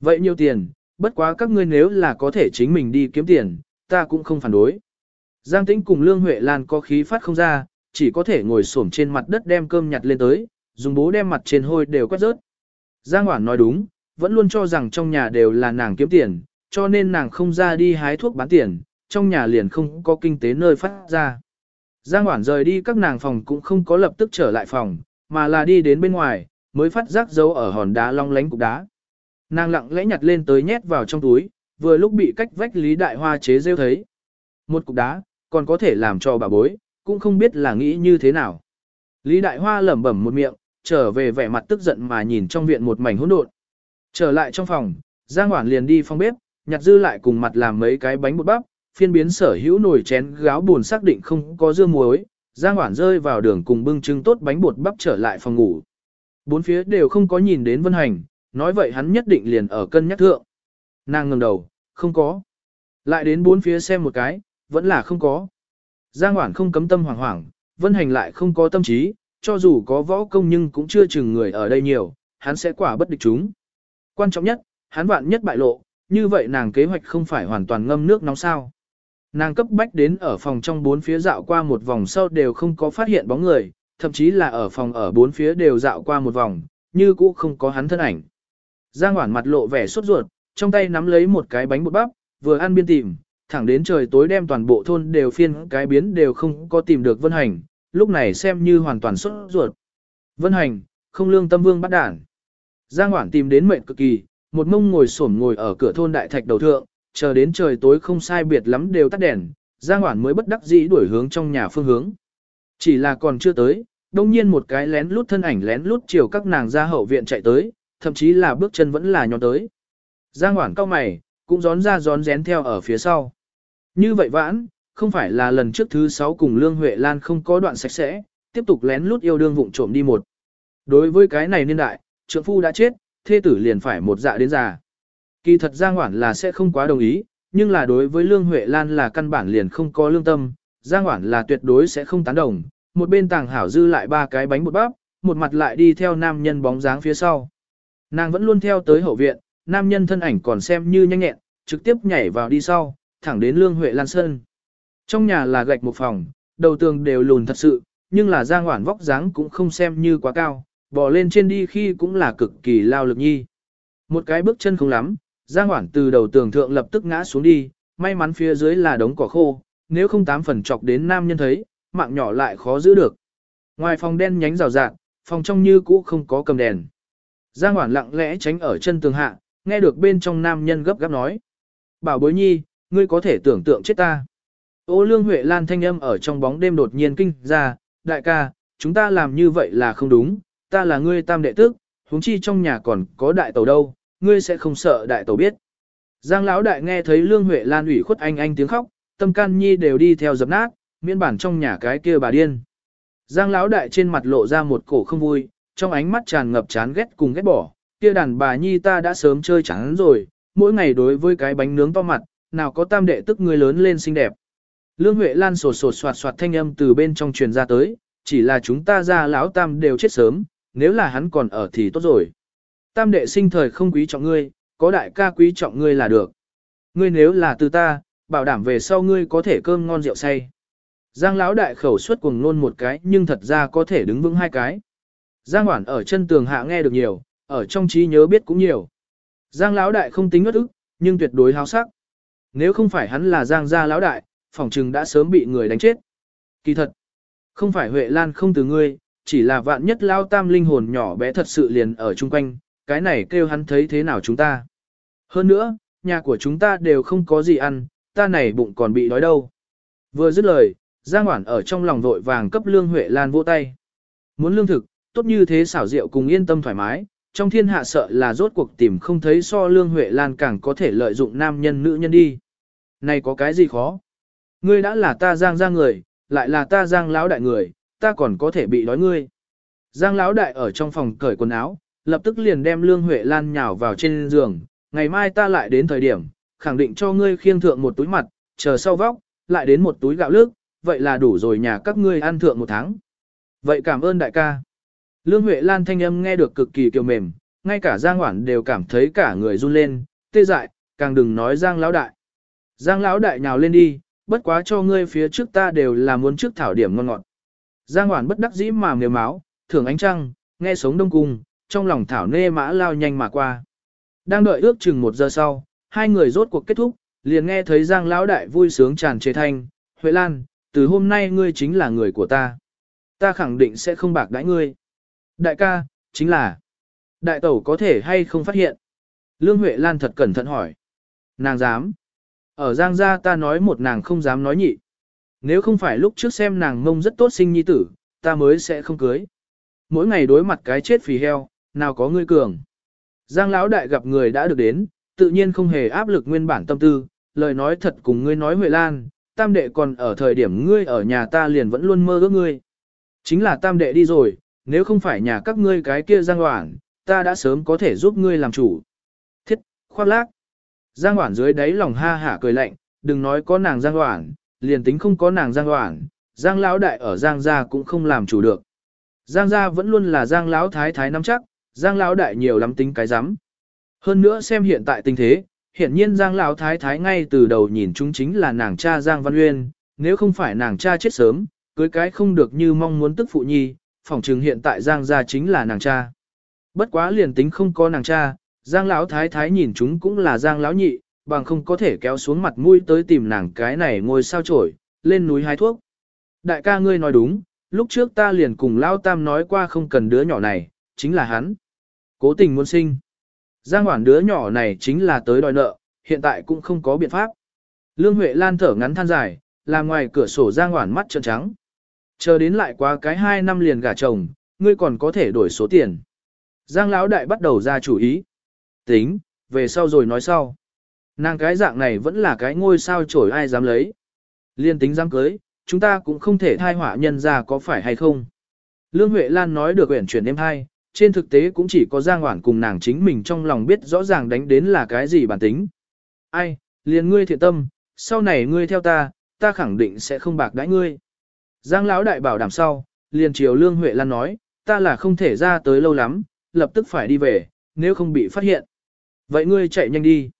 Vậy nhiều tiền, bất quá các ngươi nếu là có thể chính mình đi kiếm tiền, ta cũng không phản đối. Giang Tĩnh cùng Lương Huệ Lan có khí phát không ra, chỉ có thể ngồi xổm trên mặt đất đem cơm nhặt lên tới, dùng bố đem mặt trên hôi đều quét rớt. Giang Hoản nói đúng, vẫn luôn cho rằng trong nhà đều là nàng kiếm tiền, cho nên nàng không ra đi hái thuốc bán tiền, trong nhà liền không có kinh tế nơi phát ra. Giang Hoản rời đi các nàng phòng cũng không có lập tức trở lại phòng, mà là đi đến bên ngoài, mới phát giác dấu ở hòn đá long lánh cục đá. Nàng lặng lẽ nhặt lên tới nhét vào trong túi, vừa lúc bị cách vách Lý Đại Hoa chế rêu thấy. Một cục đá, còn có thể làm cho bà bối, cũng không biết là nghĩ như thế nào. Lý Đại Hoa lẩm bẩm một miệng, trở về vẻ mặt tức giận mà nhìn trong viện một mảnh hỗn độn. Trở lại trong phòng, Giang Hoản liền đi phòng bếp, nhặt dư lại cùng mặt làm mấy cái bánh bột bắp, phiên biến sở hữu nồi chén gáo buồn xác định không có dưa muối, Giang Hoản rơi vào đường cùng bưng trưng tốt bánh bột bắp trở lại phòng ngủ. Bốn phía đều không có nhìn đến Vân Hành, nói vậy hắn nhất định liền ở cân nhắc thượng. Nàng ngừng đầu, không có. Lại đến bốn phía xem một cái, vẫn là không có. Giang Hoản không cấm tâm hoảng hoảng, Vân Hành lại không có tâm trí, cho dù có võ công nhưng cũng chưa chừng người ở đây nhiều, hắn sẽ quả bất địch chúng. Quan trọng nhất, hắn vạn nhất bại lộ, như vậy nàng kế hoạch không phải hoàn toàn ngâm nước nóng sao. Nàng cấp bách đến ở phòng trong bốn phía dạo qua một vòng sau đều không có phát hiện bóng người, thậm chí là ở phòng ở bốn phía đều dạo qua một vòng, như cũ không có hắn thân ảnh. Giang Hoản mặt lộ vẻ sốt ruột, trong tay nắm lấy một cái bánh bột bắp, vừa ăn biên tìm, thẳng đến trời tối đem toàn bộ thôn đều phiên cái biến đều không có tìm được Vân Hành, lúc này xem như hoàn toàn sốt ruột. Vân Hành, không lương tâm vương bắt đản. Giang Hoản tìm đến mệnh cực kỳ, một mông ngồi xổm ngồi ở cửa thôn đại thạch đầu thượng, chờ đến trời tối không sai biệt lắm đều tắt đèn, Giang Hoản mới bất đắc dĩ đuổi hướng trong nhà phương hướng. Chỉ là còn chưa tới, đông nhiên một cái lén lút thân ảnh lén lút chiều các nàng ra hậu viện chạy tới, thậm chí là bước chân vẫn là nhón tới. Giang Hoản cao mày, cũng gión ra gión rén theo ở phía sau. Như vậy vãn, không phải là lần trước thứ sáu cùng Lương Huệ Lan không có đoạn sạch sẽ, tiếp tục lén lút yêu đương vụng trộm đi một. Đối với cái này niên đại, trượng phu đã chết, thê tử liền phải một dạ đến già. Kỳ thật Giang Hoản là sẽ không quá đồng ý, nhưng là đối với Lương Huệ Lan là căn bản liền không có lương tâm, Giang Hoản là tuyệt đối sẽ không tán đồng, một bên tàng hảo dư lại ba cái bánh bột bắp, một mặt lại đi theo nam nhân bóng dáng phía sau. Nàng vẫn luôn theo tới hậu viện, nam nhân thân ảnh còn xem như nhanh nhẹn, trực tiếp nhảy vào đi sau, thẳng đến Lương Huệ Lan Sơn. Trong nhà là gạch một phòng, đầu tường đều lùn thật sự, nhưng là Giang Hoản vóc dáng cũng không xem như quá cao, bò lên trên đi khi cũng là cực kỳ lao lực nhi. Một cái bước chân không lắm, Giang Hoản từ đầu tường thượng lập tức ngã xuống đi, may mắn phía dưới là đống cỏ khô, nếu không tám phần chọc đến nam nhân thấy, mạng nhỏ lại khó giữ được. Ngoài phòng đen nhánh rào rạng, phòng trong như cũ không có cầm đèn. Giang Hoản lặng lẽ tránh ở chân tường hạ, nghe được bên trong nam nhân gấp gáp nói. Bảo bối nhi, ngươi có thể tưởng tượng chết ta. Ô lương Huệ Lan thanh âm ở trong bóng đêm đột nhiên kinh ra, đại ca, chúng ta làm như vậy là không đúng, ta là ngươi tam đệ tức, huống chi trong nhà còn có đại tàu đâu, ngươi sẽ không sợ đại tàu biết. Giang lão đại nghe thấy lương Huệ Lan ủy khuất anh anh tiếng khóc, tâm can nhi đều đi theo dập nát, miễn bản trong nhà cái kia bà điên. Giang lão đại trên mặt lộ ra một cổ không vui, trong ánh mắt tràn ngập chán ghét cùng ghét bỏ, kia đàn bà nhi ta đã sớm chơi chán rồi, mỗi ngày đối với cái bánh nướng to mặt, nào có tam đệ tức người lớn lên xinh đẹp. Lương Huệ Lan sột sột soạt soạt thanh âm từ bên trong truyền ra tới, chỉ là chúng ta ra lão tam đều chết sớm, nếu là hắn còn ở thì tốt rồi. Tam đệ sinh thời không quý trọng ngươi, có đại ca quý trọng ngươi là được. Ngươi nếu là từ ta, bảo đảm về sau ngươi có thể cơm ngon rượu say. Giang lão đại khẩu suất cuồng nôn một cái nhưng thật ra có thể đứng vững hai cái. Giang Hoản ở chân tường hạ nghe được nhiều, ở trong trí nhớ biết cũng nhiều. Giang lão đại không tính ngất ức, nhưng tuyệt đối háo sắc. Nếu không phải hắn là Giang gia lão đại, phòng trừng đã sớm bị người đánh chết. Kỳ thật, không phải Huệ Lan không từ ngươi, chỉ là vạn nhất lao tam linh hồn nhỏ bé thật sự liền ở chung quanh, cái này kêu hắn thấy thế nào chúng ta. Hơn nữa, nhà của chúng ta đều không có gì ăn, ta này bụng còn bị đói đâu. Vừa dứt lời, Giang Hoản ở trong lòng vội vàng cấp Lương Huệ Lan vỗ tay. Muốn lương thực, tốt như thế xảo diệu cùng yên tâm thoải mái, trong thiên hạ sợ là rốt cuộc tìm không thấy so Lương Huệ Lan càng có thể lợi dụng nam nhân nữ nhân đi. Này có cái gì khó? Ngươi đã là ta Giang ra người, lại là ta Giang lão đại người, ta còn có thể bị đói ngươi. Giang lão đại ở trong phòng cởi quần áo, lập tức liền đem Lương Huệ Lan nhào vào trên giường, ngày mai ta lại đến thời điểm, khẳng định cho ngươi khiêng thượng một túi mặt, chờ sau vóc, lại đến một túi gạo lức, vậy là đủ rồi nhà các ngươi ăn thượng một tháng. Vậy cảm ơn đại ca. Lương Huệ Lan thanh âm nghe được cực kỳ kiều mềm, ngay cả Giang Hoản đều cảm thấy cả người run lên, tê dại, càng đừng nói Giang Lão Đại. Giang Lão Đại nhào lên đi, bất quá cho ngươi phía trước ta đều là muốn trước thảo điểm ngon ngọt. Giang Hoản bất đắc dĩ mà mềm máu, thưởng ánh trăng, nghe sống đông cung, trong lòng thảo nê mã lao nhanh mà qua. Đang đợi ước chừng một giờ sau, hai người rốt cuộc kết thúc, liền nghe thấy Giang Lão Đại vui sướng tràn chế thanh, Huệ Lan, từ hôm nay ngươi chính là người của ta. Ta khẳng định sẽ không bạc đãi ngươi. Đại ca, chính là, đại tẩu có thể hay không phát hiện. Lương Huệ Lan thật cẩn thận hỏi. Nàng dám. Ở Giang gia ta nói một nàng không dám nói nhị. Nếu không phải lúc trước xem nàng mông rất tốt sinh nhi tử, ta mới sẽ không cưới. Mỗi ngày đối mặt cái chết phì heo, nào có ngươi cường. Giang lão đại gặp người đã được đến, tự nhiên không hề áp lực nguyên bản tâm tư, lời nói thật cùng ngươi nói Huệ Lan, tam đệ còn ở thời điểm ngươi ở nhà ta liền vẫn luôn mơ ước ngươi. Chính là tam đệ đi rồi, nếu không phải nhà các ngươi cái kia giang hoảng, ta đã sớm có thể giúp ngươi làm chủ. Thiết, khoác lác. Giang hoảng dưới đáy lòng ha hả cười lạnh, đừng nói có nàng giang hoảng, liền tính không có nàng giang hoảng, giang lão đại ở giang gia cũng không làm chủ được. Giang gia vẫn luôn là giang lão thái thái nắm chắc, giang lão đại nhiều lắm tính cái rắm Hơn nữa xem hiện tại tình thế, hiện nhiên giang lão thái thái ngay từ đầu nhìn chúng chính là nàng cha giang văn uyên, nếu không phải nàng cha chết sớm, cưới cái không được như mong muốn tức phụ nhi, phỏng chừng hiện tại Giang gia chính là nàng cha. Bất quá liền tính không có nàng cha, Giang lão thái thái nhìn chúng cũng là Giang lão nhị, bằng không có thể kéo xuống mặt mũi tới tìm nàng cái này ngồi sao chổi, lên núi hái thuốc. Đại ca ngươi nói đúng, lúc trước ta liền cùng lão tam nói qua không cần đứa nhỏ này, chính là hắn. Cố tình muốn sinh. Giang hoảng đứa nhỏ này chính là tới đòi nợ, hiện tại cũng không có biện pháp. Lương Huệ Lan thở ngắn than dài, là ngoài cửa sổ Giang hoảng mắt trợn trắng. Chờ đến lại qua cái 2 năm liền gả chồng, ngươi còn có thể đổi số tiền. Giang Lão đại bắt đầu ra chủ ý. Tính, về sau rồi nói sau. Nàng cái dạng này vẫn là cái ngôi sao trổi ai dám lấy. Liên tính dám cưới, chúng ta cũng không thể thai hỏa nhân ra có phải hay không. Lương Huệ Lan nói được uyển chuyển em hai, trên thực tế cũng chỉ có Giang Hoản cùng nàng chính mình trong lòng biết rõ ràng đánh đến là cái gì bản tính. Ai, liền ngươi thiện tâm, sau này ngươi theo ta, ta khẳng định sẽ không bạc đãi ngươi. Giang lão đại bảo đảm sau, liền chiều Lương Huệ Lan nói, ta là không thể ra tới lâu lắm, lập tức phải đi về, nếu không bị phát hiện. Vậy ngươi chạy nhanh đi.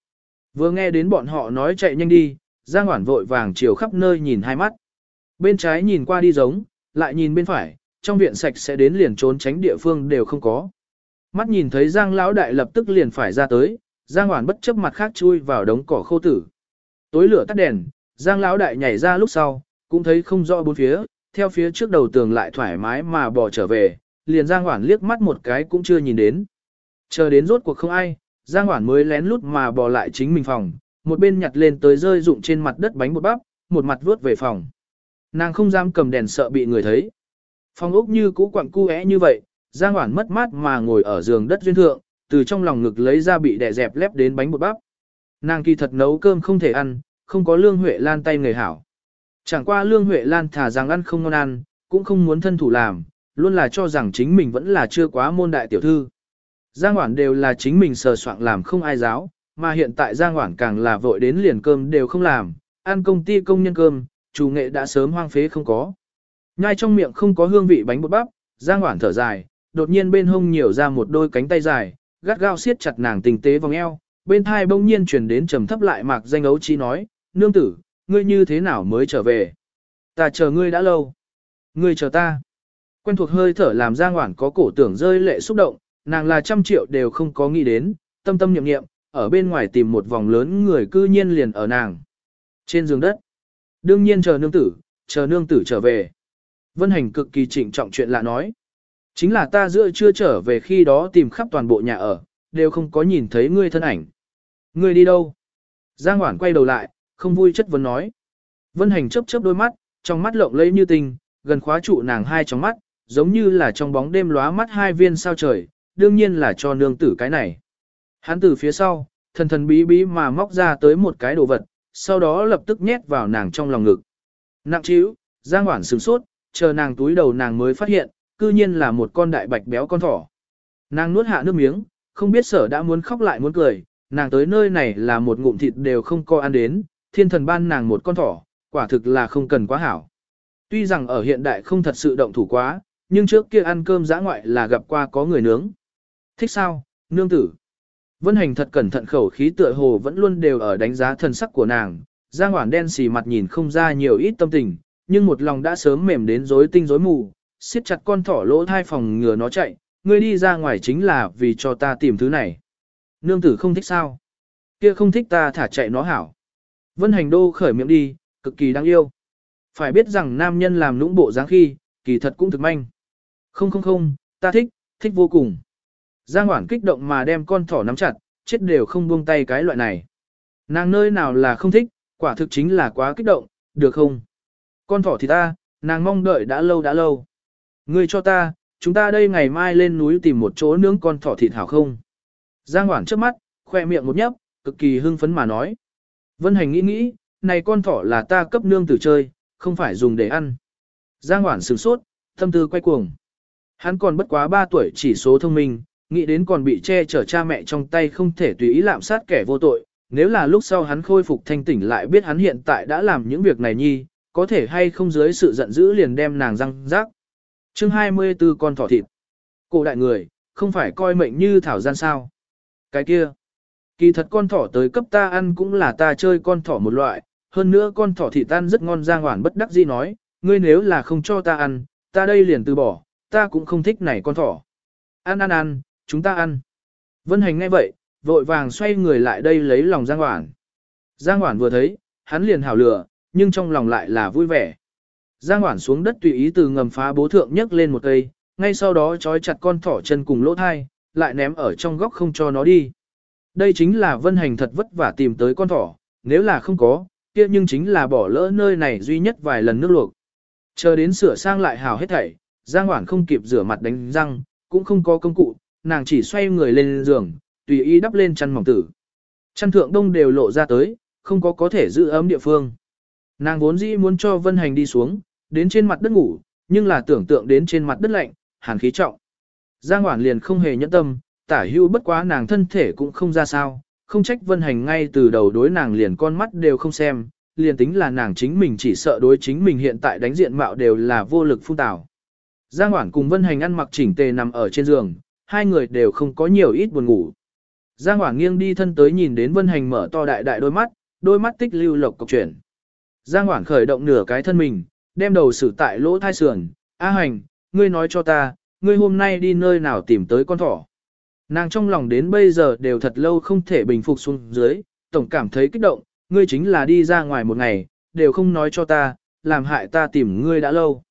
Vừa nghe đến bọn họ nói chạy nhanh đi, Giang Hoản vội vàng chiều khắp nơi nhìn hai mắt. Bên trái nhìn qua đi giống, lại nhìn bên phải, trong viện sạch sẽ đến liền trốn tránh địa phương đều không có. Mắt nhìn thấy Giang lão đại lập tức liền phải ra tới, Giang Hoản bất chấp mặt khác chui vào đống cỏ khô tử. Tối lửa tắt đèn, Giang lão đại nhảy ra lúc sau, cũng thấy không rõ bốn phía, theo phía trước đầu tường lại thoải mái mà bỏ trở về, liền Giang Hoản liếc mắt một cái cũng chưa nhìn đến. Chờ đến rốt cuộc không ai, Giang Hoản mới lén lút mà bỏ lại chính mình phòng, một bên nhặt lên tới rơi rụng trên mặt đất bánh bột bắp, một mặt vuốt về phòng. Nàng không dám cầm đèn sợ bị người thấy. Phòng ốc như cũ quặng cu é như vậy, Giang Hoản mất mát mà ngồi ở giường đất duyên thượng, từ trong lòng ngực lấy ra bị đè dẹp lép đến bánh bột bắp. Nàng kỳ thật nấu cơm không thể ăn, không có lương huệ lan tay người hảo. Chẳng qua Lương Huệ Lan thả rằng ăn không ngon ăn, cũng không muốn thân thủ làm, luôn là cho rằng chính mình vẫn là chưa quá môn đại tiểu thư. Giang Hoản đều là chính mình sờ soạn làm không ai giáo, mà hiện tại Giang Hoản càng là vội đến liền cơm đều không làm, ăn công ty công nhân cơm, chủ nghệ đã sớm hoang phế không có. Nhai trong miệng không có hương vị bánh bột bắp, Giang Hoản thở dài, đột nhiên bên hông nhiều ra một đôi cánh tay dài, gắt gao siết chặt nàng tình tế vòng eo, bên thai bỗng nhiên chuyển đến trầm thấp lại mạc danh ấu chi nói, nương tử, ngươi như thế nào mới trở về? Ta chờ ngươi đã lâu. Ngươi chờ ta. Quen thuộc hơi thở làm Giang Hoản có cổ tưởng rơi lệ xúc động, nàng là trăm triệu đều không có nghĩ đến, tâm tâm nhậm nghiệm, ở bên ngoài tìm một vòng lớn người cư nhiên liền ở nàng. Trên giường đất. Đương nhiên chờ nương tử, chờ nương tử trở về. Vân Hành cực kỳ trịnh trọng chuyện lạ nói. Chính là ta giữa chưa trở về khi đó tìm khắp toàn bộ nhà ở, đều không có nhìn thấy ngươi thân ảnh. Ngươi đi đâu? Giang Hoản quay đầu lại, không vui chất vấn nói. Vân hành chớp chớp đôi mắt, trong mắt lộng lẫy như tinh, gần khóa trụ nàng hai trong mắt, giống như là trong bóng đêm lóa mắt hai viên sao trời, đương nhiên là cho nương tử cái này. Hắn từ phía sau, thần thần bí bí mà móc ra tới một cái đồ vật, sau đó lập tức nhét vào nàng trong lòng ngực. Nặng chíu, Giang Hoản sửng sốt, chờ nàng túi đầu nàng mới phát hiện, cư nhiên là một con đại bạch béo con thỏ. Nàng nuốt hạ nước miếng, không biết sở đã muốn khóc lại muốn cười, nàng tới nơi này là một ngụm thịt đều không co ăn đến, thiên thần ban nàng một con thỏ, quả thực là không cần quá hảo. Tuy rằng ở hiện đại không thật sự động thủ quá, nhưng trước kia ăn cơm giã ngoại là gặp qua có người nướng. Thích sao, nương tử. Vân hành thật cẩn thận khẩu khí tựa hồ vẫn luôn đều ở đánh giá thần sắc của nàng, Giang hoảng đen xì mặt nhìn không ra nhiều ít tâm tình, nhưng một lòng đã sớm mềm đến rối tinh rối mù, siết chặt con thỏ lỗ thai phòng ngừa nó chạy, ngươi đi ra ngoài chính là vì cho ta tìm thứ này. Nương tử không thích sao? Kia không thích ta thả chạy nó hảo. Vân hành đô khởi miệng đi, cực kỳ đáng yêu. Phải biết rằng nam nhân làm lũng bộ dáng khi, kỳ thật cũng thực manh. Không không không, ta thích, thích vô cùng. Giang Hoản kích động mà đem con thỏ nắm chặt, chết đều không buông tay cái loại này. Nàng nơi nào là không thích, quả thực chính là quá kích động, được không? Con thỏ thì ta, nàng mong đợi đã lâu đã lâu. Ngươi cho ta, chúng ta đây ngày mai lên núi tìm một chỗ nướng con thỏ thịt hảo không? Giang Hoản trước mắt, khoe miệng một nhấp, cực kỳ hưng phấn mà nói. Vân Hành nghĩ nghĩ, này con thỏ là ta cấp nương tử chơi, không phải dùng để ăn. Giang Hoản sửng sốt, tâm tư quay cuồng. Hắn còn bất quá 3 tuổi chỉ số thông minh, nghĩ đến còn bị che chở cha mẹ trong tay không thể tùy ý lạm sát kẻ vô tội. Nếu là lúc sau hắn khôi phục thanh tỉnh lại biết hắn hiện tại đã làm những việc này nhi, có thể hay không dưới sự giận dữ liền đem nàng răng rác. chương 24 con thỏ thịt. Cổ đại người, không phải coi mệnh như thảo gian sao. Cái kia, kỳ thật con thỏ tới cấp ta ăn cũng là ta chơi con thỏ một loại, hơn nữa con thỏ thịt tan rất ngon giang hoảng bất đắc dĩ nói, ngươi nếu là không cho ta ăn, ta đây liền từ bỏ, ta cũng không thích này con thỏ. Ăn ăn ăn, chúng ta ăn. Vân Hành ngay vậy, vội vàng xoay người lại đây lấy lòng Giang Hoản. Giang Hoản vừa thấy, hắn liền hào lửa, nhưng trong lòng lại là vui vẻ. Giang Hoản xuống đất tùy ý từ ngầm phá bố thượng nhấc lên một cây, ngay sau đó trói chặt con thỏ chân cùng lỗ thai, lại ném ở trong góc không cho nó đi. Đây chính là Vân Hành thật vất vả tìm tới con thỏ, nếu là không có, kia nhưng chính là bỏ lỡ nơi này duy nhất vài lần nước luộc. Chờ đến sửa sang lại hào hết thảy, Giang Hoản không kịp rửa mặt đánh răng, cũng không có công cụ, nàng chỉ xoay người lên giường, tùy ý đắp lên chăn mỏng tử. Chăn thượng đông đều lộ ra tới, không có có thể giữ ấm địa phương. Nàng vốn dĩ muốn cho Vân Hành đi xuống, đến trên mặt đất ngủ, nhưng là tưởng tượng đến trên mặt đất lạnh, hàn khí trọng. Giang Hoản liền không hề nhẫn tâm, tả hưu bất quá nàng thân thể cũng không ra sao, không trách Vân Hành ngay từ đầu đối nàng liền con mắt đều không xem, liền tính là nàng chính mình chỉ sợ đối chính mình hiện tại đánh diện mạo đều là vô lực phung tảo. Giang Hoảng cùng Vân Hành ăn mặc chỉnh tề nằm ở trên giường, hai người đều không có nhiều ít buồn ngủ. Giang Hoảng nghiêng đi thân tới nhìn đến Vân Hành mở to đại đại đôi mắt, đôi mắt tích lưu lộc cọc chuyển. Giang Hoảng khởi động nửa cái thân mình, đem đầu xử tại lỗ thai sườn, A Hành, ngươi nói cho ta, ngươi hôm nay đi nơi nào tìm tới con thỏ. Nàng trong lòng đến bây giờ đều thật lâu không thể bình phục xuống dưới, tổng cảm thấy kích động, ngươi chính là đi ra ngoài một ngày, đều không nói cho ta, làm hại ta tìm ngươi đã lâu.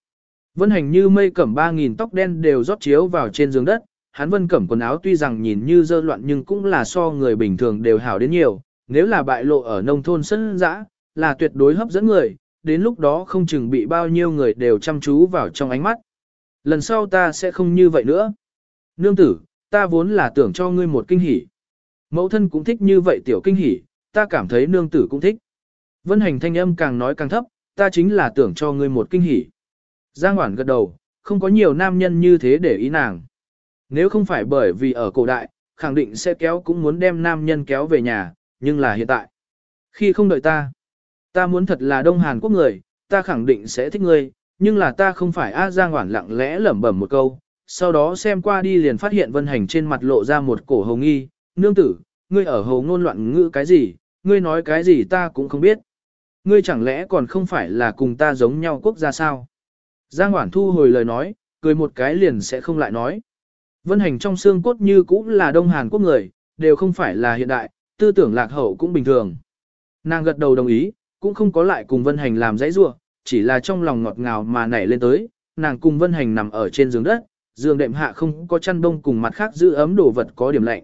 Vân hành như mây cẩm ba nghìn tóc đen đều rót chiếu vào trên giường đất, hắn vân cẩm quần áo tuy rằng nhìn như dơ loạn nhưng cũng là so người bình thường đều hảo đến nhiều, nếu là bại lộ ở nông thôn sân dã, là tuyệt đối hấp dẫn người, đến lúc đó không chừng bị bao nhiêu người đều chăm chú vào trong ánh mắt. Lần sau ta sẽ không như vậy nữa. Nương tử, ta vốn là tưởng cho ngươi một kinh hỉ. Mẫu thân cũng thích như vậy tiểu kinh hỉ, ta cảm thấy nương tử cũng thích. Vân hành thanh âm càng nói càng thấp, ta chính là tưởng cho ngươi một kinh hỉ. Giang Hoản gật đầu, không có nhiều nam nhân như thế để ý nàng. Nếu không phải bởi vì ở cổ đại, khẳng định sẽ kéo cũng muốn đem nam nhân kéo về nhà, nhưng là hiện tại. Khi không đợi ta, ta muốn thật là Đông Hàn Quốc người, ta khẳng định sẽ thích ngươi, nhưng là ta không phải A Giang Hoản lặng lẽ lẩm bẩm một câu, sau đó xem qua đi liền phát hiện Vân Hành trên mặt lộ ra một cổ hồng nghi, nương tử, ngươi ở hồ ngôn loạn ngữ cái gì, ngươi nói cái gì ta cũng không biết. Ngươi chẳng lẽ còn không phải là cùng ta giống nhau quốc gia sao? Giang Hoản thu hồi lời nói, cười một cái liền sẽ không lại nói. Vân hành trong xương cốt như cũng là Đông Hàn Quốc người, đều không phải là hiện đại, tư tưởng lạc hậu cũng bình thường. Nàng gật đầu đồng ý, cũng không có lại cùng Vân hành làm dãy rua, chỉ là trong lòng ngọt ngào mà nảy lên tới, nàng cùng Vân hành nằm ở trên giường đất, giường đệm hạ không có chăn đông cùng mặt khác giữ ấm đồ vật có điểm lạnh.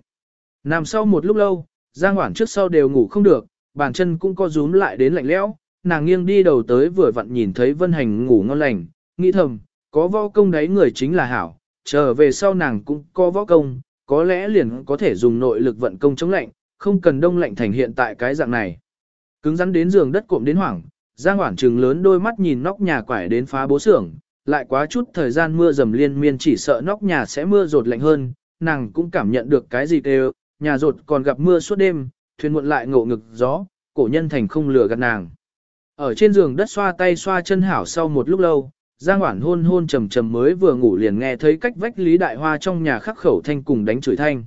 Nằm sau một lúc lâu, Giang Hoảng trước sau đều ngủ không được, bàn chân cũng co rúm lại đến lạnh lẽo, nàng nghiêng đi đầu tới vừa vặn nhìn thấy Vân Hành ngủ ngon lành, nghĩ thầm, có võ công đấy người chính là hảo, trở về sau nàng cũng có võ công, có lẽ liền có thể dùng nội lực vận công chống lạnh, không cần đông lạnh thành hiện tại cái dạng này. Cứng rắn đến giường đất cộm đến hoảng, Giang Hoảng trừng lớn đôi mắt nhìn nóc nhà quải đến phá bố xưởng, lại quá chút thời gian mưa dầm liên miên chỉ sợ nóc nhà sẽ mưa rột lạnh hơn, nàng cũng cảm nhận được cái gì kêu, nhà rột còn gặp mưa suốt đêm, thuyền muộn lại ngộ ngực gió, cổ nhân thành không lừa gạt nàng. Ở trên giường đất xoa tay xoa chân hảo sau một lúc lâu, Giang Hoản hôn hôn trầm trầm mới vừa ngủ liền nghe thấy cách vách Lý Đại Hoa trong nhà khắc khẩu thanh cùng đánh chửi thanh.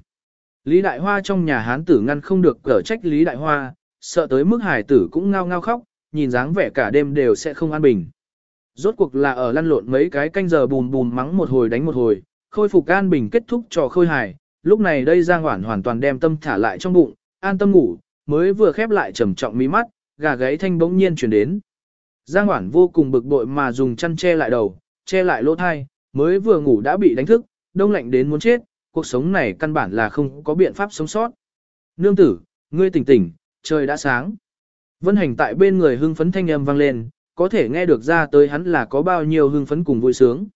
Lý Đại Hoa trong nhà hán tử ngăn không được cở trách Lý Đại Hoa, sợ tới mức hải tử cũng ngao ngao khóc, nhìn dáng vẻ cả đêm đều sẽ không an bình. Rốt cuộc là ở lăn lộn mấy cái canh giờ bùn bùn mắng một hồi đánh một hồi, khôi phục an bình kết thúc trò khôi hài, lúc này đây Giang Hoản hoàn toàn đem tâm thả lại trong bụng, an tâm ngủ, mới vừa khép lại trầm trọng mí mắt, gà gáy thanh bỗng nhiên chuyển đến. Giang Hoản vô cùng bực bội mà dùng chăn che lại đầu, che lại lỗ thai, mới vừa ngủ đã bị đánh thức, đông lạnh đến muốn chết, cuộc sống này căn bản là không có biện pháp sống sót. Nương tử, ngươi tỉnh tỉnh, trời đã sáng. Vân hành tại bên người hưng phấn thanh âm vang lên, có thể nghe được ra tới hắn là có bao nhiêu hưng phấn cùng vui sướng.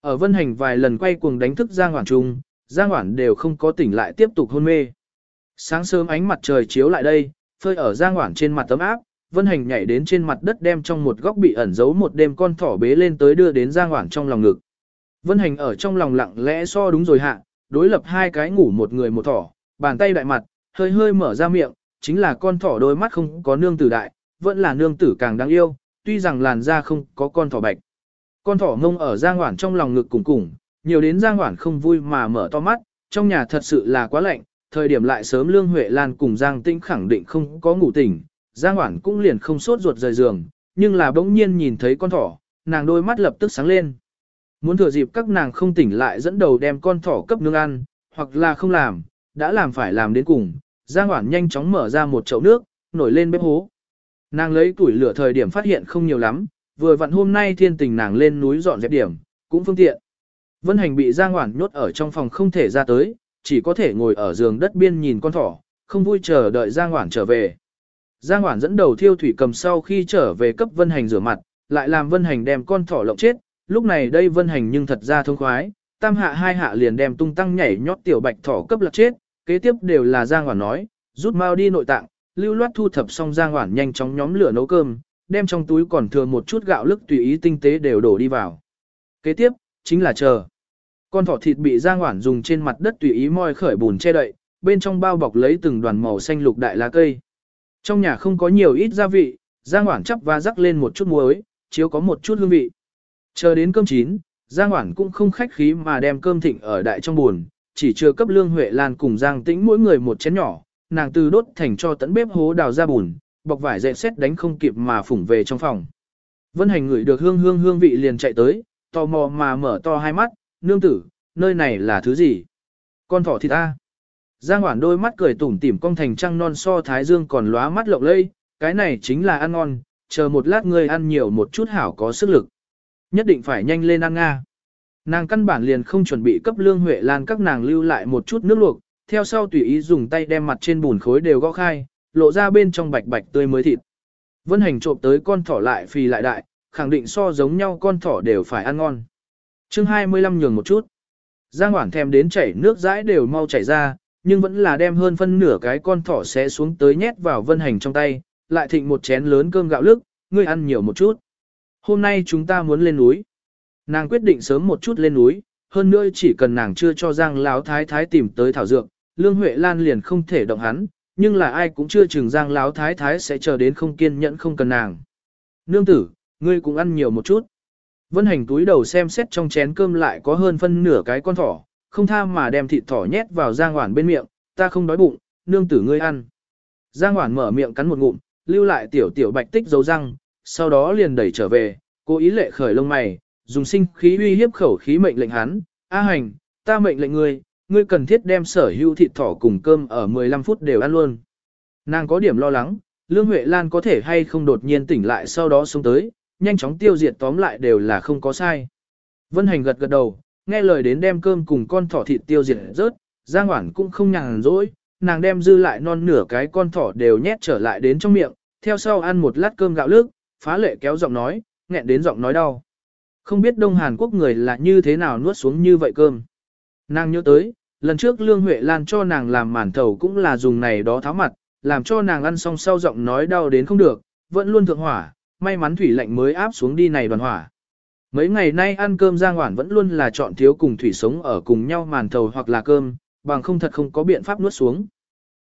Ở vân hành vài lần quay cuồng đánh thức Giang Hoản Trung, Giang Hoản đều không có tỉnh lại tiếp tục hôn mê. Sáng sớm ánh mặt trời chiếu lại đây, phơi ở Giang Hoản trên mặt tấm áp, vân hành nhảy đến trên mặt đất đem trong một góc bị ẩn giấu một đêm con thỏ bế lên tới đưa đến Giang Hoản trong lòng ngực. Vân hành ở trong lòng lặng lẽ so đúng rồi hạ, đối lập hai cái ngủ một người một thỏ, bàn tay đại mặt, hơi hơi mở ra miệng, chính là con thỏ đôi mắt không có nương tử đại, vẫn là nương tử càng đáng yêu, tuy rằng làn da không có con thỏ bạch. Con thỏ ngông ở Giang Hoản trong lòng ngực cùng cùng, nhiều đến Giang Hoản không vui mà mở to mắt, trong nhà thật sự là quá lạnh, thời điểm lại sớm Lương Huệ Lan cùng Giang Tĩnh khẳng định không có ngủ tỉnh, Giang Hoản cũng liền không sốt ruột rời giường, nhưng là bỗng nhiên nhìn thấy con thỏ, nàng đôi mắt lập tức sáng lên. Muốn thừa dịp các nàng không tỉnh lại dẫn đầu đem con thỏ cấp nương ăn, hoặc là không làm, đã làm phải làm đến cùng, Giang Hoản nhanh chóng mở ra một chậu nước, nổi lên bếp hố. Nàng lấy tuổi lửa thời điểm phát hiện không nhiều lắm, vừa vặn hôm nay thiên tình nàng lên núi dọn dẹp điểm, cũng phương tiện. Vân Hành bị Giang Hoản nhốt ở trong phòng không thể ra tới, chỉ có thể ngồi ở giường đất biên nhìn con thỏ, không vui chờ đợi Giang Hoản trở về. Giang Hoản dẫn đầu thiêu thủy cầm sau khi trở về cấp Vân Hành rửa mặt, lại làm Vân Hành đem con thỏ lộng chết, lúc này đây Vân Hành nhưng thật ra thông khoái, tam hạ hai hạ liền đem tung tăng nhảy nhót tiểu bạch thỏ cấp lật chết, kế tiếp đều là Giang Hoản nói, rút mau đi nội tạng, lưu loát thu thập xong Giang Hoản nhanh chóng nhóm lửa nấu cơm, đem trong túi còn thừa một chút gạo lức tùy ý tinh tế đều đổ đi vào. Kế tiếp, chính là chờ. Con thỏ thịt bị Giang Hoản dùng trên mặt đất tùy ý moi khởi bùn che đậy, bên trong bao bọc lấy từng đoàn màu xanh lục đại lá cây. Trong nhà không có nhiều ít gia vị, Giang Hoản chắp và rắc lên một chút muối, chiếu có một chút hương vị. Chờ đến cơm chín, Giang Hoản cũng không khách khí mà đem cơm thịnh ở đại trong buồn, chỉ chưa cấp Lương Huệ Lan cùng Giang Tĩnh mỗi người một chén nhỏ, nàng từ đốt thành cho tận bếp hố đào ra bùn, bọc vải dẹp xét đánh không kịp mà phủng về trong phòng. Vân Hành ngửi được hương hương hương vị liền chạy tới, tò mò mà mở to hai mắt, nương tử, nơi này là thứ gì? Con thỏ thịt ta. Giang Hoản đôi mắt cười tủm tỉm cong thành trăng non so thái dương còn lóa mắt lộng lây, cái này chính là ăn ngon, chờ một lát ngươi ăn nhiều một chút hảo có sức lực. Nhất định phải nhanh lên ăn nga. Nàng căn bản liền không chuẩn bị cấp lương huệ lan các nàng lưu lại một chút nước luộc, theo sau tùy ý dùng tay đem mặt trên bùn khối đều gõ khai, lộ ra bên trong bạch bạch tươi mới thịt. Vân hành trộm tới con thỏ lại phì lại đại, khẳng định so giống nhau con thỏ đều phải ăn ngon. chương 25 nhường một chút. Giang Hoảng thèm đến chảy nước dãi đều mau chảy ra, nhưng vẫn là đem hơn phân nửa cái con thỏ sẽ xuống tới nhét vào vân hành trong tay, lại thịnh một chén lớn cơm gạo lức, ngươi ăn nhiều một chút. Hôm nay chúng ta muốn lên núi. Nàng quyết định sớm một chút lên núi, hơn nữa chỉ cần nàng chưa cho Giang Lão Thái Thái tìm tới thảo dược, Lương Huệ Lan liền không thể động hắn, nhưng là ai cũng chưa chừng Giang Lão Thái Thái sẽ chờ đến không kiên nhẫn không cần nàng. Nương tử, ngươi cũng ăn nhiều một chút. Vân hành túi đầu xem xét trong chén cơm lại có hơn phân nửa cái con thỏ, không tha mà đem thịt thỏ nhét vào Giang Hoản bên miệng, ta không đói bụng, nương tử ngươi ăn. Giang Hoản mở miệng cắn một ngụm, lưu lại tiểu tiểu bạch tích dấu răng, sau đó liền đẩy trở về, cố ý lệ khởi lông mày, dùng sinh khí uy hiếp khẩu khí mệnh lệnh hắn, A hành, ta mệnh lệnh ngươi, ngươi cần thiết đem sở hữu thịt thỏ cùng cơm ở 15 phút đều ăn luôn. Nàng có điểm lo lắng, Lương Huệ Lan có thể hay không đột nhiên tỉnh lại sau đó xuống tới, nhanh chóng tiêu diệt tóm lại đều là không có sai. Vân Hành gật gật đầu, nghe lời đến đem cơm cùng con thỏ thịt tiêu diệt rớt, Giang Hoản cũng không nhàn rỗi, nàng đem dư lại non nửa cái con thỏ đều nhét trở lại đến trong miệng, theo sau ăn một lát cơm gạo lức, phá lệ kéo giọng nói, nghẹn đến giọng nói đau. Không biết Đông Hàn Quốc người là như thế nào nuốt xuống như vậy cơm. Nàng nhớ tới, lần trước Lương Huệ Lan cho nàng làm màn thầu cũng là dùng này đó tháo mặt, làm cho nàng ăn xong sau giọng nói đau đến không được, vẫn luôn thượng hỏa, may mắn thủy lạnh mới áp xuống đi này đoàn hỏa. Mấy ngày nay ăn cơm Giang Hoản vẫn luôn là chọn thiếu cùng thủy sống ở cùng nhau màn thầu hoặc là cơm, bằng không thật không có biện pháp nuốt xuống.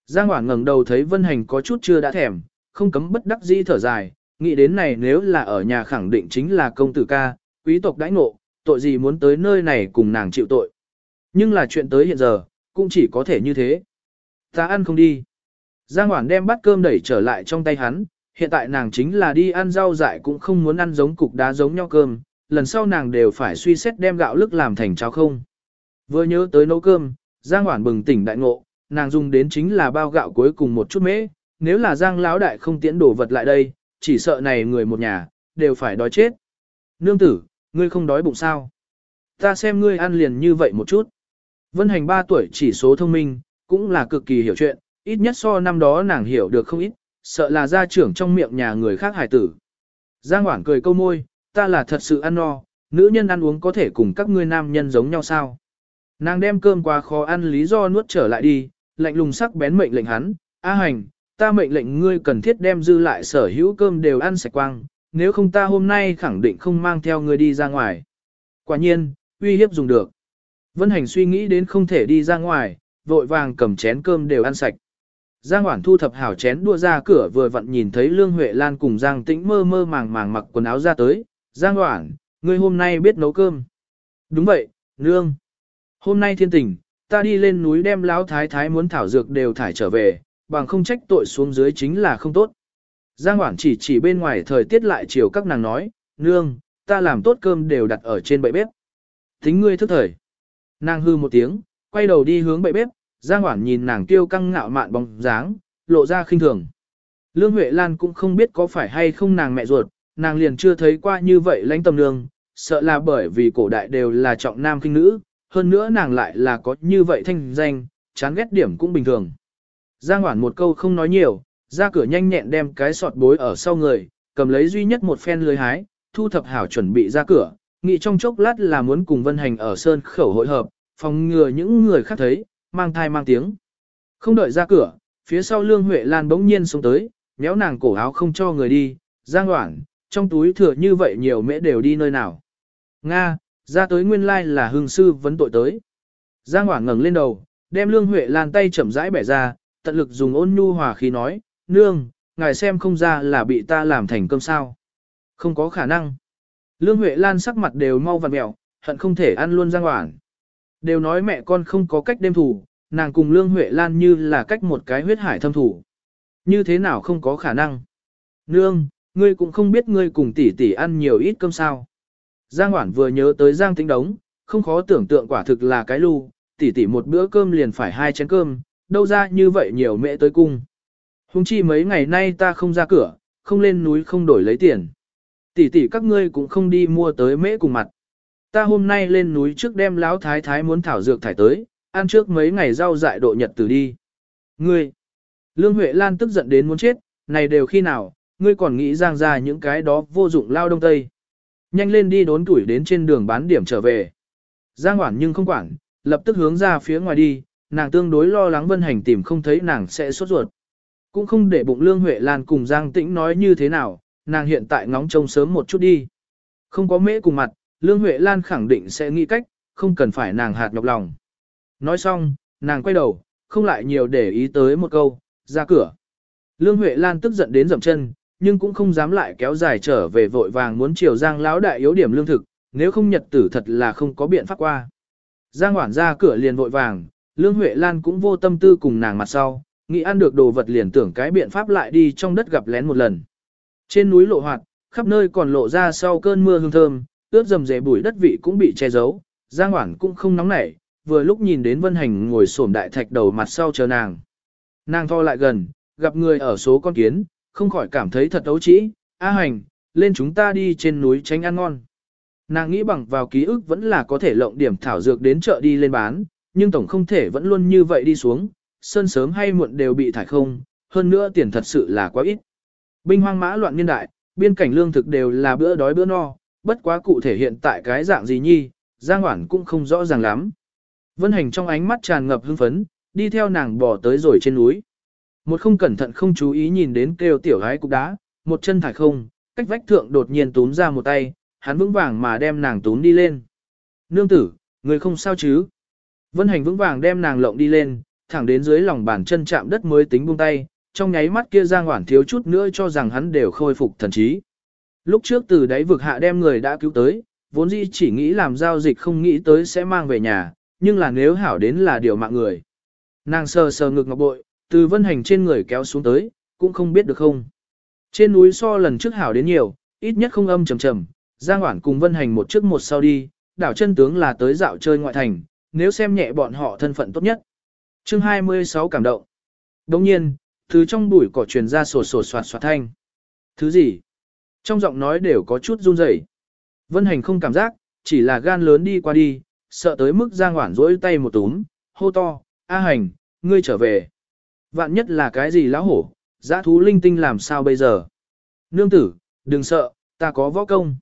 Giang Hoản ngẩng đầu thấy Vân Hành có chút chưa đã thèm, không cấm bất đắc dĩ thở dài, nghĩ đến này nếu là ở nhà khẳng định chính là công tử ca, quý tộc đãi ngộ, tội gì muốn tới nơi này cùng nàng chịu tội. Nhưng là chuyện tới hiện giờ, cũng chỉ có thể như thế. Ta ăn không đi. Giang Hoản đem bát cơm đẩy trở lại trong tay hắn, hiện tại nàng chính là đi ăn rau dại cũng không muốn ăn giống cục đá giống nhau cơm, lần sau nàng đều phải suy xét đem gạo lức làm thành cháo không. Vừa nhớ tới nấu cơm, Giang Hoản bừng tỉnh đại ngộ, nàng dùng đến chính là bao gạo cuối cùng một chút mễ, nếu là Giang lão đại không tiễn đổ vật lại đây, chỉ sợ này người một nhà, đều phải đói chết. Nương tử, ngươi không đói bụng sao? Ta xem ngươi ăn liền như vậy một chút. Vân hành 3 tuổi chỉ số thông minh, cũng là cực kỳ hiểu chuyện, ít nhất so năm đó nàng hiểu được không ít, sợ là gia trưởng trong miệng nhà người khác hài tử. Giang Hoảng cười câu môi, ta là thật sự ăn no, nữ nhân ăn uống có thể cùng các ngươi nam nhân giống nhau sao? Nàng đem cơm qua khó ăn lý do nuốt trở lại đi, lạnh lùng sắc bén mệnh lệnh hắn, A hành, ta mệnh lệnh ngươi cần thiết đem dư lại sở hữu cơm đều ăn sạch quang, nếu không ta hôm nay khẳng định không mang theo ngươi đi ra ngoài. Quả nhiên, uy hiếp dùng được. Vân hành suy nghĩ đến không thể đi ra ngoài, vội vàng cầm chén cơm đều ăn sạch. Giang Hoản thu thập hảo chén đua ra cửa vừa vặn nhìn thấy Lương Huệ Lan cùng Giang Tĩnh mơ mơ màng màng mặc quần áo ra tới. Giang Hoản, ngươi hôm nay biết nấu cơm. Đúng vậy, Nương. Hôm nay thiên tình, ta đi lên núi đem lão thái thái muốn thảo dược đều thải trở về, bằng không trách tội xuống dưới chính là không tốt. Giang Hoản chỉ chỉ bên ngoài thời tiết lại chiều các nàng nói, Nương, ta làm tốt cơm đều đặt ở trên bậy bếp. Tính ngươi thức thời. Nàng hư một tiếng, quay đầu đi hướng bệ bếp, Giang Hoản nhìn nàng tiêu căng ngạo mạn bóng dáng, lộ ra khinh thường. Lương Huệ Lan cũng không biết có phải hay không nàng mẹ ruột, nàng liền chưa thấy qua như vậy lãnh tầm nương, sợ là bởi vì cổ đại đều là trọng nam kinh nữ, hơn nữa nàng lại là có như vậy thanh danh, chán ghét điểm cũng bình thường. Giang Hoản một câu không nói nhiều, ra cửa nhanh nhẹn đem cái sọt bối ở sau người, cầm lấy duy nhất một phen lưới hái, thu thập hảo chuẩn bị ra cửa, nghĩ trong chốc lát là muốn cùng Vân Hành ở Sơn khẩu hội hợp, phòng ngừa những người khác thấy, mang thai mang tiếng. Không đợi ra cửa, phía sau Lương Huệ Lan bỗng nhiên xuống tới, méo nàng cổ áo không cho người đi, giang hoảng, trong túi thừa như vậy nhiều mễ đều đi nơi nào. Nga, ra tới nguyên lai là hương sư vấn tội tới. Giang hoảng ngẩng lên đầu, đem Lương Huệ Lan tay chậm rãi bẻ ra, tận lực dùng ôn nhu hòa khí nói, nương, ngài xem không ra là bị ta làm thành cơm sao. Không có khả năng. Lương Huệ Lan sắc mặt đều mau vặn mẹo, hận không thể ăn luôn Giang Hoảng. Đều nói mẹ con không có cách đêm thủ, nàng cùng Lương Huệ Lan như là cách một cái huyết hải thâm thủ. Như thế nào không có khả năng? Nương, ngươi cũng không biết ngươi cùng tỷ tỷ ăn nhiều ít cơm sao. Giang Hoản vừa nhớ tới Giang Tĩnh Đống, không khó tưởng tượng quả thực là cái lù, tỷ tỷ một bữa cơm liền phải hai chén cơm, đâu ra như vậy nhiều mẹ tới cung. Hùng chi mấy ngày nay ta không ra cửa, không lên núi không đổi lấy tiền. Tỷ tỷ các ngươi cũng không đi mua tới mễ cùng mặt. Ta hôm nay lên núi trước đem lão thái thái muốn thảo dược thải tới, ăn trước mấy ngày rau dại độ nhật từ đi. Ngươi! Lương Huệ Lan tức giận đến muốn chết, này đều khi nào, ngươi còn nghĩ giang ra những cái đó vô dụng lao đông tây. Nhanh lên đi đốn tuổi đến trên đường bán điểm trở về. Giang hoảng nhưng không quản, lập tức hướng ra phía ngoài đi, nàng tương đối lo lắng Vân Hành tìm không thấy nàng sẽ sốt ruột. Cũng không để bụng Lương Huệ Lan cùng Giang Tĩnh nói như thế nào, nàng hiện tại ngóng trông sớm một chút đi. Không có mễ cùng mặt, Lương Huệ Lan khẳng định sẽ nghĩ cách, không cần phải nàng hạt nhọc lòng. Nói xong, nàng quay đầu, không lại nhiều để ý tới một câu, ra cửa. Lương Huệ Lan tức giận đến dậm chân, nhưng cũng không dám lại kéo dài trở về vội vàng muốn chiều Giang lão đại yếu điểm lương thực, nếu không nhật tử thật là không có biện pháp qua. Giang Hoản ra cửa liền vội vàng, Lương Huệ Lan cũng vô tâm tư cùng nàng mặt sau, nghĩ ăn được đồ vật liền tưởng cái biện pháp lại đi trong đất gặp lén một lần. Trên núi lộ hoạt, khắp nơi còn lộ ra sau cơn mưa hương thơm, ướt dầm dề bụi đất vị cũng bị che giấu, Giang Hoản cũng không nóng nảy, vừa lúc nhìn đến Vân Hành ngồi xổm đại thạch đầu mặt sau chờ nàng. Nàng tho lại gần, gặp người ở số con kiến, không khỏi cảm thấy thật ấu trĩ, A Hành, lên chúng ta đi trên núi tránh ăn ngon. Nàng nghĩ bằng vào ký ức vẫn là có thể lộng điểm thảo dược đến chợ đi lên bán, nhưng tổng không thể vẫn luôn như vậy đi xuống, sơn sớm hay muộn đều bị thải không, hơn nữa tiền thật sự là quá ít. Binh hoang mã loạn niên đại, biên cảnh lương thực đều là bữa đói bữa no, bất quá cụ thể hiện tại cái dạng gì nhi, Giang Hoản cũng không rõ ràng lắm. Vân Hành trong ánh mắt tràn ngập hưng phấn, đi theo nàng bò tới rồi trên núi. Một không cẩn thận không chú ý nhìn đến kêu tiểu gái cục đá, một chân thải không, cách vách thượng đột nhiên túm ra một tay, hắn vững vàng mà đem nàng túm đi lên. Nương tử, người không sao chứ? Vân Hành vững vàng đem nàng lộng đi lên, thẳng đến dưới lòng bàn chân chạm đất mới tính buông tay, trong nháy mắt kia Giang Hoản thiếu chút nữa cho rằng hắn đều khôi phục thần trí. Lúc trước từ đáy vực hạ đem người đã cứu tới, vốn dĩ chỉ nghĩ làm giao dịch không nghĩ tới sẽ mang về nhà, nhưng là nếu hảo đến là điều mạng người. Nàng sờ sờ ngực ngọc bội, từ vân hành trên người kéo xuống tới, cũng không biết được không. Trên núi so lần trước hảo đến nhiều, ít nhất không âm trầm trầm, Giang Hoản cùng vân hành một trước một sau đi, đảo chân tướng là tới dạo chơi ngoại thành, nếu xem nhẹ bọn họ thân phận tốt nhất. chương 26 cảm động. Đồng nhiên, từ trong bụi cỏ truyền ra sổ sổ soạt soạt thanh. Thứ gì? Trong giọng nói đều có chút run rẩy. Vân hành không cảm giác, chỉ là gan lớn đi qua đi, sợ tới mức Giang Hoản rỗi tay một túm, hô to, A hành, ngươi trở về. Vạn nhất là cái gì lão hổ, giã thú linh tinh làm sao bây giờ? Nương tử, đừng sợ, ta có võ công.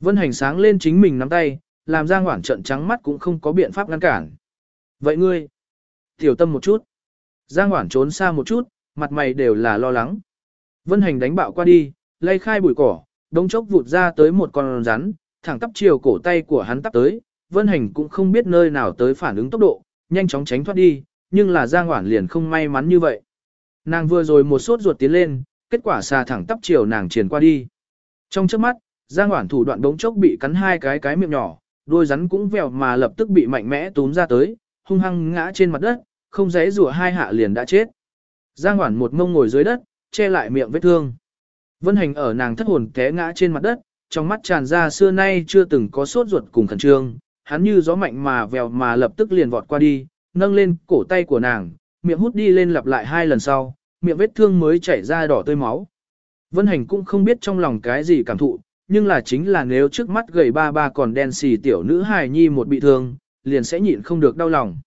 Vân hành sáng lên chính mình nắm tay, làm Giang Hoản trận trắng mắt cũng không có biện pháp ngăn cản. Vậy ngươi, tiểu tâm một chút. Giang Hoản trốn xa một chút, mặt mày đều là lo lắng. Vân hành đánh bạo qua đi, lay khai bụi cỏ, đống chốc vụt ra tới một con rắn, thẳng tắp chiều cổ tay của hắn tắp tới, Vân Hành cũng không biết nơi nào tới phản ứng tốc độ, nhanh chóng tránh thoát đi, nhưng là Giang Hoản liền không may mắn như vậy. Nàng vừa rồi một sốt ruột tiến lên, kết quả xà thẳng tắp chiều nàng triển qua đi. Trong chớp mắt, Giang Hoản thủ đoạn đống chốc bị cắn hai cái cái miệng nhỏ, đôi rắn cũng vèo mà lập tức bị mạnh mẽ túm ra tới, hung hăng ngã trên mặt đất, không dễ rủa hai hạ liền đã chết. Giang Hoản một mông ngồi dưới đất, che lại miệng vết thương. Vân Hành ở nàng thất hồn té ngã trên mặt đất, trong mắt tràn ra xưa nay chưa từng có sốt ruột cùng khẩn trương, hắn như gió mạnh mà vèo mà lập tức liền vọt qua đi, nâng lên cổ tay của nàng, miệng hút đi lên lặp lại hai lần sau, miệng vết thương mới chảy ra đỏ tươi máu. Vân Hành cũng không biết trong lòng cái gì cảm thụ, nhưng là chính là nếu trước mắt gầy ba ba còn đen xì tiểu nữ hài nhi một bị thương, liền sẽ nhịn không được đau lòng.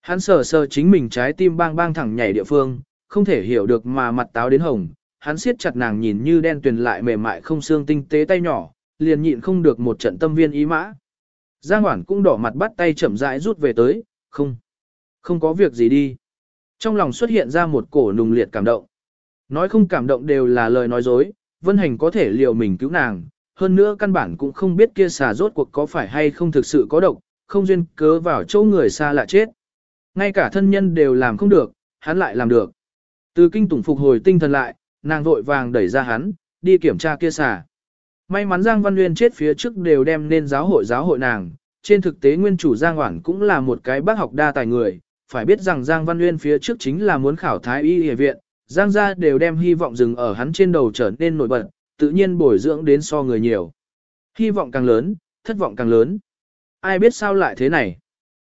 Hắn sờ sờ chính mình trái tim bang bang thẳng nhảy địa phương, không thể hiểu được mà mặt táo đến hồng, hắn siết chặt nàng nhìn như đen tuyền lại mềm mại không xương tinh tế tay nhỏ, liền nhịn không được một trận tâm viên ý mã. Giang Hoản cũng đỏ mặt bắt tay chậm rãi rút về tới, không, không có việc gì đi. Trong lòng xuất hiện ra một cổ nùng liệt cảm động. Nói không cảm động đều là lời nói dối, Vân Hành có thể liều mình cứu nàng, hơn nữa căn bản cũng không biết kia xà rốt cuộc có phải hay không thực sự có độc, không duyên cớ vào chỗ người xa lạ chết. Ngay cả thân nhân đều làm không được, hắn lại làm được. Từ kinh tủng phục hồi tinh thần lại, nàng vội vàng đẩy ra hắn, đi kiểm tra kia xà. May mắn Giang Văn Nguyên chết phía trước đều đem nên giáo hội giáo hội nàng, trên thực tế nguyên chủ Giang Hoản cũng là một cái bác học đa tài người, phải biết rằng Giang Văn Nguyên phía trước chính là muốn khảo thái y y viện, Giang gia đều đem hy vọng dừng ở hắn trên đầu trở nên nổi bật, tự nhiên bồi dưỡng đến so người nhiều. Hy vọng càng lớn, thất vọng càng lớn. Ai biết sao lại thế này?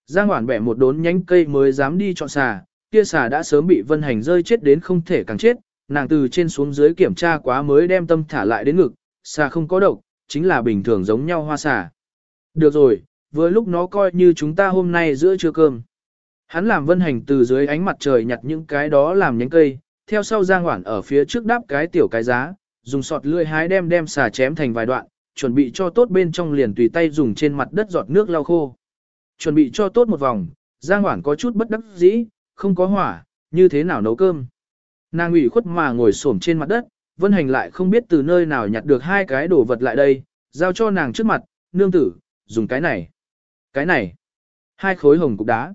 Giang Hoản bẻ một đốn nhánh cây mới dám đi chọn xà, kia xà đã sớm bị vân hành rơi chết đến không thể càng chết, nàng từ trên xuống dưới kiểm tra quá mới đem tâm thả lại đến ngực, xà không có độc, chính là bình thường giống nhau hoa xà. Được rồi, với lúc nó coi như chúng ta hôm nay giữa trưa cơm. Hắn làm vân hành từ dưới ánh mặt trời nhặt những cái đó làm nhánh cây, theo sau giang hoảng ở phía trước đáp cái tiểu cái giá, dùng sọt lưỡi hái đem đem xà chém thành vài đoạn, chuẩn bị cho tốt bên trong liền tùy tay dùng trên mặt đất giọt nước lau khô. Chuẩn bị cho tốt một vòng, giang hoảng có chút bất đắc dĩ, không có hỏa, như thế nào nấu cơm. Nàng ủy khuất mà ngồi xổm trên mặt đất, Vân Hành lại không biết từ nơi nào nhặt được hai cái đồ vật lại đây, giao cho nàng trước mặt, nương tử, dùng cái này. Cái này. Hai khối hồng cục đá.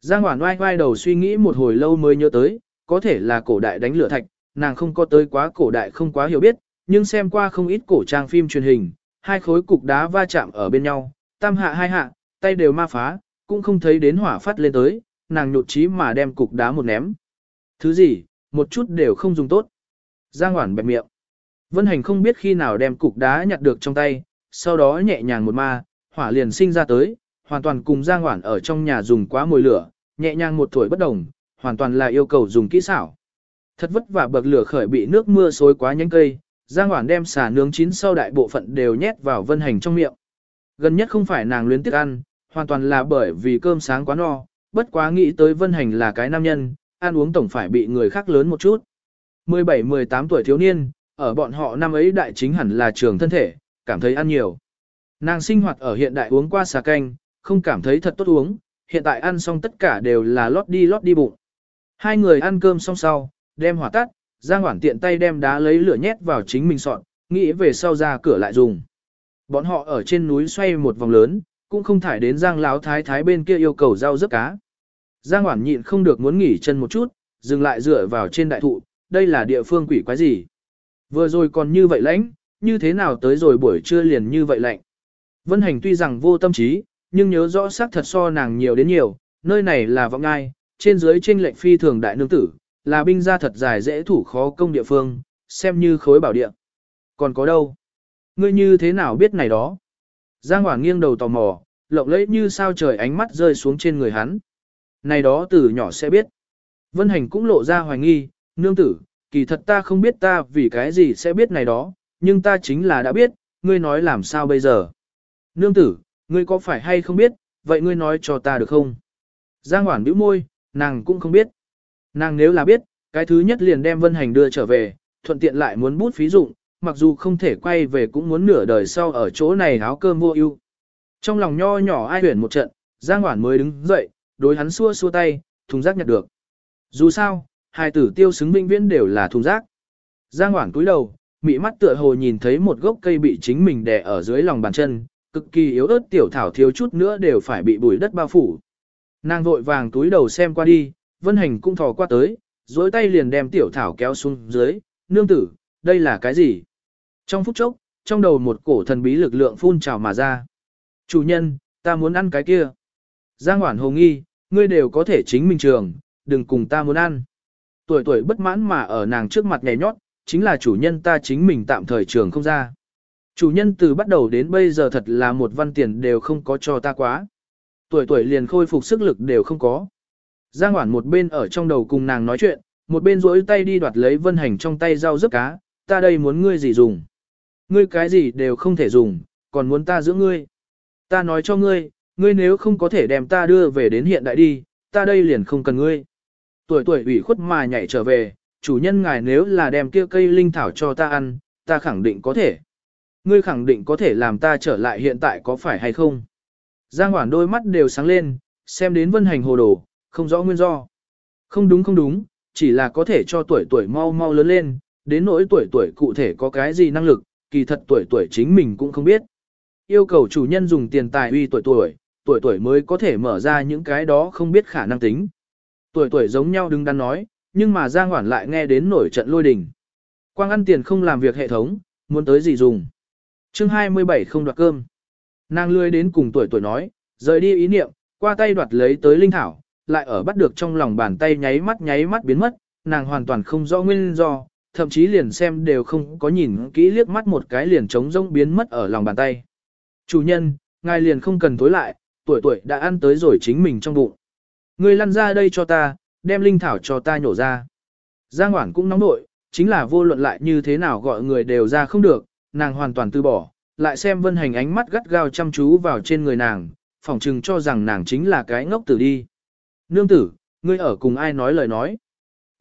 Giang Hoản oai oai đầu suy nghĩ một hồi lâu mới nhớ tới, có thể là cổ đại đánh lửa thạch, nàng không có tới quá cổ đại không quá hiểu biết, nhưng xem qua không ít cổ trang phim truyền hình, hai khối cục đá va chạm ở bên nhau, tam hạ hai hạ, tay đều ma phá, cũng không thấy đến hỏa phát lên tới, nàng nhột chí mà đem cục đá một ném. Thứ gì, một chút đều không dùng tốt. Giang Hoản bẹp miệng. Vân Hành không biết khi nào đem cục đá nhặt được trong tay, sau đó nhẹ nhàng một ma, hỏa liền sinh ra tới, hoàn toàn cùng Giang Hoản ở trong nhà dùng quá mồi lửa, nhẹ nhàng một tuổi bất đồng, hoàn toàn là yêu cầu dùng kỹ xảo. Thật vất vả bậc lửa khởi bị nước mưa xối quá nhánh cây, Giang Hoản đem xả nướng chín sau đại bộ phận đều nhét vào Vân Hành trong miệng. Gần nhất không phải nàng luyến tiếc ăn, hoàn toàn là bởi vì cơm sáng quá no, bất quá nghĩ tới Vân Hành là cái nam nhân, ăn uống tổng phải bị người khác lớn một chút. 17-18 tuổi thiếu niên, ở bọn họ năm ấy đại chính hẳn là trường thân thể, cảm thấy ăn nhiều. Nàng sinh hoạt ở hiện đại uống qua xà canh, không cảm thấy thật tốt uống, hiện tại ăn xong tất cả đều là lót đi lót đi bụng. Hai người ăn cơm xong sau, đem hỏa tắt, Giang Hoản tiện tay đem đá lấy lửa nhét vào chính mình sọn, nghĩ về sau ra cửa lại dùng. Bọn họ ở trên núi xoay một vòng lớn, cũng không thải đến Giang Láo Thái Thái bên kia yêu cầu rau rớt cá. Giang Hoản nhịn không được muốn nghỉ chân một chút, dừng lại dựa vào trên đại thụ, đây là địa phương quỷ quái gì. Vừa rồi còn như vậy lãnh, như thế nào tới rồi buổi trưa liền như vậy lạnh. Vân Hành tuy rằng vô tâm trí, nhưng nhớ rõ xác thật so nàng nhiều đến nhiều, nơi này là vọng ngai, trên dưới trên lệnh phi thường đại nương tử, là binh gia thật dài dễ thủ khó công địa phương, xem như khối bảo địa. Còn có đâu? Ngươi như thế nào biết này đó? Giang Hoảng nghiêng đầu tò mò, lộng lẫy như sao trời ánh mắt rơi xuống trên người hắn. Này đó từ nhỏ sẽ biết. Vân Hành cũng lộ ra hoài nghi, nương tử, kỳ thật ta không biết ta vì cái gì sẽ biết này đó, nhưng ta chính là đã biết, ngươi nói làm sao bây giờ. Nương tử, ngươi có phải hay không biết, vậy ngươi nói cho ta được không? Giang Hoảng bĩu môi, nàng cũng không biết. Nàng nếu là biết, cái thứ nhất liền đem Vân Hành đưa trở về, thuận tiện lại muốn bút phí dụng, mặc dù không thể quay về cũng muốn nửa đời sau ở chỗ này áo cơm vô ưu. Trong lòng nho nhỏ ai huyển một trận, Giang Hoản mới đứng dậy, đối hắn xua xua tay, thùng rác nhặt được. Dù sao, hai tử tiêu xứng vĩnh viễn đều là thùng rác. Giang Hoản cúi đầu, mị mắt tựa hồ nhìn thấy một gốc cây bị chính mình đè ở dưới lòng bàn chân, cực kỳ yếu ớt tiểu thảo thiếu chút nữa đều phải bị bụi đất bao phủ. Nàng vội vàng túi đầu xem qua đi, Vân Hành cũng thò qua tới, dối tay liền đem tiểu thảo kéo xuống dưới, nương tử, đây là cái gì? Trong phút chốc, trong đầu một cổ thần bí lực lượng phun trào mà ra. Chủ nhân, ta muốn ăn cái kia. Giang Hoản hồ nghi, ngươi đều có thể chính mình trường, đừng cùng ta muốn ăn. Tuổi tuổi bất mãn mà ở nàng trước mặt nhảy nhót, chính là chủ nhân ta chính mình tạm thời trường không ra. Chủ nhân từ bắt đầu đến bây giờ thật là một văn tiền đều không có cho ta quá. Tuổi tuổi liền khôi phục sức lực đều không có. Giang Hoản một bên ở trong đầu cùng nàng nói chuyện, một bên rỗi tay đi đoạt lấy vân hành trong tay rau rớp cá, ta đây muốn ngươi gì dùng. Ngươi cái gì đều không thể dùng, còn muốn ta giữ ngươi. Ta nói cho ngươi, ngươi nếu không có thể đem ta đưa về đến hiện đại đi, ta đây liền không cần ngươi. Tuổi tuổi ủy khuất mà nhảy trở về, chủ nhân ngài nếu là đem kia cây linh thảo cho ta ăn, ta khẳng định có thể. Ngươi khẳng định có thể làm ta trở lại hiện tại có phải hay không? Giang Hoản đôi mắt đều sáng lên, xem đến vân hành hồ đồ, không rõ nguyên do. Không đúng không đúng, chỉ là có thể cho tuổi tuổi mau mau lớn lên, đến nỗi tuổi tuổi cụ thể có cái gì năng lực, kỳ thật tuổi tuổi chính mình cũng không biết. Yêu cầu chủ nhân dùng tiền tài uy tuổi tuổi, tuổi tuổi mới có thể mở ra những cái đó không biết khả năng tính. Tuổi tuổi giống nhau đứng đắn nói, nhưng mà Giang Hoản lại nghe đến nổi trận lôi đình. Quang ăn tiền không làm việc hệ thống, muốn tới gì dùng. chương 27 không đoạt cơm. Nàng lươi đến cùng tuổi tuổi nói, rời đi ý niệm, qua tay đoạt lấy tới linh thảo, lại ở bắt được trong lòng bàn tay nháy mắt nháy mắt biến mất, nàng hoàn toàn không rõ nguyên do, thậm chí liền xem đều không có nhìn kỹ liếc mắt một cái liền trống rông biến mất ở lòng bàn tay. Chủ nhân, ngài liền không cần tối lại, tuổi tuổi đã ăn tới rồi chính mình trong bụng. Ngươi lăn ra đây cho ta, đem linh thảo cho ta nhổ ra. Giang Hoản cũng nóng nội, chính là vô luận lại như thế nào gọi người đều ra không được, nàng hoàn toàn từ bỏ, lại xem vân hành ánh mắt gắt gao chăm chú vào trên người nàng, phỏng chừng cho rằng nàng chính là cái ngốc tử đi. Nương tử, ngươi ở cùng ai nói lời nói.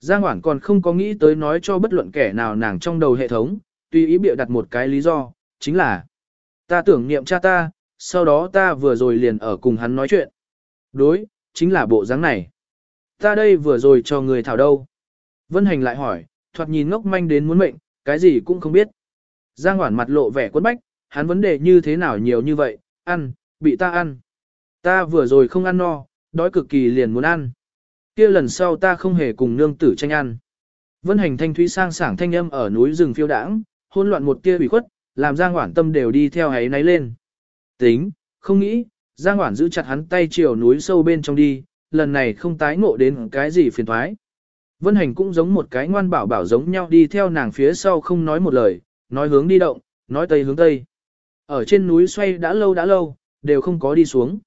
Giang Hoản còn không có nghĩ tới nói cho bất luận kẻ nào nàng trong đầu hệ thống, tùy ý biểu đặt một cái lý do, chính là ta tưởng niệm cha ta, sau đó ta vừa rồi liền ở cùng hắn nói chuyện. Đối, chính là bộ dáng này. Ta đây vừa rồi cho người thảo đâu. Vân Hành lại hỏi, thoạt nhìn ngốc manh đến muốn mệnh, cái gì cũng không biết. Giang Hoản mặt lộ vẻ quấn bách, hắn vấn đề như thế nào nhiều như vậy, ăn, bị ta ăn. Ta vừa rồi không ăn no, đói cực kỳ liền muốn ăn kia lần sau ta không hề cùng nương tử tranh ăn. Vân hành thanh thúy sang sảng thanh âm ở núi rừng phiêu đãng, hôn loạn một tia bị khuất, làm Giang Hoản tâm đều đi theo ấy náy lên. Tính, không nghĩ, Giang Hoản giữ chặt hắn tay chiều núi sâu bên trong đi, lần này không tái ngộ đến cái gì phiền thoái. Vân hành cũng giống một cái ngoan bảo bảo giống nhau đi theo nàng phía sau không nói một lời, nói hướng đi động, nói tây hướng tây. Ở trên núi xoay đã lâu đã lâu, đều không có đi xuống.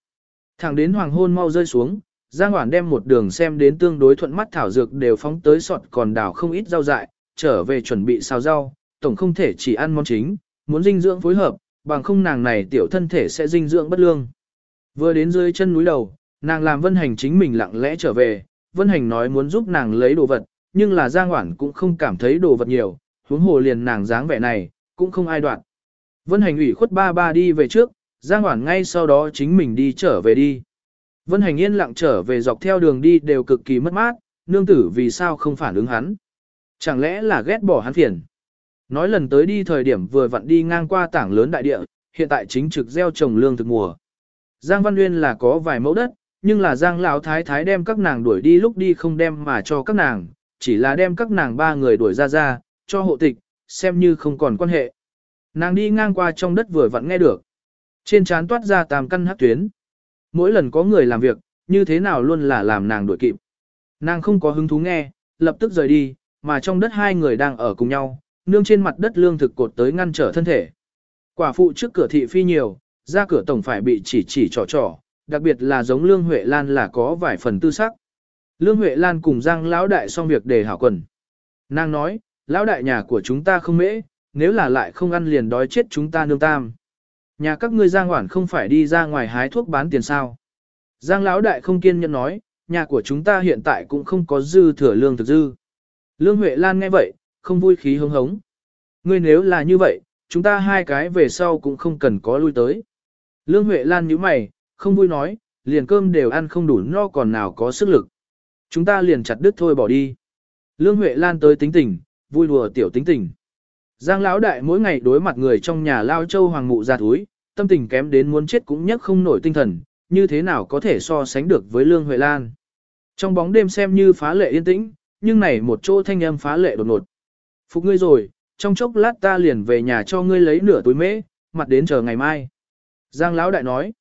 Thẳng đến hoàng hôn mau rơi xuống, Giang Hoản đem một đường xem đến tương đối thuận mắt thảo dược đều phóng tới sọt còn đảo không ít rau dại, trở về chuẩn bị xào rau, tổng không thể chỉ ăn món chính, muốn dinh dưỡng phối hợp, bằng không nàng này tiểu thân thể sẽ dinh dưỡng bất lương. Vừa đến dưới chân núi đầu, nàng làm Vân Hành chính mình lặng lẽ trở về, Vân Hành nói muốn giúp nàng lấy đồ vật, nhưng là Giang Hoản cũng không cảm thấy đồ vật nhiều, huống hồ liền nàng dáng vẻ này, cũng không ai đoạn. Vân Hành ủy khuất ba ba đi về trước, Giang Hoản ngay sau đó chính mình đi trở về đi. Vân Hành yên lặng trở về dọc theo đường đi đều cực kỳ mất mát, nương tử vì sao không phản ứng hắn. Chẳng lẽ là ghét bỏ hắn phiền. Nói lần tới đi thời điểm vừa vặn đi ngang qua tảng lớn đại địa, hiện tại chính trực gieo trồng lương thực mùa. Giang Văn Nguyên là có vài mẫu đất, nhưng là Giang Lão Thái Thái đem các nàng đuổi đi lúc đi không đem mà cho các nàng, chỉ là đem các nàng ba người đuổi ra ra, cho hộ tịch, xem như không còn quan hệ. Nàng đi ngang qua trong đất vừa vặn nghe được. Trên trán toát ra tàm căn hắc tuyến. Mỗi lần có người làm việc, như thế nào luôn là làm nàng đuổi kịp. Nàng không có hứng thú nghe, lập tức rời đi, mà trong đất hai người đang ở cùng nhau, nương trên mặt đất lương thực cột tới ngăn trở thân thể. Quả phụ trước cửa thị phi nhiều, ra cửa tổng phải bị chỉ chỉ trò trò, đặc biệt là giống Lương Huệ Lan là có vài phần tư sắc. Lương Huệ Lan cùng Giang lão đại xong việc để hảo quần. Nàng nói, lão đại nhà của chúng ta không mễ, nếu là lại không ăn liền đói chết chúng ta nương tam. Nhà các ngươi Giang Hoản không phải đi ra ngoài hái thuốc bán tiền sao. Giang lão đại không kiên nhẫn nói, nhà của chúng ta hiện tại cũng không có dư thừa lương thực dư. Lương Huệ Lan nghe vậy, không vui khí hống hống. Ngươi nếu là như vậy, chúng ta hai cái về sau cũng không cần có lui tới. Lương Huệ Lan nhíu mày, không vui nói, liền cơm đều ăn không đủ no còn nào có sức lực. Chúng ta liền chặt đứt thôi bỏ đi. Lương Huệ Lan tới tính tình, vui đùa tiểu tính tình. Giang lão đại mỗi ngày đối mặt người trong nhà lao châu hoàng mụ ra túi, tâm tình kém đến muốn chết cũng nhấc không nổi tinh thần, như thế nào có thể so sánh được với Lương Huệ Lan. Trong bóng đêm xem như phá lệ yên tĩnh, nhưng này một chỗ thanh âm phá lệ đột ngột. Phục ngươi rồi, trong chốc lát ta liền về nhà cho ngươi lấy nửa túi mễ, mặt đến chờ ngày mai. Giang lão đại nói.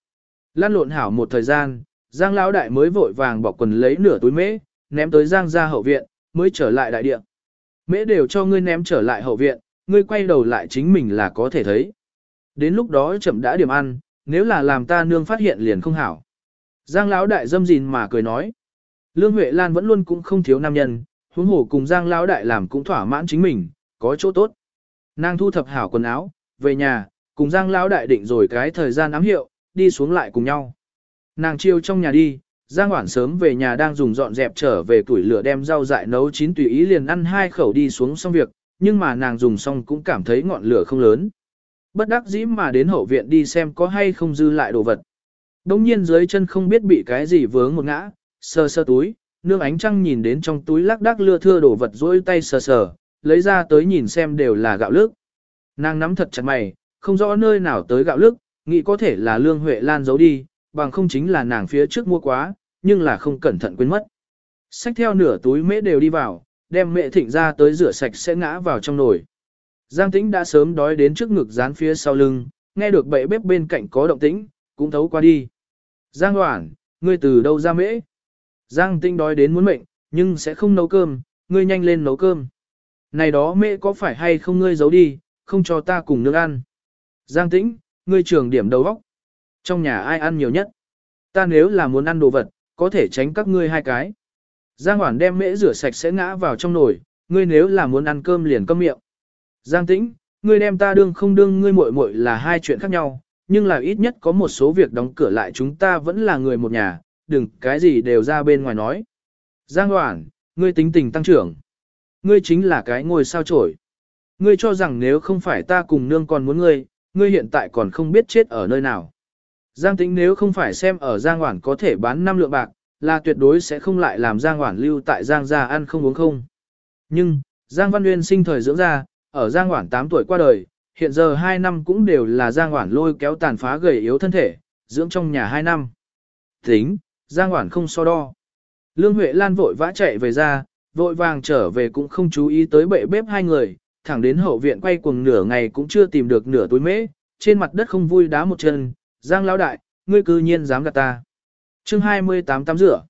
Lan lộn hảo một thời gian, Giang lão đại mới vội vàng bỏ quần lấy nửa túi mễ, ném tới Giang ra hậu viện, mới trở lại đại địa. Mễ đều cho ngươi ném trở lại hậu viện, ngươi quay đầu lại chính mình là có thể thấy. Đến lúc đó chậm đã điểm ăn, nếu là làm ta nương phát hiện liền không hảo. Giang lão đại dâm dìn mà cười nói. Lương Huệ Lan vẫn luôn cũng không thiếu nam nhân, huống hồ cùng Giang lão đại làm cũng thỏa mãn chính mình, có chỗ tốt. Nàng thu thập hảo quần áo, về nhà, cùng Giang lão đại định rồi cái thời gian ám hiệu, đi xuống lại cùng nhau. Nàng chiêu trong nhà đi, Giang Hoản sớm về nhà đang dùng dọn dẹp trở về tuổi lửa đem rau dại nấu chín tùy ý liền ăn hai khẩu đi xuống xong việc, nhưng mà nàng dùng xong cũng cảm thấy ngọn lửa không lớn. Bất đắc dĩ mà đến hậu viện đi xem có hay không dư lại đồ vật. Đông nhiên dưới chân không biết bị cái gì vướng một ngã, sờ sờ túi, nương ánh trăng nhìn đến trong túi lắc đắc lưa thưa đồ vật dỗi tay sờ sờ, lấy ra tới nhìn xem đều là gạo lức. Nàng nắm thật chặt mày, không rõ nơi nào tới gạo lức, nghĩ có thể là Lương Huệ Lan giấu đi, bằng không chính là nàng phía trước mua quá, nhưng là không cẩn thận quên mất. Xách theo nửa túi mễ đều đi vào, đem mẹ thịnh ra tới rửa sạch sẽ ngã vào trong nồi. Giang Tĩnh đã sớm đói đến trước ngực dán phía sau lưng, nghe được bậy bếp bên cạnh có động tĩnh, cũng thấu qua đi. Giang Hoảng, ngươi từ đâu ra mễ? Giang Tĩnh đói đến muốn mệnh, nhưng sẽ không nấu cơm, ngươi nhanh lên nấu cơm. Này đó mễ có phải hay không ngươi giấu đi, không cho ta cùng nước ăn. Giang Tĩnh, ngươi trường điểm đầu óc. Trong nhà ai ăn nhiều nhất? Ta nếu là muốn ăn đồ vật, có thể tránh các ngươi hai cái. Giang Hoản đem mễ rửa sạch sẽ ngã vào trong nồi, ngươi nếu là muốn ăn cơm liền câm miệng. Giang Tĩnh, ngươi đem ta đương không đương ngươi muội muội là hai chuyện khác nhau, nhưng là ít nhất có một số việc đóng cửa lại chúng ta vẫn là người một nhà, đừng cái gì đều ra bên ngoài nói. Giang Hoản, ngươi tính tình tăng trưởng. Ngươi chính là cái ngôi sao trổi. Ngươi cho rằng nếu không phải ta cùng nương còn muốn ngươi, ngươi hiện tại còn không biết chết ở nơi nào. Giang Tĩnh nếu không phải xem ở Giang Hoản có thể bán 5 lượng bạc, là tuyệt đối sẽ không lại làm Giang Hoản lưu tại Giang gia ăn không uống không. Nhưng, Giang Văn Nguyên sinh thời dưỡng ra, ở Giang Hoản 8 tuổi qua đời, hiện giờ 2 năm cũng đều là Giang Hoản lôi kéo tàn phá gầy yếu thân thể, dưỡng trong nhà 2 năm. Tính, Giang Hoản không so đo. Lương Huệ Lan vội vã chạy về ra, vội vàng trở về cũng không chú ý tới bệ bếp hai người, thẳng đến hậu viện quay cuồng nửa ngày cũng chưa tìm được nửa túi mễ, trên mặt đất không vui đá một chân, Giang lão đại, ngươi cư nhiên dám gạt ta chương 28 tắm rửa.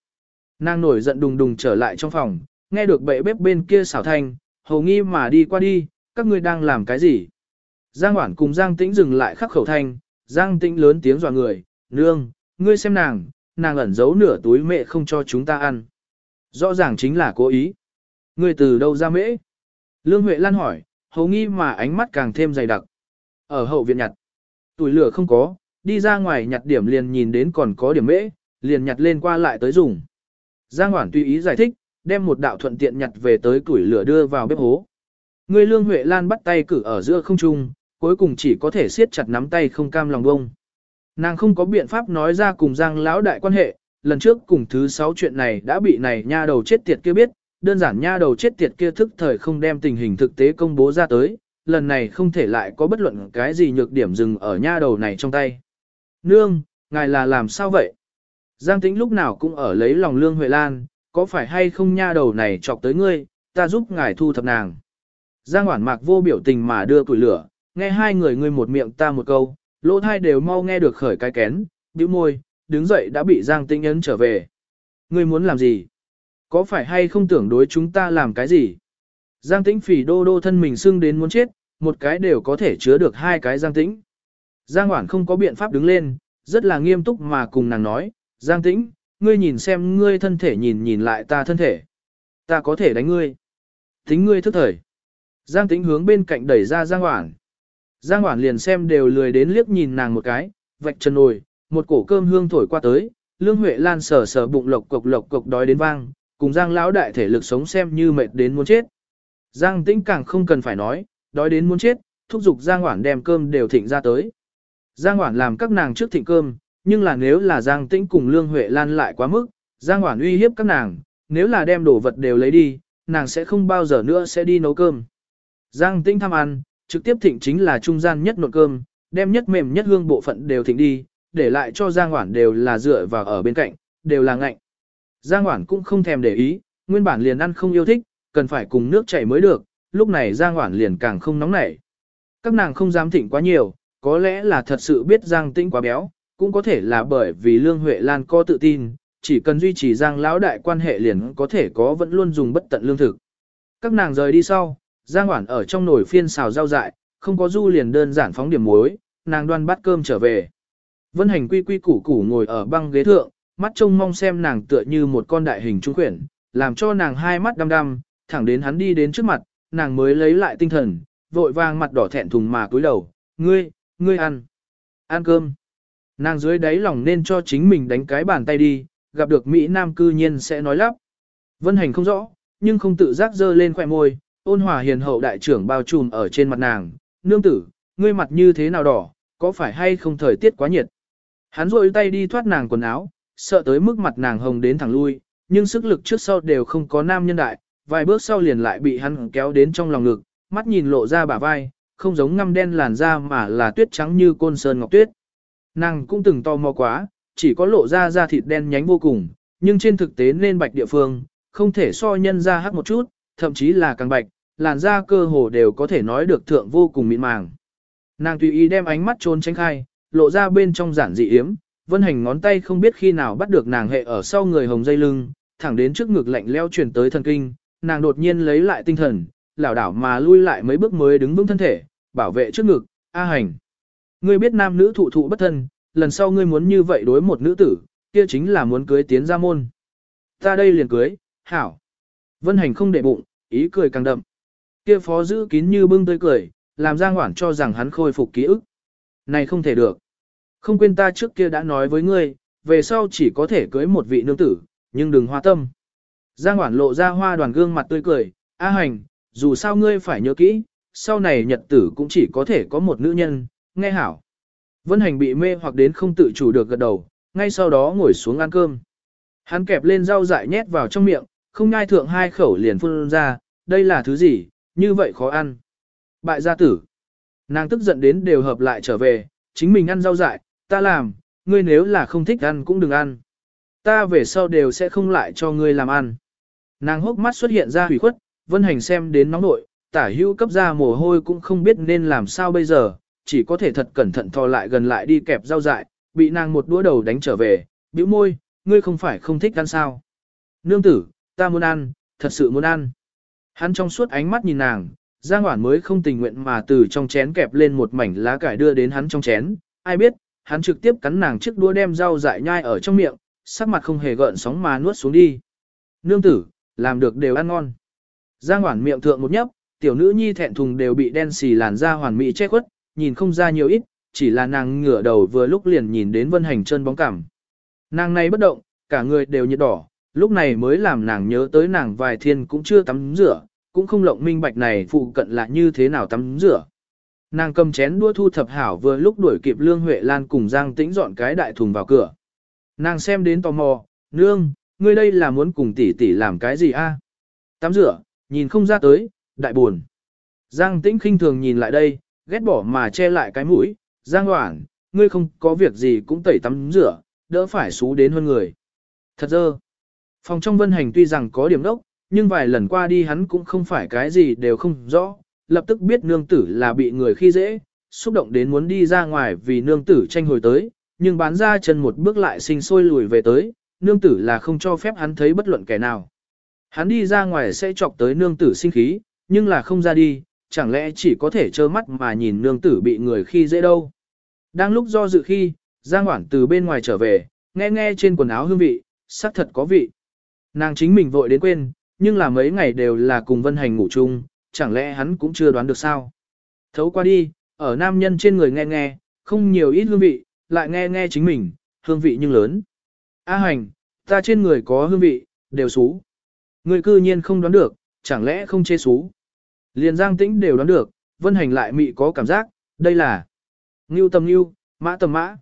Nàng nổi giận đùng đùng trở lại trong phòng, nghe được bệ bếp bên kia xảo thanh, hầu nghi mà đi qua đi, các ngươi đang làm cái gì? Giang Hoản cùng Giang Tĩnh dừng lại khắc khẩu thanh, Giang Tĩnh lớn tiếng dọa người, nương, ngươi xem nàng, nàng ẩn giấu nửa túi mẹ không cho chúng ta ăn. Rõ ràng chính là cố ý. Ngươi từ đâu ra mễ? Lương Huệ Lan hỏi, hầu nghi mà ánh mắt càng thêm dày đặc. Ở hậu viện nhặt, tuổi lửa không có, đi ra ngoài nhặt điểm liền nhìn đến còn có điểm mễ, liền nhặt lên qua lại tới dùng. Giang Hoản tùy ý giải thích, đem một đạo thuận tiện nhặt về tới củi lửa đưa vào bếp hố. Người Lương Huệ Lan bắt tay cử ở giữa không trung, cuối cùng chỉ có thể siết chặt nắm tay không cam lòng bông. Nàng không có biện pháp nói ra cùng Giang lão đại quan hệ, lần trước cùng thứ sáu chuyện này đã bị này nha đầu chết tiệt kia biết, đơn giản nha đầu chết tiệt kia thức thời không đem tình hình thực tế công bố ra tới, lần này không thể lại có bất luận cái gì nhược điểm dừng ở nha đầu này trong tay. Nương, ngài là làm sao vậy? Giang tĩnh lúc nào cũng ở lấy lòng lương Huệ Lan, có phải hay không nha đầu này chọc tới ngươi, ta giúp ngài thu thập nàng. Giang hoản mạc vô biểu tình mà đưa củi lửa, nghe hai người ngươi một miệng ta một câu, lỗ thai đều mau nghe được khởi cái kén, bĩu môi, đứng dậy đã bị Giang tĩnh ấn trở về. Ngươi muốn làm gì? Có phải hay không tưởng đối chúng ta làm cái gì? Giang tĩnh phỉ đô đô thân mình sưng đến muốn chết, một cái đều có thể chứa được hai cái giang tĩnh. Giang Hoản không có biện pháp đứng lên, rất là nghiêm túc mà cùng nàng nói, Giang tĩnh, ngươi nhìn xem ngươi thân thể nhìn nhìn lại ta thân thể. Ta có thể đánh ngươi. Tính ngươi thức thời. Giang tĩnh hướng bên cạnh đẩy ra Giang Hoảng. Giang Hoảng liền xem đều lười đến liếc nhìn nàng một cái, vạch chân nồi, một cổ cơm hương thổi qua tới, Lương Huệ Lan sờ sờ bụng lộc cộc lộc cộc đói đến vang, cùng Giang lão đại thể lực sống xem như mệt đến muốn chết. Giang Tĩnh càng không cần phải nói, đói đến muốn chết, thúc giục Giang Hoản đem cơm đều thịnh ra tới. Giang Hoản làm các nàng trước thịnh cơm, nhưng là nếu là Giang Tĩnh cùng Lương Huệ Lan lại quá mức, Giang Hoản uy hiếp các nàng, nếu là đem đồ vật đều lấy đi, nàng sẽ không bao giờ nữa sẽ đi nấu cơm. Giang Tĩnh tham ăn, trực tiếp thịnh chính là trung gian nhất nộn cơm, đem nhất mềm nhất hương bộ phận đều thịnh đi, để lại cho Giang Hoản đều là dựa vào ở bên cạnh, đều là ngạnh. Giang Hoản cũng không thèm để ý, nguyên bản liền ăn không yêu thích, cần phải cùng nước chảy mới được, lúc này Giang Hoản liền càng không nóng nảy. Các nàng không dám thịnh quá nhiều, có lẽ là thật sự biết Giang Tĩnh quá béo, cũng có thể là bởi vì Lương Huệ Lan có tự tin, chỉ cần duy trì Giang lão đại quan hệ liền có thể có vẫn luôn dùng bất tận lương thực. Các nàng rời đi sau, Giang Hoản ở trong nồi phiên xào rau dại, không có du liền đơn giản phóng điểm muối, nàng đoan bát cơm trở về. Vân hành quy quy củ củ ngồi ở băng ghế thượng, mắt trông mong xem nàng tựa như một con đại hình trung quyển, làm cho nàng hai mắt đăm đăm, thẳng đến hắn đi đến trước mặt, nàng mới lấy lại tinh thần, vội vàng mặt đỏ thẹn thùng mà cúi đầu, ngươi, ngươi ăn, ăn cơm. Nàng dưới đáy lòng nên cho chính mình đánh cái bàn tay đi, gặp được Mỹ Nam cư nhiên sẽ nói lắp. Vân hành không rõ, nhưng không tự giác dơ lên khỏe môi, ôn hòa hiền hậu đại trưởng bao trùm ở trên mặt nàng, nương tử, ngươi mặt như thế nào đỏ, có phải hay không thời tiết quá nhiệt. Hắn rội tay đi thoát nàng quần áo, sợ tới mức mặt nàng hồng đến thẳng lui, nhưng sức lực trước sau đều không có nam nhân đại, vài bước sau liền lại bị hắn kéo đến trong lòng ngực, mắt nhìn lộ ra bả vai, không giống ngăm đen làn da mà là tuyết trắng như côn sơn ngọc tuyết. Nàng cũng từng to mò quá, chỉ có lộ ra da thịt đen nhánh vô cùng, nhưng trên thực tế nên bạch địa phương, không thể so nhân ra hắc một chút, thậm chí là càng bạch, làn da cơ hồ đều có thể nói được thượng vô cùng mịn màng. Nàng tùy ý đem ánh mắt trốn tránh khai, lộ ra bên trong giản dị yếm, vân hành ngón tay không biết khi nào bắt được nàng hệ ở sau người hồng dây lưng, thẳng đến trước ngực lạnh leo chuyển tới thần kinh, nàng đột nhiên lấy lại tinh thần, lảo đảo mà lui lại mấy bước mới đứng vững thân thể, bảo vệ trước ngực, A hành. Ngươi biết nam nữ thụ thụ bất thân, lần sau ngươi muốn như vậy đối một nữ tử, kia chính là muốn cưới tiến ra môn. Ta đây liền cưới, hảo. Vân hành không để bụng, ý cười càng đậm. Kia phó giữ kín như bưng tươi cười, làm Giang Hoảng cho rằng hắn khôi phục ký ức. Này không thể được. Không quên ta trước kia đã nói với ngươi, về sau chỉ có thể cưới một vị nương tử, nhưng đừng hoa tâm. Giang Hoảng lộ ra hoa đoàn gương mặt tươi cười, A hành, dù sao ngươi phải nhớ kỹ, sau này nhật tử cũng chỉ có thể có một nữ nhân, nghe hảo. Vân hành bị mê hoặc đến không tự chủ được gật đầu, ngay sau đó ngồi xuống ăn cơm. Hắn kẹp lên rau dại nhét vào trong miệng, không nhai thượng hai khẩu liền phun ra, đây là thứ gì, như vậy khó ăn. Bại gia tử. Nàng tức giận đến đều hợp lại trở về, chính mình ăn rau dại, ta làm, ngươi nếu là không thích ăn cũng đừng ăn. Ta về sau đều sẽ không lại cho ngươi làm ăn. Nàng hốc mắt xuất hiện ra hủy khuất, vân hành xem đến nóng nội, tả hữu cấp ra mồ hôi cũng không biết nên làm sao bây giờ, chỉ có thể thật cẩn thận thò lại gần lại đi kẹp rau dại, bị nàng một đũa đầu đánh trở về, bĩu môi, ngươi không phải không thích ăn sao. Nương tử, ta muốn ăn, thật sự muốn ăn. Hắn trong suốt ánh mắt nhìn nàng, Giang Hoản mới không tình nguyện mà từ trong chén kẹp lên một mảnh lá cải đưa đến hắn trong chén, ai biết, hắn trực tiếp cắn nàng chiếc đũa đem rau dại nhai ở trong miệng, sắc mặt không hề gợn sóng mà nuốt xuống đi. Nương tử, làm được đều ăn ngon. Giang Hoản miệng thượng một nhấp, tiểu nữ nhi thẹn thùng đều bị đen xì làn da hoàn mỹ che khuất, nhìn không ra nhiều ít, chỉ là nàng ngửa đầu vừa lúc liền nhìn đến vân hành chân bóng cảm. Nàng này bất động, cả người đều nhiệt đỏ, lúc này mới làm nàng nhớ tới nàng vài thiên cũng chưa tắm rửa, cũng không lộng minh bạch này phụ cận là như thế nào tắm rửa. Nàng cầm chén đua thu thập hảo vừa lúc đuổi kịp Lương Huệ Lan cùng Giang Tĩnh dọn cái đại thùng vào cửa. Nàng xem đến tò mò, nương, ngươi đây là muốn cùng tỷ tỷ làm cái gì a? Tắm rửa, nhìn không ra tới, đại buồn. Giang Tĩnh khinh thường nhìn lại đây, ghét bỏ mà che lại cái mũi, Giang Hoảng, ngươi không có việc gì cũng tẩy tắm rửa, đỡ phải xú đến hơn người. Thật dơ. Phòng trong vân hành tuy rằng có điểm đốc, nhưng vài lần qua đi hắn cũng không phải cái gì đều không rõ, lập tức biết nương tử là bị người khi dễ, xúc động đến muốn đi ra ngoài vì nương tử tranh hồi tới, nhưng bán ra chân một bước lại sinh sôi lùi về tới, nương tử là không cho phép hắn thấy bất luận kẻ nào. Hắn đi ra ngoài sẽ chọc tới nương tử sinh khí, nhưng là không ra đi, chẳng lẽ chỉ có thể trơ mắt mà nhìn nương tử bị người khi dễ đâu. Đang lúc do dự khi, Giang Hoảng từ bên ngoài trở về, nghe nghe trên quần áo hương vị, xác thật có vị. Nàng chính mình vội đến quên, nhưng là mấy ngày đều là cùng Vân Hành ngủ chung, chẳng lẽ hắn cũng chưa đoán được sao. Thấu qua đi, ở nam nhân trên người nghe nghe, không nhiều ít hương vị, lại nghe nghe chính mình, hương vị nhưng lớn. A hành, ta trên người có hương vị, đều xú. Người cư nhiên không đoán được, chẳng lẽ không chê xú. Liền giang tĩnh đều đoán được, vân hành lại mị có cảm giác, đây là ngưu tầm ngưu, mã tầm mã.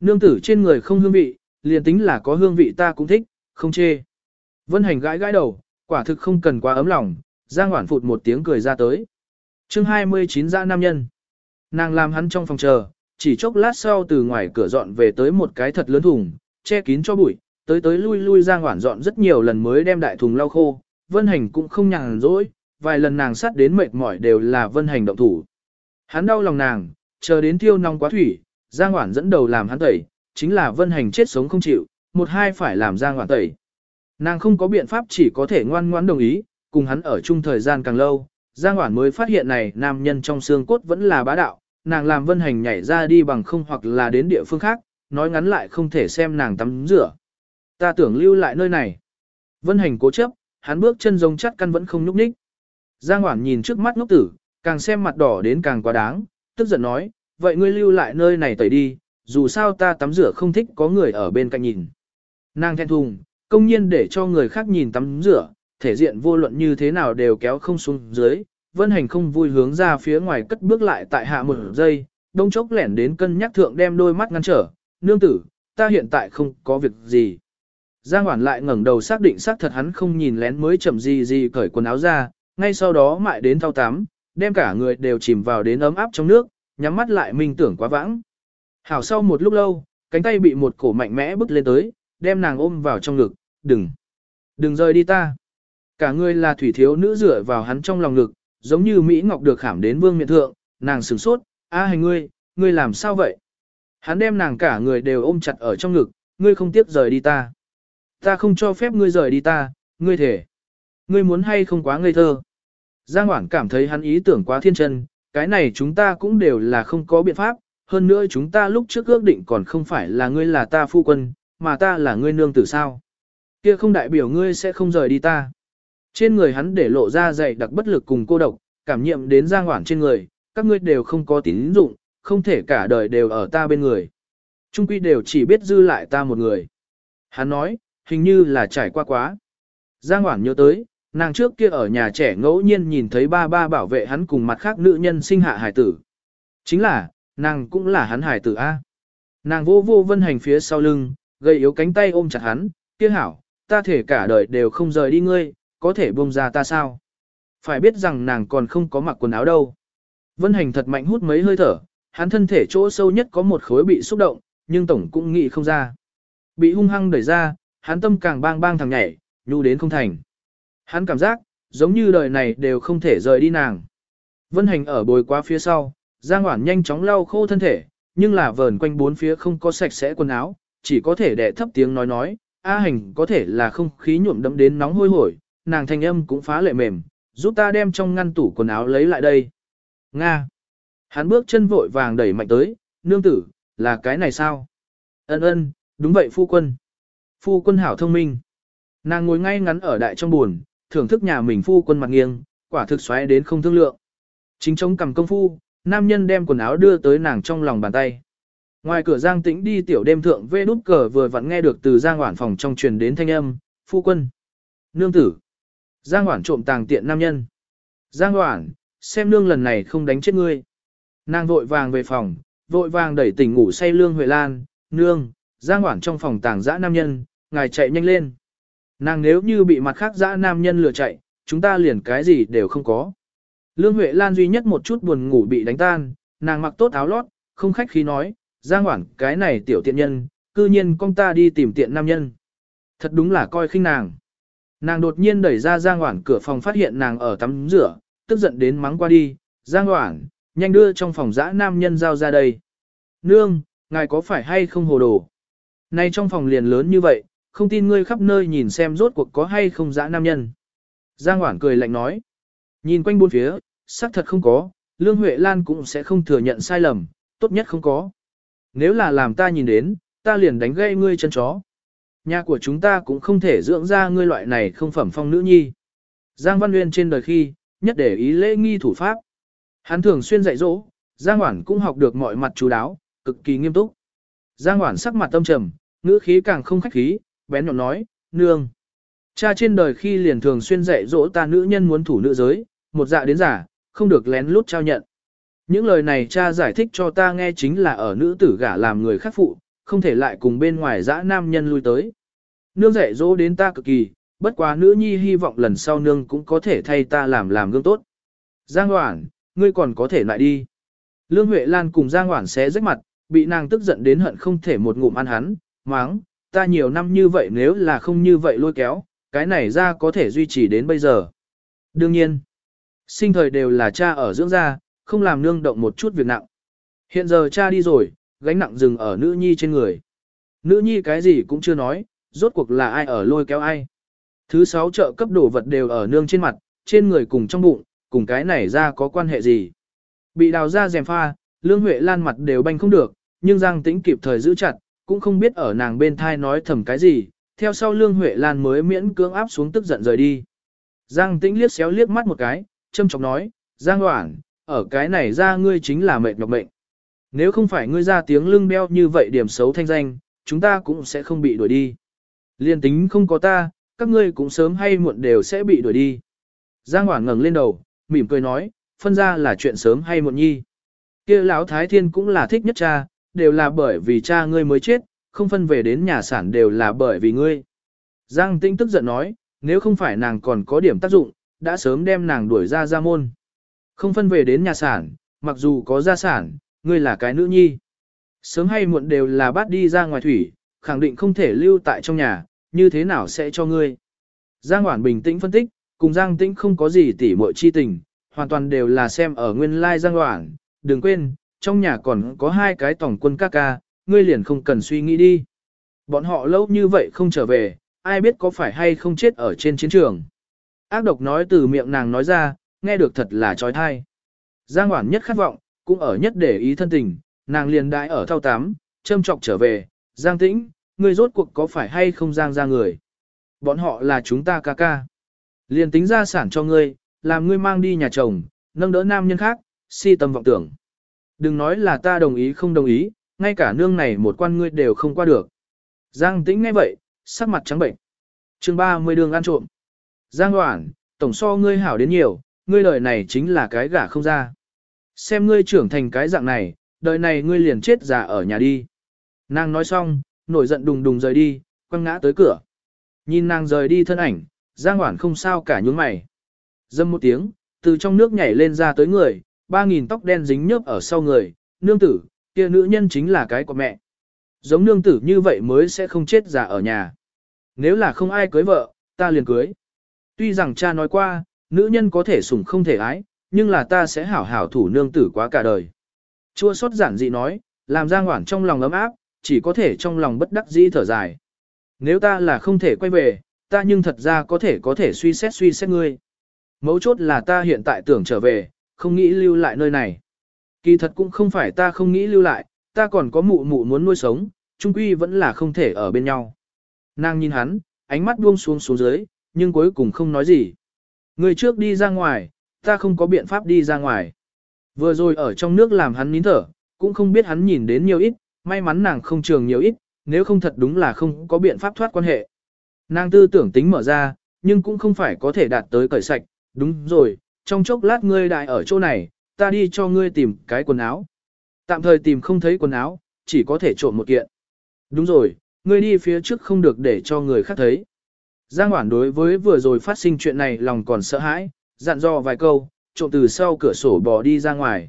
Nương tử trên người không hương vị, liền tính là có hương vị ta cũng thích, không chê. Vân hành gãi gãi đầu, quả thực không cần quá ấm lòng, giang hoản phụt một tiếng cười ra tới. chương 29 ra nam nhân. Nàng làm hắn trong phòng chờ, chỉ chốc lát sau từ ngoài cửa dọn về tới một cái thật lớn thùng, che kín cho bụi, tới tới lui lui giang hoản dọn rất nhiều lần mới đem đại thùng lau khô, vân hành cũng không nhàn rỗi, vài lần nàng sát đến mệt mỏi đều là vân hành động thủ. Hắn đau lòng nàng, chờ đến tiêu nong quá thủy, giang hoản dẫn đầu làm hắn tẩy, chính là vân hành chết sống không chịu, một hai phải làm giang hoản tẩy. Nàng không có biện pháp chỉ có thể ngoan ngoãn đồng ý, cùng hắn ở chung thời gian càng lâu, Giang Hoản mới phát hiện này nam nhân trong xương cốt vẫn là bá đạo, nàng làm vân hành nhảy ra đi bằng không hoặc là đến địa phương khác, nói ngắn lại không thể xem nàng tắm rửa. Ta tưởng lưu lại nơi này. Vân hành cố chấp, hắn bước chân rông chắc căn vẫn không nhúc nhích. Giang Hoản nhìn trước mắt ngốc tử, càng xem mặt đỏ đến càng quá đáng, tức giận nói, vậy ngươi lưu lại nơi này tẩy đi, dù sao ta tắm rửa không thích có người ở bên cạnh nhìn. Nàng thẹn thùng, công nhiên để cho người khác nhìn tắm rửa, thể diện vô luận như thế nào đều kéo không xuống dưới, vân hành không vui hướng ra phía ngoài cất bước lại tại hạ một giây, đông chốc lẻn đến cân nhắc thượng đem đôi mắt ngăn trở, nương tử, ta hiện tại không có việc gì. Giang Hoản lại ngẩng đầu xác định xác thật hắn không nhìn lén mới chậm gì gì cởi quần áo ra, ngay sau đó mại đến thao tắm, đem cả người đều chìm vào đến ấm áp trong nước, nhắm mắt lại minh tưởng quá vãng. Hảo sau một lúc lâu, cánh tay bị một cổ mạnh mẽ bước lên tới, đem nàng ôm vào trong ngực, đừng, đừng rời đi ta. Cả người là thủy thiếu nữ rửa vào hắn trong lòng ngực, giống như Mỹ Ngọc được khảm đến vương miện thượng, nàng sửng sốt, a hành ngươi, ngươi làm sao vậy? Hắn đem nàng cả người đều ôm chặt ở trong ngực, ngươi không tiếp rời đi ta. Ta không cho phép ngươi rời đi ta, ngươi thể. Ngươi muốn hay không quá ngây thơ. Giang Hoảng cảm thấy hắn ý tưởng quá thiên chân, cái này chúng ta cũng đều là không có biện pháp, hơn nữa chúng ta lúc trước ước định còn không phải là ngươi là ta phu quân, mà ta là ngươi nương tử sao. Kia không đại biểu ngươi sẽ không rời đi ta. Trên người hắn để lộ ra dày đặc bất lực cùng cô độc, cảm nhiệm đến giang hoảng trên người, các ngươi đều không có tín dụng, không thể cả đời đều ở ta bên người. Trung quy đều chỉ biết dư lại ta một người. Hắn nói, hình như là trải qua quá. Giang Hoảng nhớ tới, nàng trước kia ở nhà trẻ ngẫu nhiên nhìn thấy ba ba bảo vệ hắn cùng mặt khác nữ nhân sinh hạ hải tử. Chính là, nàng cũng là hắn hải tử A. Nàng vô vô vân hành phía sau lưng, gây yếu cánh tay ôm chặt hắn, kia hảo, ta thể cả đời đều không rời đi ngươi, có thể buông ra ta sao? Phải biết rằng nàng còn không có mặc quần áo đâu. Vân hành thật mạnh hút mấy hơi thở, hắn thân thể chỗ sâu nhất có một khối bị xúc động, nhưng tổng cũng nghĩ không ra. Bị hung hăng đẩy ra, hắn tâm càng bang bang thằng nhảy, nhu đến không thành. Hắn cảm giác, giống như đời này đều không thể rời đi nàng. Vân hành ở bồi quá phía sau, Giang Hoản nhanh chóng lau khô thân thể, nhưng là vờn quanh bốn phía không có sạch sẽ quần áo, chỉ có thể đẻ thấp tiếng nói nói, A hành có thể là không khí nhuộm đẫm đến nóng hôi hổi, nàng thanh âm cũng phá lệ mềm, giúp ta đem trong ngăn tủ quần áo lấy lại đây. Nga. Hắn bước chân vội vàng đẩy mạnh tới, nương tử, là cái này sao? Ân ân, đúng vậy phu quân. Phu quân hảo thông minh. Nàng ngồi ngay ngắn ở đại trong buồn, thưởng thức nhà mình phu quân mặt nghiêng, quả thực xoáy đến không thương lượng. Chính chống cầm công phu, nam nhân đem quần áo đưa tới nàng trong lòng bàn tay. Ngoài cửa Giang Tĩnh đi tiểu đêm thượng vê nút cờ vừa vặn nghe được từ Giang Hoản phòng trong truyền đến thanh âm, phu quân. Nương tử. Giang Hoản trộm tàng tiện nam nhân. Giang Hoản, xem nương lần này không đánh chết ngươi. Nàng vội vàng về phòng, vội vàng đẩy tỉnh ngủ say Lương Huệ Lan, nương, Giang Hoản trong phòng tàng dã nam nhân, ngài chạy nhanh lên. Nàng nếu như bị mặt khác dã nam nhân lừa chạy, chúng ta liền cái gì đều không có. Lương Huệ Lan duy nhất một chút buồn ngủ bị đánh tan, nàng mặc tốt áo lót, không khách khí nói, Giang Hoảng cái này tiểu tiện nhân, cư nhiên con ta đi tìm tiện nam nhân. Thật đúng là coi khinh nàng. Nàng đột nhiên đẩy ra Giang Hoảng cửa phòng phát hiện nàng ở tắm rửa, tức giận đến mắng qua đi, Giang Hoảng, nhanh đưa trong phòng dã nam nhân giao ra đây. Nương, ngài có phải hay không hồ đồ? Nay trong phòng liền lớn như vậy, không tin ngươi khắp nơi nhìn xem rốt cuộc có hay không dã nam nhân. Giang Hoản cười lạnh nói. Nhìn quanh bốn phía, xác thật không có, Lương Huệ Lan cũng sẽ không thừa nhận sai lầm, tốt nhất không có. Nếu là làm ta nhìn đến, ta liền đánh gây ngươi chân chó. Nhà của chúng ta cũng không thể dưỡng ra ngươi loại này không phẩm phong nữ nhi. Giang Văn Nguyên trên đời khi, nhất để ý lễ nghi thủ pháp. Hắn thường xuyên dạy dỗ, Giang Hoản cũng học được mọi mặt chú đáo, cực kỳ nghiêm túc. Giang Hoản sắc mặt tâm trầm, ngữ khí càng không khách khí, bén nhọn nói, nương. Cha trên đời khi liền thường xuyên dạy dỗ ta nữ nhân muốn thủ nữ giới, một dạ đến giả, không được lén lút trao nhận. Những lời này cha giải thích cho ta nghe chính là ở nữ tử gả làm người khác phụ, không thể lại cùng bên ngoài dã nam nhân lui tới. Nương dạy dỗ đến ta cực kỳ, bất quá nữ nhi hy vọng lần sau nương cũng có thể thay ta làm làm gương tốt. Giang Hoản, ngươi còn có thể lại đi. Lương Huệ Lan cùng Giang Hoản xé rách mặt, bị nàng tức giận đến hận không thể một ngụm ăn hắn, máng, ta nhiều năm như vậy nếu là không như vậy lôi kéo, cái này ra có thể duy trì đến bây giờ. Đương nhiên, sinh thời đều là cha ở dưỡng gia, không làm nương động một chút việc nặng. Hiện giờ cha đi rồi, gánh nặng dừng ở nữ nhi trên người. Nữ nhi cái gì cũng chưa nói, rốt cuộc là ai ở lôi kéo ai. Thứ sáu chợ cấp đồ vật đều ở nương trên mặt, trên người cùng trong bụng, cùng cái này ra có quan hệ gì. Bị đào ra dèm pha, lương huệ lan mặt đều banh không được, nhưng Giang Tĩnh kịp thời giữ chặt, cũng không biết ở nàng bên thai nói thầm cái gì, theo sau lương huệ lan mới miễn cưỡng áp xuống tức giận rời đi. Giang Tĩnh liếc xéo liếc mắt một cái, châm chọc nói, Giang Hoảng, ở cái này ra ngươi chính là mệt nhọc mệnh. Nếu không phải ngươi ra tiếng lưng beo như vậy điểm xấu thanh danh, chúng ta cũng sẽ không bị đuổi đi. Liên tính không có ta, các ngươi cũng sớm hay muộn đều sẽ bị đuổi đi. Giang Hoảng ngẩng lên đầu, mỉm cười nói, phân ra là chuyện sớm hay muộn nhi. kia lão Thái Thiên cũng là thích nhất cha, đều là bởi vì cha ngươi mới chết, không phân về đến nhà sản đều là bởi vì ngươi. Giang Tĩnh tức giận nói, nếu không phải nàng còn có điểm tác dụng, đã sớm đem nàng đuổi ra ra môn. Không phân về đến nhà sản, mặc dù có gia sản, ngươi là cái nữ nhi. Sớm hay muộn đều là bắt đi ra ngoài thủy, khẳng định không thể lưu tại trong nhà, như thế nào sẽ cho ngươi. Giang Hoản bình tĩnh phân tích, cùng Giang Tĩnh không có gì tỉ muội chi tình, hoàn toàn đều là xem ở nguyên lai Giang Hoản, đừng quên, trong nhà còn có hai cái tổng quân ca ca, ngươi liền không cần suy nghĩ đi. Bọn họ lâu như vậy không trở về, ai biết có phải hay không chết ở trên chiến trường. Ác độc nói từ miệng nàng nói ra, nghe được thật là trói thai. Giang Hoản nhất khát vọng, cũng ở nhất để ý thân tình, nàng liền đại ở thao tám, châm trọc trở về, Giang Tĩnh, ngươi rốt cuộc có phải hay không Giang ra người. Bọn họ là chúng ta ca ca. Liền tính ra sản cho ngươi, làm ngươi mang đi nhà chồng, nâng đỡ nam nhân khác, si tâm vọng tưởng. Đừng nói là ta đồng ý không đồng ý, ngay cả nương này một quan ngươi đều không qua được. Giang tĩnh ngay vậy, sắc mặt trắng bệnh. chương 30 đường ăn trộm. Giang Hoảng, tổng so ngươi hảo đến nhiều, ngươi đời này chính là cái gả không ra. Xem ngươi trưởng thành cái dạng này, đời này ngươi liền chết già ở nhà đi. Nàng nói xong, nổi giận đùng đùng rời đi, quăng ngã tới cửa. Nhìn nàng rời đi thân ảnh, Giang Hoản không sao cả nhướng mày. Dâm một tiếng, từ trong nước nhảy lên ra tới người, ba nghìn tóc đen dính nhớp ở sau người, nương tử, kia nữ nhân chính là cái của mẹ. Giống nương tử như vậy mới sẽ không chết già ở nhà. Nếu là không ai cưới vợ, ta liền cưới. Tuy rằng cha nói qua, nữ nhân có thể sủng không thể ái, nhưng là ta sẽ hảo hảo thủ nương tử quá cả đời. Chua xót giản dị nói, làm Giang Hoản trong lòng ấm áp, chỉ có thể trong lòng bất đắc dĩ thở dài. Nếu ta là không thể quay về, ta nhưng thật ra có thể có thể suy xét suy xét ngươi. Mấu chốt là ta hiện tại tưởng trở về, không nghĩ lưu lại nơi này. Kỳ thật cũng không phải ta không nghĩ lưu lại, ta còn có mụ mụ muốn nuôi sống, chung quy vẫn là không thể ở bên nhau. Nàng nhìn hắn, ánh mắt buông xuống xuống dưới, nhưng cuối cùng không nói gì. Người trước đi ra ngoài, ta không có biện pháp đi ra ngoài. Vừa rồi ở trong nước làm hắn nín thở, cũng không biết hắn nhìn đến nhiều ít, may mắn nàng không trường nhiều ít, nếu không thật đúng là không có biện pháp thoát quan hệ. Nàng tư tưởng tính mở ra, nhưng cũng không phải có thể đạt tới cởi sạch, đúng rồi, trong chốc lát ngươi đại ở chỗ này, ta đi cho ngươi tìm cái quần áo. Tạm thời tìm không thấy quần áo, chỉ có thể trộm một kiện. Đúng rồi, ngươi đi phía trước không được để cho người khác thấy. Giang Hoản đối với vừa rồi phát sinh chuyện này lòng còn sợ hãi, dặn dò vài câu, trộm từ sau cửa sổ bò đi ra ngoài.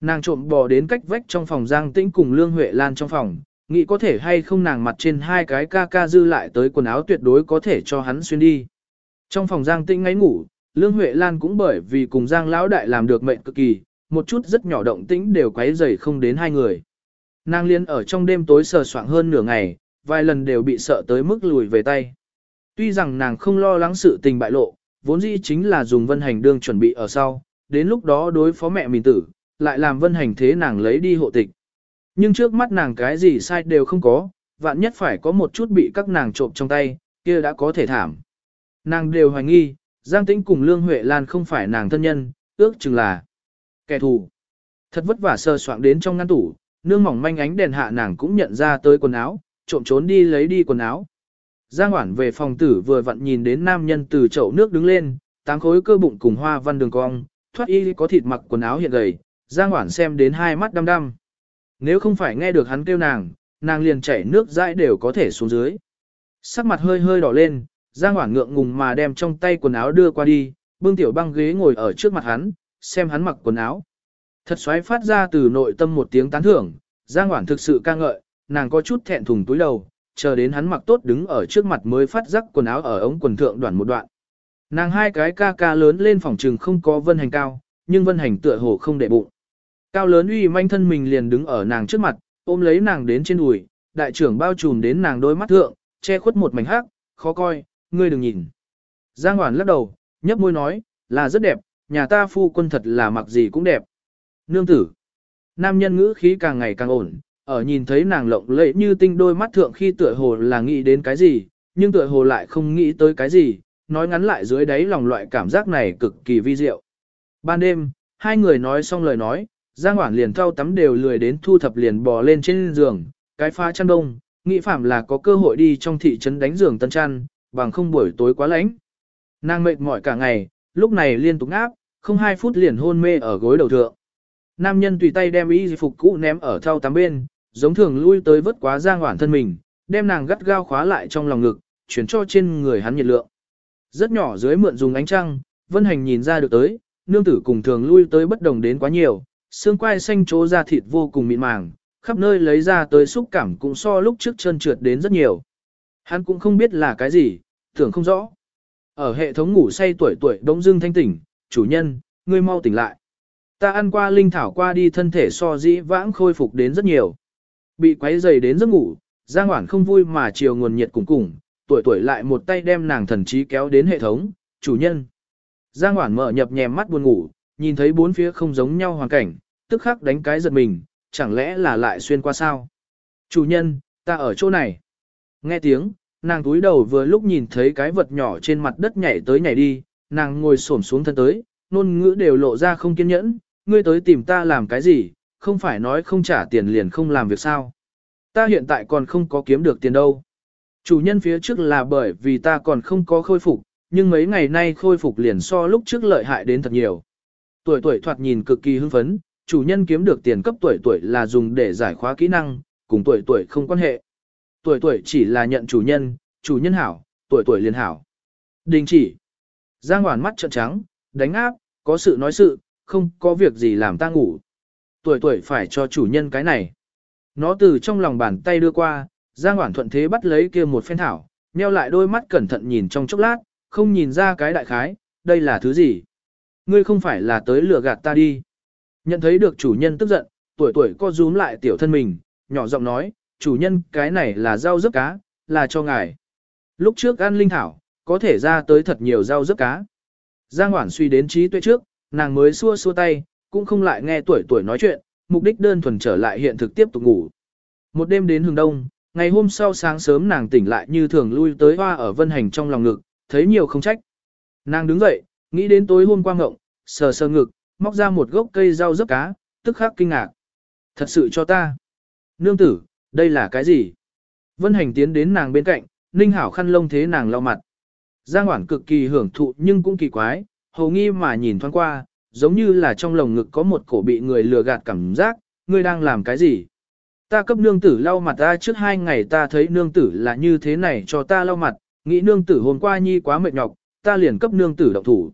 Nàng trộm bò đến cách vách trong phòng Giang Tĩnh cùng Lương Huệ Lan trong phòng, nghĩ có thể hay không nàng mặt trên hai cái ca ca dư lại tới quần áo tuyệt đối có thể cho hắn xuyên đi. Trong phòng Giang Tĩnh ngáy ngủ, Lương Huệ Lan cũng bởi vì cùng Giang Lão Đại làm được mệnh cực kỳ, một chút rất nhỏ động tĩnh đều quấy rầy không đến hai người. Nàng liên ở trong đêm tối sờ soạng hơn nửa ngày, vài lần đều bị sợ tới mức lùi về tay. Tuy rằng nàng không lo lắng sự tình bại lộ, vốn dĩ chính là dùng vân hành đương chuẩn bị ở sau, đến lúc đó đối phó mẹ mình tử, lại làm vân hành thế nàng lấy đi hộ tịch. Nhưng trước mắt nàng cái gì sai đều không có, vạn nhất phải có một chút bị các nàng trộm trong tay, kia đã có thể thảm. Nàng đều hoài nghi, Giang Tĩnh cùng Lương Huệ Lan không phải nàng thân nhân, ước chừng là kẻ thù. Thật vất vả sơ soạn đến trong ngăn tủ, nương mỏng manh ánh đèn hạ nàng cũng nhận ra tới quần áo, trộm trốn đi lấy đi quần áo. Giang Hoản về phòng tử vừa vặn nhìn đến nam nhân từ chậu nước đứng lên, tám khối cơ bụng cùng hoa văn đường cong, thoát y có thịt mặc quần áo hiện gầy, Giang Hoản xem đến hai mắt đăm đăm. Nếu không phải nghe được hắn kêu nàng, nàng liền chảy nước dãi đều có thể xuống dưới. Sắc mặt hơi hơi đỏ lên, Giang Hoảng ngượng ngùng mà đem trong tay quần áo đưa qua đi, bưng tiểu băng ghế ngồi ở trước mặt hắn, xem hắn mặc quần áo. Thật xoáy phát ra từ nội tâm một tiếng tán thưởng, Giang Hoảng thực sự ca ngợi, nàng có chút thẹn thùng túi đầu, chờ đến hắn mặc tốt đứng ở trước mặt mới phát rắc quần áo ở ống quần thượng đoạn một đoạn. Nàng hai cái ca ca lớn lên phòng trừng không có vân hành cao, nhưng vân hành tựa hồ không để bụng. Cao lớn uy manh thân mình liền đứng ở nàng trước mặt, ôm lấy nàng đến trên đùi, đại trưởng bao trùm đến nàng đôi mắt thượng, che khuất một mảnh hắc, khó coi, ngươi đừng nhìn. Giang Hoản lắc đầu, nhấp môi nói, là rất đẹp, nhà ta phu quân thật là mặc gì cũng đẹp. Nương tử. Nam nhân ngữ khí càng ngày càng ổn, ở nhìn thấy nàng lộng lẫy như tinh đôi mắt thượng khi tựa hồ là nghĩ đến cái gì, nhưng tựa hồ lại không nghĩ tới cái gì, nói ngắn lại dưới đáy lòng loại cảm giác này cực kỳ vi diệu. Ban đêm, hai người nói xong lời nói, Giang Hoản liền thao tắm đều lười đến thu thập liền bò lên trên giường, cái pha chăn đông, nghĩ phạm là có cơ hội đi trong thị trấn đánh giường tân chăn, bằng không buổi tối quá lạnh. Nàng mệt mỏi cả ngày, lúc này liên tục ngáp, không hai phút liền hôn mê ở gối đầu thượng. Nam nhân tùy tay đem y phục cũ ném ở thau tắm bên, giống thường lui tới vớt quá Giang Hoản thân mình, đem nàng gắt gao khóa lại trong lòng ngực, chuyển cho trên người hắn nhiệt lượng. Rất nhỏ dưới mượn dùng ánh trăng, Vân Hành nhìn ra được tới, nương tử cùng thường lui tới bất đồng đến quá nhiều, xương quai xanh chỗ da thịt vô cùng mịn màng, khắp nơi lấy ra tới xúc cảm cũng so lúc trước chân trượt đến rất nhiều. Hắn cũng không biết là cái gì, tưởng không rõ. Ở hệ thống ngủ say tuổi tuổi đống dưng thanh tỉnh, chủ nhân, ngươi mau tỉnh lại. Ta ăn qua linh thảo qua đi thân thể so dĩ vãng khôi phục đến rất nhiều. Bị quấy dày đến giấc ngủ, Giang Hoản không vui mà chiều nguồn nhiệt cùng cùng, tuổi tuổi lại một tay đem nàng thần trí kéo đến hệ thống, chủ nhân. Giang Hoản mở nhập nhèm mắt buồn ngủ, nhìn thấy bốn phía không giống nhau hoàn cảnh, tức khắc đánh cái giật mình, chẳng lẽ là lại xuyên qua sao? Chủ nhân, ta ở chỗ này. Nghe tiếng, nàng túi đầu vừa lúc nhìn thấy cái vật nhỏ trên mặt đất nhảy tới nhảy đi, nàng ngồi xổm xuống thân tới, nôn ngữ đều lộ ra không kiên nhẫn, ngươi tới tìm ta làm cái gì, không phải nói không trả tiền liền không làm việc sao. Ta hiện tại còn không có kiếm được tiền đâu. Chủ nhân phía trước là bởi vì ta còn không có khôi phục, nhưng mấy ngày nay khôi phục liền so lúc trước lợi hại đến thật nhiều. Tuổi tuổi thoạt nhìn cực kỳ hưng phấn, chủ nhân kiếm được tiền cấp tuổi tuổi là dùng để giải khóa kỹ năng, cùng tuổi tuổi không quan hệ. Tuổi tuổi chỉ là nhận chủ nhân, chủ nhân hảo, tuổi tuổi liền hảo. Đình chỉ. Giang Hoản mắt trợn trắng, đánh áp, có sự nói sự, không có việc gì làm ta ngủ. Tuổi tuổi phải cho chủ nhân cái này. Nó từ trong lòng bàn tay đưa qua, Giang Hoản thuận thế bắt lấy kia một phen thảo, nheo lại đôi mắt cẩn thận nhìn trong chốc lát, không nhìn ra cái đại khái, đây là thứ gì. Ngươi không phải là tới lừa gạt ta đi. Nhận thấy được chủ nhân tức giận, tuổi tuổi co rúm lại tiểu thân mình, nhỏ giọng nói, chủ nhân cái này là rau rớp cá, là cho ngài. Lúc trước ăn linh thảo, có thể ra tới thật nhiều rau rớp cá. Giang Hoản suy đến trí tuệ trước, nàng mới xua xua tay, cũng không lại nghe tuổi tuổi nói chuyện, mục đích đơn thuần trở lại hiện thực tiếp tục ngủ. Một đêm đến hừng đông, ngày hôm sau sáng sớm nàng tỉnh lại như thường lui tới hoa ở vân hành trong lòng ngực, thấy nhiều không trách. Nàng đứng dậy, nghĩ đến tối hôm qua ngộng, sờ sờ ngực, móc ra một gốc cây rau rớp cá, tức khắc kinh ngạc. Thật sự cho ta. Nương tử, đây là cái gì? Vân hành tiến đến nàng bên cạnh, ninh hảo khăn lông thế nàng lau mặt. Giang Hoản cực kỳ hưởng thụ nhưng cũng kỳ quái, hầu nghi mà nhìn thoáng qua, giống như là trong lồng ngực có một cổ bị người lừa gạt cảm giác, ngươi đang làm cái gì? Ta cấp nương tử lau mặt ta trước hai ngày ta thấy nương tử là như thế này cho ta lau mặt, nghĩ nương tử hôm qua nhi quá mệt nhọc, ta liền cấp nương tử động thủ.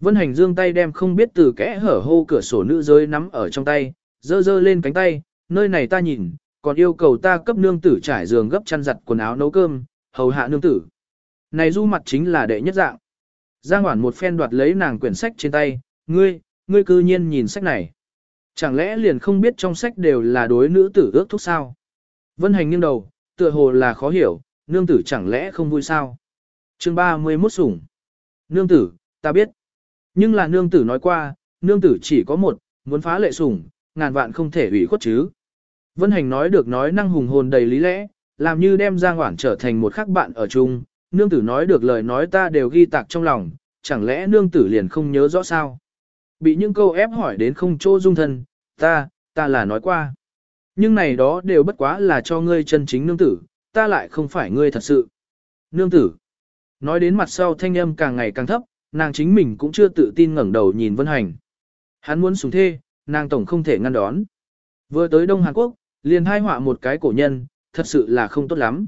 Vân hành dương tay đem không biết từ kẽ hở hô cửa sổ nữ giới nắm ở trong tay, dơ dơ lên cánh tay, nơi này ta nhìn, còn yêu cầu ta cấp nương tử trải giường gấp chăn giặt quần áo nấu cơm, hầu hạ nương tử. Này du mặt chính là đệ nhất dạng. Giang Hoản một phen đoạt lấy nàng quyển sách trên tay, ngươi, ngươi cư nhiên nhìn sách này. Chẳng lẽ liền không biết trong sách đều là đối nữ tử ước thúc sao? Vân hành nghiêng đầu, tựa hồ là khó hiểu, nương tử chẳng lẽ không vui sao? chương 31 sủng. Nương tử, ta biết. Nhưng là nương tử nói qua, nương tử chỉ có một, muốn phá lệ sủng, ngàn vạn không thể hủy khuất chứ. Vân Hành nói được nói năng hùng hồn đầy lý lẽ, làm như đem Giang Hoảng trở thành một khắc bạn ở chung, nương tử nói được lời nói ta đều ghi tạc trong lòng, chẳng lẽ nương tử liền không nhớ rõ sao? Bị những câu ép hỏi đến không chỗ dung thân, ta, ta là nói qua. Nhưng này đó đều bất quá là cho ngươi chân chính nương tử, ta lại không phải ngươi thật sự. Nương tử. Nói đến mặt sau thanh âm càng ngày càng thấp, nàng chính mình cũng chưa tự tin ngẩng đầu nhìn Vân Hành. Hắn muốn xuống thê, nàng tổng không thể ngăn đón. Vừa tới Đông Hàn Quốc, liền hai họa một cái cổ nhân, thật sự là không tốt lắm.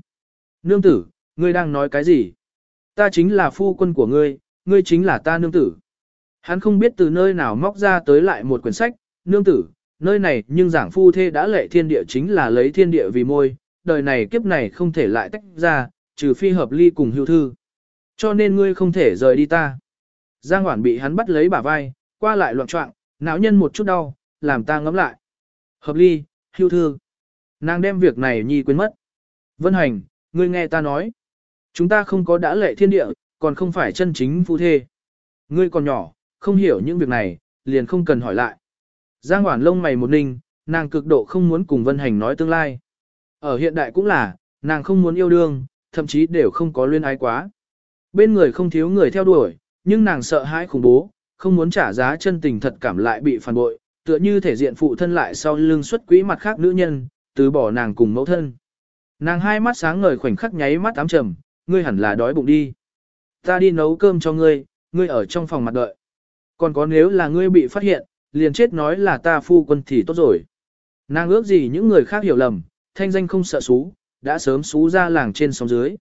Nương tử, ngươi đang nói cái gì? Ta chính là phu quân của ngươi, ngươi chính là ta nương tử. Hắn không biết từ nơi nào móc ra tới lại một quyển sách, nương tử, nơi này nhưng giảng phu thê đã lệ thiên địa chính là lấy thiên địa vì môi, đời này kiếp này không thể lại tách ra, trừ phi hợp ly cùng hưu thư. Cho nên ngươi không thể rời đi ta. Giang Hoản bị hắn bắt lấy bả vai, qua lại loạn trọng, não nhân một chút đau, làm ta ngấm lại. Hợp ly, hưu thư. Nàng đem việc này nhi quên mất. Vân hành, ngươi nghe ta nói. Chúng ta không có đã lệ thiên địa, còn không phải chân chính phu thê. Ngươi còn nhỏ, không hiểu những việc này, liền không cần hỏi lại. Giang Hoản lông mày một ninh, nàng cực độ không muốn cùng Vân Hành nói tương lai. Ở hiện đại cũng là, nàng không muốn yêu đương, thậm chí đều không có luyên ái quá. Bên người không thiếu người theo đuổi, nhưng nàng sợ hãi khủng bố, không muốn trả giá chân tình thật cảm lại bị phản bội, tựa như thể diện phụ thân lại sau lưng xuất quỹ mặt khác nữ nhân, từ bỏ nàng cùng mẫu thân. Nàng hai mắt sáng ngời khoảnh khắc nháy mắt ám trầm, ngươi hẳn là đói bụng đi. Ta đi nấu cơm cho ngươi, ngươi ở trong phòng mặt đợi. Còn có nếu là ngươi bị phát hiện, liền chết nói là ta phu quân thì tốt rồi. Nàng ước gì những người khác hiểu lầm, thanh danh không sợ xú, đã sớm xú ra làng trên sóng dưới.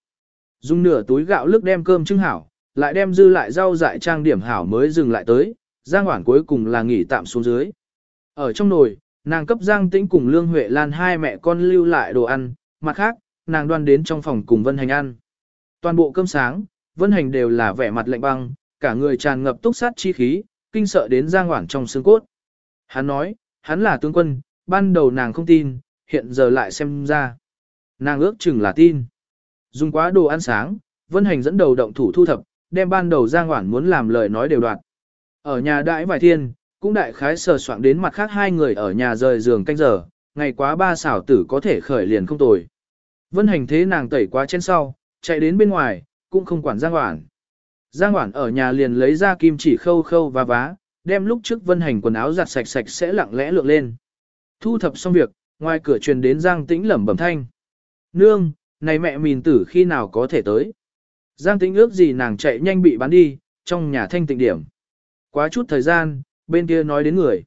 Dùng nửa túi gạo lức đem cơm trưng hảo, lại đem dư lại rau dại trang điểm hảo mới dừng lại tới, Giang Hoản cuối cùng là nghỉ tạm xuống dưới. Ở trong nồi, nàng cấp Giang Tĩnh cùng Lương Huệ Lan hai mẹ con lưu lại đồ ăn, mặt khác, nàng đoan đến trong phòng cùng Vân Hành ăn. Toàn bộ cơm sáng, Vân Hành đều là vẻ mặt lạnh băng, cả người tràn ngập túc sát chi khí, kinh sợ đến Giang Hoảng trong xương cốt. Hắn nói, hắn là tướng quân, ban đầu nàng không tin, hiện giờ lại xem ra. Nàng ước chừng là tin. Dùng quá đồ ăn sáng, Vân Hành dẫn đầu động thủ thu thập, đem ban đầu Giang Hoảng muốn làm lời nói đều đoạt. Ở nhà đại vài thiên, cũng đại khái sờ soạn đến mặt khác hai người ở nhà rời giường canh giờ, ngày quá ba xảo tử có thể khởi liền không tồi. Vân Hành thế nàng tẩy quá trên sau, chạy đến bên ngoài, cũng không quản Giang Hoản. Giang Hoản ở nhà liền lấy ra kim chỉ khâu khâu và vá, đem lúc trước Vân Hành quần áo giặt sạch sạch sẽ lặng lẽ lượng lên. Thu thập xong việc, ngoài cửa truyền đến Giang Tĩnh lẩm bẩm thanh. Nương, này mẹ mìn tử khi nào có thể tới. Giang Tĩnh ước gì nàng chạy nhanh bị bán đi, trong nhà thanh tịnh điểm. Quá chút thời gian, bên kia nói đến người.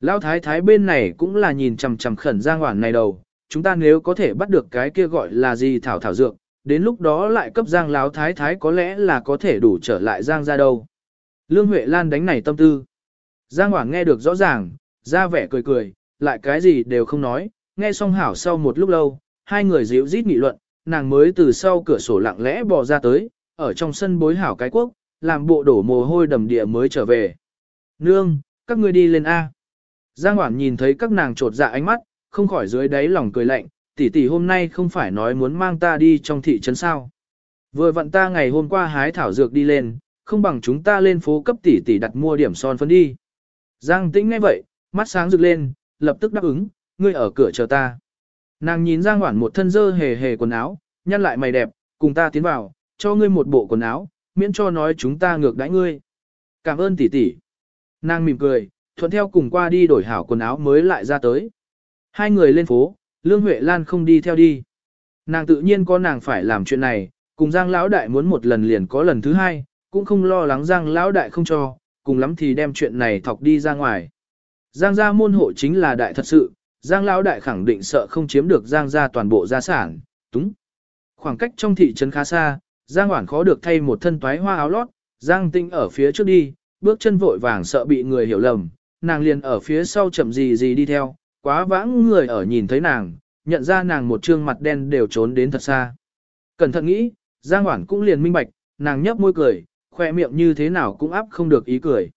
Lão thái thái bên này cũng là nhìn chằm chằm khẩn Giang Hoản này đầu, chúng ta nếu có thể bắt được cái kia gọi là gì thảo thảo dược, đến lúc đó lại cấp Giang Lão thái thái có lẽ là có thể đủ trở lại Giang ra đâu. Lương Huệ Lan đánh này tâm tư. Giang Hoàng nghe được rõ ràng, ra vẻ cười cười, lại cái gì đều không nói, nghe xong hảo sau một lúc lâu, hai người dịu rít nghị luận, nàng mới từ sau cửa sổ lặng lẽ bò ra tới, ở trong sân bối hảo cái quốc, làm bộ đổ mồ hôi đầm địa mới trở về. Nương, các ngươi đi lên A. Giang Hoảng nhìn thấy các nàng trột dạ ánh mắt, không khỏi dưới đáy lòng cười lạnh, tỷ tỷ hôm nay không phải nói muốn mang ta đi trong thị trấn sao. Vừa vặn ta ngày hôm qua hái thảo dược đi lên, không bằng chúng ta lên phố cấp tỷ tỷ đặt mua điểm son phấn đi. Giang tĩnh nghe vậy, mắt sáng rực lên, lập tức đáp ứng, ngươi ở cửa chờ ta. Nàng nhìn Giang Hoản một thân dơ hề hề quần áo, nhăn lại mày đẹp, cùng ta tiến vào, cho ngươi một bộ quần áo, miễn cho nói chúng ta ngược đãi ngươi. Cảm ơn tỷ tỷ. Nàng mỉm cười, thuận theo cùng qua đi đổi hảo quần áo mới lại ra tới. Hai người lên phố, Lương Huệ Lan không đi theo đi. Nàng tự nhiên có nàng phải làm chuyện này, cùng Giang Lão Đại muốn một lần liền có lần thứ hai, cũng không lo lắng Giang Lão Đại không cho, cùng lắm thì đem chuyện này thọc đi ra ngoài. Giang gia môn hộ chính là đại thật sự, Giang Lão Đại khẳng định sợ không chiếm được Giang gia toàn bộ gia sản, túng. Khoảng cách trong thị trấn khá xa, Giang Hoản khó được thay một thân toái hoa áo lót, Giang Tinh ở phía trước đi, bước chân vội vàng sợ bị người hiểu lầm, nàng liền ở phía sau chậm gì gì đi theo, quá vãng người ở nhìn thấy nàng, nhận ra nàng một trương mặt đen đều trốn đến thật xa. Cẩn thận nghĩ, Giang Hoản cũng liền minh bạch, nàng nhấp môi cười, khoe miệng như thế nào cũng áp không được ý cười.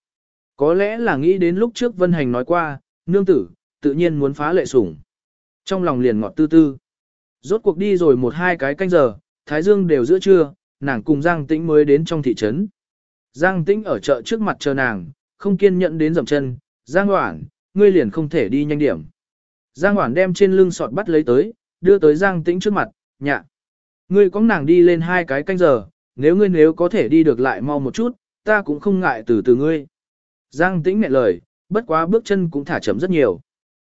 Có lẽ là nghĩ đến lúc trước Vân Hành nói qua, nương tử, tự nhiên muốn phá lệ sủng. Trong lòng liền ngọt tư tư. Rốt cuộc đi rồi một hai cái canh giờ, Thái Dương đều giữa trưa, nàng cùng Giang Tĩnh mới đến trong thị trấn. Giang Tĩnh ở chợ trước mặt chờ nàng, không kiên nhẫn đến dậm chân, Giang Hoản, ngươi liền không thể đi nhanh điểm. Giang Hoản đem trên lưng sọt bắt lấy tới, đưa tới Giang Tĩnh trước mặt, nhạ. Ngươi có nàng đi lên hai cái canh giờ, nếu ngươi nếu có thể đi được lại mau một chút, ta cũng không ngại từ từ ngươi. Giang Tĩnh nghẹn lời, bất quá bước chân cũng thả chậm rất nhiều.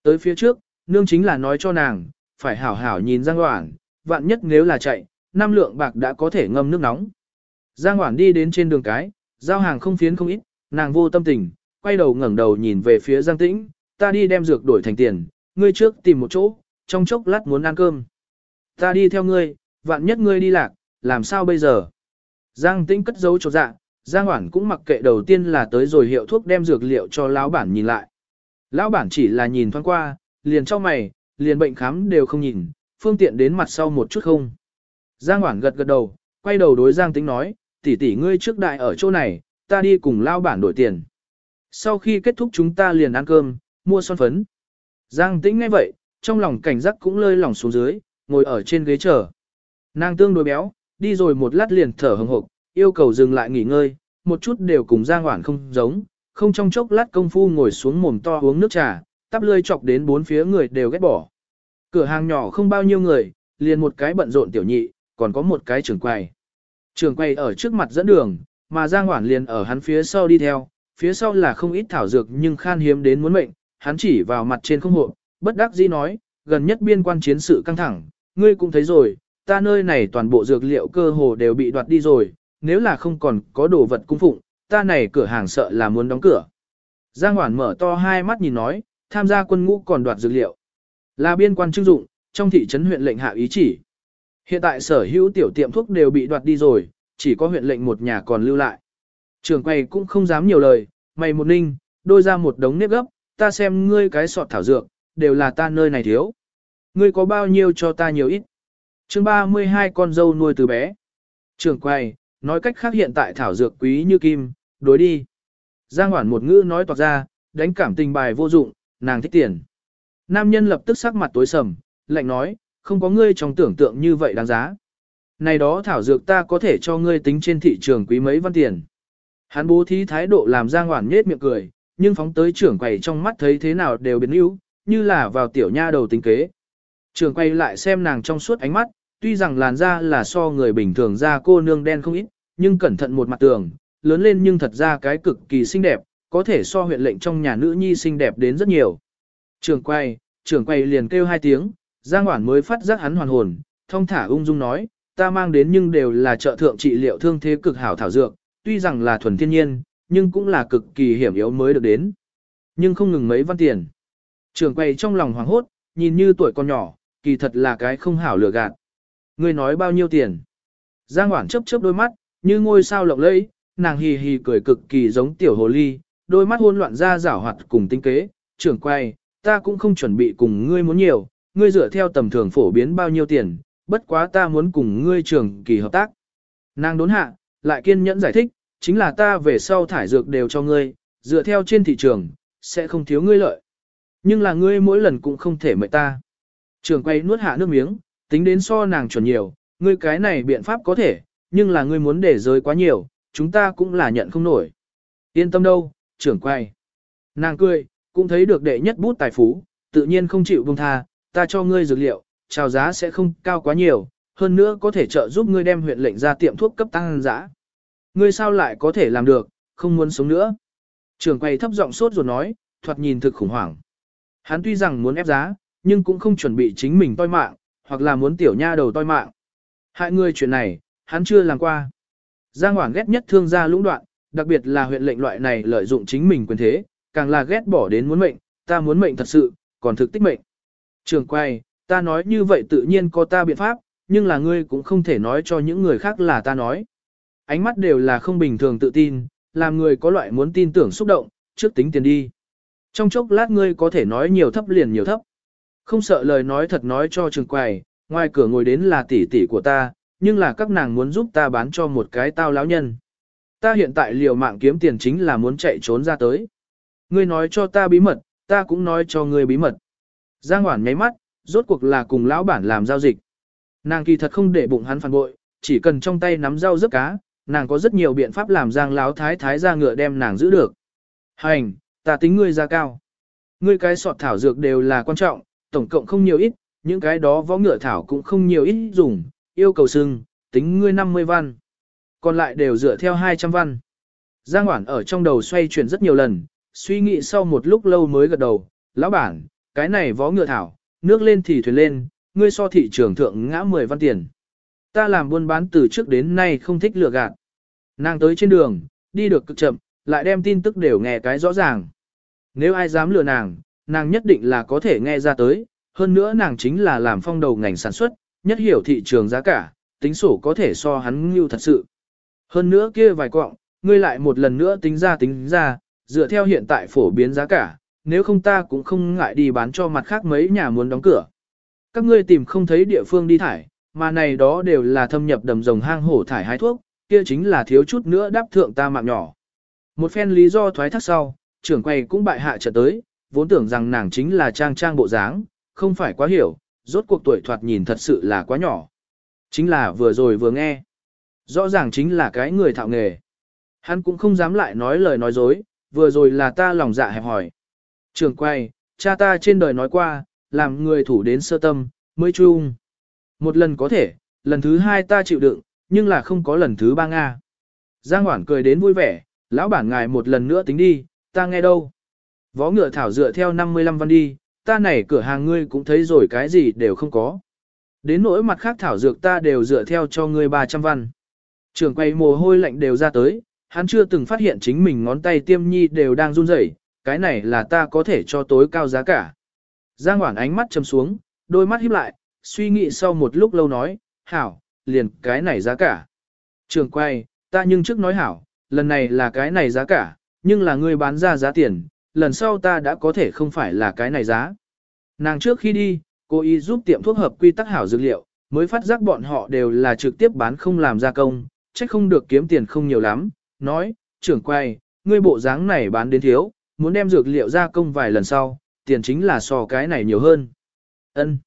Tới phía trước, nương chính là nói cho nàng, phải hảo hảo nhìn Giang Hoản, vạn nhất nếu là chạy, năm lượng bạc đã có thể ngâm nước nóng. Giang Hoản đi đến trên đường cái, giao hàng không phiến không ít, nàng vô tâm tình, quay đầu ngẩng đầu nhìn về phía Giang Tĩnh, ta đi đem dược đổi thành tiền, ngươi trước tìm một chỗ, trong chốc lát muốn ăn cơm. Ta đi theo ngươi, vạn nhất ngươi đi lạc, làm sao bây giờ? Giang Tĩnh cất giấu chỗ dạ, Giang Hoản cũng mặc kệ đầu tiên là tới rồi hiệu thuốc đem dược liệu cho lão bản nhìn lại. Lão bản chỉ là nhìn thoáng qua, liền cho mày, liền bệnh khám đều không nhìn, phương tiện đến mặt sau một chút không. Giang Hoản gật gật đầu, quay đầu đối Giang Tĩnh nói, tỷ tỷ ngươi trước đại ở chỗ này, ta đi cùng lao bản đổi tiền. Sau khi kết thúc chúng ta liền ăn cơm, mua son phấn. Giang Tĩnh nghe vậy, trong lòng cảnh giác cũng lơi lỏng xuống dưới, ngồi ở trên ghế chờ. Nàng tương đối béo, đi rồi một lát liền thở hừng hực, yêu cầu dừng lại nghỉ ngơi, một chút đều cùng Giang Hoản không giống, không trong chốc lát công phu ngồi xuống mồm to uống nước trà, tắp lươi chọc đến bốn phía người đều ghét bỏ. Cửa hàng nhỏ không bao nhiêu người, liền một cái bận rộn tiểu nhị, còn có một cái trưởng quầy. Trường quay ở trước mặt dẫn đường, mà Giang Hoản liền ở hắn phía sau đi theo, phía sau là không ít thảo dược nhưng khan hiếm đến muốn mệnh, hắn chỉ vào mặt trên không hộ, bất đắc dĩ nói, gần nhất biên quan chiến sự căng thẳng, ngươi cũng thấy rồi, ta nơi này toàn bộ dược liệu cơ hồ đều bị đoạt đi rồi, nếu là không còn có đồ vật cung phụng, ta này cửa hàng sợ là muốn đóng cửa. Giang Hoản mở to hai mắt nhìn nói, tham gia quân ngũ còn đoạt dược liệu. Là biên quan chức dụng, trong thị trấn huyện lệnh hạ ý chỉ. Hiện tại sở hữu tiểu tiệm thuốc đều bị đoạt đi rồi, chỉ có huyện lệnh một nhà còn lưu lại. Trường quay cũng không dám nhiều lời, mày một ninh, đôi ra một đống nếp gấp, ta xem ngươi cái sọt thảo dược, đều là ta nơi này thiếu. Ngươi có bao nhiêu cho ta nhiều ít. chương 32 con dâu nuôi từ bé. Trường quay, nói cách khác hiện tại thảo dược quý như kim, đối đi. Giang Hoản một ngữ nói toạc ra, đánh cảm tình bài vô dụng, nàng thích tiền. Nam nhân lập tức sắc mặt tối sầm, lạnh nói, không có ngươi trong tưởng tượng như vậy đáng giá. Này đó thảo dược ta có thể cho ngươi tính trên thị trường quý mấy văn tiền. Hắn bố thí thái độ làm Giang Hoản nhết miệng cười, nhưng phóng tới trưởng quầy trong mắt thấy thế nào đều biến yếu, như là vào tiểu nha đầu tính kế. Trưởng quầy lại xem nàng trong suốt ánh mắt, tuy rằng làn da là so người bình thường da cô nương đen không ít, nhưng cẩn thận một mặt tường, lớn lên nhưng thật ra cái cực kỳ xinh đẹp, có thể so huyện lệnh trong nhà nữ nhi xinh đẹp đến rất nhiều. Trưởng quầy, trưởng quầy liền kêu hai tiếng, Giang Hoản mới phát giác hắn hoàn hồn, thông thả ung dung nói, ta mang đến nhưng đều là trợ thượng trị liệu thương thế cực hảo thảo dược, tuy rằng là thuần thiên nhiên, nhưng cũng là cực kỳ hiểm yếu mới được đến. Nhưng không ngừng mấy văn tiền. Trường quay trong lòng hoảng hốt, nhìn như tuổi con nhỏ, kỳ thật là cái không hảo lừa gạt. Ngươi nói bao nhiêu tiền? Giang Hoản chớp chớp đôi mắt, như ngôi sao lộng lẫy, nàng hì hì cười cực kỳ giống tiểu hồ ly, đôi mắt hôn loạn ra rảo hoạt cùng tinh kế. Trưởng quay, ta cũng không chuẩn bị cùng ngươi muốn nhiều, ngươi dựa theo tầm thường phổ biến bao nhiêu tiền, bất quá ta muốn cùng ngươi trường kỳ hợp tác. Nàng đốn hạ, lại kiên nhẫn giải thích, chính là ta về sau thải dược đều cho ngươi, dựa theo trên thị trường, sẽ không thiếu ngươi lợi. Nhưng là ngươi mỗi lần cũng không thể mời ta. Trường quay nuốt hạ nước miếng, tính đến so nàng chuẩn nhiều, ngươi cái này biện pháp có thể, nhưng là ngươi muốn để rơi quá nhiều, chúng ta cũng là nhận không nổi. Yên tâm đâu, trưởng quay. Nàng cười, cũng thấy được đệ nhất bút tài phú, tự nhiên không chịu buông tha, ta cho ngươi dược liệu, chào giá sẽ không cao quá nhiều, hơn nữa có thể trợ giúp ngươi đem huyện lệnh ra tiệm thuốc cấp tăng giá. Ngươi sao lại có thể làm được, không muốn sống nữa. Trường quay thấp giọng sốt rồi nói, thoạt nhìn thực khủng hoảng. Hắn tuy rằng muốn ép giá, nhưng cũng không chuẩn bị chính mình toi mạng, hoặc là muốn tiểu nha đầu toi mạng. Hại ngươi chuyện này, hắn chưa làm qua. Giang Hoảng ghét nhất thương gia lũng đoạn, đặc biệt là huyện lệnh loại này lợi dụng chính mình quyền thế, càng là ghét bỏ đến muốn mệnh, ta muốn mệnh thật sự, còn thực tích mệnh. Trường quay, ta nói như vậy tự nhiên có ta biện pháp, nhưng là ngươi cũng không thể nói cho những người khác là ta nói. Ánh mắt đều là không bình thường tự tin, làm người có loại muốn tin tưởng xúc động, trước tính tiền đi. Trong chốc lát ngươi có thể nói nhiều thấp liền nhiều thấp. Không sợ lời nói thật nói cho trường quầy, ngoài cửa ngồi đến là tỷ tỷ của ta, nhưng là các nàng muốn giúp ta bán cho một cái tao lão nhân. Ta hiện tại liều mạng kiếm tiền chính là muốn chạy trốn ra tới. Ngươi nói cho ta bí mật, ta cũng nói cho ngươi bí mật. Giang Hoản nháy mắt, rốt cuộc là cùng lão bản làm giao dịch. Nàng kỳ thật không để bụng hắn phản bội, chỉ cần trong tay nắm rau rớt cá, nàng có rất nhiều biện pháp làm Giang lão Thái Thái ra ngựa đem nàng giữ được. Hành, ta tính ngươi ra cao. Ngươi cái sọt thảo dược đều là quan trọng, tổng cộng không nhiều ít, những cái đó võ ngựa thảo cũng không nhiều ít dùng, yêu cầu sưng, tính ngươi 50 văn. Còn lại đều dựa theo 200 văn. Giang Hoản ở trong đầu xoay chuyển rất nhiều lần, suy nghĩ sau một lúc lâu mới gật đầu, lão bản, cái này võ ngựa thảo, nước lên thì thuyền lên, ngươi so thị trường thượng ngã 10 văn tiền. Ta làm buôn bán từ trước đến nay không thích lừa gạt. Nàng tới trên đường, đi được cực chậm, lại đem tin tức đều nghe cái rõ ràng. Nếu ai dám lừa nàng, nàng nhất định là có thể nghe ra tới, hơn nữa nàng chính là làm phong đầu ngành sản xuất, nhất hiểu thị trường giá cả, tính sổ có thể so hắn như thật sự. Hơn nữa kia vài quọng, ngươi lại một lần nữa tính ra tính ra, dựa theo hiện tại phổ biến giá cả, nếu không ta cũng không ngại đi bán cho mặt khác mấy nhà muốn đóng cửa. Các ngươi tìm không thấy địa phương đi thải, mà này đó đều là thâm nhập đầm rồng hang hổ thải hái thuốc, kia chính là thiếu chút nữa đáp thượng ta mạng nhỏ. Một phen lý do thoái thác sau, trưởng quầy cũng bại hạ trở tới, vốn tưởng rằng nàng chính là trang trang bộ dáng, không phải quá hiểu, rốt cuộc tuổi thoạt nhìn thật sự là quá nhỏ. Chính là vừa rồi vừa nghe. Rõ ràng chính là cái người thạo nghề. Hắn cũng không dám lại nói lời nói dối, vừa rồi là ta lòng dạ hẹp hỏi. Trường quay, cha ta trên đời nói qua, làm người thủ đến sơ tâm, mới chung. Một lần có thể, lần thứ hai ta chịu đựng, nhưng là không có lần thứ ba Nga. Giang Hoảng cười đến vui vẻ, lão bản ngài một lần nữa tính đi, ta nghe đâu. Vó ngựa thảo dựa theo 55 văn đi, ta này cửa hàng ngươi cũng thấy rồi cái gì đều không có. Đến nỗi mặt khác thảo dược ta đều dựa theo cho ngươi 300 văn. Trường quay mồ hôi lạnh đều ra tới, hắn chưa từng phát hiện chính mình ngón tay tiêm nhi đều đang run rẩy, cái này là ta có thể cho tối cao giá cả. Giang Hoảng ánh mắt châm xuống, đôi mắt híp lại, suy nghĩ sau một lúc lâu nói, hảo, liền cái này giá cả. Trường quay, ta nhưng trước nói hảo, lần này là cái này giá cả, nhưng là ngươi bán ra giá tiền, lần sau ta đã có thể không phải là cái này giá. Nàng trước khi đi, cô ý giúp tiệm thuốc hợp quy tắc hảo dược liệu, mới phát giác bọn họ đều là trực tiếp bán không làm gia công, chắc không được kiếm tiền không nhiều lắm, nói, trưởng quay, ngươi bộ dáng này bán đến thiếu, muốn đem dược liệu gia công vài lần sau, tiền chính là so cái này nhiều hơn. Ân,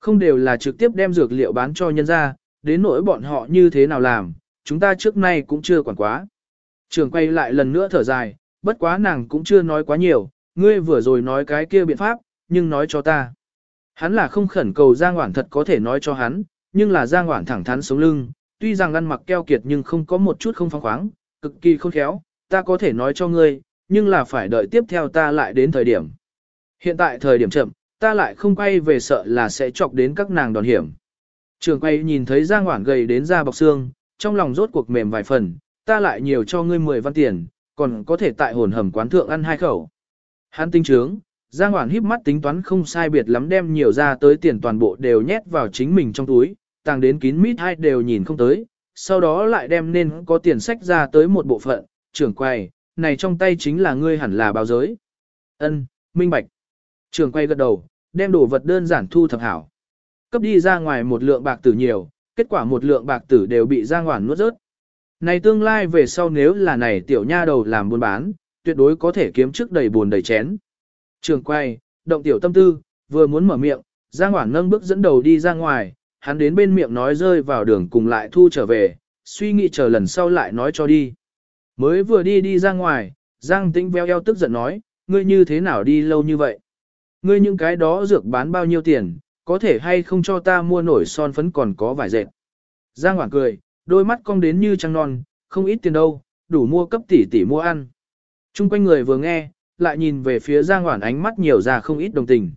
Không đều là trực tiếp đem dược liệu bán cho nhân ra, đến nỗi bọn họ như thế nào làm, chúng ta trước nay cũng chưa quản quá. Trường quay lại lần nữa thở dài, bất quá nàng cũng chưa nói quá nhiều, ngươi vừa rồi nói cái kia biện pháp, nhưng nói cho ta. Hắn là không khẩn cầu Giang Hoảng thật có thể nói cho hắn, nhưng là Giang Hoảng thẳng thắn sống lưng, tuy rằng ăn mặc keo kiệt nhưng không có một chút không phóng khoáng, cực kỳ khôn khéo, ta có thể nói cho ngươi, nhưng là phải đợi tiếp theo ta lại đến thời điểm. Hiện tại thời điểm chậm, ta lại không quay về sợ là sẽ chọc đến các nàng đòn hiểm. Trường quay nhìn thấy Giang Hoảng gầy đến da bọc xương, trong lòng rốt cuộc mềm vài phần, ta lại nhiều cho ngươi 10 văn tiền, còn có thể tại hồn hầm quán thượng ăn hai khẩu. Hắn tinh trướng, Giang Hoảng híp mắt tính toán không sai biệt lắm đem nhiều ra tới tiền toàn bộ đều nhét vào chính mình trong túi, tàng đến kín mít hai đều nhìn không tới, sau đó lại đem nên có tiền sách ra tới một bộ phận, trưởng quay, này trong tay chính là ngươi hẳn là báo giới. Ân, minh bạch. Trường quay gật đầu, đem đồ vật đơn giản thu thập hảo. Cấp đi ra ngoài một lượng bạc tử nhiều, kết quả một lượng bạc tử đều bị Giang Hoản nuốt rớt. Này tương lai về sau nếu là này tiểu nha đầu làm buôn bán, tuyệt đối có thể kiếm trước đầy buồn đầy chén. Trường quay, động tiểu tâm tư, vừa muốn mở miệng, Giang Hoảng nâng bước dẫn đầu đi ra ngoài, hắn đến bên miệng nói rơi vào đường cùng lại thu trở về, suy nghĩ chờ lần sau lại nói cho đi. Mới vừa đi đi ra ngoài, Giang Tĩnh veo eo tức giận nói, ngươi như thế nào đi lâu như vậy? Ngươi những cái đó dược bán bao nhiêu tiền, có thể hay không cho ta mua nổi son phấn còn có vài dệt. Giang Hoảng cười, đôi mắt cong đến như trăng non, không ít tiền đâu, đủ mua cấp tỷ tỷ mua ăn. Trung quanh người vừa nghe, lại nhìn về phía Giang Hoản ánh mắt nhiều ra không ít đồng tình.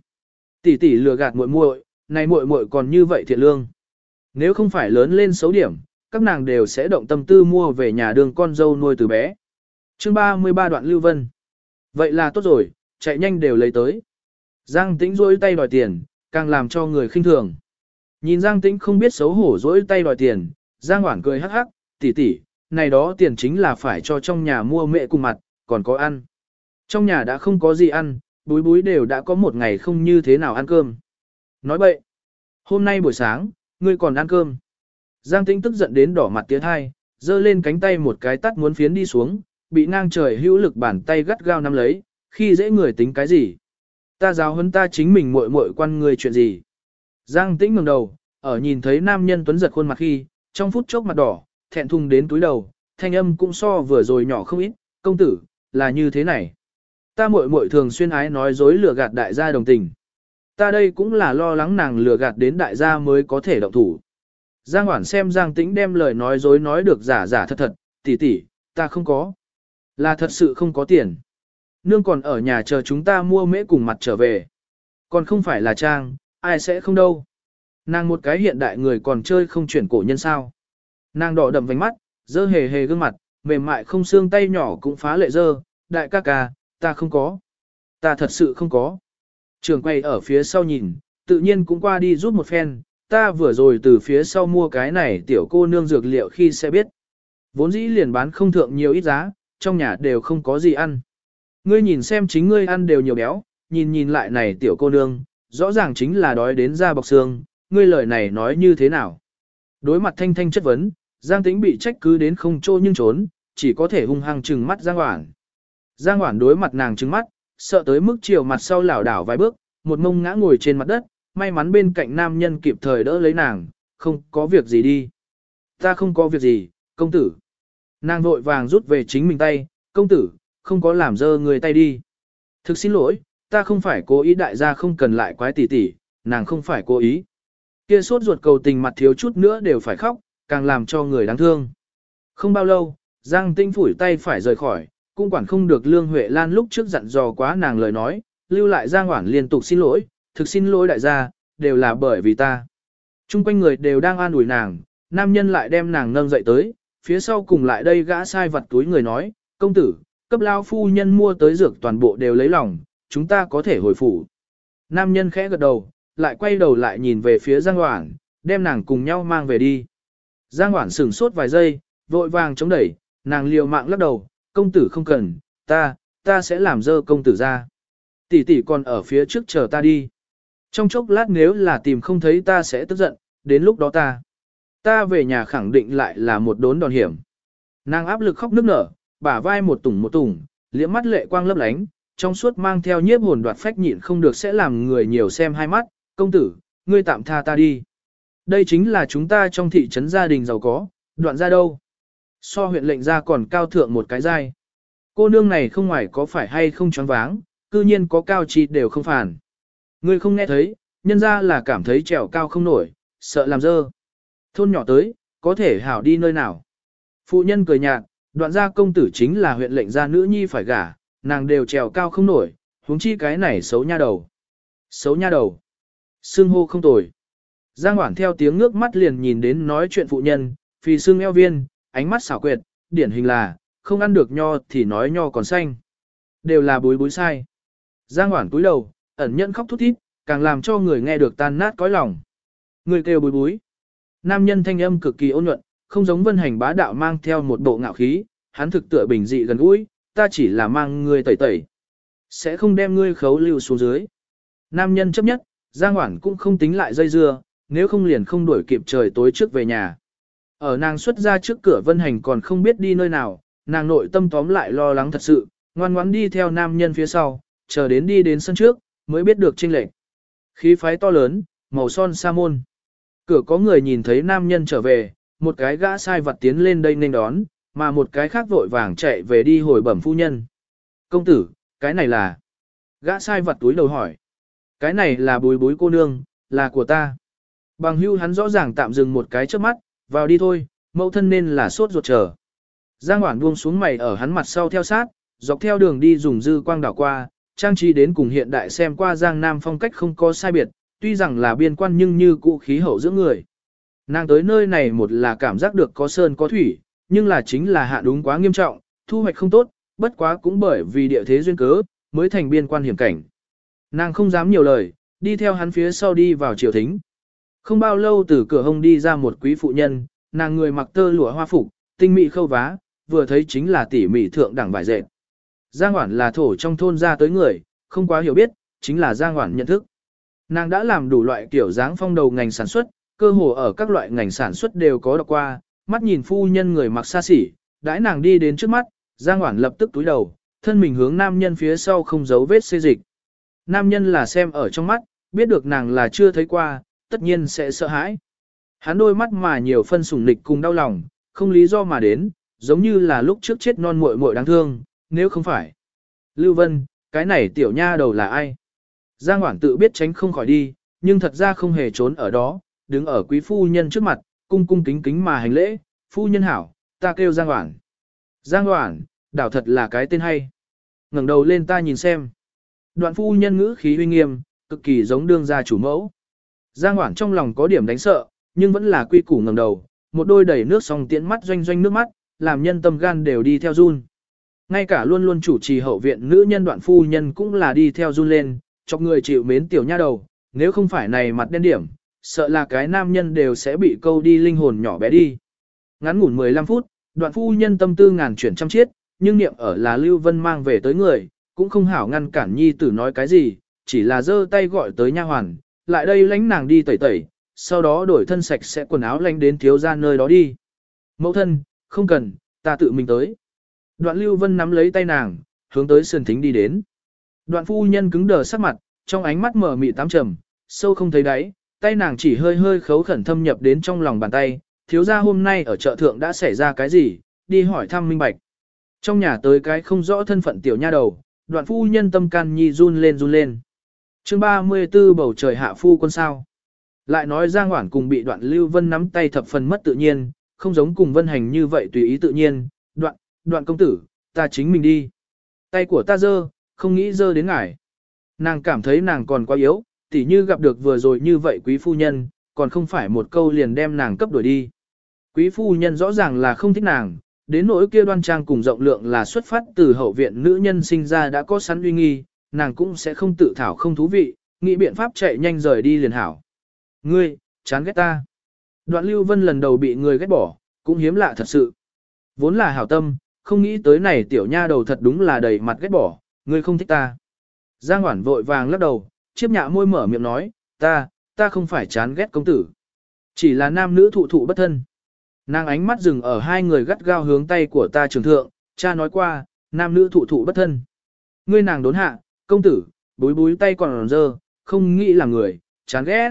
Tỷ tỷ lừa gạt muội muội, này muội muội còn như vậy thiệt lương. Nếu không phải lớn lên xấu điểm, các nàng đều sẽ động tâm tư mua về nhà đường con dâu nuôi từ bé. Chương 33 đoạn Lưu Vân. Vậy là tốt rồi, chạy nhanh đều lấy tới. Giang Tĩnh rỗi tay đòi tiền, càng làm cho người khinh thường. Nhìn Giang Tĩnh không biết xấu hổ rỗi tay đòi tiền, Giang Hoảng cười hắc hắc, tỷ tỷ, này đó tiền chính là phải cho trong nhà mua mẹ cùng mặt, còn có ăn. Trong nhà đã không có gì ăn, búi búi đều đã có một ngày không như thế nào ăn cơm. Nói bậy, hôm nay buổi sáng, ngươi còn ăn cơm. Giang Tĩnh tức giận đến đỏ mặt tiến hai, giơ lên cánh tay một cái tắt muốn phiến đi xuống, bị ngang trời hữu lực bàn tay gắt gao nắm lấy, khi dễ người tính cái gì. Ta giáo huấn ta chính mình muội muội quan người chuyện gì. Giang Tĩnh ngẩng đầu, ở nhìn thấy nam nhân tuấn giật khuôn mặt khi, trong phút chốc mặt đỏ, thẹn thùng đến túi đầu, thanh âm cũng so vừa rồi nhỏ không ít, công tử, là như thế này. Ta muội muội thường xuyên ái nói dối lừa gạt đại gia đồng tình. Ta đây cũng là lo lắng nàng lừa gạt đến đại gia mới có thể động thủ. Giang Hoản xem Giang Tĩnh đem lời nói dối nói được giả giả thật thật, tỷ tỷ, ta không có. Là thật sự không có tiền. Nương còn ở nhà chờ chúng ta mua mễ cùng mặt trở về. Còn không phải là trang, ai sẽ không đâu. Nàng một cái hiện đại người còn chơi không chuyển cổ nhân sao. Nàng đỏ đậm vành mắt, dơ hề hề gương mặt, mềm mại không xương tay nhỏ cũng phá lệ dơ, đại ca ca, ta không có. Ta thật sự không có. Trường quay ở phía sau nhìn, tự nhiên cũng qua đi rút một phen, ta vừa rồi từ phía sau mua cái này tiểu cô nương dược liệu khi sẽ biết. Vốn dĩ liền bán không thượng nhiều ít giá, trong nhà đều không có gì ăn. Ngươi nhìn xem chính ngươi ăn đều nhiều béo, nhìn nhìn lại này tiểu cô nương, rõ ràng chính là đói đến da bọc xương, ngươi lời này nói như thế nào? Đối mặt thanh thanh chất vấn, Giang Tĩnh bị trách cứ đến không trô nhưng trốn, chỉ có thể hung hăng trừng mắt Giang Hoảng. Giang Hoảng đối mặt nàng trừng mắt, sợ tới mức chiều mặt sau lảo đảo vài bước, một mông ngã ngồi trên mặt đất, may mắn bên cạnh nam nhân kịp thời đỡ lấy nàng, không có việc gì đi. Ta không có việc gì, công tử. Nàng vội vàng rút về chính mình tay, công tử, không có làm dơ người tay đi. Thực xin lỗi, ta không phải cố ý đại gia không cần lại quái tỉ tỉ, nàng không phải cố ý. Kia sốt ruột cầu tình mặt thiếu chút nữa đều phải khóc, càng làm cho người đáng thương. Không bao lâu, Giang Tinh phủi tay phải rời khỏi, cũng quản không được Lương Huệ Lan lúc trước dặn dò quá nàng lời nói, lưu lại Giang Hoản liên tục xin lỗi, thực xin lỗi đại gia, đều là bởi vì ta. Trung quanh người đều đang an ủi nàng, nam nhân lại đem nàng nâng dậy tới, phía sau cùng lại đây gã sai vật túi người nói, công tử, cấp lao phu nhân mua tới dược toàn bộ đều lấy lòng, chúng ta có thể hồi phủ. Nam nhân khẽ gật đầu, lại quay đầu lại nhìn về phía Giang Hoảng, đem nàng cùng nhau mang về đi. Giang Hoảng sửng sốt vài giây, vội vàng chống đẩy, nàng liều mạng lắc đầu, công tử không cần, ta, ta sẽ làm dơ công tử ra. Tỷ tỷ còn ở phía trước chờ ta đi. Trong chốc lát nếu là tìm không thấy ta sẽ tức giận, đến lúc đó ta. Ta về nhà khẳng định lại là một đốn đòn hiểm. Nàng áp lực khóc nức nở, bả vai một tủng một tủng, liễm mắt lệ quang lấp lánh, trong suốt mang theo nhiếp hồn đoạt phách nhịn không được sẽ làm người nhiều xem hai mắt, công tử, ngươi tạm tha ta đi. Đây chính là chúng ta trong thị trấn gia đình giàu có, đoạn ra đâu. So huyện lệnh ra còn cao thượng một cái dai. Cô nương này không ngoài có phải hay không choáng váng, cư nhiên có cao chi đều không phản. Ngươi không nghe thấy, nhân ra là cảm thấy trèo cao không nổi, sợ làm dơ. Thôn nhỏ tới, có thể hảo đi nơi nào. Phụ nhân cười nhạt, đoạn gia công tử chính là huyện lệnh gia nữ nhi phải gả, nàng đều trèo cao không nổi, huống chi cái này xấu nha đầu. Xấu nha đầu. Sưng hô không tồi. Giang Hoản theo tiếng ngước mắt liền nhìn đến nói chuyện phụ nhân, phì sưng eo viên, ánh mắt xảo quyệt, điển hình là, không ăn được nho thì nói nho còn xanh. Đều là bối bối sai. Giang Hoản cúi đầu, ẩn nhận khóc thút thít, càng làm cho người nghe được tan nát cõi lòng. Người kêu bối bối. Nam nhân thanh âm cực kỳ ôn nhuận, không giống vân hành bá đạo mang theo một bộ ngạo khí, hắn thực tựa bình dị gần gũi, ta chỉ là mang ngươi tẩy tẩy. Sẽ không đem ngươi khấu lưu xuống dưới. Nam nhân chấp nhất, Giang Hoản cũng không tính lại dây dưa, nếu không liền không đuổi kịp trời tối trước về nhà. Ở nàng xuất ra trước cửa vân hành còn không biết đi nơi nào, nàng nội tâm tóm lại lo lắng thật sự, ngoan ngoãn đi theo nam nhân phía sau, chờ đến đi đến sân trước, mới biết được trinh lệnh. Khí phái to lớn, màu son sa môn. Cửa có người nhìn thấy nam nhân trở về, một cái gã sai vật tiến lên đây nên đón, mà một cái khác vội vàng chạy về đi hồi bẩm phu nhân. Công tử, cái này là... Gã sai vật túi đầu hỏi. Cái này là bối bối cô nương, là của ta. Bằng hưu hắn rõ ràng tạm dừng một cái trước mắt, vào đi thôi, mẫu thân nên là sốt ruột chờ. Giang Hoản buông xuống mày ở hắn mặt sau theo sát, dọc theo đường đi dùng dư quang đảo qua, trang trí đến cùng hiện đại xem qua Giang Nam phong cách không có sai biệt, tuy rằng là biên quan nhưng như cũ khí hậu giữa người. Nàng tới nơi này một là cảm giác được có sơn có thủy, nhưng là chính là hạ đúng quá nghiêm trọng, thu hoạch không tốt, bất quá cũng bởi vì địa thế duyên cớ, mới thành biên quan hiểm cảnh. Nàng không dám nhiều lời, đi theo hắn phía sau đi vào triều thính. Không bao lâu từ cửa hông đi ra một quý phụ nhân, nàng người mặc tơ lụa hoa phục, tinh mỹ khâu vá, vừa thấy chính là tỉ mỉ thượng đẳng vải dệt. Giang Hoản là thổ trong thôn ra tới người, không quá hiểu biết, chính là Giang Hoản nhận thức. Nàng đã làm đủ loại kiểu dáng phong đầu ngành sản xuất, cơ hồ ở các loại ngành sản xuất đều có đọc qua, mắt nhìn phu nhân người mặc xa xỉ, đãi nàng đi đến trước mắt, Giang Hoản lập tức túi đầu, thân mình hướng nam nhân phía sau không giấu vết xê dịch. Nam nhân là xem ở trong mắt, biết được nàng là chưa thấy qua, tất nhiên sẽ sợ hãi. Hắn đôi mắt mà nhiều phân sủng nịch cùng đau lòng, không lý do mà đến, giống như là lúc trước chết non muội muội đáng thương, nếu không phải. Lưu Vân, cái này tiểu nha đầu là ai? Giang Hoảng tự biết tránh không khỏi đi, nhưng thật ra không hề trốn ở đó, đứng ở quý phu nhân trước mặt, cung cung kính kính mà hành lễ, phu nhân hảo, ta kêu Giang Hoảng. Giang Hoảng, đảo thật là cái tên hay. ngẩng đầu lên ta nhìn xem. Đoạn phu nhân ngữ khí uy nghiêm, cực kỳ giống đương gia chủ mẫu. Giang Hoảng trong lòng có điểm đánh sợ, nhưng vẫn là quy củ ngẩng đầu, một đôi đầy nước song tiễn mắt doanh doanh nước mắt, làm nhân tâm gan đều đi theo run. Ngay cả luôn luôn chủ trì hậu viện nữ nhân đoạn phu nhân cũng là đi theo run lên, cho người chịu mến tiểu nha đầu, nếu không phải này mặt đen điểm, sợ là cái nam nhân đều sẽ bị câu đi linh hồn nhỏ bé đi. Ngắn ngủn 15 phút, đoạn phu nhân tâm tư ngàn chuyển trăm chiết, nhưng niệm ở là Lưu Vân mang về tới người, cũng không hảo ngăn cản nhi tử nói cái gì, chỉ là giơ tay gọi tới nha hoàn, lại đây lánh nàng đi tẩy tẩy, sau đó đổi thân sạch sẽ quần áo lánh đến thiếu ra nơi đó đi. Mẫu thân, không cần, ta tự mình tới. Đoạn Lưu Vân nắm lấy tay nàng, hướng tới sườn thính đi đến. Đoạn phu nhân cứng đờ sắc mặt, trong ánh mắt mở mị tám trầm, sâu không thấy đáy, tay nàng chỉ hơi hơi khấu khẩn thâm nhập đến trong lòng bàn tay, thiếu gia hôm nay ở chợ thượng đã xảy ra cái gì, đi hỏi thăm minh bạch. Trong nhà tới cái không rõ thân phận tiểu nha đầu, đoạn phu nhân tâm can nhi run lên run lên. chương 34 bầu trời hạ phu quân sao. Lại nói Giang Hoản cùng bị đoạn Lưu Vân nắm tay thập phần mất tự nhiên, không giống cùng Vân Hành như vậy tùy ý tự nhiên, đoạn, công tử, ta chính mình đi. Tay của ta dơ, không nghĩ dơ đến ngải. Nàng cảm thấy nàng còn quá yếu, tỉ như gặp được vừa rồi như vậy quý phu nhân, còn không phải một câu liền đem nàng cấp đuổi đi. Quý phu nhân rõ ràng là không thích nàng, đến nỗi kia đoan trang cùng rộng lượng là xuất phát từ hậu viện nữ nhân sinh ra đã có sẵn uy nghi, nàng cũng sẽ không tự thảo không thú vị, nghĩ biện pháp chạy nhanh rời đi liền hảo. Ngươi, chán ghét ta. Đoạn Lưu Vân lần đầu bị người ghét bỏ, cũng hiếm lạ thật sự. Vốn là hảo tâm, không nghĩ tới này tiểu nha đầu thật đúng là đầy mặt ghét bỏ, ngươi không thích ta. Giang Hoản vội vàng lắc đầu, chiếp nhạ môi mở miệng nói, ta, ta không phải chán ghét công tử. Chỉ là nam nữ thụ thụ bất thân. Nàng ánh mắt dừng ở hai người gắt gao hướng tay của ta trường thượng, cha nói qua, nam nữ thụ thụ bất thân. Ngươi nàng đốn hạ, công tử, búi búi tay còn dơ, không nghĩ là người, chán ghét.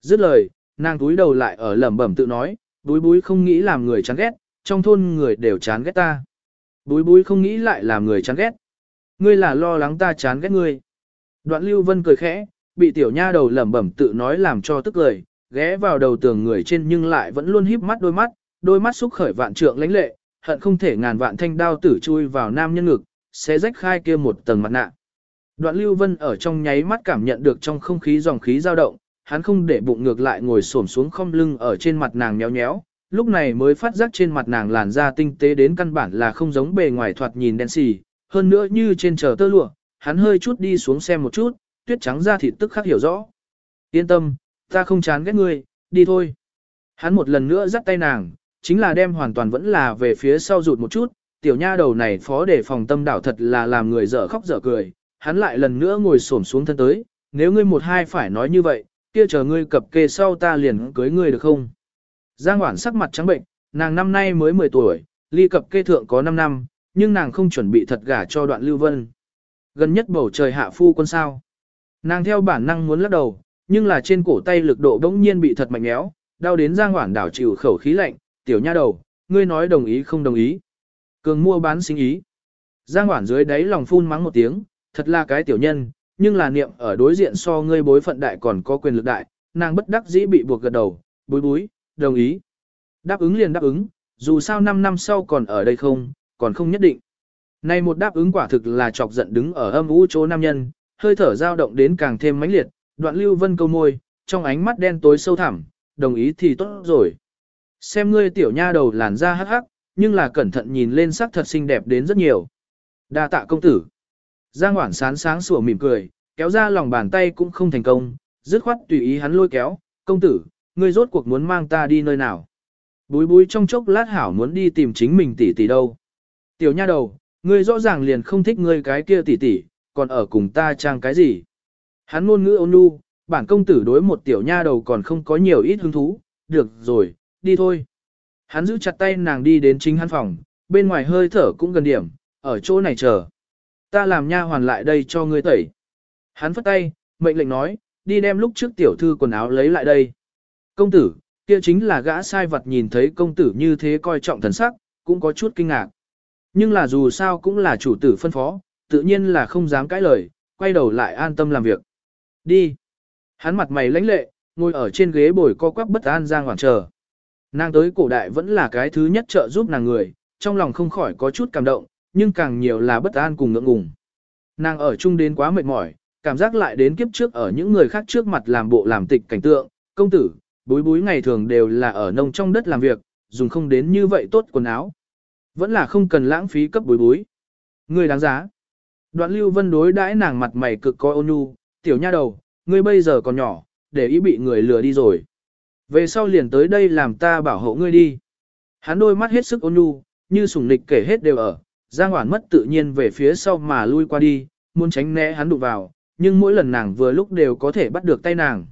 Dứt lời, nàng túi đầu lại ở lẩm bẩm tự nói, búi búi không nghĩ làm người chán ghét, trong thôn người đều chán ghét ta. Búi búi không nghĩ lại làm người chán ghét. Ngươi là lo lắng ta chán ghét ngươi. Đoạn Lưu Vân cười khẽ, bị tiểu nha đầu lẩm bẩm tự nói làm cho tức lời, ghé vào đầu tường người trên nhưng lại vẫn luôn híp mắt đôi mắt, đôi mắt xúc khởi vạn trượng lãnh lệ, hận không thể ngàn vạn thanh đao tử chui vào nam nhân ngực, sẽ rách khai kia một tầng mặt nạ. Đoạn Lưu Vân ở trong nháy mắt cảm nhận được trong không khí dòng khí dao động, hắn không để bụng ngược lại ngồi xổm xuống không lưng ở trên mặt nàng nhéo nhéo, lúc này mới phát giác trên mặt nàng làn da tinh tế đến căn bản là không giống bề ngoài thoạt nhìn đen xì, hơn nữa như trên chờ tơ lụa, hắn hơi chút đi xuống xem một chút, tuyết trắng da thịt tức khắc hiểu rõ. Yên tâm, ta không chán ghét ngươi, đi thôi. Hắn một lần nữa dắt tay nàng, chính là đem hoàn toàn vẫn là về phía sau rụt một chút, tiểu nha đầu này phó để phòng tâm đảo thật là làm người dở khóc dở cười, hắn lại lần nữa ngồi xổm xuống thân tới, nếu ngươi một hai phải nói như vậy, kia chờ ngươi cập kê sau ta liền cưới ngươi được không? Giang Hoản sắc mặt trắng bệnh, nàng năm nay mới 10 tuổi, ly cập kê thượng có 5 năm, nhưng nàng không chuẩn bị thật gả cho đoạn lưu vân. Gần nhất bầu trời hạ phu quân sao. Nàng theo bản năng muốn lắc đầu, nhưng là trên cổ tay lực độ đống nhiên bị thật mạnh méo, đau đến Giang Hoản đảo chịu khẩu khí lạnh, tiểu nha đầu, ngươi nói đồng ý không đồng ý. Cường mua bán sinh ý. Giang Hoản dưới đáy lòng phun mắng một tiếng, thật là cái tiểu nhân, nhưng là niệm ở đối diện so ngươi bối phận đại còn có quyền lực đại, nàng bất đắc dĩ bị buộc gật đầu, bối bối, đồng ý. Đáp ứng liền đáp ứng, dù sao 5 năm sau còn ở đây không, còn không nhất định. Này một đáp ứng quả thực là chọc giận đứng ở âm u chỗ nam nhân, hơi thở dao động đến càng thêm mãnh liệt, đoạn lưu vân câu môi, trong ánh mắt đen tối sâu thẳm, đồng ý thì tốt rồi. Xem ngươi tiểu nha đầu làn da hắc hắc, nhưng là cẩn thận nhìn lên sắc thật xinh đẹp đến rất nhiều. đa tạ công tử. Giang Hoản sán sáng sủa mỉm cười, kéo ra lòng bàn tay cũng không thành công, dứt khoát tùy ý hắn lôi kéo, công tử, ngươi rốt cuộc muốn mang ta đi nơi nào. Búi búi trong chốc lát hảo muốn đi tìm chính mình tỷ tỷ đâu. Tiểu nha đầu, ngươi rõ ràng liền không thích ngươi cái kia tỷ tỷ, còn ở cùng ta trang cái gì. Hắn ngôn ngữ ôn nhu, bản công tử đối một tiểu nha đầu còn không có nhiều ít hứng thú, được rồi, đi thôi. Hắn giữ chặt tay nàng đi đến chính hắn phòng, bên ngoài hơi thở cũng gần điểm, ở chỗ này chờ. Ta làm nha hoàn lại đây cho ngươi tẩy. Hắn phất tay, mệnh lệnh nói, đi đem lúc trước tiểu thư quần áo lấy lại đây. Công tử, kia chính là gã sai vật nhìn thấy công tử như thế coi trọng thần sắc, cũng có chút kinh ngạc. Nhưng là dù sao cũng là chủ tử phân phó, tự nhiên là không dám cãi lời, quay đầu lại an tâm làm việc. Đi. Hắn mặt mày lãnh lệ, ngồi ở trên ghế bồi co quắp bất an Giang hoảng chờ. Nàng tới cổ đại vẫn là cái thứ nhất trợ giúp nàng người, trong lòng không khỏi có chút cảm động, nhưng càng nhiều là bất an cùng ngượng ngùng. Nàng ở chung đến quá mệt mỏi, cảm giác lại đến kiếp trước ở những người khác trước mặt làm bộ làm tịch cảnh tượng, công tử, bối bối ngày thường đều là ở nông trong đất làm việc, dùng không đến như vậy tốt quần áo. Vẫn là không cần lãng phí cấp bối bối. Người đáng giá. Đoạn lưu vân đối đãi nàng mặt mày cực coi ôn nhu, tiểu nha đầu, ngươi bây giờ còn nhỏ, để ý bị người lừa đi rồi. Về sau liền tới đây làm ta bảo hộ ngươi đi. Hắn đôi mắt hết sức ôn nhu, như sủng nịch kể hết đều ở, Giang Hoản mất tự nhiên về phía sau mà lui qua đi, muốn tránh né hắn đụng vào, nhưng mỗi lần nàng vừa lúc đều có thể bắt được tay nàng.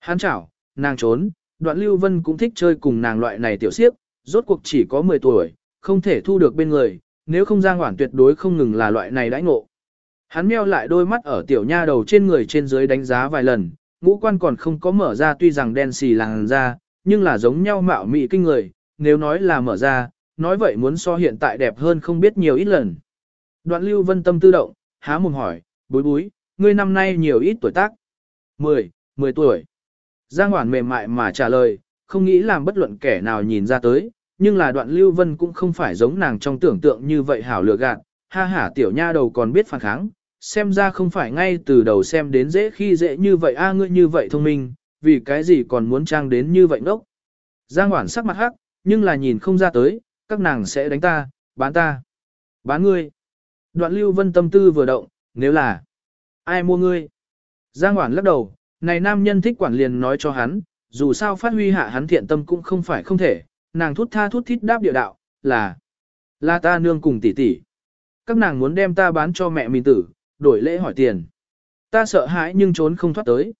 Hắn chảo, nàng trốn, đoạn lưu vân cũng thích chơi cùng nàng loại này tiểu siếp, rốt cuộc chỉ có 10 tuổi, không thể thu được bên người, nếu không Giang Hoản tuyệt đối không ngừng là loại này đãi ngộ. Hắn meo lại đôi mắt ở tiểu nha đầu trên người trên dưới đánh giá vài lần, ngũ quan còn không có mở ra tuy rằng đen xì làng ra, nhưng là giống nhau mạo mị kinh người, nếu nói là mở ra, nói vậy muốn so hiện tại đẹp hơn không biết nhiều ít lần. Đoạn lưu vân tâm tư động, há mồm hỏi, bối bối, ngươi năm nay nhiều ít tuổi tác? 10, 10 tuổi. Giang Hoản mềm mại mà trả lời, không nghĩ làm bất luận kẻ nào nhìn ra tới, nhưng là đoạn lưu vân cũng không phải giống nàng trong tưởng tượng như vậy hảo lựa gạt, ha hả tiểu nha đầu còn biết phản kháng, xem ra không phải ngay từ đầu xem đến dễ khi dễ như vậy a ngươi như vậy thông minh, vì cái gì còn muốn trang đến như vậy ngốc. Giang Hoản sắc mặt hắc, nhưng là nhìn không ra tới, các nàng sẽ đánh ta, bán ta, bán ngươi. Đoạn lưu vân tâm tư vừa động, nếu là ai mua ngươi. Giang Hoản lắc đầu, này nam nhân thích quản liền nói cho hắn, dù sao phát huy hạ hắn thiện tâm cũng không phải không thể, nàng thút tha thút thít đáp địa đạo, là, là ta nương cùng tỷ tỷ. Các nàng muốn đem ta bán cho mẹ mình tử, đổi lễ hỏi tiền. Ta sợ hãi nhưng trốn không thoát tới.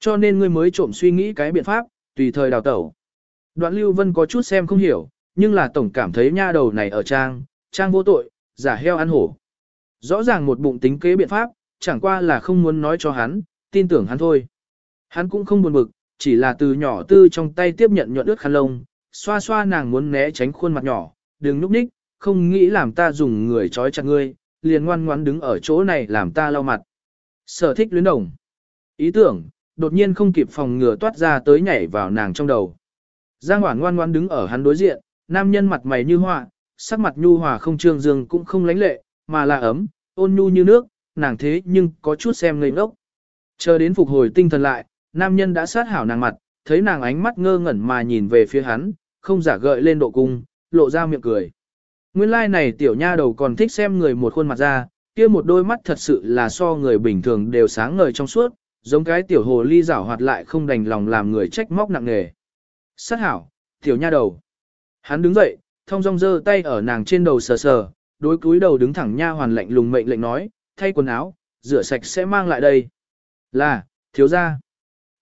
Cho nên ngươi mới trộm suy nghĩ cái biện pháp, tùy thời đào tẩu. Đoạn Lưu Vân có chút xem không hiểu, nhưng là tổng cảm thấy nha đầu này ở trang, trang vô tội, giả heo ăn hổ. Rõ ràng một bụng tính kế biện pháp, chẳng qua là không muốn nói cho hắn, tin tưởng hắn thôi. Hắn cũng không buồn bực, chỉ là từ nhỏ tư trong tay tiếp nhận nhuận ướt khăn lông, xoa xoa nàng muốn né tránh khuôn mặt nhỏ, đừng núp ních, không nghĩ làm ta dùng người trói chặt ngươi, liền ngoan ngoãn đứng ở chỗ này làm ta lau mặt. Sở thích luyến đồng. Ý tưởng, đột nhiên không kịp phòng ngừa toát ra tới nhảy vào nàng trong đầu. Giang Hoản ngoan ngoan đứng ở hắn đối diện, nam nhân mặt mày như hoa, sắc mặt nhu hòa không trương dương cũng không lánh lệ, mà là ấm, ôn nhu như nước, nàng thế nhưng có chút xem ngây ngốc. Chờ đến phục hồi tinh thần lại, nam nhân đã sát hảo nàng mặt, thấy nàng ánh mắt ngơ ngẩn mà nhìn về phía hắn, không giả gợi lên độ cung, lộ ra miệng cười. Nguyên lai like này tiểu nha đầu còn thích xem người một khuôn mặt ra, kia một đôi mắt thật sự là so người bình thường đều sáng ngời trong suốt, giống cái tiểu hồ ly rảo hoạt lại không đành lòng làm người trách móc nặng nề. Sát hảo, tiểu nha đầu. Hắn đứng dậy, thông dong giơ tay ở nàng trên đầu sờ sờ, đối cúi đầu đứng thẳng nha hoàn lạnh lùng mệnh lệnh nói, thay quần áo, rửa sạch sẽ mang lại đây. Là, thiếu gia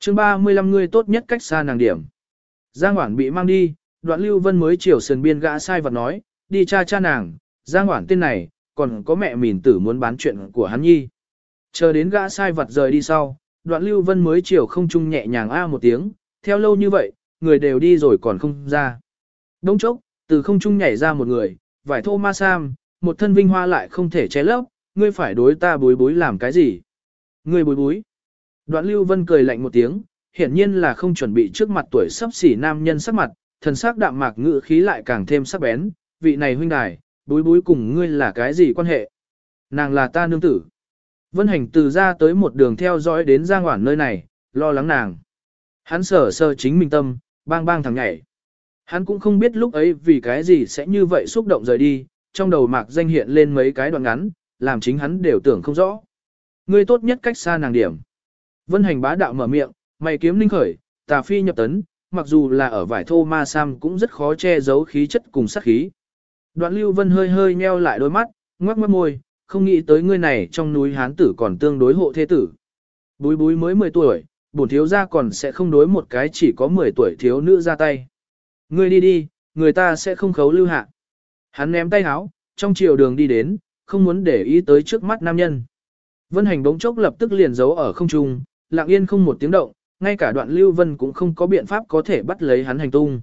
chương 35 người tốt nhất cách xa nàng điểm. Giang Hoản bị mang đi, đoạn lưu vân mới chiều sườn biên gã sai vật nói, đi cha cha nàng, Giang Hoản tên này, còn có mẹ mìn tử muốn bán chuyện của hắn nhi. Chờ đến gã sai vật rời đi sau, đoạn lưu vân mới chiều không trung nhẹ nhàng a một tiếng, theo lâu như vậy, người đều đi rồi còn không ra. Đông chốc, từ không trung nhảy ra một người, vải thô ma sam, một thân vinh hoa lại không thể che lấp, ngươi phải đối ta bối bối làm cái gì? Ngươi bối bối. Đoạn lưu vân cười lạnh một tiếng, hiển nhiên là không chuẩn bị trước mặt tuổi sắp xỉ nam nhân sắc mặt, thần sắc đạm mạc ngự khí lại càng thêm sắc bén, vị này huynh đài, bối bối cùng ngươi là cái gì quan hệ? Nàng là ta nương tử. Vân hành từ ra tới một đường theo dõi đến Giang Hoản nơi này, lo lắng nàng. Hắn sở sơ chính mình tâm, bang bang thằng nhảy. Hắn cũng không biết lúc ấy vì cái gì sẽ như vậy xúc động rời đi, trong đầu mạc danh hiện lên mấy cái đoạn ngắn, làm chính hắn đều tưởng không rõ. Ngươi tốt nhất cách xa nàng điểm. Vân hành bá đạo mở miệng, mày kiếm linh khởi, tà phi nhập tấn, mặc dù là ở vải thô ma sam cũng rất khó che giấu khí chất cùng sát khí. Đoạn lưu vân hơi hơi nheo lại đôi mắt, ngoắc mắt môi, không nghĩ tới ngươi này trong núi hán tử còn tương đối hộ thế tử. Búi búi mới 10 tuổi, bổn thiếu gia còn sẽ không đối một cái chỉ có 10 tuổi thiếu nữ ra tay. Ngươi đi đi, người ta sẽ không khấu lưu hạ. Hắn ném tay háo, trong chiều đường đi đến, không muốn để ý tới trước mắt nam nhân. Vân hành bỗng chốc lập tức liền giấu ở không trung, lặng yên không một tiếng động, Ngay cả đoạn Lưu Vân cũng không có biện pháp có thể bắt lấy hắn hành tung.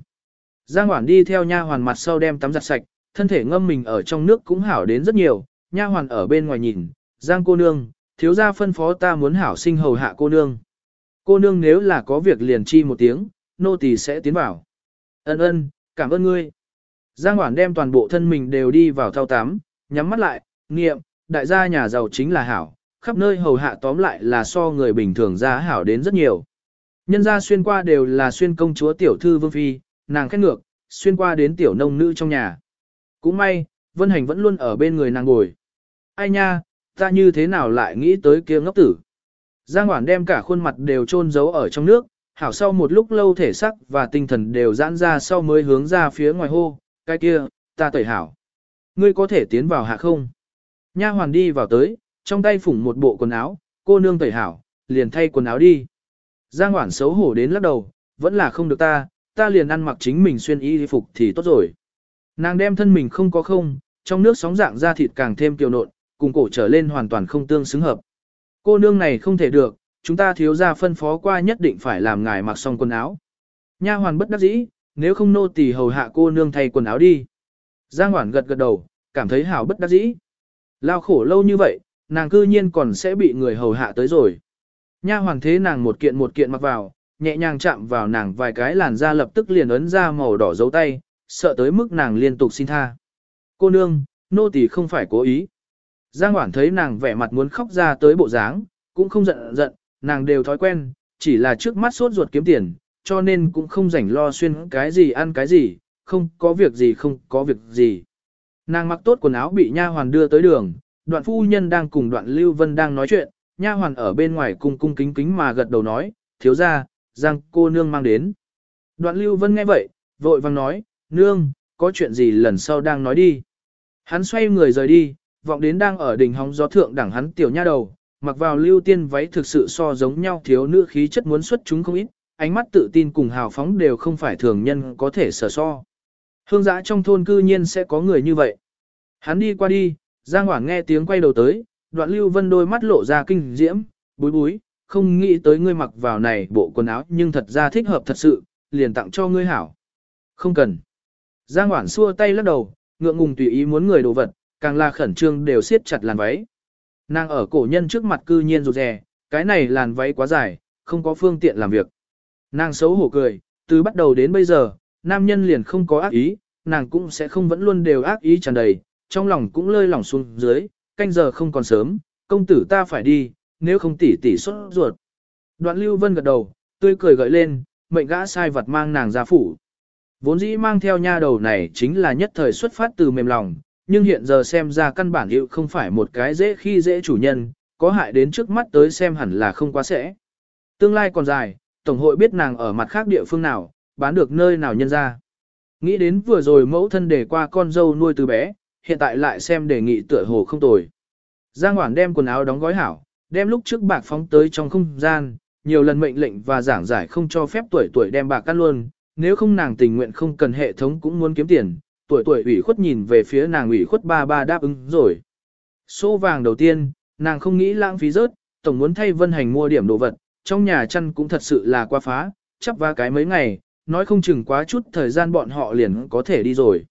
Giang Hoản đi theo nha hoàn mặt sau đem tắm giặt sạch, thân thể ngâm mình ở trong nước cũng hảo đến rất nhiều, nha hoàn ở bên ngoài nhìn, Giang cô nương, thiếu gia phân phó ta muốn hảo sinh hầu hạ cô nương. Cô nương nếu là có việc liền chi một tiếng, nô tỳ sẽ tiến vào. Ân ân, cảm ơn ngươi. Giang Hoản đem toàn bộ thân mình đều đi vào thao tắm, nhắm mắt lại, niệm đại gia nhà giàu chính là hảo, khắp nơi hầu hạ tóm lại là so người bình thường ra hảo đến rất nhiều. Nhân gia xuyên qua đều là xuyên công chúa tiểu thư vương phi, nàng khét ngược, xuyên qua đến tiểu nông nữ trong nhà. Cũng may, Vân Hành vẫn luôn ở bên người nàng ngồi. Ai nha, ta như thế nào lại nghĩ tới kia ngốc tử. Giang Hoản đem cả khuôn mặt đều chôn giấu ở trong nước, hảo sau một lúc lâu thể sắc và tinh thần đều giãn ra sau mới hướng ra phía ngoài hô, cái kia, ta tẩy hảo. Ngươi có thể tiến vào hạ không? Nha hoàn đi vào tới, trong tay phủng một bộ quần áo, cô nương tẩy hảo, liền thay quần áo đi. Giang Hoản xấu hổ đến lắc đầu, vẫn là không được ta, ta liền ăn mặc chính mình xuyên y phục thì tốt rồi. Nàng đem thân mình không có không, trong nước sóng dạng da thịt càng thêm kiều nộn, cùng cổ trở lên hoàn toàn không tương xứng hợp. Cô nương này không thể được, chúng ta thiếu ra phân phó qua nhất định phải làm ngài mặc xong quần áo. Nha hoàn bất đắc dĩ, nếu không nô tỳ hầu hạ cô nương thay quần áo đi. Giang Hoản gật gật đầu, cảm thấy hảo bất đắc dĩ. Lao khổ lâu như vậy, nàng cư nhiên còn sẽ bị người hầu hạ tới rồi. Nha hoàn thế nàng một kiện một kiện mặc vào, nhẹ nhàng chạm vào nàng vài cái làn da lập tức liền ấn ra màu đỏ dấu tay, sợ tới mức nàng liên tục xin tha. Cô nương, nô tỳ không phải cố ý. Giang Hoảng thấy nàng vẻ mặt muốn khóc ra tới bộ dáng, cũng không giận giận, nàng đều thói quen, chỉ là trước mắt sốt ruột kiếm tiền, cho nên cũng không rảnh lo xuyên cái gì ăn cái gì, không có việc gì không có việc gì. Nàng mặc tốt quần áo bị nha hoàn đưa tới đường, đoạn phu nhân đang cùng đoạn Lưu Vân đang nói chuyện, nha hoàn ở bên ngoài cung cung kính kính mà gật đầu nói, thiếu ra, giang cô nương mang đến. Đoạn Lưu Vân nghe vậy, vội vàng nói, nương, có chuyện gì lần sau đang nói đi. Hắn xoay người rời đi, vọng đến đang ở đỉnh hóng gió thượng đẳng hắn tiểu nha đầu, mặc vào lưu tiên váy thực sự so giống nhau thiếu nữ khí chất muốn xuất chúng không ít, ánh mắt tự tin cùng hào phóng đều không phải thường nhân có thể sở so. Hương giã trong thôn cư nhiên sẽ có người như vậy. Hắn đi qua đi, Giang Hoảng nghe tiếng quay đầu tới, đoạn lưu vân đôi mắt lộ ra kinh diễm, búi búi, không nghĩ tới ngươi mặc vào này bộ quần áo nhưng thật ra thích hợp thật sự, liền tặng cho ngươi hảo. Không cần. Giang Hoảng xua tay lắc đầu, ngượng ngùng tùy ý muốn người đồ vật, càng là khẩn trương đều siết chặt làn váy. Nàng ở cổ nhân trước mặt cư nhiên rụt rè, cái này làn váy quá dài, không có phương tiện làm việc. Nàng xấu hổ cười, từ bắt đầu đến bây giờ, nam nhân liền không có ác ý, nàng cũng sẽ không vẫn luôn đều ác ý tràn đầy, trong lòng cũng lơi lỏng xuống dưới, canh giờ không còn sớm, công tử ta phải đi, nếu không tỉ tỉ xuất ruột. Đoạn lưu vân gật đầu, tươi cười gợi lên, mệnh gã sai vật mang nàng ra phủ. Vốn dĩ mang theo nha đầu này chính là nhất thời xuất phát từ mềm lòng, nhưng hiện giờ xem ra căn bản hiệu không phải một cái dễ khi dễ chủ nhân, có hại đến trước mắt tới xem hẳn là không quá sẽ. Tương lai còn dài, Tổng hội biết nàng ở mặt khác địa phương nào, bán được nơi nào nhân ra. Nghĩ đến vừa rồi mẫu thân để qua con dâu nuôi từ bé, hiện tại lại xem đề nghị tựa hồ không tồi. Giang Hoản đem quần áo đóng gói hảo, đem lúc trước bạc phóng tới trong không gian, nhiều lần mệnh lệnh và giảng giải không cho phép tuổi tuổi đem bạc cắt luôn, nếu không nàng tình nguyện không cần hệ thống cũng muốn kiếm tiền, tuổi tuổi ủy khuất nhìn về phía nàng ủy khuất ba ba đáp ứng rồi. Số vàng đầu tiên, nàng không nghĩ lãng phí rớt, tổng muốn thay vân hành mua điểm đồ vật, trong nhà chăn cũng thật sự là quá phá, chắp va cái mấy ngày, nói không chừng quá chút thời gian bọn họ liền có thể đi rồi.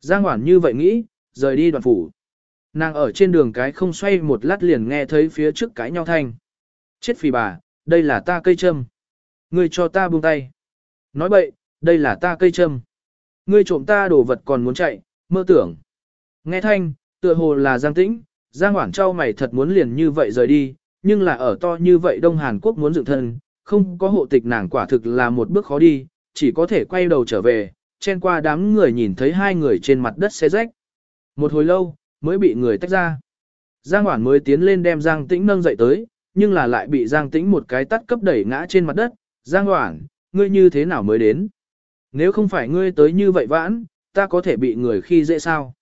Giang Hoản như vậy nghĩ, rời đi đoàn phủ. Nàng ở trên đường cái không xoay một lát liền nghe thấy phía trước cái nhau thanh. Chết phì bà, đây là ta cây châm. Ngươi cho ta buông tay. Nói bậy, đây là ta cây châm. Ngươi trộm ta đồ vật còn muốn chạy, mơ tưởng. Nghe thanh, tựa hồ là Giang Tĩnh, Giang Hoảng trao mày thật muốn liền như vậy rời đi, nhưng là ở to như vậy Đông Hàn Quốc muốn dựng thân, không có hộ tịch nàng quả thực là một bước khó đi, chỉ có thể quay đầu trở về, chen qua đám người nhìn thấy hai người trên mặt đất xe rách. Một hồi lâu, mới bị người tách ra. Giang Hoản mới tiến lên đem Giang Tĩnh nâng dậy tới, nhưng là lại bị Giang Tĩnh một cái tắt cấp đẩy ngã trên mặt đất. Giang Hoản, ngươi như thế nào mới đến? Nếu không phải ngươi tới như vậy vãn, ta có thể bị người khi dễ sao?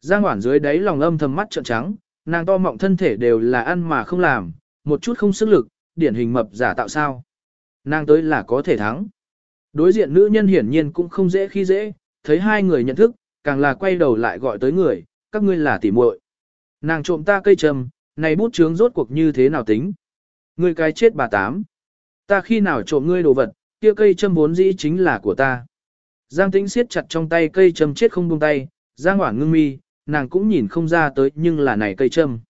Giang Hoản dưới đáy lòng âm thầm mắt trợn trắng, nàng to mọng thân thể đều là ăn mà không làm, một chút không sức lực, điển hình mập giả tạo sao. Nàng tới là có thể thắng. Đối diện nữ nhân hiển nhiên cũng không dễ khi dễ, thấy hai người nhận thức, càng là quay đầu lại gọi tới người, các ngươi là tỉ muội. Nàng trộm ta cây trầm, này bút chướng rốt cuộc như thế nào tính? Ngươi cái chết bà tám. Ta khi nào trộm ngươi đồ vật, kia cây châm vốn dĩ chính là của ta. Giang Tĩnh siết chặt trong tay cây châm chết không buông tay, Giang Hoảng ngưng mi, nàng cũng nhìn không ra tới nhưng là này cây châm.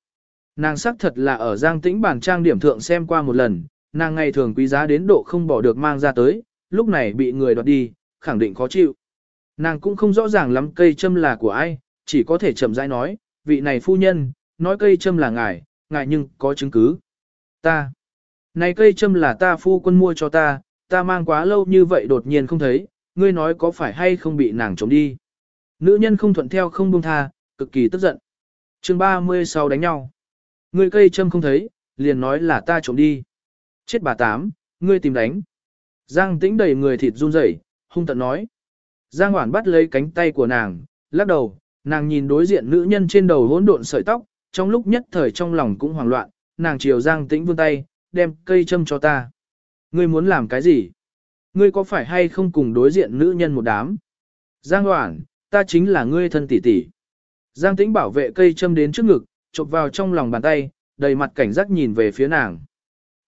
Nàng xác thật là ở Giang Tĩnh bản trang điểm thượng xem qua một lần, nàng ngày thường quý giá đến độ không bỏ được mang ra tới, lúc này bị người đoạt đi, khẳng định khó chịu. Nàng cũng không rõ ràng lắm cây châm là của ai, chỉ có thể chậm rãi nói, vị này phu nhân, nói cây châm là ngài, ngài nhưng có chứng cứ. Ta. Này cây châm là ta phu quân mua cho ta, ta mang quá lâu như vậy đột nhiên không thấy, ngươi nói có phải hay không bị nàng trống đi. Nữ nhân không thuận theo không buông tha, cực kỳ tức giận. chương 30 sau đánh nhau. Ngươi cây châm không thấy, liền nói là ta trộm đi. Chết bà tám, ngươi tìm đánh. Giang tĩnh đầy người thịt run rẩy, hung tận nói. Giang Hoản bắt lấy cánh tay của nàng, lắc đầu, nàng nhìn đối diện nữ nhân trên đầu hỗn độn sợi tóc, trong lúc nhất thời trong lòng cũng hoảng loạn, nàng chiều Giang Tĩnh vươn tay, đem cây châm cho ta. Ngươi muốn làm cái gì? Ngươi có phải hay không cùng đối diện nữ nhân một đám? Giang Hoản, ta chính là ngươi thân tỷ tỷ. Giang Tĩnh bảo vệ cây châm đến trước ngực, chộp vào trong lòng bàn tay, đầy mặt cảnh giác nhìn về phía nàng.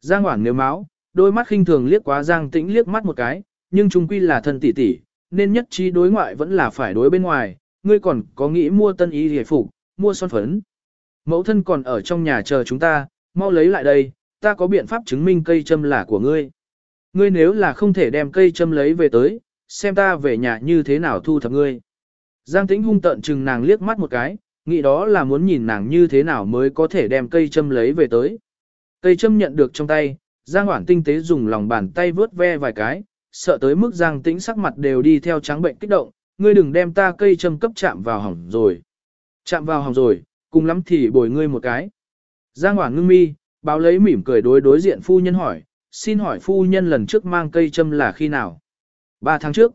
Giang Hoản nếu máu, đôi mắt khinh thường liếc quá Giang Tĩnh liếc mắt một cái, nhưng chung quy là thân tỷ tỷ, nên nhất trí đối ngoại vẫn là phải đối bên ngoài, ngươi còn có nghĩ mua tân y hề phục, mua son phấn. Mẫu thân còn ở trong nhà chờ chúng ta, mau lấy lại đây, ta có biện pháp chứng minh cây châm là của ngươi. Ngươi nếu là không thể đem cây châm lấy về tới, xem ta về nhà như thế nào thu thập ngươi. Giang tĩnh hung tận chừng nàng liếc mắt một cái, nghĩ đó là muốn nhìn nàng như thế nào mới có thể đem cây châm lấy về tới. Cây châm nhận được trong tay, Giang Hoản tinh tế dùng lòng bàn tay vớt ve vài cái, sợ tới mức Giang Tĩnh sắc mặt đều đi theo trắng bệnh kích động, ngươi đừng đem ta cây châm cấp chạm vào hỏng rồi. Chạm vào hỏng rồi, cùng lắm thì bồi ngươi một cái. Giang Hoảng ngưng mi, báo lấy mỉm cười đối đối diện phu nhân hỏi, xin hỏi phu nhân lần trước mang cây châm là khi nào? Ba tháng trước.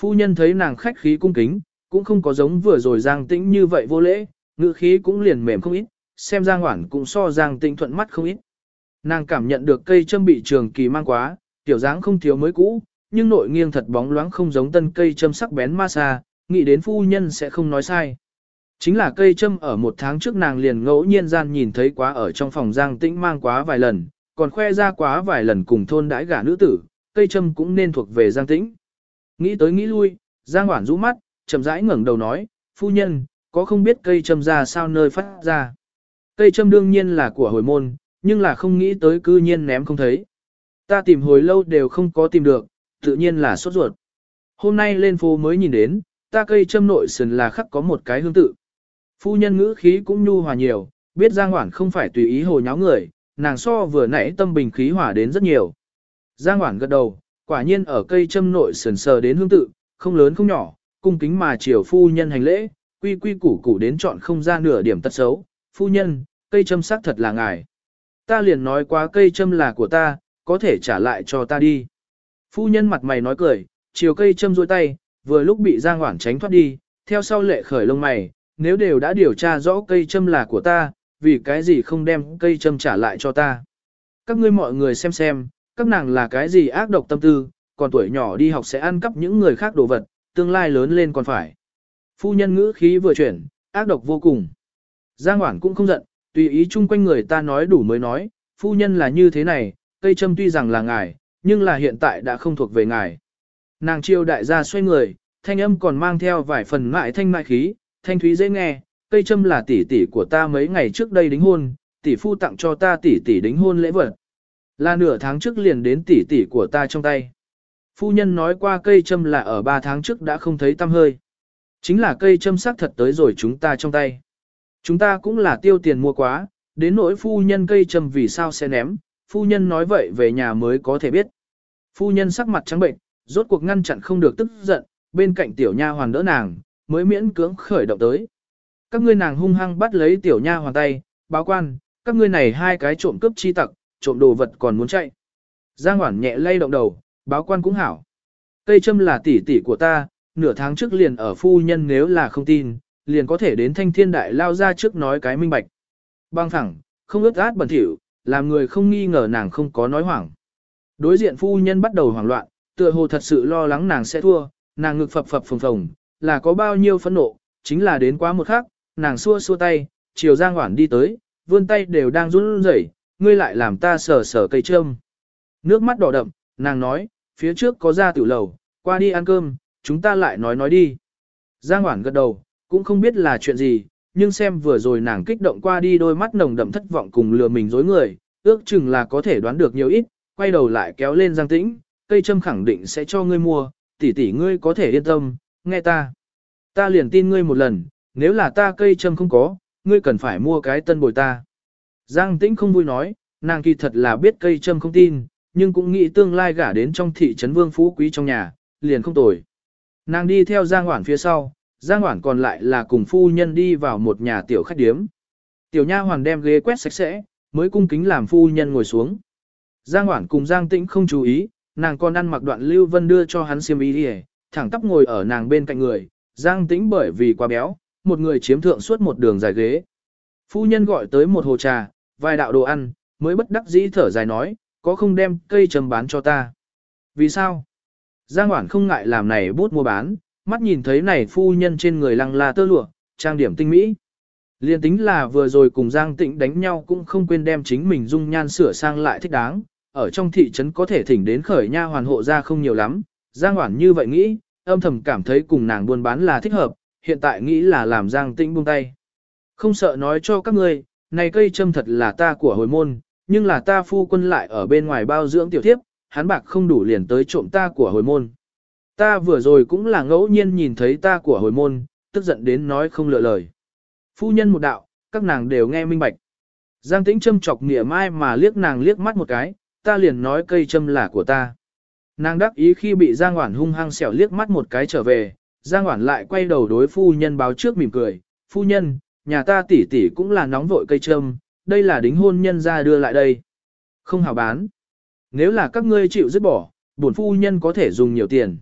Phu nhân thấy nàng khách khí cung kính, cũng không có giống vừa rồi Giang Tĩnh như vậy vô lễ, ngữ khí cũng liền mềm không ít, xem Giang Hoảng cũng so Giang Tĩnh thuận mắt không ít. Nàng cảm nhận được cây châm bị trường kỳ mang quá, tiểu dáng không thiếu mới cũ, nhưng nội nghiêng thật bóng loáng không giống tân cây châm sắc bén ma xa, nghĩ đến phu nhân sẽ không nói sai. Chính là cây châm ở một tháng trước nàng liền ngẫu nhiên gian nhìn thấy quá ở trong phòng giang tĩnh mang quá vài lần, còn khoe ra quá vài lần cùng thôn đãi gả nữ tử, cây châm cũng nên thuộc về giang tĩnh. Nghĩ tới nghĩ lui, giang hoảng rũ mắt, chậm rãi ngẩng đầu nói, phu nhân, có không biết cây châm ra sao nơi phát ra. Cây châm đương nhiên là của hồi môn, nhưng là không nghĩ tới cư nhiên ném không thấy. Ta tìm hồi lâu đều không có tìm được, tự nhiên là sốt ruột. Hôm nay lên phố mới nhìn đến, ta cây châm nội sườn là khắc có một cái hương tự. Phu nhân ngữ khí cũng nhu hòa nhiều, biết Giang Hoản không phải tùy ý hồ nháo người, nàng so vừa nãy tâm bình khí hòa đến rất nhiều. Giang Hoản gật đầu, quả nhiên ở cây châm nội sườn sờ đến hương tự, không lớn không nhỏ, cung kính mà chiều phu nhân hành lễ, quy quy củ củ đến chọn không ra nửa điểm tật xấu. Phu nhân, cây châm sắc thật là ngài. Ta liền nói quá cây châm là của ta, có thể trả lại cho ta đi. Phu nhân mặt mày nói cười, chiều cây châm rôi tay, vừa lúc bị Giang Hoảng tránh thoát đi, theo sau lệ khởi lông mày, nếu đều đã điều tra rõ cây châm là của ta, vì cái gì không đem cây châm trả lại cho ta. Các ngươi mọi người xem xem, các nàng là cái gì ác độc tâm tư, còn tuổi nhỏ đi học sẽ ăn cắp những người khác đồ vật, tương lai lớn lên còn phải. Phu nhân ngữ khí vừa chuyển, ác độc vô cùng. Giang Hoảng cũng không giận, tùy ý chung quanh người ta nói đủ mới nói, phu nhân là như thế này, cây châm tuy rằng là ngài, nhưng là hiện tại đã không thuộc về ngài. Nàng chiêu đại gia xoay người, thanh âm còn mang theo vài phần mại thanh mại khí, thanh thúy dễ nghe, cây châm là tỷ tỷ của ta mấy ngày trước đây đính hôn, tỷ phu tặng cho ta tỷ tỷ đính hôn lễ vật. Là nửa tháng trước liền đến tỷ tỷ của ta trong tay. Phu nhân nói qua cây châm là ở ba tháng trước đã không thấy tăm hơi. Chính là cây châm sắc thật tới rồi chúng ta trong tay. Chúng ta cũng là tiêu tiền mua quá, đến nỗi phu nhân cây châm vì sao sẽ ném, phu nhân nói vậy về nhà mới có thể biết. Phu nhân sắc mặt trắng bệnh, rốt cuộc ngăn chặn không được tức giận, bên cạnh tiểu nha hoàn đỡ nàng, mới miễn cưỡng khởi động tới. Các ngươi nàng hung hăng bắt lấy tiểu nha hoàn tay, báo quan, các ngươi này hai cái trộm cướp chi tặc, trộm đồ vật còn muốn chạy. Giang Hoản nhẹ lay động đầu, báo quan cũng hảo. Cây châm là tỷ tỷ của ta, nửa tháng trước liền ở phu nhân nếu là không tin, liền có thể đến thanh thiên đại lao ra trước nói cái minh bạch. Băng thẳng, không ướt át bẩn thỉu, làm người không nghi ngờ nàng không có nói hoảng. Đối diện phu nhân bắt đầu hoảng loạn, tựa hồ thật sự lo lắng nàng sẽ thua, nàng ngực phập phập phồng phồng, là có bao nhiêu phẫn nộ, chính là đến quá một khắc, nàng xua xua tay, chiều Giang Hoản đi tới, vươn tay đều đang run rẩy, ngươi lại làm ta sờ sờ cây trâm. Nước mắt đỏ đậm, nàng nói, phía trước có ra tiểu lầu, qua đi ăn cơm, chúng ta lại nói nói đi. Giang Hoản gật đầu, cũng không biết là chuyện gì, nhưng xem vừa rồi nàng kích động qua đi đôi mắt nồng đậm thất vọng cùng lừa mình dối người, ước chừng là có thể đoán được nhiều ít, quay đầu lại kéo lên Giang Tĩnh, cây châm khẳng định sẽ cho ngươi mua, tỷ tỷ ngươi có thể yên tâm, nghe ta. Ta liền tin ngươi một lần, nếu là ta cây châm không có, ngươi cần phải mua cái tân bồi ta. Giang Tĩnh không vui nói, nàng kỳ thật là biết cây châm không tin, nhưng cũng nghĩ tương lai gả đến trong thị trấn vương phú quý trong nhà, liền không tồi. Nàng đi theo Giang Hoản phía sau, Giang Hoản còn lại là cùng phu nhân đi vào một nhà tiểu khách điếm. Tiểu nha hoàn đem ghế quét sạch sẽ, mới cung kính làm phu nhân ngồi xuống. Giang Hoản cùng Giang Tĩnh không chú ý, nàng còn ăn mặc đoạn Lưu Vân đưa cho hắn xiêm y đi thẳng tắp ngồi ở nàng bên cạnh người, Giang Tĩnh bởi vì quá béo, một người chiếm thượng suốt một đường dài ghế. Phu nhân gọi tới một hồ trà, vài đạo đồ ăn, mới bất đắc dĩ thở dài nói, có không đem cây trầm bán cho ta. Vì sao? Giang Hoản không ngại làm này bút mua bán, mắt nhìn thấy này phu nhân trên người lăng la tơ lụa, trang điểm tinh mỹ. Liên tính là vừa rồi cùng Giang Tịnh đánh nhau cũng không quên đem chính mình dung nhan sửa sang lại thích đáng, ở trong thị trấn có thể thỉnh đến khởi nha hoàn hộ ra không nhiều lắm, Giang Hoản như vậy nghĩ, âm thầm cảm thấy cùng nàng buôn bán là thích hợp, hiện tại nghĩ là làm Giang Tĩnh buông tay. Không sợ nói cho các ngươi, này cây châm thật là ta của hồi môn, nhưng là ta phu quân lại ở bên ngoài bao dưỡng tiểu thiếp, hắn bạc không đủ liền tới trộm ta của hồi môn. Ta vừa rồi cũng là ngẫu nhiên nhìn thấy ta của hồi môn, tức giận đến nói không lựa lời. Phu nhân một đạo, các nàng đều nghe minh bạch. Giang tĩnh châm chọc nịa mai mà liếc nàng liếc mắt một cái, ta liền nói cây châm là của ta. Nàng đắc ý khi bị Giang Hoản hung hăng xẻo liếc mắt một cái trở về, Giang Hoản lại quay đầu đối phu nhân báo trước mỉm cười, phu nhân, nhà ta tỷ tỷ cũng là nóng vội cây châm, đây là đính hôn nhân ra đưa lại đây. Không hảo bán. Nếu là các ngươi chịu dứt bỏ, bổn phu nhân có thể dùng nhiều tiền.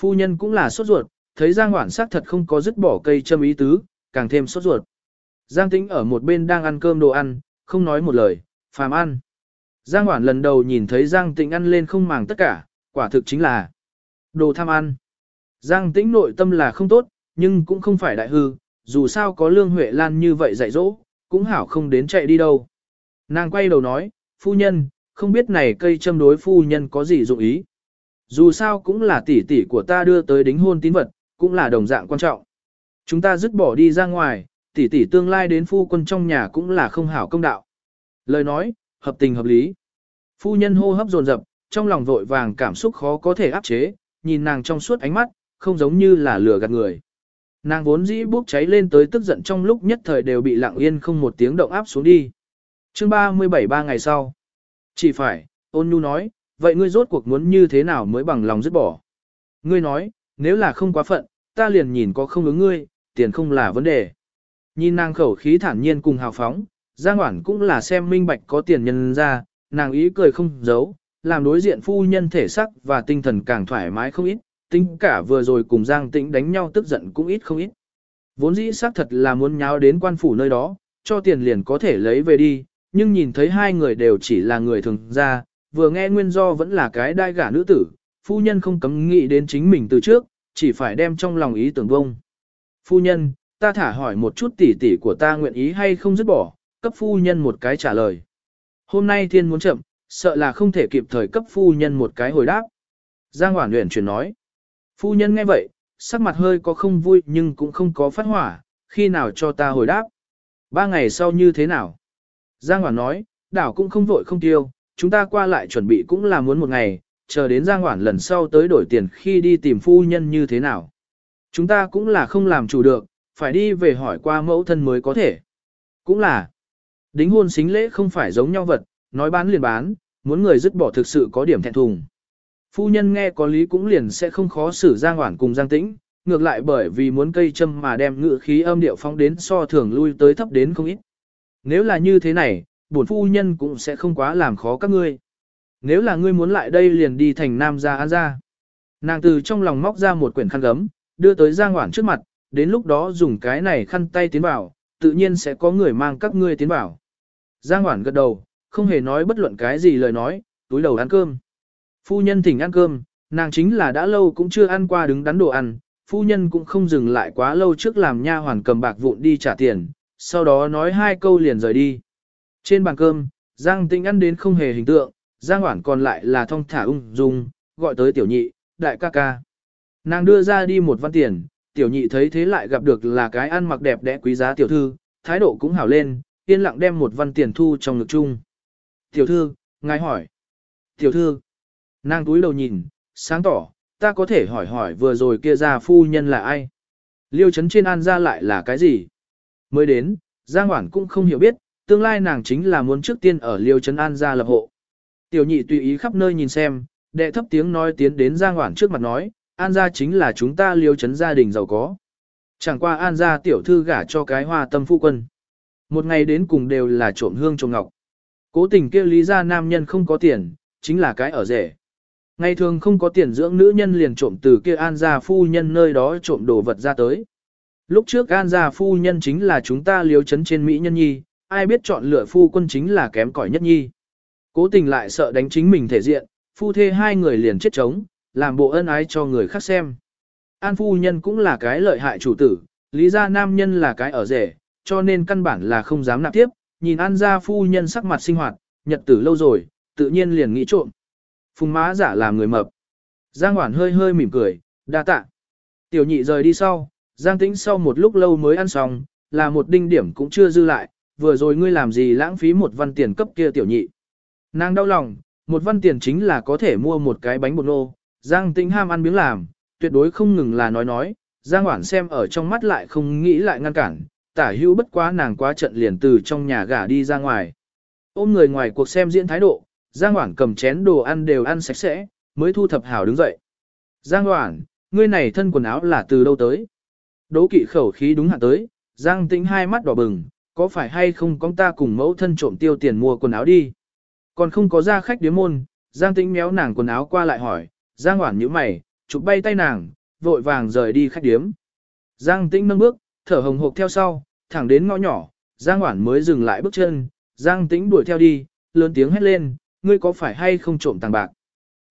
Phu nhân cũng là sốt ruột, thấy Giang Hoản sắc thật không có dứt bỏ cây châm ý tứ, càng thêm sốt ruột. Giang Tĩnh ở một bên đang ăn cơm đồ ăn, không nói một lời, phàm ăn. Giang Hoản lần đầu nhìn thấy Giang Tĩnh ăn lên không màng tất cả, quả thực chính là đồ tham ăn. Giang Tĩnh nội tâm là không tốt, nhưng cũng không phải đại hư, dù sao có Lương Huệ Lan như vậy dạy dỗ, cũng hảo không đến chạy đi đâu. Nàng quay đầu nói, phu nhân, không biết này cây châm đối phu nhân có gì dụng ý. Dù sao cũng là tỷ tỷ của ta đưa tới đính hôn tín vật, cũng là đồng dạng quan trọng. Chúng ta dứt bỏ đi ra ngoài, tỷ tỷ tương lai đến phu quân trong nhà cũng là không hảo công đạo. Lời nói, hợp tình hợp lý. Phu nhân hô hấp dồn dập, trong lòng vội vàng cảm xúc khó có thể áp chế, nhìn nàng trong suốt ánh mắt, không giống như là lừa gạt người. Nàng vốn dĩ bốc cháy lên tới tức giận trong lúc nhất thời đều bị lặng yên không một tiếng động áp xuống đi. chương 37 ba ngày sau. Chỉ phải, ôn nhu nói, vậy ngươi rốt cuộc muốn như thế nào mới bằng lòng dứt bỏ. Ngươi nói, nếu là không quá phận, ta liền nhìn có không ứng ngươi, tiền không là vấn đề. Nhìn nàng khẩu khí thản nhiên cùng hào phóng, Giang Hoản cũng là xem minh bạch có tiền nhân ra, nàng ý cười không giấu, làm đối diện phu nhân thể sắc và tinh thần càng thoải mái không ít, tính cả vừa rồi cùng Giang Tĩnh đánh nhau tức giận cũng ít không ít. Vốn dĩ xác thật là muốn nháo đến quan phủ nơi đó, cho tiền liền có thể lấy về đi, nhưng nhìn thấy hai người đều chỉ là người thường ra, vừa nghe nguyên do vẫn là cái đai gả nữ tử, phu nhân không cấm nghĩ đến chính mình từ trước, chỉ phải đem trong lòng ý tưởng vông. Phu nhân, ta thả hỏi một chút tỉ tỉ của ta nguyện ý hay không dứt bỏ, cấp phu nhân một cái trả lời. Hôm nay thiên muốn chậm, sợ là không thể kịp thời cấp phu nhân một cái hồi đáp. Giang Hoản luyện chuyển nói. Phu nhân nghe vậy, sắc mặt hơi có không vui nhưng cũng không có phát hỏa, khi nào cho ta hồi đáp. Ba ngày sau như thế nào? Giang Hoản nói, đảo cũng không vội không tiêu, chúng ta qua lại chuẩn bị cũng là muốn một ngày, chờ đến Giang Hoản lần sau tới đổi tiền khi đi tìm phu nhân như thế nào. Chúng ta cũng là không làm chủ được, phải đi về hỏi qua mẫu thân mới có thể. Cũng là, đính hôn xính lễ không phải giống nhau vật, nói bán liền bán, muốn người dứt bỏ thực sự có điểm thẹn thùng. Phu nhân nghe có lý cũng liền sẽ không khó xử Giang Hoản cùng Giang Tĩnh, ngược lại bởi vì muốn cây châm mà đem ngự khí âm điệu phong đến so thường lui tới thấp đến không ít. Nếu là như thế này, bổn phu nhân cũng sẽ không quá làm khó các ngươi. Nếu là ngươi muốn lại đây liền đi thành Nam gia An gia. Nàng từ trong lòng móc ra một quyển khăn gấm, đưa tới Giang Hoản trước mặt, đến lúc đó dùng cái này khăn tay tiến vào, tự nhiên sẽ có người mang các ngươi tiến vào. Giang Hoản gật đầu, không hề nói bất luận cái gì lời nói, túi đầu ăn cơm. Phu nhân thỉnh ăn cơm, nàng chính là đã lâu cũng chưa ăn qua đứng đắn đồ ăn, phu nhân cũng không dừng lại quá lâu trước làm nha hoàn cầm bạc vụn đi trả tiền, sau đó nói hai câu liền rời đi. Trên bàn cơm, Giang Tĩnh ăn đến không hề hình tượng, Giang Hoản còn lại là thong thả ung dung, gọi tới tiểu nhị, đại ca ca. Nàng đưa ra đi một văn tiền, tiểu nhị thấy thế lại gặp được là cái ăn mặc đẹp đẽ quý giá tiểu thư, thái độ cũng hảo lên, yên lặng đem một văn tiền thu trong ngực chung. Tiểu thư, ngài hỏi. Tiểu thư, nàng túi đầu nhìn, sáng tỏ, ta có thể hỏi hỏi vừa rồi kia ra phu nhân là ai. Liêu chấn trên an ra lại là cái gì? Mới đến, Giang Hoản cũng không hiểu biết, tương lai nàng chính là muốn trước tiên ở Liêu Trấn an ra lập hộ. Tiểu nhị tùy ý khắp nơi nhìn xem, đệ thấp tiếng nói tiến đến Giang Hoản trước mặt nói, an gia chính là chúng ta Liêu Trấn gia đình giàu có. Chẳng qua an gia tiểu thư gả cho cái hoa tâm phu quân. Một ngày đến cùng đều là trộm hương trộm ngọc. Cố tình kia lý ra nam nhân không có tiền, chính là cái ở rể. Ngày thường không có tiền dưỡng nữ nhân liền trộm từ kia an gia phu nhân nơi đó trộm đồ vật ra tới. Lúc trước an gia phu nhân chính là chúng ta liếu chấn trên Mỹ nhân nhi, ai biết chọn lựa phu quân chính là kém cỏi nhất nhi. Cố tình lại sợ đánh chính mình thể diện, phu thê hai người liền chết chống, làm bộ ân ái cho người khác xem. An phu nhân cũng là cái lợi hại chủ tử, lý gia nam nhân là cái ở rể, cho nên căn bản là không dám nạp tiếp, nhìn an gia phu nhân sắc mặt sinh hoạt, nhật tử lâu rồi, tự nhiên liền nghĩ trộm. Phùng má giả làm người mập. Giang Hoản hơi hơi mỉm cười, đa tạ. Tiểu nhị rời đi sau, Giang Tĩnh sau một lúc lâu mới ăn xong, là một đinh điểm cũng chưa dư lại, vừa rồi ngươi làm gì lãng phí một văn tiền cấp kia tiểu nhị. Nàng đau lòng, một văn tiền chính là có thể mua một cái bánh bột nô, Giang Tĩnh ham ăn miếng làm, tuyệt đối không ngừng là nói nói, Giang Hoản xem ở trong mắt lại không nghĩ lại ngăn cản, tả hữu bất quá nàng quá trận liền từ trong nhà gả đi ra ngoài. Ôm người ngoài cuộc xem diễn thái độ, Giang Hoản cầm chén đồ ăn đều ăn sạch sẽ, mới thu thập hảo đứng dậy. Giang Hoản, ngươi này thân quần áo là từ đâu tới? Đỗ kỵ khẩu khí đúng hạn tới, Giang tĩnh hai mắt đỏ bừng, có phải hay không con ta cùng mẫu thân trộm tiêu tiền mua quần áo đi? Còn không có ra khách điếm môn, Giang tĩnh méo nàng quần áo qua lại hỏi, Giang Hoảng nhíu mày, chụp bay tay nàng, vội vàng rời đi khách điếm. Giang tĩnh nâng bước, thở hồng hộc theo sau, thẳng đến ngõ nhỏ, Giang Hoảng mới dừng lại bước chân, Giang tĩnh đuổi theo đi, lớn tiếng hét lên, ngươi có phải hay không trộm tàng bạc?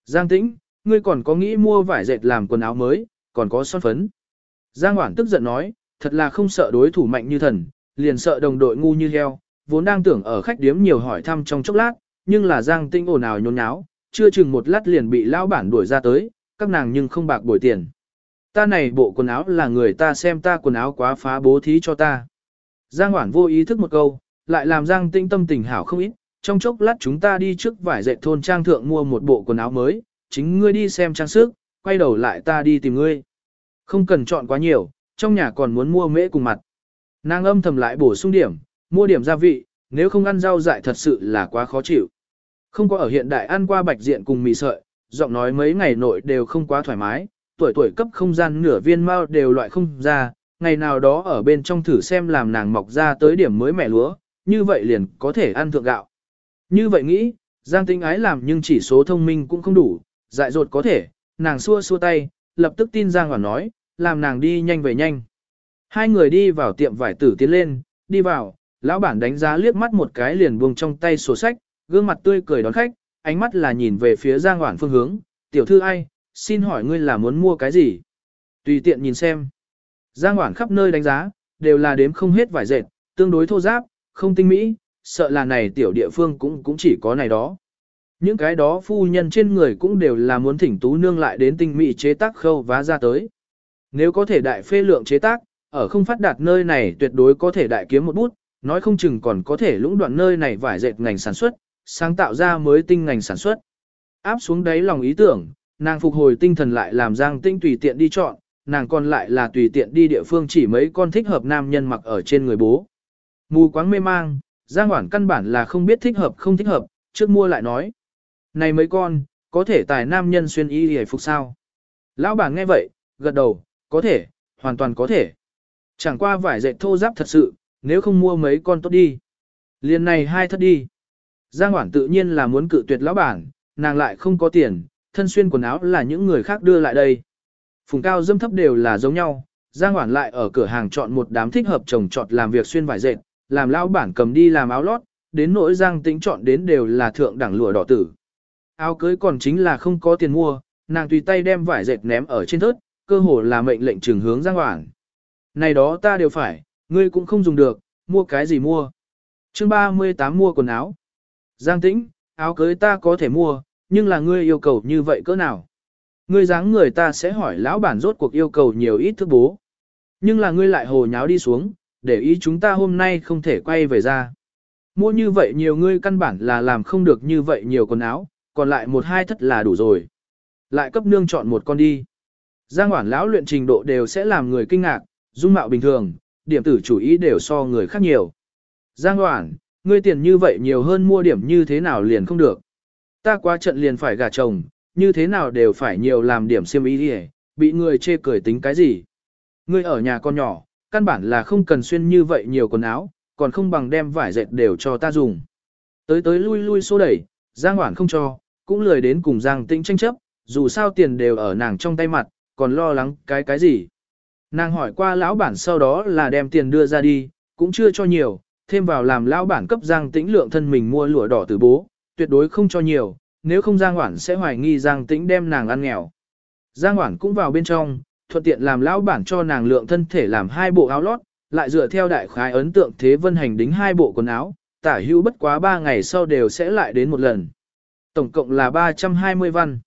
Giang tĩnh, ngươi còn có nghĩ mua vải dệt làm quần áo mới, còn có son phấn. Giang Hoảng tức giận nói, thật là không sợ đối thủ mạnh như thần, liền sợ đồng đội ngu như heo, vốn đang tưởng ở khách điếm nhiều hỏi thăm trong chốc lát, nhưng là Giang Tinh ồn ào nhốn nháo, chưa chừng một lát liền bị lão bản đuổi ra tới, các nàng nhưng không bạc bồi tiền. Ta này bộ quần áo là người ta xem ta quần áo quá phá bố thí cho ta. Giang Hoản vô ý thức một câu, lại làm Giang Tinh tâm tình hảo không ít, trong chốc lát chúng ta đi trước vải dệt thôn trang thượng mua một bộ quần áo mới, chính ngươi đi xem trang sức, quay đầu lại ta đi tìm ngươi. Không cần chọn quá nhiều, trong nhà còn muốn mua mễ cùng mặt. Nàng âm thầm lại bổ sung điểm, mua điểm gia vị, nếu không ăn rau dại thật sự là quá khó chịu. Không có ở hiện đại ăn qua bạch diện cùng mì sợi, giọng nói mấy ngày nội đều không quá thoải mái, tuổi tuổi cấp không gian nửa viên mao đều loại không ra, ngày nào đó ở bên trong thử xem làm nàng mọc ra tới điểm mới mẻ lúa, như vậy liền có thể ăn thượng gạo. Như vậy nghĩ, Giang Tinh ái làm nhưng chỉ số thông minh cũng không đủ, dại dột có thể, nàng xua xua tay, lập tức tin Giang Hoản nói, làm nàng đi nhanh về nhanh. Hai người đi vào tiệm vải tử tiến lên, đi vào, lão bản đánh giá liếc mắt một cái liền buông trong tay sổ sách, gương mặt tươi cười đón khách, ánh mắt là nhìn về phía Giang Hoản phương hướng, tiểu thư ai, xin hỏi ngươi là muốn mua cái gì? Tùy tiện nhìn xem. Giang Hoản khắp nơi đánh giá, đều là đếm không hết vải dệt, tương đối thô giáp, không tinh mỹ, sợ là này tiểu địa phương cũng cũng chỉ có này đó. Những cái đó phu nhân trên người cũng đều là muốn thỉnh tú nương lại đến tinh mỹ chế tác khâu vá ra tới. Nếu có thể đại phê lượng chế tác, ở không phát đạt nơi này tuyệt đối có thể đại kiếm một bút, nói không chừng còn có thể lũng đoạn nơi này vải dệt ngành sản xuất, sáng tạo ra mới tinh ngành sản xuất. Áp xuống đáy lòng ý tưởng, nàng phục hồi tinh thần lại làm Giang Tinh tùy tiện đi chọn, nàng còn lại là tùy tiện đi địa phương chỉ mấy con thích hợp nam nhân mặc ở trên người bố. Mù quáng mê mang, Giang Hoản căn bản là không biết thích hợp không thích hợp, trước mua lại nói. Này mấy con, có thể tài nam nhân xuyên y hề phục sao? Lão bà nghe vậy, gật đầu, có thể, hoàn toàn có thể. Chẳng qua vải dệt thô giáp thật sự, nếu không mua mấy con tốt đi. Liền này hai thất đi. Giang Hoảng tự nhiên là muốn cự tuyệt lão bản, nàng lại không có tiền, thân xuyên quần áo là những người khác đưa lại đây. Phùng cao dâm thấp đều là giống nhau, Giang Hoảng lại ở cửa hàng chọn một đám thích hợp trồng trọt làm việc xuyên vải dệt, làm lão bản cầm đi làm áo lót, đến nỗi Giang tính chọn đến đều là thượng đẳng lụa đỏ tử. Áo cưới còn chính là không có tiền mua, nàng tùy tay đem vải dệt ném ở trên thớt, cơ hồ là mệnh lệnh trường hướng Giang Hoảng. Này đó ta đều phải, ngươi cũng không dùng được, mua cái gì mua. Chương 38 mua quần áo. Giang Tĩnh, áo cưới ta có thể mua, nhưng là ngươi yêu cầu như vậy cỡ nào? Ngươi dáng người ta sẽ hỏi lão bản rốt cuộc yêu cầu nhiều ít thức bố. Nhưng là ngươi lại hồ nháo đi xuống, để ý chúng ta hôm nay không thể quay về ra. Mua như vậy nhiều ngươi căn bản là làm không được như vậy nhiều quần áo, còn lại một hai thất là đủ rồi. Lại cấp nương chọn một con đi. Giang hoảng lão luyện trình độ đều sẽ làm người kinh ngạc, dung mạo bình thường, điểm tử chủ ý đều so người khác nhiều. Giang Hoản, ngươi tiền như vậy nhiều hơn mua điểm như thế nào liền không được. Ta qua trận liền phải gả chồng, như thế nào đều phải nhiều làm điểm siêm ý đi bị người chê cười tính cái gì. Ngươi ở nhà con nhỏ, căn bản là không cần xuyên như vậy nhiều quần áo, còn không bằng đem vải dệt đều cho ta dùng. Tới tới lui lui xô đẩy, Giang Hoản không cho, cũng lười đến cùng Giang Tĩnh tranh chấp, dù sao tiền đều ở nàng trong tay mặt, còn lo lắng cái cái gì. Nàng hỏi qua lão bản sau đó là đem tiền đưa ra đi, cũng chưa cho nhiều, thêm vào làm lão bản cấp Giang Tĩnh lượng thân mình mua lụa đỏ từ bố, tuyệt đối không cho nhiều, nếu không Giang Hoản sẽ hoài nghi Giang Tĩnh đem nàng ăn nghèo. Giang Hoản cũng vào bên trong, thuận tiện làm lão bản cho nàng lượng thân thể làm hai bộ áo lót, lại dựa theo đại khái ấn tượng thế vân hành đính hai bộ quần áo, tả hữu bất quá ba ngày sau đều sẽ lại đến một lần. Tổng cộng là 320 văn.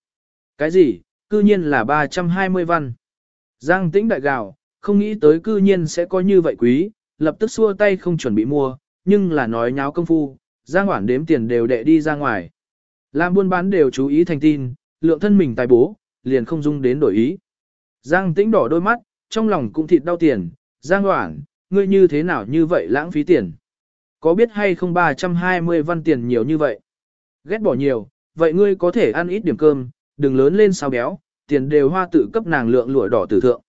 Cái gì, cư nhiên là 320 văn. Giang tĩnh đại gào, không nghĩ tới cư nhiên sẽ có như vậy quý, lập tức xua tay không chuẩn bị mua, nhưng là nói nháo công phu, Giang Hoản đếm tiền đều đệ đi ra ngoài. Làm buôn bán đều chú ý thành tin, lượng thân mình tài bố, liền không dung đến đổi ý. Giang tĩnh đỏ đôi mắt, trong lòng cũng thịt đau tiền, Giang Hoản, ngươi như thế nào như vậy lãng phí tiền. Có biết hay không 320 văn tiền nhiều như vậy? Ghét bỏ nhiều, vậy ngươi có thể ăn ít điểm cơm, đừng lớn lên sao béo, tiền đều hoa tự cấp nàng lượng lụa đỏ tử thượng.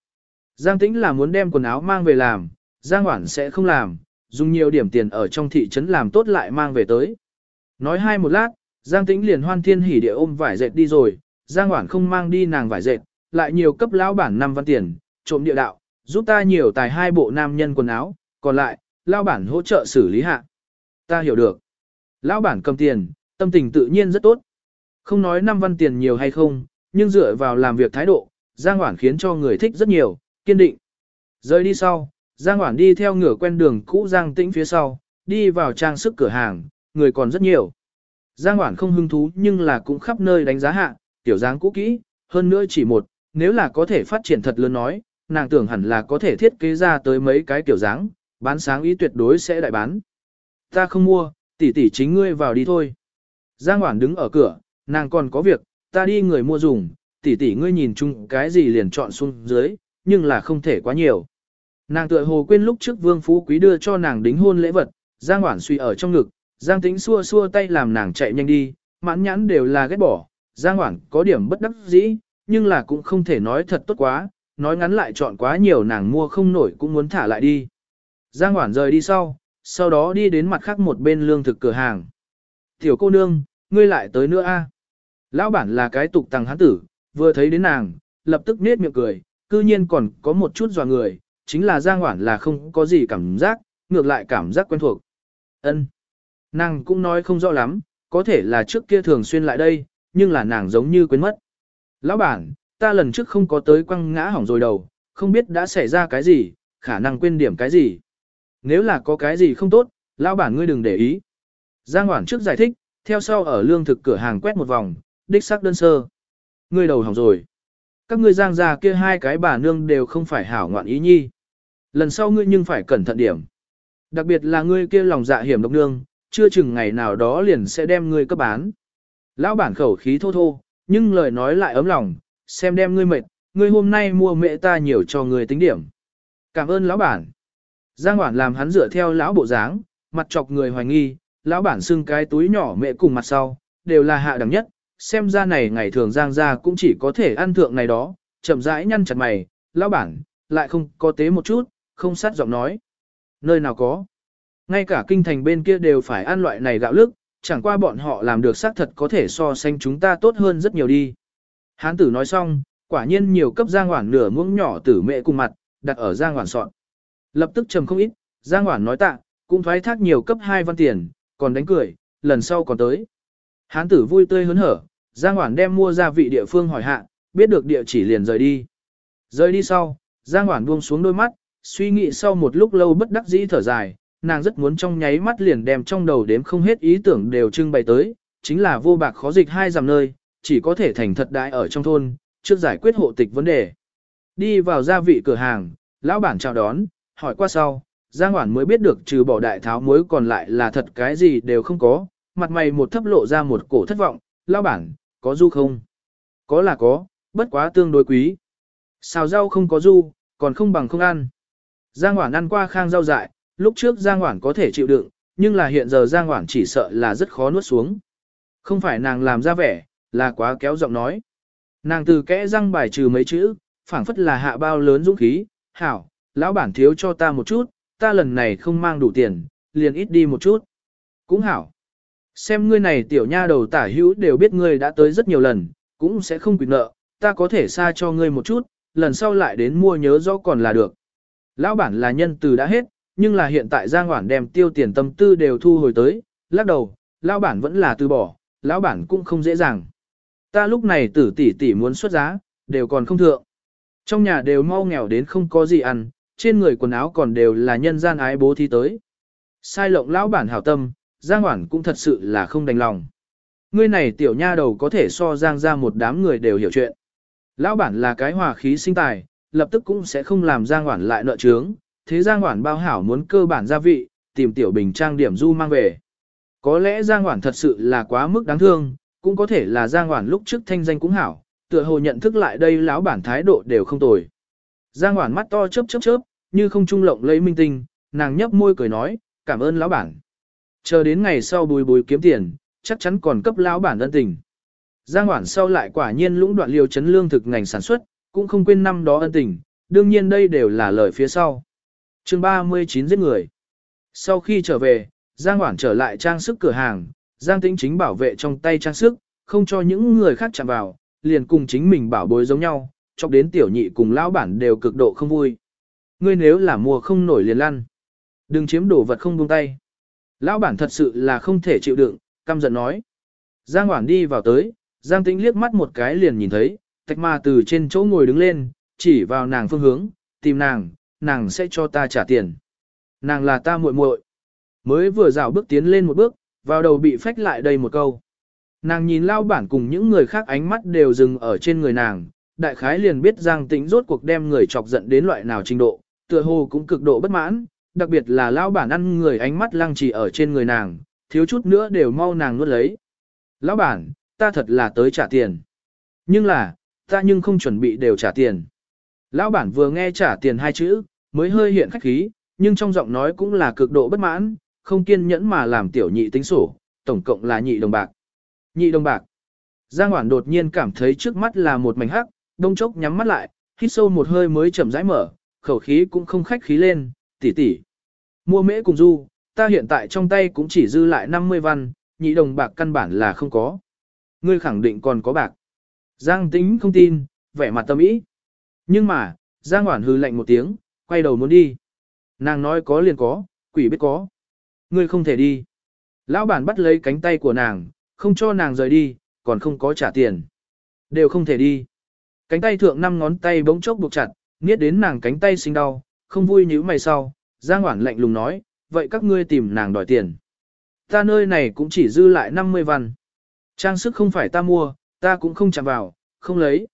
Giang tĩnh là muốn đem quần áo mang về làm, Giang Hoản sẽ không làm, dùng nhiều điểm tiền ở trong thị trấn làm tốt lại mang về tới. Nói hai một lát, Giang tĩnh liền hoan thiên hỉ địa ôm vải dệt đi rồi, Giang Hoản không mang đi nàng vải dệt, lại nhiều cấp lão bản năm văn tiền, trộm địa đạo, giúp ta nhiều tài hai bộ nam nhân quần áo, còn lại, lão bản hỗ trợ xử lý hạ. Ta hiểu được. Lão bản cầm tiền, tâm tình tự nhiên rất tốt. Không nói năm văn tiền nhiều hay không, nhưng dựa vào làm việc thái độ, Giang Hoản khiến cho người thích rất nhiều, kiên định. Rời đi sau, Giang Hoản đi theo ngửa quen đường cũ Giang Tĩnh phía sau, đi vào trang sức cửa hàng, người còn rất nhiều. Giang Hoản không hứng thú nhưng là cũng khắp nơi đánh giá hạ, tiểu dáng cũ kỹ, hơn nữa chỉ một, nếu là có thể phát triển thật lớn nói, nàng tưởng hẳn là có thể thiết kế ra tới mấy cái kiểu dáng, bán sáng ý tuyệt đối sẽ đại bán. Ta không mua, tỷ tỷ chính ngươi vào đi thôi. Giang Hoản đứng ở cửa, nàng còn có việc, ta đi người mua dùng, tỷ tỷ ngươi nhìn chung cái gì liền chọn xuống dưới, nhưng là không thể quá nhiều. Nàng tựa hồ quên lúc trước Vương Phú Quý đưa cho nàng đính hôn lễ vật, Giang Hoản suy ở trong ngực, Giang Tĩnh xua xua tay làm nàng chạy nhanh đi, mãn nhãn đều là ghét bỏ, Giang Hoản có điểm bất đắc dĩ, nhưng là cũng không thể nói thật tốt quá, nói ngắn lại chọn quá nhiều nàng mua không nổi cũng muốn thả lại đi. Giang Hoản rời đi sau, sau đó đi đến mặt khác một bên lương thực cửa hàng. Tiểu cô nương, ngươi lại tới nữa a? Lão bản là cái tục tăng hán tử, vừa thấy đến nàng, lập tức nết miệng cười, cư nhiên còn có một chút dò người, chính là Giang Hoản là không có gì cảm giác, ngược lại cảm giác quen thuộc. Ân, Nàng cũng nói không rõ lắm, có thể là trước kia thường xuyên lại đây, nhưng là nàng giống như quên mất. Lão bản, ta lần trước không có tới quăng ngã hỏng rồi đầu, không biết đã xảy ra cái gì, khả năng quên điểm cái gì. Nếu là có cái gì không tốt, lão bản ngươi đừng để ý. Giang Hoản trước giải thích, theo sau ở lương thực cửa hàng quét một vòng, đích sắc đơn sơ. Ngươi đầu hỏng rồi. Các ngươi giang già kia hai cái bà nương đều không phải hảo ngoạn ý nhi. Lần sau ngươi nhưng phải cẩn thận điểm. Đặc biệt là ngươi kia lòng dạ hiểm độc nương, chưa chừng ngày nào đó liền sẽ đem ngươi cấp bán. Lão bản khẩu khí thô thô, nhưng lời nói lại ấm lòng, xem đem ngươi mệt, ngươi hôm nay mua mẹ ta nhiều cho ngươi tính điểm. Cảm ơn lão bản. Giang Hoản làm hắn dựa theo lão bộ dáng, mặt chọc người hoài nghi, lão bản xưng cái túi nhỏ mẹ cùng mặt sau, đều là hạ đẳng nhất, xem ra này ngày thường Giang ra cũng chỉ có thể ăn thượng này đó, chậm rãi nhăn chặt mày, lão bản, lại không có tế một chút, không sát giọng nói. Nơi nào có. Ngay cả kinh thành bên kia đều phải ăn loại này gạo lức, chẳng qua bọn họ làm được xác thật có thể so sánh chúng ta tốt hơn rất nhiều đi. Hán tử nói xong, quả nhiên nhiều cấp Giang hoảng nửa muỗng nhỏ tử mẹ cùng mặt, đặt ở Giang hoảng sọn. Lập tức trầm không ít, Giang hoảng nói tạ, cũng thoái thác nhiều cấp 2 văn tiền, còn đánh cười, lần sau còn tới. Hán tử vui tươi hớn hở, Giang Hoản đem mua gia vị địa phương hỏi hạ, biết được địa chỉ liền rời đi. Rời đi sau, Giang Hoản buông xuống đôi mắt, suy nghĩ sau một lúc lâu bất đắc dĩ thở dài, nàng rất muốn trong nháy mắt liền đem trong đầu đếm không hết ý tưởng đều trưng bày tới, chính là vô bạc khó dịch hai dặm nơi, chỉ có thể thành thật đại ở trong thôn, trước giải quyết hộ tịch vấn đề. Đi vào gia vị cửa hàng, lão bản chào đón, hỏi qua sau, Giang Hoản mới biết được trừ bỏ đại tháo muối còn lại là thật cái gì đều không có, mặt mày một thấp lộ ra một cổ thất vọng, lão bản, có du không? Có là có, bất quá tương đối quý. Xào rau không có du, còn không bằng không ăn. Giang Hoản ăn qua khang rau dại, lúc trước Giang Hoản có thể chịu đựng, nhưng là hiện giờ Giang Hoản chỉ sợ là rất khó nuốt xuống. Không phải nàng làm ra vẻ, là quá kéo giọng nói. Nàng từ kẽ răng bài trừ mấy chữ, phảng phất là hạ bao lớn dũng khí, hảo, lão bản thiếu cho ta một chút, ta lần này không mang đủ tiền, liền ít đi một chút. Cũng hảo. Xem ngươi này tiểu nha đầu tả hữu đều biết ngươi đã tới rất nhiều lần, cũng sẽ không quỵt nợ, ta có thể xa cho ngươi một chút, lần sau lại đến mua nhớ rõ còn là được. Lão bản là nhân từ đã hết, nhưng là hiện tại Giang Hoản đem tiêu tiền tâm tư đều thu hồi tới, lắc đầu, lão bản vẫn là từ bỏ, lão bản cũng không dễ dàng. Ta lúc này tử tỷ tỷ muốn xuất giá, đều còn không thượng. Trong nhà đều mau nghèo đến không có gì ăn, trên người quần áo còn đều là nhân gian ái bố thí tới. Sai lộng lão bản hảo tâm, Giang Hoản cũng thật sự là không đành lòng. Ngươi này tiểu nha đầu có thể so Giang ra một đám người đều hiểu chuyện. Lão bản là cái hòa khí sinh tài, lập tức cũng sẽ không làm Giang Hoản lại nợ trướng, thế Giang Hoản bao hảo muốn cơ bản gia vị, tìm tiểu bình trang điểm du mang về. Có lẽ Giang Hoản thật sự là quá mức đáng thương, cũng có thể là Giang Hoản lúc trước thanh danh cũng hảo, tựa hồ nhận thức lại đây lão bản thái độ đều không tồi. Giang Hoản mắt to chớp chớp chớp, như không trung lộng lấy minh tinh, nàng nhấp môi cười nói, cảm ơn lão bản. Chờ đến ngày sau bùi bùi kiếm tiền, chắc chắn còn cấp lão bản ân tình. Giang Hoản sau lại quả nhiên lũng đoạn liều chấn lương thực ngành sản xuất, cũng không quên năm đó ân tình, đương nhiên đây đều là lời phía sau. chương 39 giết người. Sau khi trở về, Giang Hoản trở lại trang sức cửa hàng, Giang Tĩnh chính bảo vệ trong tay trang sức, không cho những người khác chạm vào, liền cùng chính mình bảo bối giống nhau, chọc đến tiểu nhị cùng lão bản đều cực độ không vui. Ngươi nếu là mua không nổi liền lăn. Đừng chiếm đồ vật không buông tay. Lão bản thật sự là không thể chịu đựng, căm giận nói. Giang Hoản đi vào tới, Giang Tĩnh liếc mắt một cái liền nhìn thấy, Thạch Ma từ trên chỗ ngồi đứng lên, chỉ vào nàng phương hướng, tìm nàng, nàng sẽ cho ta trả tiền. Nàng là ta muội muội. Mới vừa dạo bước tiến lên một bước, vào đầu bị phách lại đây một câu. Nàng nhìn lao bản cùng những người khác ánh mắt đều dừng ở trên người nàng, đại khái liền biết Giang Tĩnh rốt cuộc đem người chọc giận đến loại nào trình độ, tựa hồ cũng cực độ bất mãn, đặc biệt là lão bản ăn người ánh mắt lăng trì ở trên người nàng, thiếu chút nữa đều mau nàng nuốt lấy. Lão bản, ta thật là tới trả tiền. Nhưng là, ta nhưng không chuẩn bị đều trả tiền. Lão bản vừa nghe trả tiền hai chữ, mới hơi hiện khách khí, nhưng trong giọng nói cũng là cực độ bất mãn, không kiên nhẫn mà làm tiểu nhị tính sổ, tổng cộng là nhị đồng bạc. Nhị đồng bạc. Giang Hoản đột nhiên cảm thấy trước mắt là một mảnh hắc, đông chốc nhắm mắt lại, hít sâu một hơi mới chậm rãi mở, khẩu khí cũng không khách khí lên, tỷ tỷ. Mua mễ cùng du, ta hiện tại trong tay cũng chỉ dư lại 50 văn, nhị đồng bạc căn bản là không có. Ngươi khẳng định còn có bạc. Giang tính không tin, vẻ mặt tâm ý. Nhưng mà, Giang Hoản hư lạnh một tiếng, quay đầu muốn đi. Nàng nói có liền có, quỷ biết có. Ngươi không thể đi. Lão bản bắt lấy cánh tay của nàng, không cho nàng rời đi, còn không có trả tiền. Đều không thể đi. Cánh tay thượng năm ngón tay bỗng chốc buộc chặt, nghiết đến nàng cánh tay sinh đau, không vui như mày sau. Giang Hoản lạnh lùng nói, vậy các ngươi tìm nàng đòi tiền. Ta nơi này cũng chỉ dư lại 50 văn. Trang sức không phải ta mua, ta cũng không chạm vào, không lấy.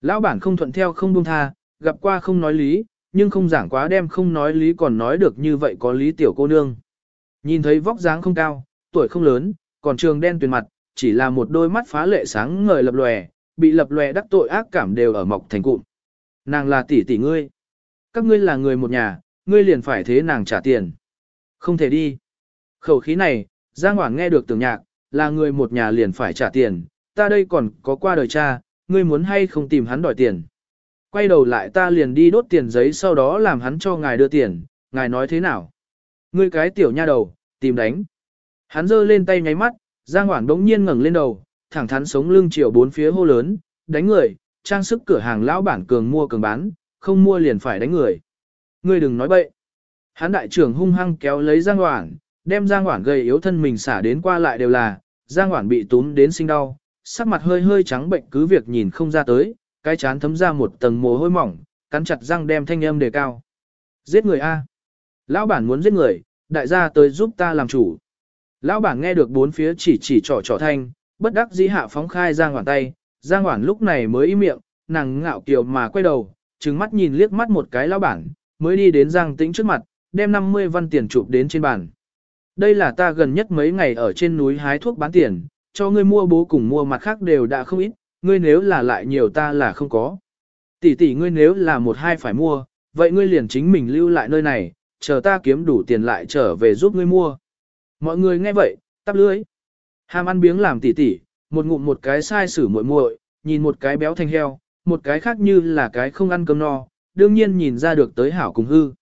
Lão bản không thuận theo không buông tha, gặp qua không nói lý, nhưng không giảng quá đem không nói lý còn nói được như vậy có lý tiểu cô nương. Nhìn thấy vóc dáng không cao, tuổi không lớn, còn trường đen tuyền mặt, chỉ là một đôi mắt phá lệ sáng ngời lập lòe, bị lập lòe đắc tội ác cảm đều ở mọc thành cụm. Nàng là tỷ tỷ ngươi. Các ngươi là người một nhà, ngươi liền phải thế nàng trả tiền. Không thể đi. Khẩu khí này, Giang Hoảng nghe được tưởng nhạc, là người một nhà liền phải trả tiền, ta đây còn có qua đời cha, ngươi muốn hay không tìm hắn đòi tiền. Quay đầu lại ta liền đi đốt tiền giấy sau đó làm hắn cho ngài đưa tiền, ngài nói thế nào? Ngươi cái tiểu nha đầu, tìm đánh. Hắn giơ lên tay nháy mắt, Giang hoàng đống nhiên ngẩng lên đầu, thẳng thắn sống lưng chiều bốn phía hô lớn, đánh người, trang sức cửa hàng lão bản cường mua cường bán, không mua liền phải đánh người. Ngươi đừng nói bậy. Hắn đại trưởng hung hăng kéo lấy Giang Hoản, đem Giang Hoản gầy yếu thân mình xả đến qua lại đều là, Giang Hoản bị túm đến sinh đau, sắc mặt hơi hơi trắng bệnh cứ việc nhìn không ra tới, cái chán thấm ra một tầng mồ hôi mỏng, cắn chặt răng đem thanh âm đề cao. Giết người A. Lão bản muốn giết người, đại gia tới giúp ta làm chủ. Lão bản nghe được bốn phía chỉ chỉ trỏ trỏ thanh, bất đắc dĩ hạ phóng khai Giang Hoản tay, Giang Hoản lúc này mới im miệng, nàng ngạo kiều mà quay đầu, trừng mắt nhìn liếc mắt một cái lão bản, mới đi đến Giang Tĩnh trước mặt, đem 50 văn tiền chụp đến trên bàn. Đây là ta gần nhất mấy ngày ở trên núi hái thuốc bán tiền, cho ngươi mua bố cùng mua mặt khác đều đã không ít, ngươi nếu là lại nhiều ta là không có. Tỷ tỷ ngươi nếu là một hai phải mua, vậy ngươi liền chính mình lưu lại nơi này, chờ ta kiếm đủ tiền lại trở về giúp ngươi mua. Mọi người nghe vậy, tắp lưới. Ham ăn biếng làm tỷ tỷ, một ngụm một cái sai sử muội muội, nhìn một cái béo thành heo, một cái khác như là cái không ăn cơm no, đương nhiên nhìn ra được tới hảo cùng hư.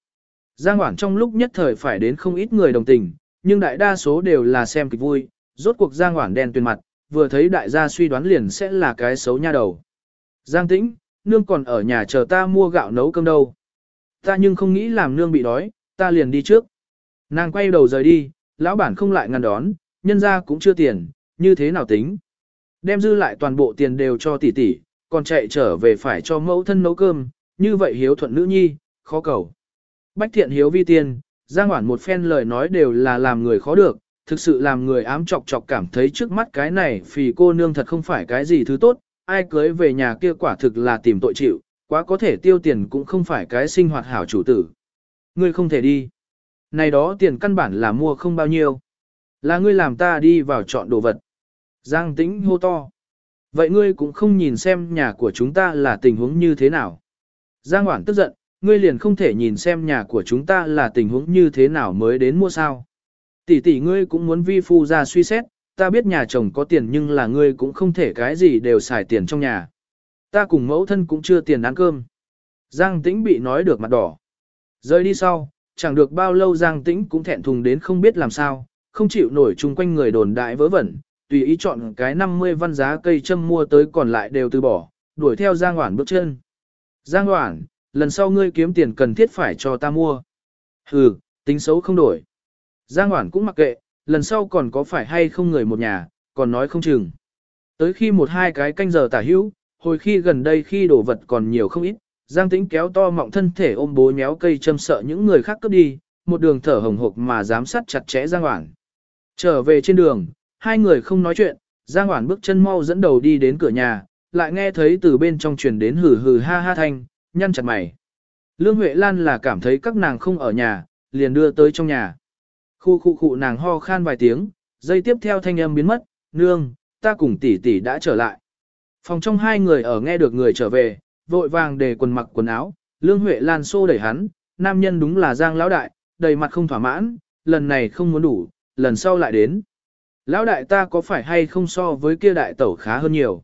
Giang Hoảng trong lúc nhất thời phải đến không ít người đồng tình, nhưng đại đa số đều là xem kịch vui, rốt cuộc Giang Hoảng đen tuyền mặt, vừa thấy đại gia suy đoán liền sẽ là cái xấu nha đầu. Giang Tĩnh, nương còn ở nhà chờ ta mua gạo nấu cơm đâu. Ta nhưng không nghĩ làm nương bị đói, ta liền đi trước. Nàng quay đầu rời đi, lão bản không lại ngăn đón, nhân ra cũng chưa tiền, như thế nào tính. Đem dư lại toàn bộ tiền đều cho tỷ tỷ, còn chạy trở về phải cho mẫu thân nấu cơm, như vậy hiếu thuận nữ nhi, khó cầu. Bách thiện hiếu vi tiên Giang Hoản một phen lời nói đều là làm người khó được, thực sự làm người ám chọc chọc cảm thấy trước mắt cái này vì cô nương thật không phải cái gì thứ tốt, ai cưới về nhà kia quả thực là tìm tội chịu, quá có thể tiêu tiền cũng không phải cái sinh hoạt hảo chủ tử. Ngươi không thể đi. Này đó tiền căn bản là mua không bao nhiêu. Là ngươi làm ta đi vào chọn đồ vật. Giang tĩnh hô to. Vậy ngươi cũng không nhìn xem nhà của chúng ta là tình huống như thế nào. Giang Hoảng tức giận, ngươi liền không thể nhìn xem nhà của chúng ta là tình huống như thế nào mới đến mua sao. Tỷ tỷ ngươi cũng muốn vi phu ra suy xét, ta biết nhà chồng có tiền nhưng là ngươi cũng không thể cái gì đều xài tiền trong nhà. Ta cùng mẫu thân cũng chưa tiền ăn cơm. Giang tĩnh bị nói được mặt đỏ. Rời đi sau, chẳng được bao lâu Giang tĩnh cũng thẹn thùng đến không biết làm sao, không chịu nổi chung quanh người đồn đại vớ vẩn, tùy ý chọn cái 50 văn giá cây châm mua tới còn lại đều từ bỏ, đuổi theo Giang Hoản bước chân. Giang Hoản, lần sau ngươi kiếm tiền cần thiết phải cho ta mua. Hừ, tính xấu không đổi. Giang Hoản cũng mặc kệ, lần sau còn có phải hay không người một nhà, còn nói không chừng. Tới khi một hai cái canh giờ tả hữu, hồi khi gần đây khi đồ vật còn nhiều không ít, Giang Tĩnh kéo to mọng thân thể ôm bố nhéo cây châm sợ những người khác cướp đi, một đường thở hồng hộc mà giám sát chặt chẽ Giang Hoản. Trở về trên đường, hai người không nói chuyện, Giang Hoản bước chân mau dẫn đầu đi đến cửa nhà, lại nghe thấy từ bên trong truyền đến hừ hừ ha ha thanh, nhăn chặt mày. Lương Huệ Lan là cảm thấy các nàng không ở nhà, liền đưa tới trong nhà. Khu khu khu nàng ho khan vài tiếng, dây tiếp theo thanh âm biến mất, nương, ta cùng tỷ tỷ đã trở lại. Phòng trong hai người ở nghe được người trở về, vội vàng để quần mặc quần áo, Lương Huệ Lan xô đẩy hắn, nam nhân đúng là Giang lão đại, đầy mặt không thỏa mãn, lần này không muốn đủ, lần sau lại đến. Lão đại ta có phải hay không so với kia đại tẩu khá hơn nhiều.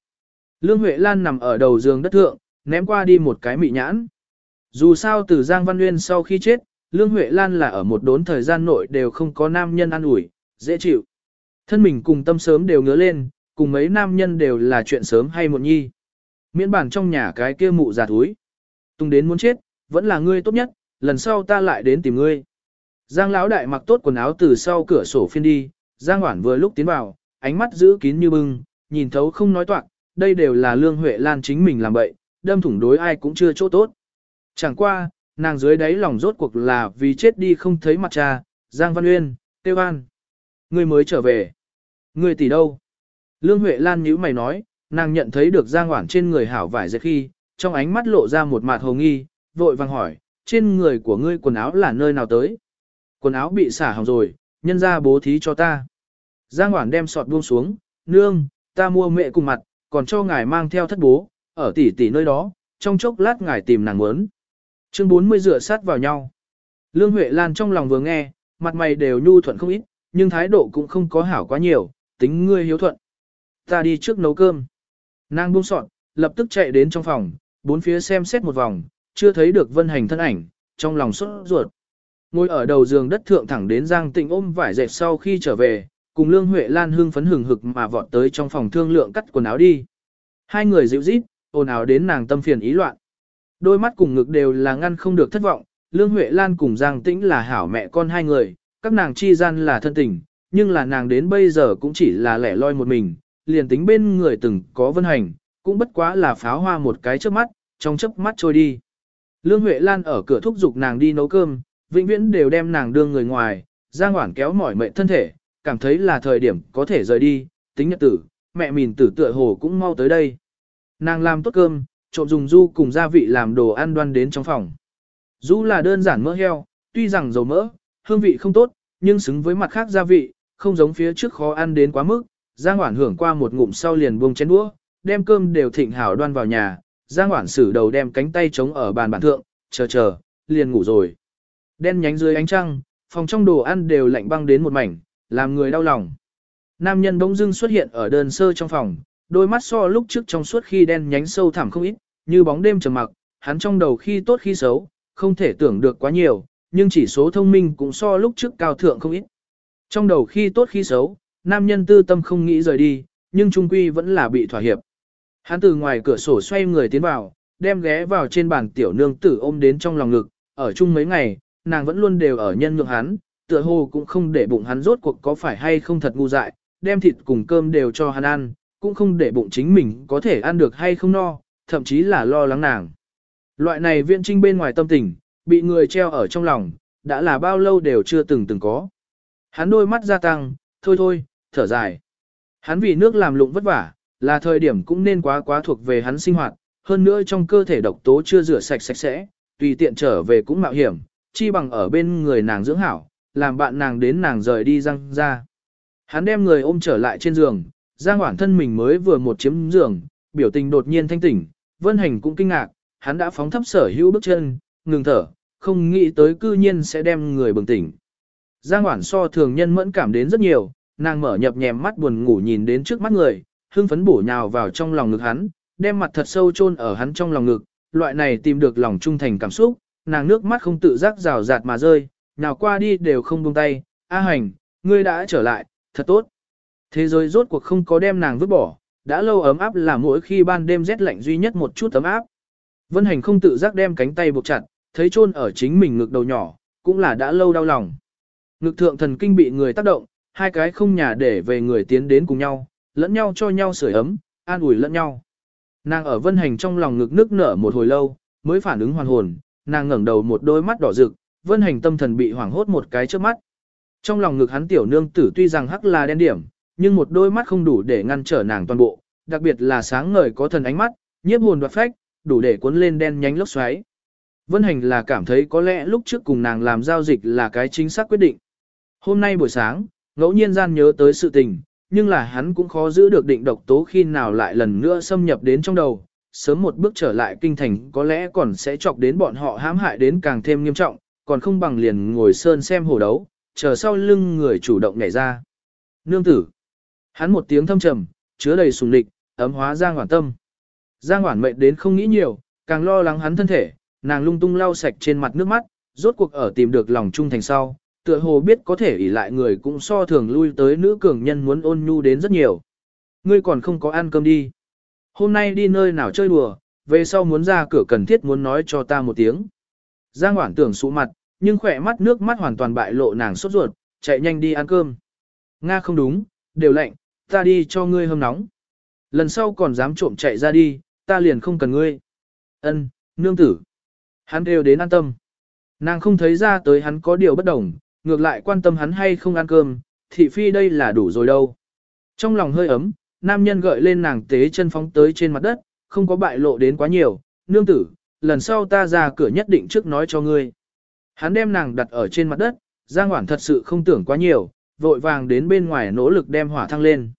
Lương Huệ Lan nằm ở đầu giường đất thượng, ném qua đi một cái mị nhãn. Dù sao từ Giang Văn Nguyên sau khi chết, Lương Huệ Lan là ở một đốn thời gian nội đều không có nam nhân ăn ủi, dễ chịu. Thân mình cùng tâm sớm đều ngứa lên, cùng mấy nam nhân đều là chuyện sớm hay một nhi. Miễn bản trong nhà cái kia mụ già thúi. Tung đến muốn chết, vẫn là ngươi tốt nhất, lần sau ta lại đến tìm ngươi. Giang lão đại mặc tốt quần áo từ sau cửa sổ phiên đi, Giang Hoản vừa lúc tiến vào, ánh mắt giữ kín như bưng, nhìn thấu không nói toạc, đây đều là Lương Huệ Lan chính mình làm bậy, đâm thủng đối ai cũng chưa chỗ tốt. Chẳng qua, nàng dưới đáy lòng rốt cuộc là vì chết đi không thấy mặt cha, Giang Văn Uyên, Tiêu An. Người mới trở về. Người tỷ đâu? Lương Huệ Lan nhíu mày nói, nàng nhận thấy được Giang Hoản trên người hảo vải dệt khi, trong ánh mắt lộ ra một mặt hồ nghi, vội vàng hỏi, trên người của ngươi quần áo là nơi nào tới? Quần áo bị xả hỏng rồi, nhân ra bố thí cho ta. Giang Hoản đem sọt buông xuống, nương, ta mua mẹ cùng mặt, còn cho ngài mang theo thất bố, ở tỷ tỷ nơi đó, trong chốc lát ngài tìm nàng muốn. Chương 40 rửa sát vào nhau. Lương Huệ Lan trong lòng vừa nghe, mặt mày đều nhu thuận không ít, nhưng thái độ cũng không có hảo quá nhiều, tính ngươi hiếu thuận. Ta đi trước nấu cơm. Nàng buông sọt, lập tức chạy đến trong phòng, bốn phía xem xét một vòng, chưa thấy được vân hành thân ảnh, trong lòng sốt ruột. Ngồi ở đầu giường đất thượng thẳng đến Giang Tịnh ôm vải dệt sau khi trở về, cùng Lương Huệ Lan hưng phấn hừng hực mà vọt tới trong phòng thương lượng cắt quần áo đi. Hai người dịu rít, ồn ào đến nàng tâm phiền ý loạn. Đôi mắt cùng ngực đều là ngăn không được thất vọng, Lương Huệ Lan cùng Giang Tĩnh là hảo mẹ con hai người, các nàng chi gian là thân tình, nhưng là nàng đến bây giờ cũng chỉ là lẻ loi một mình, liền tính bên người từng có vân hành, cũng bất quá là pháo hoa một cái trước mắt, trong chớp mắt trôi đi. Lương Huệ Lan ở cửa thúc giục nàng đi nấu cơm, vĩnh viễn đều đem nàng đưa người ngoài, Giang Hoản kéo mỏi mệt thân thể, cảm thấy là thời điểm có thể rời đi, tính nhật tử, mẹ mìn tử tựa hồ cũng mau tới đây. Nàng làm tốt cơm, trộn dùng du cùng gia vị làm đồ ăn đoan đến trong phòng. Du là đơn giản mỡ heo, tuy rằng dầu mỡ, hương vị không tốt, nhưng xứng với mặt khác gia vị, không giống phía trước khó ăn đến quá mức. Giang Hoản hưởng qua một ngụm sau liền buông chén đũa, đem cơm đều thịnh hảo đoan vào nhà. Giang Hoản sử đầu đem cánh tay chống ở bàn bàn thượng, chờ chờ, liền ngủ rồi. Đen nhánh dưới ánh trăng, phòng trong đồ ăn đều lạnh băng đến một mảnh, làm người đau lòng. Nam nhân bỗng dưng xuất hiện ở đơn sơ trong phòng, đôi mắt so lúc trước trong suốt khi đen nhánh sâu thẳm không ít, như bóng đêm trầm mặc, hắn trong đầu khi tốt khi xấu, không thể tưởng được quá nhiều, nhưng chỉ số thông minh cũng so lúc trước cao thượng không ít. Trong đầu khi tốt khi xấu, nam nhân tư tâm không nghĩ rời đi, nhưng trung quy vẫn là bị thỏa hiệp. Hắn từ ngoài cửa sổ xoay người tiến vào, đem ghé vào trên bàn tiểu nương tử ôm đến trong lòng ngực, ở chung mấy ngày, nàng vẫn luôn đều ở nhân nhượng hắn, tựa hồ cũng không để bụng hắn rốt cuộc có phải hay không thật ngu dại, đem thịt cùng cơm đều cho hắn ăn, cũng không để bụng chính mình có thể ăn được hay không no, thậm chí là lo lắng nàng. Loại này viện trinh bên ngoài tâm tình, bị người treo ở trong lòng, đã là bao lâu đều chưa từng từng có. Hắn đôi mắt gia tăng, thôi thôi, thở dài. Hắn vì nước làm lụng vất vả, là thời điểm cũng nên quá quá thuộc về hắn sinh hoạt, hơn nữa trong cơ thể độc tố chưa rửa sạch sạch sẽ, tùy tiện trở về cũng mạo hiểm, chi bằng ở bên người nàng dưỡng hảo, làm bạn nàng đến nàng rời đi răng ra. Hắn đem người ôm trở lại trên giường, Giang Hoảng thân mình mới vừa một chiếm giường, biểu tình đột nhiên thanh tỉnh, Vân Hành cũng kinh ngạc, hắn đã phóng thấp sở hữu bước chân, ngừng thở, không nghĩ tới cư nhiên sẽ đem người bừng tỉnh. Giang Hoảng so thường nhân mẫn cảm đến rất nhiều, nàng mở nhập nhèm mắt buồn ngủ nhìn đến trước mắt người, hưng phấn bổ nhào vào trong lòng ngực hắn, đem mặt thật sâu chôn ở hắn trong lòng ngực, loại này tìm được lòng trung thành cảm xúc, nàng nước mắt không tự giác rào rạt mà rơi, nào qua đi đều không buông tay, A hành, ngươi đã trở lại, thật tốt. Thế giới rốt cuộc không có đem nàng vứt bỏ, đã lâu ấm áp là mỗi khi ban đêm rét lạnh duy nhất một chút ấm áp. Vân hành không tự giác đem cánh tay buộc chặt, thấy chôn ở chính mình ngực đầu nhỏ, cũng là đã lâu đau lòng. Ngực thượng thần kinh bị người tác động, hai cái không nhà để về người tiến đến cùng nhau, lẫn nhau cho nhau sưởi ấm, an ủi lẫn nhau. Nàng ở vân hành trong lòng ngực nước nở một hồi lâu, mới phản ứng hoàn hồn, nàng ngẩng đầu một đôi mắt đỏ rực, vân hành tâm thần bị hoảng hốt một cái trước mắt. Trong lòng ngực hắn tiểu nương tử tuy rằng hắc là đen điểm, nhưng một đôi mắt không đủ để ngăn trở nàng toàn bộ, đặc biệt là sáng ngời có thần ánh mắt, nhiếp hồn đoạt phách, đủ để cuốn lên đen nhánh lốc xoáy. Vân Hành là cảm thấy có lẽ lúc trước cùng nàng làm giao dịch là cái chính xác quyết định. Hôm nay buổi sáng, ngẫu nhiên gian nhớ tới sự tình, nhưng là hắn cũng khó giữ được định độc tố khi nào lại lần nữa xâm nhập đến trong đầu. Sớm một bước trở lại kinh thành có lẽ còn sẽ chọc đến bọn họ hãm hại đến càng thêm nghiêm trọng, còn không bằng liền ngồi sơn xem hồ đấu, chờ sau lưng người chủ động nhảy ra. Nương tử. Hắn một tiếng thâm trầm, chứa đầy sùng địch, ấm hóa Giang Hoản tâm. Giang Hoản mệt đến không nghĩ nhiều, càng lo lắng hắn thân thể, nàng lung tung lau sạch trên mặt nước mắt, rốt cuộc ở tìm được lòng trung thành sau, tựa hồ biết có thể ỷ lại người cũng so thường lui tới nữ cường nhân muốn ôn nhu đến rất nhiều. Ngươi còn không có ăn cơm đi. Hôm nay đi nơi nào chơi đùa, về sau muốn ra cửa cần thiết muốn nói cho ta một tiếng. Giang Hoản tưởng sụ mặt, nhưng khỏe mắt nước mắt hoàn toàn bại lộ nàng sốt ruột, chạy nhanh đi ăn cơm. Nga không đúng, đều lạnh, ta đi cho ngươi hâm nóng. Lần sau còn dám trộm chạy ra đi, ta liền không cần ngươi. Ân, nương tử. Hắn đều đến an tâm. Nàng không thấy ra tới hắn có điều bất đồng, ngược lại quan tâm hắn hay không ăn cơm, thị phi đây là đủ rồi đâu. Trong lòng hơi ấm, nam nhân gợi lên nàng tế chân phóng tới trên mặt đất, không có bại lộ đến quá nhiều, nương tử, lần sau ta ra cửa nhất định trước nói cho ngươi. Hắn đem nàng đặt ở trên mặt đất, Giang Hoản thật sự không tưởng quá nhiều, vội vàng đến bên ngoài nỗ lực đem hỏa thăng lên.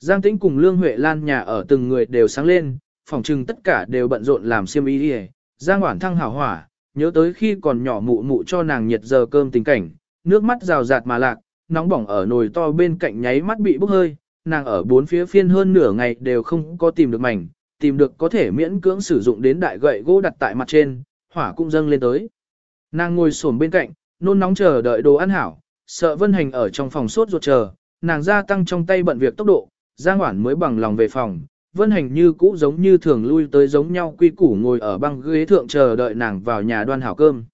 Giang Tĩnh cùng Lương Huệ Lan nhà ở từng người đều sáng lên, phòng trừng tất cả đều bận rộn làm xiêm y đi Giang Hoản thăng hảo hỏa, nhớ tới khi còn nhỏ mụ mụ cho nàng nhiệt giờ cơm tình cảnh, nước mắt rào rạt mà lạc, nóng bỏng ở nồi to bên cạnh nháy mắt bị bốc hơi, nàng ở bốn phía phiên hơn nửa ngày đều không có tìm được mảnh, tìm được có thể miễn cưỡng sử dụng đến đại gậy gỗ đặt tại mặt trên, hỏa cũng dâng lên tới. Nàng ngồi xổm bên cạnh, nôn nóng chờ đợi đồ ăn hảo, sợ Vân Hành ở trong phòng sốt ruột chờ, nàng gia tăng trong tay bận việc tốc độ, Giang Hoản mới bằng lòng về phòng. Vân Hành như cũ giống như thường lui tới giống nhau quy củ ngồi ở băng ghế thượng chờ đợi nàng vào nhà đoan hảo cơm.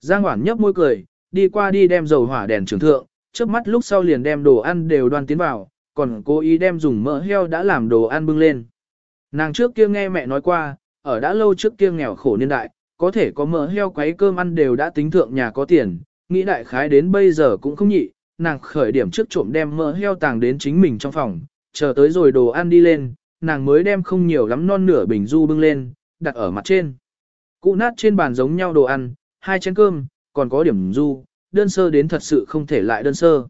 Giang Hoản nhấp môi cười, đi qua đi đem dầu hỏa đèn trường thượng, trước mắt lúc sau liền đem đồ ăn đều đoan tiến vào, còn cố ý đem dùng mỡ heo đã làm đồ ăn bưng lên. Nàng trước kia nghe mẹ nói qua, ở đã lâu trước kia nghèo khổ niên đại, có thể có mỡ heo quấy cơm ăn đều đã tính thượng nhà có tiền, nghĩ đại khái đến bây giờ cũng không nhị, nàng khởi điểm trước trộm đem mỡ heo tàng đến chính mình trong phòng, chờ tới rồi đồ ăn đi lên, nàng mới đem không nhiều lắm non nửa bình du bưng lên, đặt ở mặt trên. Cụ nát trên bàn giống nhau đồ ăn, hai chén cơm, còn có điểm du, đơn sơ đến thật sự không thể lại đơn sơ.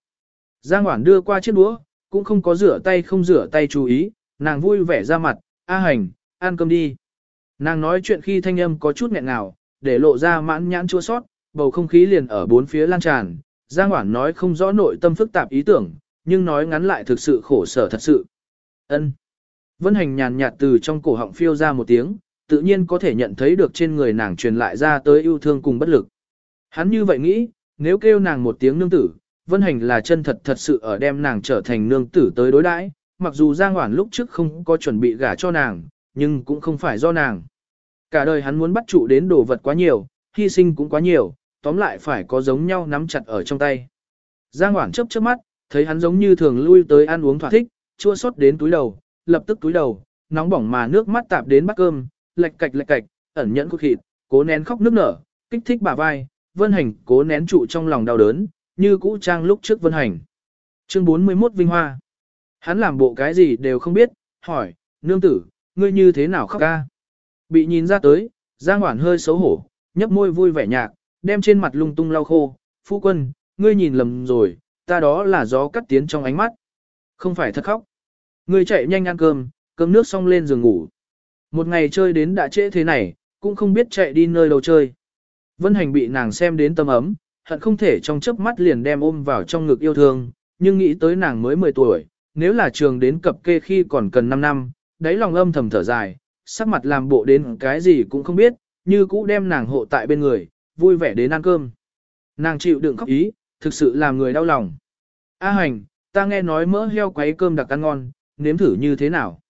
Giang Hoản đưa qua chiếc đũa, cũng không có rửa tay không rửa tay chú ý, nàng vui vẻ ra mặt, A hành, ăn cơm đi. Nàng nói chuyện khi thanh âm có chút nghẹn ngào, để lộ ra mãn nhãn chua sót, bầu không khí liền ở bốn phía lan tràn. Giang Hoản nói không rõ nội tâm phức tạp ý tưởng, nhưng nói ngắn lại thực sự khổ sở thật sự. Ân. Vân hành nhàn nhạt từ trong cổ họng phiêu ra một tiếng, tự nhiên có thể nhận thấy được trên người nàng truyền lại ra tới yêu thương cùng bất lực. Hắn như vậy nghĩ, nếu kêu nàng một tiếng nương tử, Vân Hành là chân thật thật sự ở đem nàng trở thành nương tử tới đối đãi, mặc dù Giang Hoản lúc trước không có chuẩn bị gả cho nàng, nhưng cũng không phải do nàng. Cả đời hắn muốn bắt trụ đến đồ vật quá nhiều, hy sinh cũng quá nhiều, tóm lại phải có giống nhau nắm chặt ở trong tay. Giang Hoảng chớp chớp mắt, thấy hắn giống như thường lui tới ăn uống thỏa thích, chua xót đến túi đầu, lập tức túi đầu, nóng bỏng mà nước mắt tạp đến bát cơm, lệch cạch lệch cạch, ẩn nhẫn cốt thịt, cố nén khóc nước nở, kích thích bả vai, Vân Hành cố nén trụ trong lòng đau đớn, như cũ trang lúc trước Vân Hành. Chương 41 Vinh Hoa. Hắn làm bộ cái gì đều không biết, hỏi, nương tử, ngươi như thế nào khóc ca? Bị nhìn ra tới, Giang Hoản hơi xấu hổ, nhấp môi vui vẻ nhạc, đem trên mặt lung tung lau khô, phu quân, ngươi nhìn lầm rồi, ta đó là gió cắt tiến trong ánh mắt. Không phải thật khóc. Ngươi chạy nhanh ăn cơm, cơm nước xong lên giường ngủ. Một ngày chơi đến đã trễ thế này, cũng không biết chạy đi nơi đâu chơi. Vân Hành bị nàng xem đến tâm ấm, hận không thể trong chớp mắt liền đem ôm vào trong ngực yêu thương, nhưng nghĩ tới nàng mới 10 tuổi, nếu là trường đến cập kê khi còn cần 5 năm, đáy lòng âm thầm thở dài, sắc mặt làm bộ đến cái gì cũng không biết, như cũ đem nàng hộ tại bên người, vui vẻ đến ăn cơm. Nàng chịu đựng khóc ý, thực sự làm người đau lòng. A hành, ta nghe nói mỡ heo quấy cơm đặc ăn ngon, nếm thử như thế nào?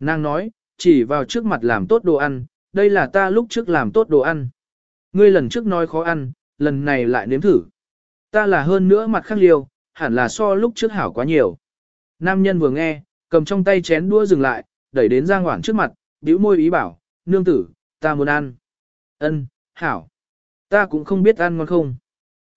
Nàng nói, chỉ vào trước mặt làm tốt đồ ăn, đây là ta lúc trước làm tốt đồ ăn. Ngươi lần trước nói khó ăn, lần này lại nếm thử. Ta là hơn nữa mặt khác liêu, hẳn là so lúc trước hảo quá nhiều. Nam nhân vừa nghe, cầm trong tay chén đũa dừng lại, đẩy đến Giang Hoảng trước mặt, bĩu môi ý bảo, nương tử, ta muốn ăn. Ân, hảo. Ta cũng không biết ăn ngon không.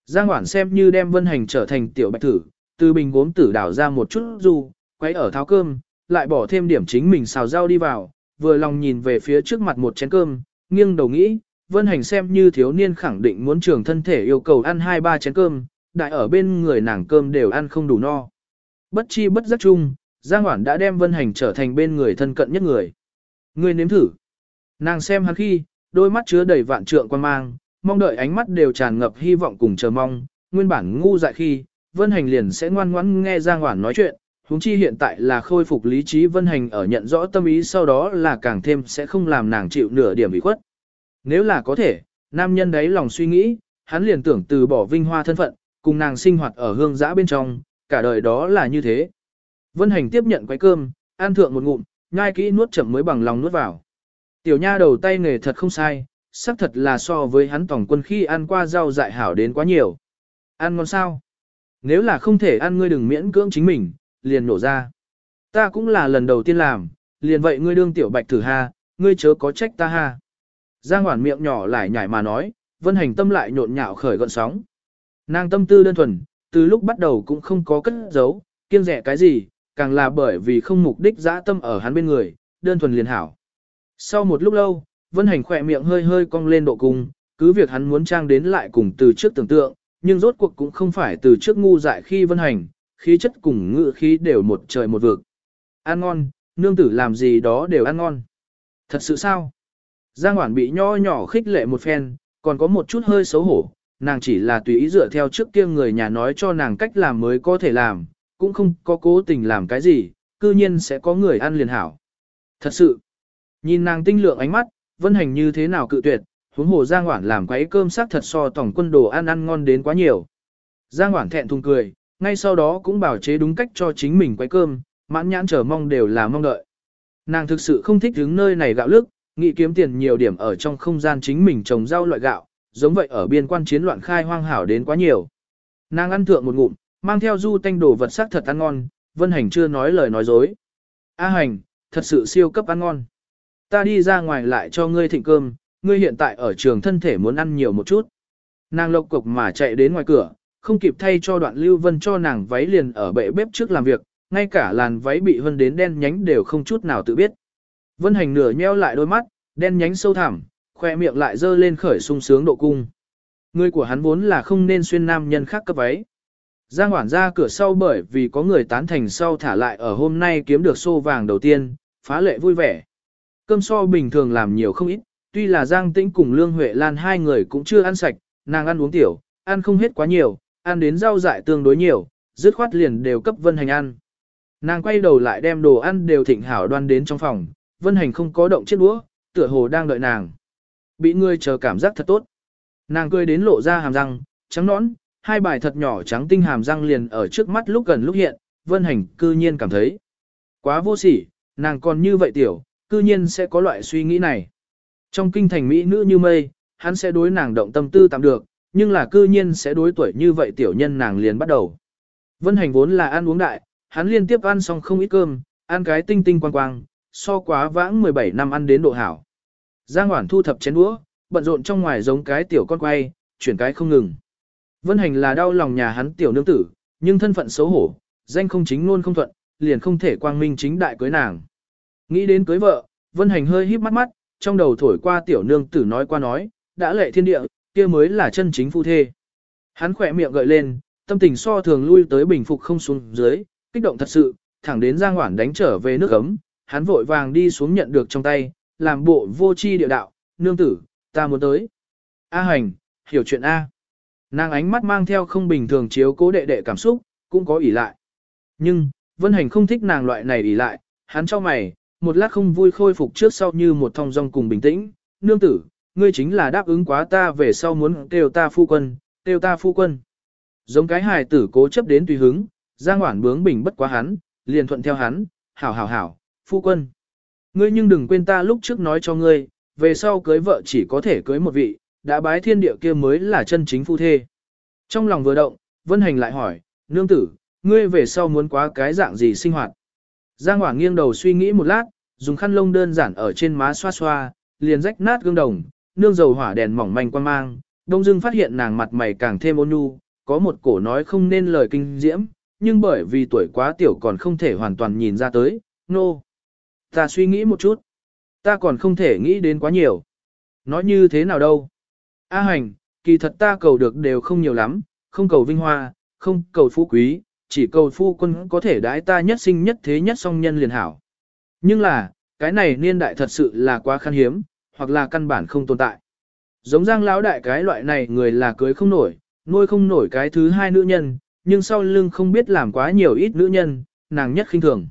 Giang Hoản xem như đem vân hành trở thành tiểu bạch tử từ bình gốm tử đảo ra một chút du, quấy ở tháo cơm, lại bỏ thêm điểm chính mình xào rau đi vào, vừa lòng nhìn về phía trước mặt một chén cơm, nghiêng đầu nghĩ, Vân Hành xem như thiếu niên khẳng định muốn trường thân thể yêu cầu ăn hai ba chén cơm, đại ở bên người nàng cơm đều ăn không đủ no. Bất chi bất giác chung, Giang Hoản đã đem Vân Hành trở thành bên người thân cận nhất người. Ngươi nếm thử. Nàng xem hắn khi, đôi mắt chứa đầy vạn trượng quan mang, mong đợi ánh mắt đều tràn ngập hy vọng cùng chờ mong, nguyên bản ngu dại khi, Vân Hành liền sẽ ngoan ngoãn nghe Giang Hoản nói chuyện, huống chi hiện tại là khôi phục lý trí Vân Hành ở nhận rõ tâm ý sau đó là càng thêm sẽ không làm nàng chịu nửa điểm bị khuất. Nếu là có thể, nam nhân đấy lòng suy nghĩ, hắn liền tưởng từ bỏ vinh hoa thân phận, cùng nàng sinh hoạt ở hương giã bên trong, cả đời đó là như thế. Vân Hành tiếp nhận quái cơm, ăn thượng một ngụm, nhai kỹ nuốt chậm mới bằng lòng nuốt vào. Tiểu nha đầu tay nghề thật không sai, xác thật là so với hắn tổng quân khi ăn qua rau dại hảo đến quá nhiều. Ăn ngon sao? Nếu là không thể ăn ngươi đừng miễn cưỡng chính mình, liền nổ ra. Ta cũng là lần đầu tiên làm, liền vậy ngươi đương tiểu bạch thử ha, ngươi chớ có trách ta ha. Giang Hoản miệng nhỏ lại nhảy mà nói, vân hành tâm lại nhộn nhạo khởi gọn sóng. Nàng tâm tư đơn thuần, từ lúc bắt đầu cũng không có cất giấu, kiêng rẻ cái gì, càng là bởi vì không mục đích dã tâm ở hắn bên người, đơn thuần liền hảo. Sau một lúc lâu, vân hành khỏe miệng hơi hơi cong lên độ cung, cứ việc hắn muốn trang đến lại cùng từ trước tưởng tượng, nhưng rốt cuộc cũng không phải từ trước ngu dại khi vân hành, khí chất cùng ngự khí đều một trời một vực. Ăn ngon, nương tử làm gì đó đều ăn ngon. Thật sự sao? Giang Hoản bị nho nhỏ khích lệ một phen, còn có một chút hơi xấu hổ, nàng chỉ là tùy ý dựa theo trước kia người nhà nói cho nàng cách làm mới có thể làm, cũng không có cố tình làm cái gì, cư nhiên sẽ có người ăn liền hảo. Thật sự, nhìn nàng tinh lượng ánh mắt, vân hành như thế nào cự tuyệt, huống hồ Giang Hoản làm quấy cơm sắc thật so tổng quân đồ ăn ăn ngon đến quá nhiều. Giang Hoản thẹn thùng cười, ngay sau đó cũng bảo chế đúng cách cho chính mình quấy cơm, mãn nhãn chờ mong đều là mong đợi. Nàng thực sự không thích đứng nơi này gạo lức, nghĩ kiếm tiền nhiều điểm ở trong không gian chính mình trồng rau loại gạo, giống vậy ở biên quan chiến loạn khai hoang hảo đến quá nhiều. Nàng ăn thượng một ngụm, mang theo du tanh đồ vật sắc thật ăn ngon, Vân Hành chưa nói lời nói dối. A Hành, thật sự siêu cấp ăn ngon. Ta đi ra ngoài lại cho ngươi thịnh cơm, ngươi hiện tại ở trường thân thể muốn ăn nhiều một chút. Nàng lộc cục mà chạy đến ngoài cửa, không kịp thay cho đoạn Lưu Vân cho nàng váy liền ở bệ bếp trước làm việc, ngay cả làn váy bị vân đến đen nhánh đều không chút nào tự biết. Vân hành nửa nheo lại đôi mắt, đen nhánh sâu thẳm, khoe miệng lại dơ lên khởi sung sướng độ cung. Người của hắn vốn là không nên xuyên nam nhân khác cấp váy. Giang Hoản ra cửa sau bởi vì có người tán thành sau thả lại ở hôm nay kiếm được xô vàng đầu tiên, phá lệ vui vẻ. Cơm so bình thường làm nhiều không ít, tuy là Giang Tĩnh cùng Lương Huệ Lan hai người cũng chưa ăn sạch, nàng ăn uống tiểu, ăn không hết quá nhiều, ăn đến rau dại tương đối nhiều, dứt khoát liền đều cấp Vân Hành ăn. Nàng quay đầu lại đem đồ ăn đều thịnh hảo đoan đến trong phòng, Vân Hành không có động chiếc đũa, tựa hồ đang đợi nàng. Bị người chờ cảm giác thật tốt. Nàng cười đến lộ ra hàm răng, trắng nõn, hai bài thật nhỏ trắng tinh hàm răng liền ở trước mắt lúc gần lúc hiện, Vân Hành cư nhiên cảm thấy. Quá vô sỉ, nàng còn như vậy tiểu, cư nhiên sẽ có loại suy nghĩ này. Trong kinh thành mỹ nữ như mây, hắn sẽ đối nàng động tâm tư tạm được, nhưng là cư nhiên sẽ đối tuổi như vậy tiểu nhân nàng liền bắt đầu. Vân hành vốn là ăn uống đại, hắn liên tiếp ăn xong không ít cơm, ăn cái tinh tinh quang quang, so quá vãng 17 năm ăn đến độ hảo. Giang Hoản thu thập chén đũa, bận rộn trong ngoài giống cái tiểu con quay, chuyển cái không ngừng. Vân hành là đau lòng nhà hắn tiểu nương tử, nhưng thân phận xấu hổ, danh không chính luôn không thuận, liền không thể quang minh chính đại cưới nàng. Nghĩ đến cưới vợ, Vân hành hơi híp mắt mắt, trong đầu thổi qua tiểu nương tử nói qua nói, đã lệ thiên địa, kia mới là chân chính phu thê. Hắn khỏe miệng gợi lên, tâm tình so thường lui tới bình phục không xuống dưới, kích động thật sự, thẳng đến Giang Hoản đánh trở về nước ấm, hắn vội vàng đi xuống nhận được trong tay, làm bộ vô chi địa đạo, nương tử, ta muốn tới. A hành, hiểu chuyện A. Nàng ánh mắt mang theo không bình thường chiếu cố đệ đệ cảm xúc, cũng có ỉ lại. Nhưng, Vân Hành không thích nàng loại này ỉ lại, hắn cho mày, một lát không vui khôi phục trước sau như một thong dong cùng bình tĩnh, nương tử, ngươi chính là đáp ứng quá ta về sau muốn kêu ta phu quân, kêu ta phu quân. Giống cái hài tử cố chấp đến tùy hứng, Giang Hoản bướng bình bất quá hắn, liền thuận theo hắn, hảo hảo hảo, phu quân. Ngươi nhưng đừng quên ta lúc trước nói cho ngươi, về sau cưới vợ chỉ có thể cưới một vị, đã bái thiên địa kia mới là chân chính phu thê. Trong lòng vừa động, Vân Hành lại hỏi, nương tử, ngươi về sau muốn quá cái dạng gì sinh hoạt? Giang hoàng nghiêng đầu suy nghĩ một lát, dùng khăn lông đơn giản ở trên má xoa xoa, liền rách nát gương đồng, nương dầu hỏa đèn mỏng manh quan mang, đông dưng phát hiện nàng mặt mày càng thêm ôn nhu, có một cổ nói không nên lời kinh diễm, nhưng bởi vì tuổi quá tiểu còn không thể hoàn toàn nhìn ra tới, nô. No. Ta suy nghĩ một chút, ta còn không thể nghĩ đến quá nhiều. Nói như thế nào đâu? A hành, kỳ thật ta cầu được đều không nhiều lắm, không cầu vinh hoa, không cầu phú quý, chỉ cầu phu quân có thể đãi ta nhất sinh nhất thế nhất song nhân liền hảo. Nhưng là, cái này niên đại thật sự là quá khan hiếm, hoặc là căn bản không tồn tại. Giống giang lão đại cái loại này người là cưới không nổi, nuôi không nổi cái thứ hai nữ nhân, nhưng sau lưng không biết làm quá nhiều ít nữ nhân, nàng nhất khinh thường.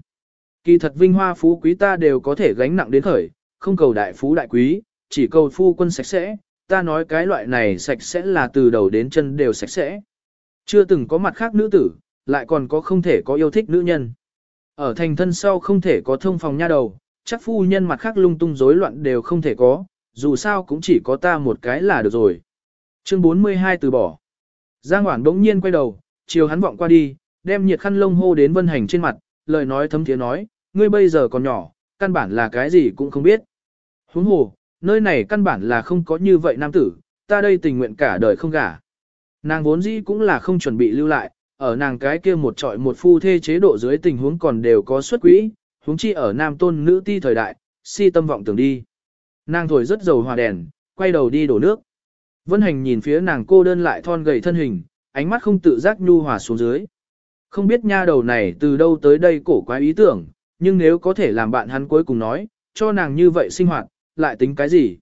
Kỳ thật vinh hoa phú quý ta đều có thể gánh nặng đến khởi, không cầu đại phú đại quý, chỉ cầu phu quân sạch sẽ, ta nói cái loại này sạch sẽ là từ đầu đến chân đều sạch sẽ. Chưa từng có mặt khác nữ tử, lại còn có không thể có yêu thích nữ nhân. Ở thành thân sau không thể có thông phòng nha đầu, chắc phu nhân mặt khác lung tung rối loạn đều không thể có, dù sao cũng chỉ có ta một cái là được rồi. Chương 42 từ bỏ. Giang Hoảng đống nhiên quay đầu, chiều hắn vọng qua đi, đem nhiệt khăn lông hô đến vân hành trên mặt, lời nói thấm thiế nói, ngươi bây giờ còn nhỏ, căn bản là cái gì cũng không biết. Huống hồ, nơi này căn bản là không có như vậy nam tử, ta đây tình nguyện cả đời không gả. Nàng vốn dĩ cũng là không chuẩn bị lưu lại, ở nàng cái kia một trọi một phu thê chế độ dưới tình huống còn đều có xuất quỹ, huống chi ở nam tôn nữ ti thời đại, si tâm vọng tưởng đi. Nàng thổi rất dầu hòa đèn, quay đầu đi đổ nước. Vân hành nhìn phía nàng cô đơn lại thon gầy thân hình, ánh mắt không tự giác nhu hòa xuống dưới. Không biết nha đầu này từ đâu tới đây cổ quái ý tưởng, nhưng nếu có thể làm bạn hắn cuối cùng nói, cho nàng như vậy sinh hoạt, lại tính cái gì?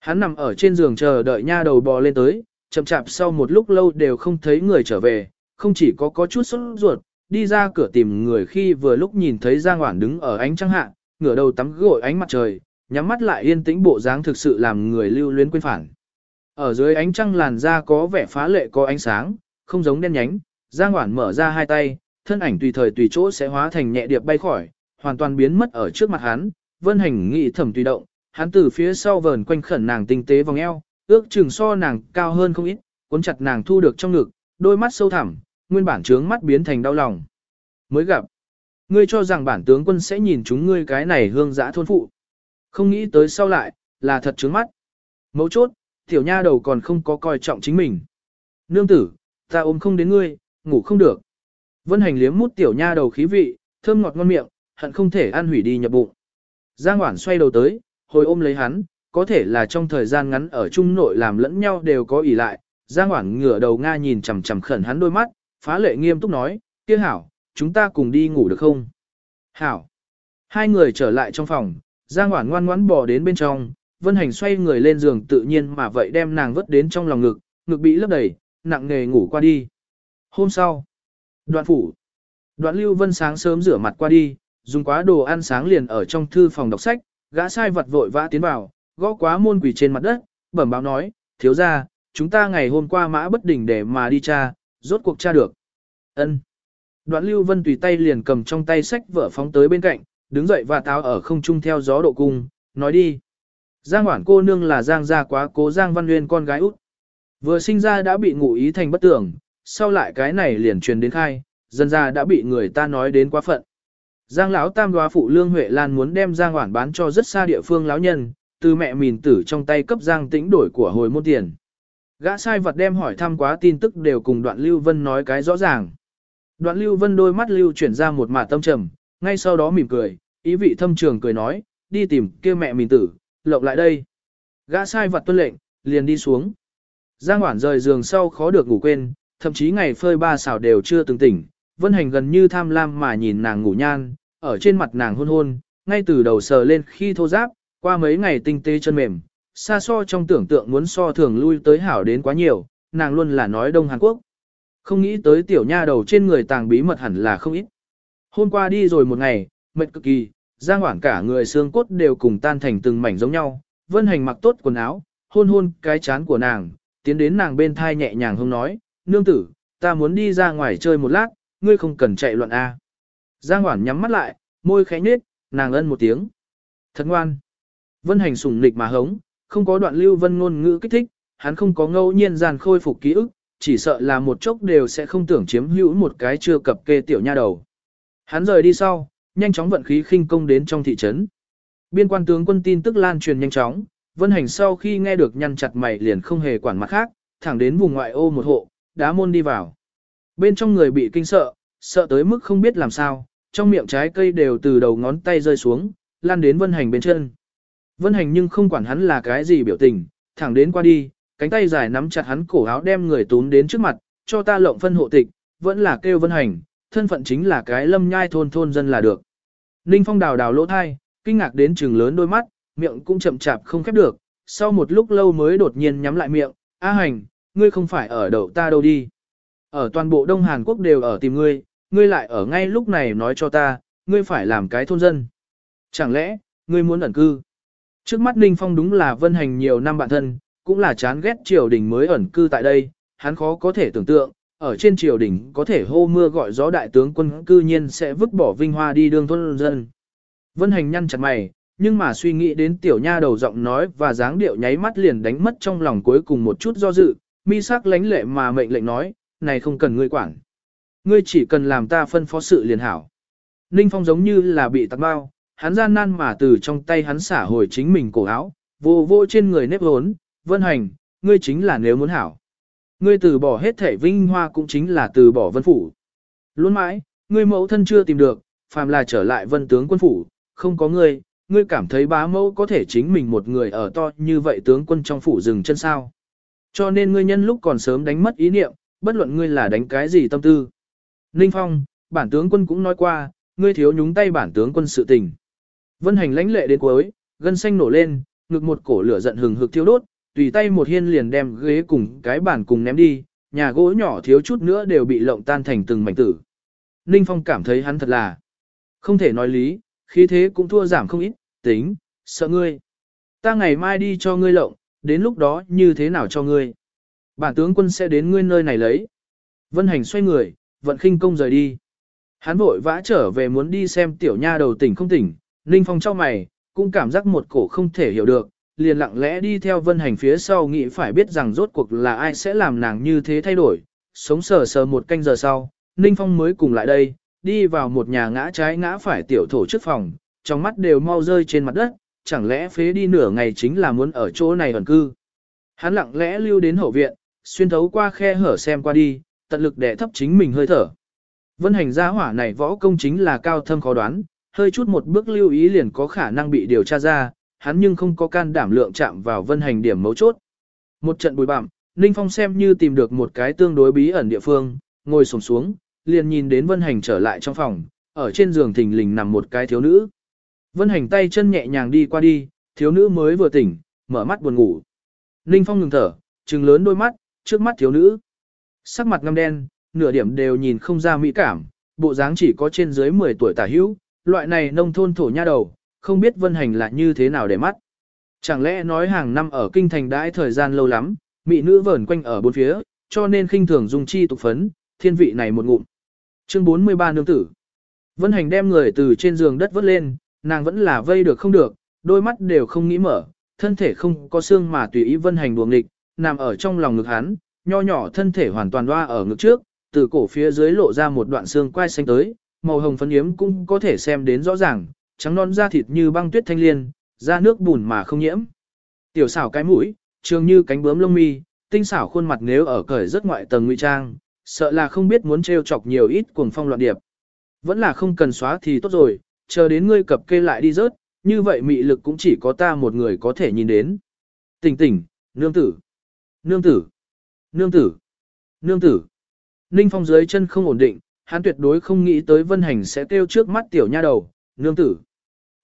Hắn nằm ở trên giường chờ đợi nha đầu bò lên tới, chậm chạp sau một lúc lâu đều không thấy người trở về, không chỉ có có chút sốt ruột, đi ra cửa tìm người khi vừa lúc nhìn thấy Giang Hoản đứng ở ánh trăng hạ, ngửa đầu tắm gội ánh mặt trời, nhắm mắt lại yên tĩnh bộ dáng thực sự làm người lưu luyến quên phản. Ở dưới ánh trăng làn da có vẻ phá lệ có ánh sáng, không giống đen nhánh, Giang Hoản mở ra hai tay, thân ảnh tùy thời tùy chỗ sẽ hóa thành nhẹ điệp bay khỏi, hoàn toàn biến mất ở trước mặt hắn, vân hành nghị thẩm tùy động, hắn từ phía sau vờn quanh khẩn nàng tinh tế vòng eo, ước chừng so nàng cao hơn không ít, cuốn chặt nàng thu được trong ngực, đôi mắt sâu thẳm, nguyên bản trướng mắt biến thành đau lòng. Mới gặp, ngươi cho rằng bản tướng quân sẽ nhìn chúng ngươi cái này hương dã thôn phụ. Không nghĩ tới sau lại, là thật trướng mắt. Mấu chốt, tiểu nha đầu còn không có coi trọng chính mình. Nương tử, Ta ôm không đến ngươi, ngủ không được. Vân hành liếm mút tiểu nha đầu khí vị, thơm ngọt ngon miệng, hận không thể ăn hủy đi nhập bụng. Giang Hoản xoay đầu tới, hồi ôm lấy hắn, có thể là trong thời gian ngắn ở chung nội làm lẫn nhau đều có ỷ lại. Giang Hoảng ngửa đầu Nga nhìn chằm chằm khẩn hắn đôi mắt, phá lệ nghiêm túc nói, kia hảo, chúng ta cùng đi ngủ được không? Hảo. Hai người trở lại trong phòng, Giang Hoảng ngoan ngoãn bỏ đến bên trong, Vân Hành xoay người lên giường tự nhiên mà vậy đem nàng vứt đến trong lòng ngực, ngực bị lấp đầy, nặng nghề ngủ qua đi. Hôm sau, đoạn phủ, đoạn lưu vân sáng sớm rửa mặt qua đi, dùng quá đồ ăn sáng liền ở trong thư phòng đọc sách, gã sai vật vội vã tiến vào, gõ quá môn quỷ trên mặt đất, bẩm báo nói, thiếu ra, chúng ta ngày hôm qua mã bất đỉnh để mà đi tra, rốt cuộc tra được. ân Đoạn lưu vân tùy tay liền cầm trong tay sách vở phóng tới bên cạnh, đứng dậy và táo ở không trung theo gió độ cung, nói đi. Giang Hoản cô nương là Giang gia quá cố Giang Văn Nguyên con gái út. Vừa sinh ra đã bị ngụ ý thành bất tưởng, sau lại cái này liền truyền đến khai, dân ra đã bị người ta nói đến quá phận. Giang lão tam đoá phụ Lương Huệ Lan muốn đem Giang Hoản bán cho rất xa địa phương lão nhân, từ mẹ mìn tử trong tay cấp Giang tĩnh đổi của hồi môn tiền. Gã sai vật đem hỏi thăm quá tin tức đều cùng đoạn Lưu Vân nói cái rõ ràng. Đoạn Lưu Vân đôi mắt lưu chuyển ra một mả tâm trầm, ngay sau đó mỉm cười, ý vị thâm trường cười nói, đi tìm kia mẹ mìn tử, lộng lại đây. Gã sai vật tuân lệnh, liền đi xuống. Giang Hoản rời giường sau khó được ngủ quên, thậm chí ngày phơi ba xào đều chưa từng tỉnh, Vân Hành gần như tham lam mà nhìn nàng ngủ nhan, ở trên mặt nàng hôn hôn, ngay từ đầu sờ lên khi thô giáp, qua mấy ngày tinh tế chân mềm, xa so trong tưởng tượng muốn so thường lui tới hảo đến quá nhiều, nàng luôn là nói Đông Hàn Quốc. Không nghĩ tới tiểu nha đầu trên người tàng bí mật hẳn là không ít. Hôm qua đi rồi một ngày, mệt cực kỳ, Giang Hoảng cả người xương cốt đều cùng tan thành từng mảnh giống nhau, Vân Hành mặc tốt quần áo, hôn hôn cái chán của nàng, tiến đến nàng bên thai nhẹ nhàng hông nói, nương tử, ta muốn đi ra ngoài chơi một lát, ngươi không cần chạy loạn A. Giang Hoản nhắm mắt lại, môi khẽ nhếch, nàng ân một tiếng. Thật ngoan. Vân hành sủng nịch mà hống, không có đoạn lưu vân ngôn ngữ kích thích, hắn không có ngẫu nhiên giàn khôi phục ký ức, chỉ sợ là một chốc đều sẽ không tưởng chiếm hữu một cái chưa cập kê tiểu nha đầu. Hắn rời đi sau, nhanh chóng vận khí khinh công đến trong thị trấn. Biên quan tướng quân tin tức lan truyền nhanh chóng, Vân Hành sau khi nghe được nhăn chặt mày liền không hề quản mặt khác, thẳng đến vùng ngoại ô một hộ, đá môn đi vào. Bên trong người bị kinh sợ, sợ tới mức không biết làm sao, trong miệng trái cây đều từ đầu ngón tay rơi xuống, lan đến Vân Hành bên chân. Vân Hành nhưng không quản hắn là cái gì biểu tình, thẳng đến qua đi, cánh tay dài nắm chặt hắn cổ áo đem người túm đến trước mặt, cho ta lộng phân hộ tịch, vẫn là kêu Vân Hành, thân phận chính là cái lâm nhai thôn thôn dân là được. Ninh Phong đào đào lỗ thai, kinh ngạc đến trừng lớn đôi mắt, miệng cũng chậm chạp không khép được, sau một lúc lâu mới đột nhiên nhắm lại miệng, A hành, ngươi không phải ở đậu ta đâu đi. Ở toàn bộ Đông Hàn Quốc đều ở tìm ngươi, ngươi lại ở ngay lúc này nói cho ta, ngươi phải làm cái thôn dân. Chẳng lẽ, ngươi muốn ẩn cư? Trước mắt Ninh Phong đúng là vân hành nhiều năm bạn thân, cũng là chán ghét triều đình mới ẩn cư tại đây, hắn khó có thể tưởng tượng, ở trên triều đình có thể hô mưa gọi gió đại tướng quân cư nhiên sẽ vứt bỏ vinh hoa đi đường thôn dân. Vân hành nhăn chặt mày, nhưng mà suy nghĩ đến tiểu nha đầu giọng nói và dáng điệu nháy mắt liền đánh mất trong lòng cuối cùng một chút do dự, mi sắc lánh lệ mà mệnh lệnh nói, này không cần ngươi quản. Ngươi chỉ cần làm ta phân phó sự liền hảo. Ninh Phong giống như là bị tạc bao, hắn gian nan mà từ trong tay hắn xả hồi chính mình cổ áo, vô vô trên người nếp hốn, vân hành, ngươi chính là nếu muốn hảo. Ngươi từ bỏ hết thể vinh hoa cũng chính là từ bỏ vân phủ. Luôn mãi, ngươi mẫu thân chưa tìm được, phàm là trở lại vân tướng quân phủ, không có ngươi, ngươi cảm thấy bá mẫu có thể chính mình một người ở to như vậy tướng quân trong phủ rừng chân sao. Cho nên ngươi nhân lúc còn sớm đánh mất ý niệm, bất luận ngươi là đánh cái gì tâm tư. Ninh Phong, bản tướng quân cũng nói qua, ngươi thiếu nhúng tay bản tướng quân sự tình. Vân hành lãnh lệ đến cuối, gân xanh nổ lên, ngực một cổ lửa giận hừng hực thiêu đốt, tùy tay một hiên liền đem ghế cùng cái bản cùng ném đi, nhà gỗ nhỏ thiếu chút nữa đều bị lộng tan thành từng mảnh tử. Ninh Phong cảm thấy hắn thật là không thể nói lý, khí thế cũng thua giảm không ít, tính, sợ ngươi. Ta ngày mai đi cho ngươi lộng, đến lúc đó như thế nào cho ngươi. Bản tướng quân sẽ đến ngươi nơi này lấy. Vân hành xoay người, vận khinh công rời đi. Hắn vội vã trở về muốn đi xem tiểu nha đầu tỉnh không tỉnh, Ninh Phong cho mày, cũng cảm giác một cổ không thể hiểu được, liền lặng lẽ đi theo vân hành phía sau nghĩ phải biết rằng rốt cuộc là ai sẽ làm nàng như thế thay đổi. Sống sờ sờ một canh giờ sau, Ninh Phong mới cùng lại đây, đi vào một nhà ngã trái ngã phải tiểu thổ trước phòng, trong mắt đều mau rơi trên mặt đất, chẳng lẽ phế đi nửa ngày chính là muốn ở chỗ này ẩn cư. Hắn lặng lẽ lưu đến hậu viện, xuyên thấu qua khe hở xem qua đi, tận lực đè thấp chính mình hơi thở. Vân hành gia hỏa này võ công chính là cao thâm khó đoán, hơi chút một bước lưu ý liền có khả năng bị điều tra ra, hắn nhưng không có can đảm lượng chạm vào vân hành điểm mấu chốt. Một trận bùi bặm, Ninh Phong xem như tìm được một cái tương đối bí ẩn địa phương, ngồi xuống xuống, liền nhìn đến vân hành trở lại trong phòng, ở trên giường thình lình nằm một cái thiếu nữ. Vân hành tay chân nhẹ nhàng đi qua đi, thiếu nữ mới vừa tỉnh, mở mắt buồn ngủ. Ninh Phong ngừng thở, trừng lớn đôi mắt, trước mắt thiếu nữ. Sắc mặt ngăm đen, nửa điểm đều nhìn không ra mỹ cảm, bộ dáng chỉ có trên dưới 10 tuổi tả hữu, loại này nông thôn thổ nha đầu, không biết vân hành là như thế nào để mắt. Chẳng lẽ nói hàng năm ở kinh thành đãi thời gian lâu lắm, mỹ nữ vẩn quanh ở bốn phía, cho nên khinh thường dùng chi tục phấn, thiên vị này một ngụm. Chương 43 nương tử. Vân hành đem người từ trên giường đất vớt lên, nàng vẫn là vây được không được, đôi mắt đều không nghĩ mở, thân thể không có xương mà tùy ý vân hành đuồng nghịch, nằm ở trong lòng ngực hắn, nho nhỏ thân thể hoàn toàn loa ở ngực trước, từ cổ phía dưới lộ ra một đoạn xương quai xanh tới, màu hồng phấn yếm cũng có thể xem đến rõ ràng, trắng non da thịt như băng tuyết thanh liên, da nước bùn mà không nhiễm. Tiểu xảo cái mũi, trường như cánh bướm lông mi, tinh xảo khuôn mặt nếu ở cởi rất ngoại tầng ngụy trang, sợ là không biết muốn trêu chọc nhiều ít cuồng phong loạn điệp. Vẫn là không cần xóa thì tốt rồi, chờ đến ngươi cập kê lại đi rớt, như vậy mị lực cũng chỉ có ta một người có thể nhìn đến. Tỉnh tỉnh, nương tử, nương tử, nương tử, nương tử. Ninh Phong dưới chân không ổn định, hắn tuyệt đối không nghĩ tới Vân Hành sẽ kêu trước mắt tiểu nha đầu, nương tử.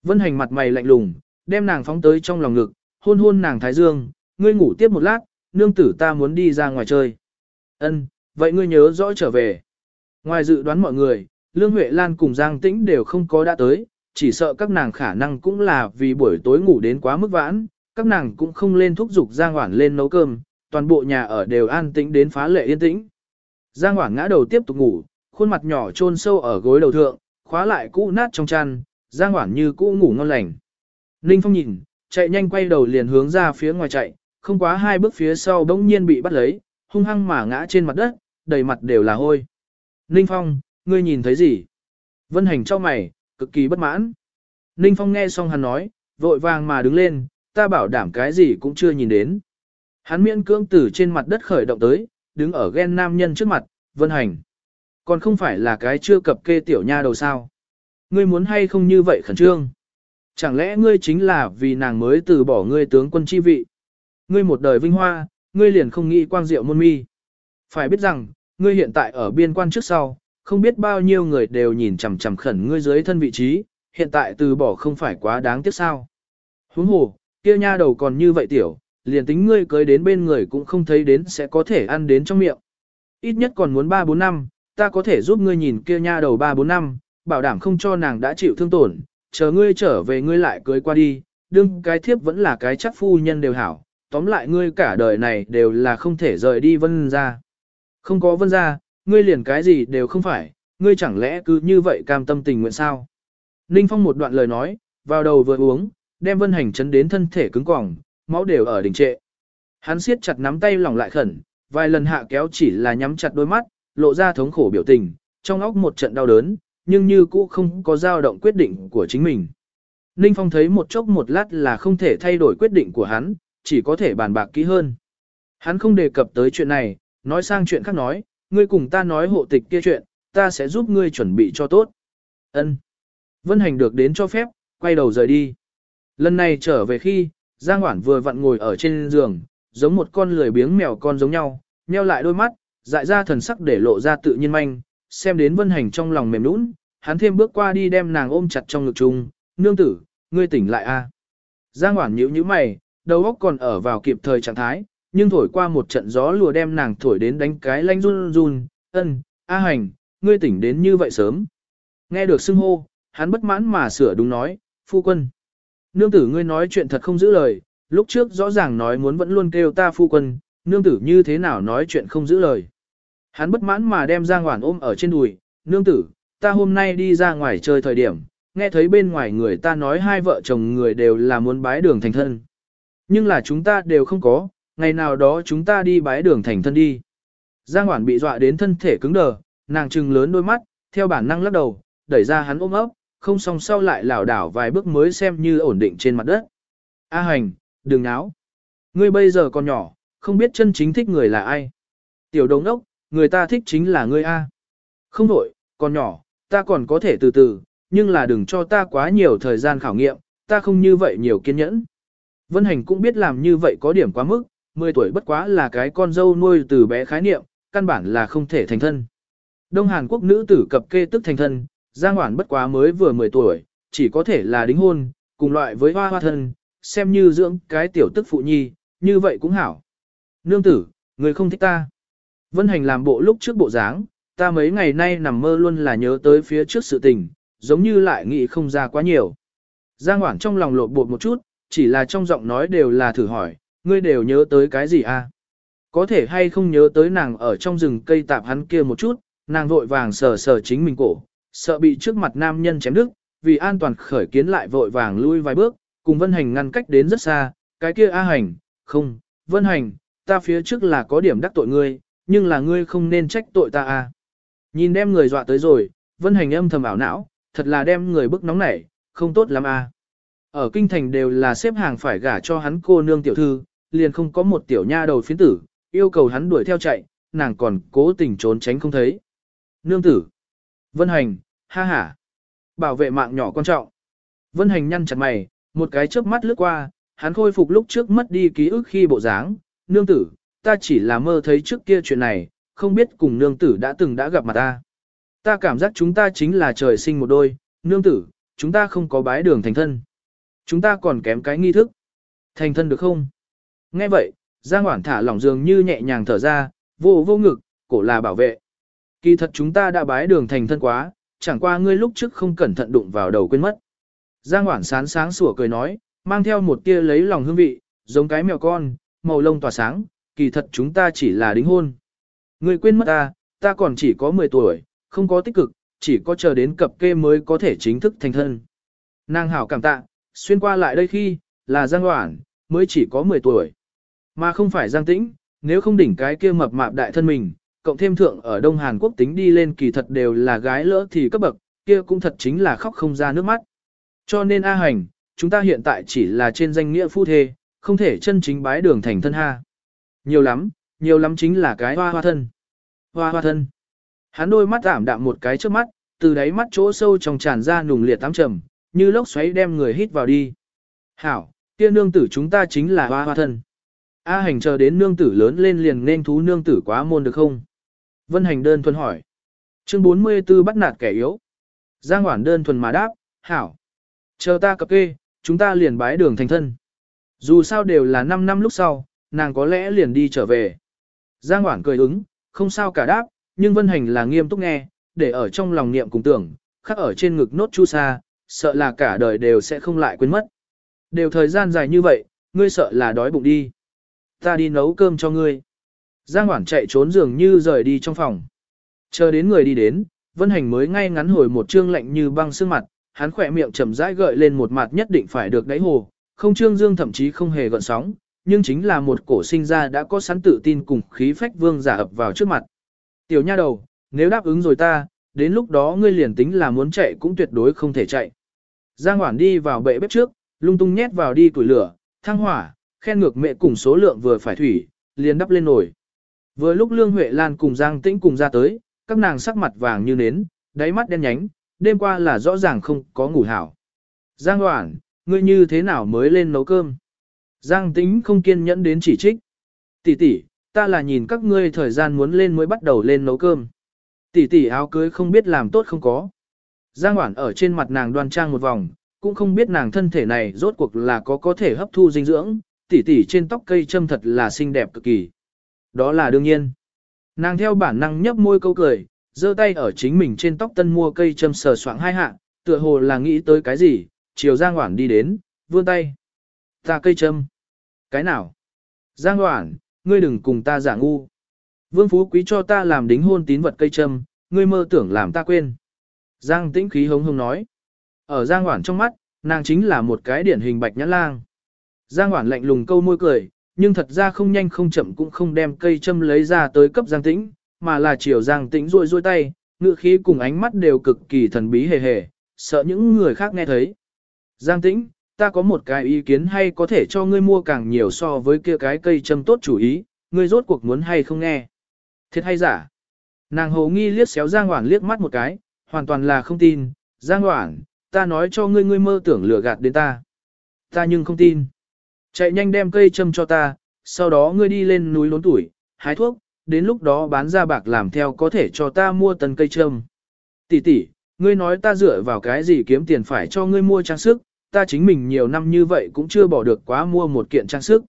Vân Hành mặt mày lạnh lùng, đem nàng phóng tới trong lòng ngực, hôn hôn nàng thái dương, ngươi ngủ tiếp một lát, nương tử ta muốn đi ra ngoài chơi. Ân, vậy ngươi nhớ rõ trở về. Ngoài dự đoán mọi người, Lương Huệ Lan cùng Giang Tĩnh đều không có đã tới, chỉ sợ các nàng khả năng cũng là vì buổi tối ngủ đến quá mức vãn, các nàng cũng không lên thúc giục Giang Hoản lên nấu cơm, toàn bộ nhà ở đều an tĩnh đến phá lệ yên tĩnh. Giang Hoảng ngã đầu tiếp tục ngủ, khuôn mặt nhỏ chôn sâu ở gối đầu thượng, khóa lại cũ nát trong chăn, Giang Hoảng như cũ ngủ ngon lành. Ninh Phong nhìn, chạy nhanh quay đầu liền hướng ra phía ngoài chạy, không quá hai bước phía sau bỗng nhiên bị bắt lấy, hung hăng mà ngã trên mặt đất, đầy mặt đều là hôi. Ninh Phong, ngươi nhìn thấy gì? Vân Hành cho mày, cực kỳ bất mãn. Ninh Phong nghe xong hắn nói, vội vàng mà đứng lên, ta bảo đảm cái gì cũng chưa nhìn đến. Hắn miễn cưỡng từ trên mặt đất khởi động tới, đứng ở ghen nam nhân trước mặt, Vân Hành. Còn không phải là cái chưa cập kê tiểu nha đầu sao. Ngươi muốn hay không như vậy khẩn trương? Chẳng lẽ ngươi chính là vì nàng mới từ bỏ ngươi tướng quân chi vị? Ngươi một đời vinh hoa, ngươi liền không nghĩ quang diệu môn mi. Phải biết rằng, ngươi hiện tại ở biên quan trước sau, không biết bao nhiêu người đều nhìn chằm chằm khẩn ngươi dưới thân vị trí, hiện tại từ bỏ không phải quá đáng tiếc sao. Huống hồ, kia nha đầu còn như vậy tiểu, liền tính ngươi cưới đến bên người cũng không thấy đến sẽ có thể ăn đến trong miệng. Ít nhất còn muốn 3-4 năm, ta có thể giúp ngươi nhìn kia nha đầu 3-4 năm, bảo đảm không cho nàng đã chịu thương tổn, chờ ngươi trở về ngươi lại cưới qua đi, đương cái thiếp vẫn là cái chắc phu nhân đều hảo, tóm lại ngươi cả đời này đều là không thể rời đi vân ra. Không có vân ra, ngươi liền cái gì đều không phải, ngươi chẳng lẽ cứ như vậy cam tâm tình nguyện sao? Ninh Phong một đoạn lời nói, vào đầu vừa uống, đem vân hành chấn đến thân thể cứng cỏng, máu đều ở đỉnh trệ. Hắn siết chặt nắm tay lỏng lại khẩn, vài lần hạ kéo chỉ là nhắm chặt đôi mắt, lộ ra thống khổ biểu tình, trong óc một trận đau đớn, nhưng như cũ không có dao động quyết định của chính mình. Ninh Phong thấy một chốc một lát là không thể thay đổi quyết định của hắn, chỉ có thể bàn bạc kỹ hơn. Hắn không đề cập tới chuyện này, nói sang chuyện khác nói, ngươi cùng ta nói hộ tịch kia chuyện, ta sẽ giúp ngươi chuẩn bị cho tốt. Ân. Vân Hành được đến cho phép, quay đầu rời đi. Lần này trở về khi, Giang Hoản vừa vặn ngồi ở trên giường, giống một con lười biếng mèo con giống nhau, nheo lại đôi mắt, dại ra thần sắc để lộ ra tự nhiên manh, xem đến Vân Hành trong lòng mềm nũng, hắn thêm bước qua đi đem nàng ôm chặt trong ngực chung, nương tử, ngươi tỉnh lại a. Giang Hoản nhíu nhíu mày, đầu óc còn ở vào kịp thời trạng thái, nhưng thổi qua một trận gió lùa đem nàng thổi đến đánh cái lanh run run, ân, A hành, ngươi tỉnh đến như vậy sớm. Nghe được xưng hô, hắn bất mãn mà sửa đúng nói, phu quân. Nương tử ngươi nói chuyện thật không giữ lời, lúc trước rõ ràng nói muốn vẫn luôn kêu ta phu quân, nương tử như thế nào nói chuyện không giữ lời. Hắn bất mãn mà đem Giang Hoản ôm ở trên đùi, nương tử, ta hôm nay đi ra ngoài chơi thời điểm, nghe thấy bên ngoài người ta nói hai vợ chồng người đều là muốn bái đường thành thân. Nhưng là chúng ta đều không có, ngày nào đó chúng ta đi bái đường thành thân đi. Giang Hoản bị dọa đến thân thể cứng đờ, nàng trừng lớn đôi mắt, theo bản năng lắc đầu, đẩy ra hắn ôm ấp, không song sau lại lảo đảo vài bước mới xem như ổn định trên mặt đất. A hành, đừng náo. Ngươi bây giờ còn nhỏ, không biết chân chính thích người là ai. Tiểu đồng ốc, người ta thích chính là ngươi A. Không đổi, còn nhỏ, ta còn có thể từ từ, nhưng là đừng cho ta quá nhiều thời gian khảo nghiệm, ta không như vậy nhiều kiên nhẫn. Vân Hành cũng biết làm như vậy có điểm quá mức, 10 tuổi bất quá là cái con dâu nuôi từ bé khái niệm, căn bản là không thể thành thân. Đông Hàn Quốc nữ tử cập kê tức thành thân, Giang Hoản bất quá mới vừa 10 tuổi, chỉ có thể là đính hôn, cùng loại với hoa hoa thân, xem như dưỡng cái tiểu tức phụ nhi, như vậy cũng hảo. Nương tử, người không thích ta. Vân Hành làm bộ lúc trước bộ dáng, ta mấy ngày nay nằm mơ luôn là nhớ tới phía trước sự tình, giống như lại nghĩ không ra quá nhiều. Giang Hoản trong lòng lột bột một chút, chỉ là trong giọng nói đều là thử hỏi, ngươi đều nhớ tới cái gì à? Có thể hay không nhớ tới nàng ở trong rừng cây tạp hắn kia một chút, nàng vội vàng sờ sờ chính mình cổ, sợ bị trước mặt nam nhân chém đứt, vì an toàn khởi kiến lại vội vàng lui vài bước, cùng Vân Hành ngăn cách đến rất xa, cái kia A Hành, không, Vân Hành, ta phía trước là có điểm đắc tội ngươi, nhưng là ngươi không nên trách tội ta a. Nhìn đem người dọa tới rồi, Vân Hành âm thầm ảo não, thật là đem người bức nóng nảy, không tốt lắm a. Ở kinh thành đều là xếp hàng phải gả cho hắn cô nương tiểu thư, liền không có một tiểu nha đầu phiến tử, yêu cầu hắn đuổi theo chạy, nàng còn cố tình trốn tránh không thấy. Nương tử. Vân Hành, ha ha. Bảo vệ mạng nhỏ quan trọng. Vân Hành nhăn chặt mày, một cái chớp mắt lướt qua, hắn khôi phục lúc trước mất đi ký ức khi bộ dáng. Nương tử, ta chỉ là mơ thấy trước kia chuyện này, không biết cùng nương tử đã từng đã gặp mặt ta. Ta cảm giác chúng ta chính là trời sinh một đôi, nương tử, chúng ta không có bái đường thành thân. Chúng ta còn kém cái nghi thức. Thành thân được không? Nghe vậy, Giang Hoản thả lỏng dường như nhẹ nhàng thở ra, vô vô ngực, cổ là bảo vệ. Kỳ thật chúng ta đã bái đường thành thân quá, chẳng qua ngươi lúc trước không cẩn thận đụng vào đầu quên mất. Giang Hoản sán sáng sủa cười nói, mang theo một tia lấy lòng hương vị, giống cái mèo con, màu lông tỏa sáng, kỳ thật chúng ta chỉ là đính hôn. Ngươi quên mất ta, ta còn chỉ có 10 tuổi, không có tích cực, chỉ có chờ đến cập kê mới có thể chính thức thành thân. Nàng hảo cảm tạ, xuyên qua lại đây khi, là Giang Hoản, mới chỉ có 10 tuổi. Mà không phải Giang Tĩnh, nếu không đỉnh cái kia mập mạp đại thân mình, cộng thêm thượng ở Đông Hàn Quốc tính đi lên kỳ thật đều là gái lỡ thì cấp bậc, kia cũng thật chính là khóc không ra nước mắt. Cho nên A Hành, chúng ta hiện tại chỉ là trên danh nghĩa phu thê, không thể chân chính bái đường thành thân ha. Nhiều lắm, nhiều lắm chính là cái hoa hoa thân. Hoa hoa thân. Hắn đôi mắt ảm đạm một cái trước mắt, từ đáy mắt chỗ sâu trong tràn ra nùng liệt tám trầm, như lốc xoáy đem người hít vào đi. Hảo, kia nương tử chúng ta chính là hoa hoa thân. A hành chờ đến nương tử lớn lên liền nên thú nương tử quá môn được không? Vân hành đơn thuần hỏi. Chương 44 bắt nạt kẻ yếu. Giang Hoản đơn thuần mà đáp, hảo. Chờ ta cập kê, chúng ta liền bái đường thành thân. Dù sao đều là 5 năm lúc sau, nàng có lẽ liền đi trở về. Giang Hoản cười ứng, không sao cả đáp, nhưng Vân Hành là nghiêm túc nghe, để ở trong lòng niệm cùng tưởng, khắc ở trên ngực nốt chu sa, sợ là cả đời đều sẽ không lại quên mất. Đều thời gian dài như vậy, ngươi sợ là đói bụng đi. Ta đi nấu cơm cho ngươi. Giang Hoản chạy trốn dường như rời đi trong phòng. Chờ đến người đi đến, Vân Hành mới ngay ngắn hồi một trương lạnh như băng sương mặt, hắn khỏe miệng chậm rãi gợi lên một mặt nhất định phải được đáy hồ, không trương dương thậm chí không hề gợn sóng, nhưng chính là một cổ sinh ra đã có sẵn tự tin cùng khí phách vương giả ập vào trước mặt. Tiểu nha đầu, nếu đáp ứng rồi ta, đến lúc đó ngươi liền tính là muốn chạy cũng tuyệt đối không thể chạy. Giang Hoản đi vào bệ bếp trước, lung tung nhét vào đi củi lửa, thăng hỏa, khen ngược mẹ cùng số lượng vừa phải thủy, liền đắp lên nồi. Vừa lúc Lương Huệ Lan cùng Giang Tĩnh cùng ra tới, các nàng sắc mặt vàng như nến, đáy mắt đen nhánh, đêm qua là rõ ràng không có ngủ hảo. Giang Hoản, ngươi như thế nào mới lên nấu cơm? Giang Tĩnh không kiên nhẫn đến chỉ trích. Tỷ tỷ, ta là nhìn các ngươi thời gian muốn lên mới bắt đầu lên nấu cơm. Tỷ tỷ áo cưới không biết làm tốt không có. Giang Hoản ở trên mặt nàng đoan trang một vòng, cũng không biết nàng thân thể này rốt cuộc là có có thể hấp thu dinh dưỡng, tỷ tỷ trên tóc cây châm thật là xinh đẹp cực kỳ. Đó là đương nhiên. Nàng theo bản năng nhấp môi câu cười, giơ tay ở chính mình trên tóc tân mua cây châm sờ soạng hai hạ, tựa hồ là nghĩ tới cái gì, chiều Giang Hoản đi đến, vươn tay. Ta cây châm. Cái nào? Giang Hoản, ngươi đừng cùng ta giả ngu. Vương Phú Quý cho ta làm đính hôn tín vật cây châm, ngươi mơ tưởng làm ta quên. Giang tĩnh khí hống hống nói. Ở Giang Hoản trong mắt, nàng chính là một cái điển hình bạch nhãn lang. Giang Hoản lạnh lùng câu môi cười, nhưng thật ra không nhanh không chậm cũng không đem cây châm lấy ra tới cấp Giang tĩnh, mà là chiều Giang tĩnh rôi rôi tay, ngựa khí cùng ánh mắt đều cực kỳ thần bí hề hề, sợ những người khác nghe thấy. Giang tĩnh, ta có một cái ý kiến hay có thể cho ngươi mua càng nhiều so với kia cái cây châm tốt chủ ý, ngươi rốt cuộc muốn hay không nghe. Thiệt hay giả? Nàng hồ nghi liếc xéo Giang Hoản liếc mắt một cái, hoàn toàn là không tin. Giang Hoản, ta nói cho ngươi ngươi mơ tưởng lừa gạt đến ta. Ta nhưng không tin. Chạy nhanh đem cây châm cho ta, sau đó ngươi đi lên núi lốn tuổi, hái thuốc, đến lúc đó bán ra bạc làm theo có thể cho ta mua tần cây châm. Tỷ tỷ, ngươi nói ta dựa vào cái gì kiếm tiền phải cho ngươi mua trang sức, ta chính mình nhiều năm như vậy cũng chưa bỏ được quá mua một kiện trang sức.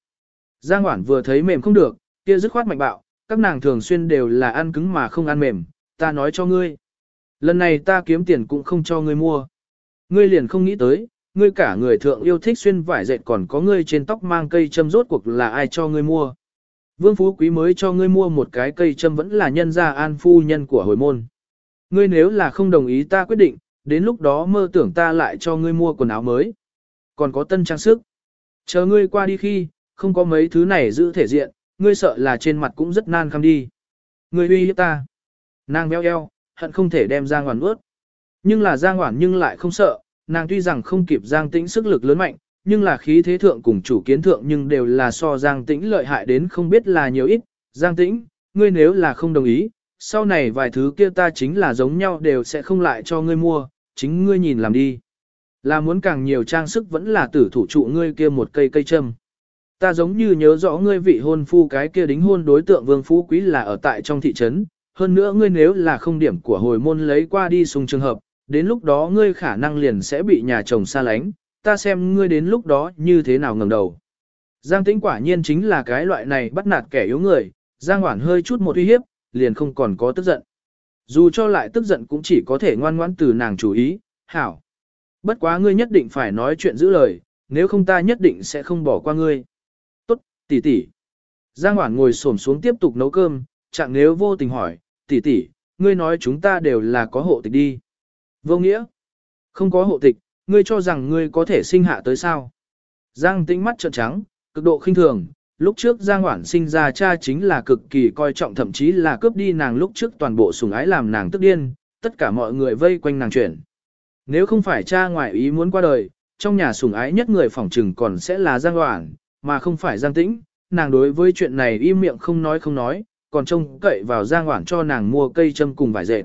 Giang Hoản vừa thấy mềm không được, kia dứt khoát mạnh bạo, các nàng thường xuyên đều là ăn cứng mà không ăn mềm, ta nói cho ngươi. Lần này ta kiếm tiền cũng không cho ngươi mua. Ngươi liền không nghĩ tới, ngươi cả người thượng yêu thích xuyên vải dệt còn có ngươi trên tóc mang cây châm rốt cuộc là ai cho ngươi mua. Vương Phú Quý mới cho ngươi mua một cái cây châm vẫn là nhân gia an phu nhân của hồi môn. Ngươi nếu là không đồng ý ta quyết định, đến lúc đó mơ tưởng ta lại cho ngươi mua quần áo mới. Còn có tân trang sức. Chờ ngươi qua đi khi, không có mấy thứ này giữ thể diện, ngươi sợ là trên mặt cũng rất nan khăm đi. Ngươi uy hiếp ta. Nàng béo eo, hận không thể đem Giang Hoản ướt. Nhưng là Giang Hoản nhưng lại không sợ, nàng tuy rằng không kịp Giang Tĩnh sức lực lớn mạnh, nhưng là khí thế thượng cùng chủ kiến thượng nhưng đều là so Giang Tĩnh lợi hại đến không biết là nhiều ít. Giang Tĩnh, ngươi nếu là không đồng ý, sau này vài thứ kia ta chính là giống nhau đều sẽ không lại cho ngươi mua, chính ngươi nhìn làm đi. Là muốn càng nhiều trang sức vẫn là tử thủ trụ ngươi kia một cây cây châm. Ta giống như nhớ rõ ngươi vị hôn phu cái kia đính hôn đối tượng vương phú quý là ở tại trong thị trấn, hơn nữa ngươi nếu là không điểm của hồi môn lấy qua đi sùng trường hợp, đến lúc đó ngươi khả năng liền sẽ bị nhà chồng xa lánh, ta xem ngươi đến lúc đó như thế nào ngẩng đầu. Giang tĩnh quả nhiên chính là cái loại này bắt nạt kẻ yếu người, Giang Hoản hơi chút một uy hiếp, liền không còn có tức giận. Dù cho lại tức giận cũng chỉ có thể ngoan ngoãn từ nàng chủ ý, hảo. Bất quá ngươi nhất định phải nói chuyện giữ lời, nếu không ta nhất định sẽ không bỏ qua ngươi. Tốt, tỷ tỷ. Giang Hoản ngồi xổm xuống tiếp tục nấu cơm, chẳng nếu vô tình hỏi, tỷ tỷ, ngươi nói chúng ta đều là có hộ tịch đi. Vô nghĩa. Không có hộ tịch, ngươi cho rằng ngươi có thể sinh hạ tới sao. Giang tĩnh mắt trợn trắng, cực độ khinh thường. Lúc trước Giang Hoản sinh ra cha chính là cực kỳ coi trọng thậm chí là cướp đi nàng lúc trước toàn bộ sủng ái làm nàng tức điên, tất cả mọi người vây quanh nàng chuyển. Nếu không phải cha ngoại ý muốn qua đời, trong nhà sủng ái nhất người phỏng trừng còn sẽ là Giang Hoản, mà không phải Giang Tĩnh, nàng đối với chuyện này im miệng không nói không nói, còn trông cậy vào Giang Hoản cho nàng mua cây châm cùng vải dệt.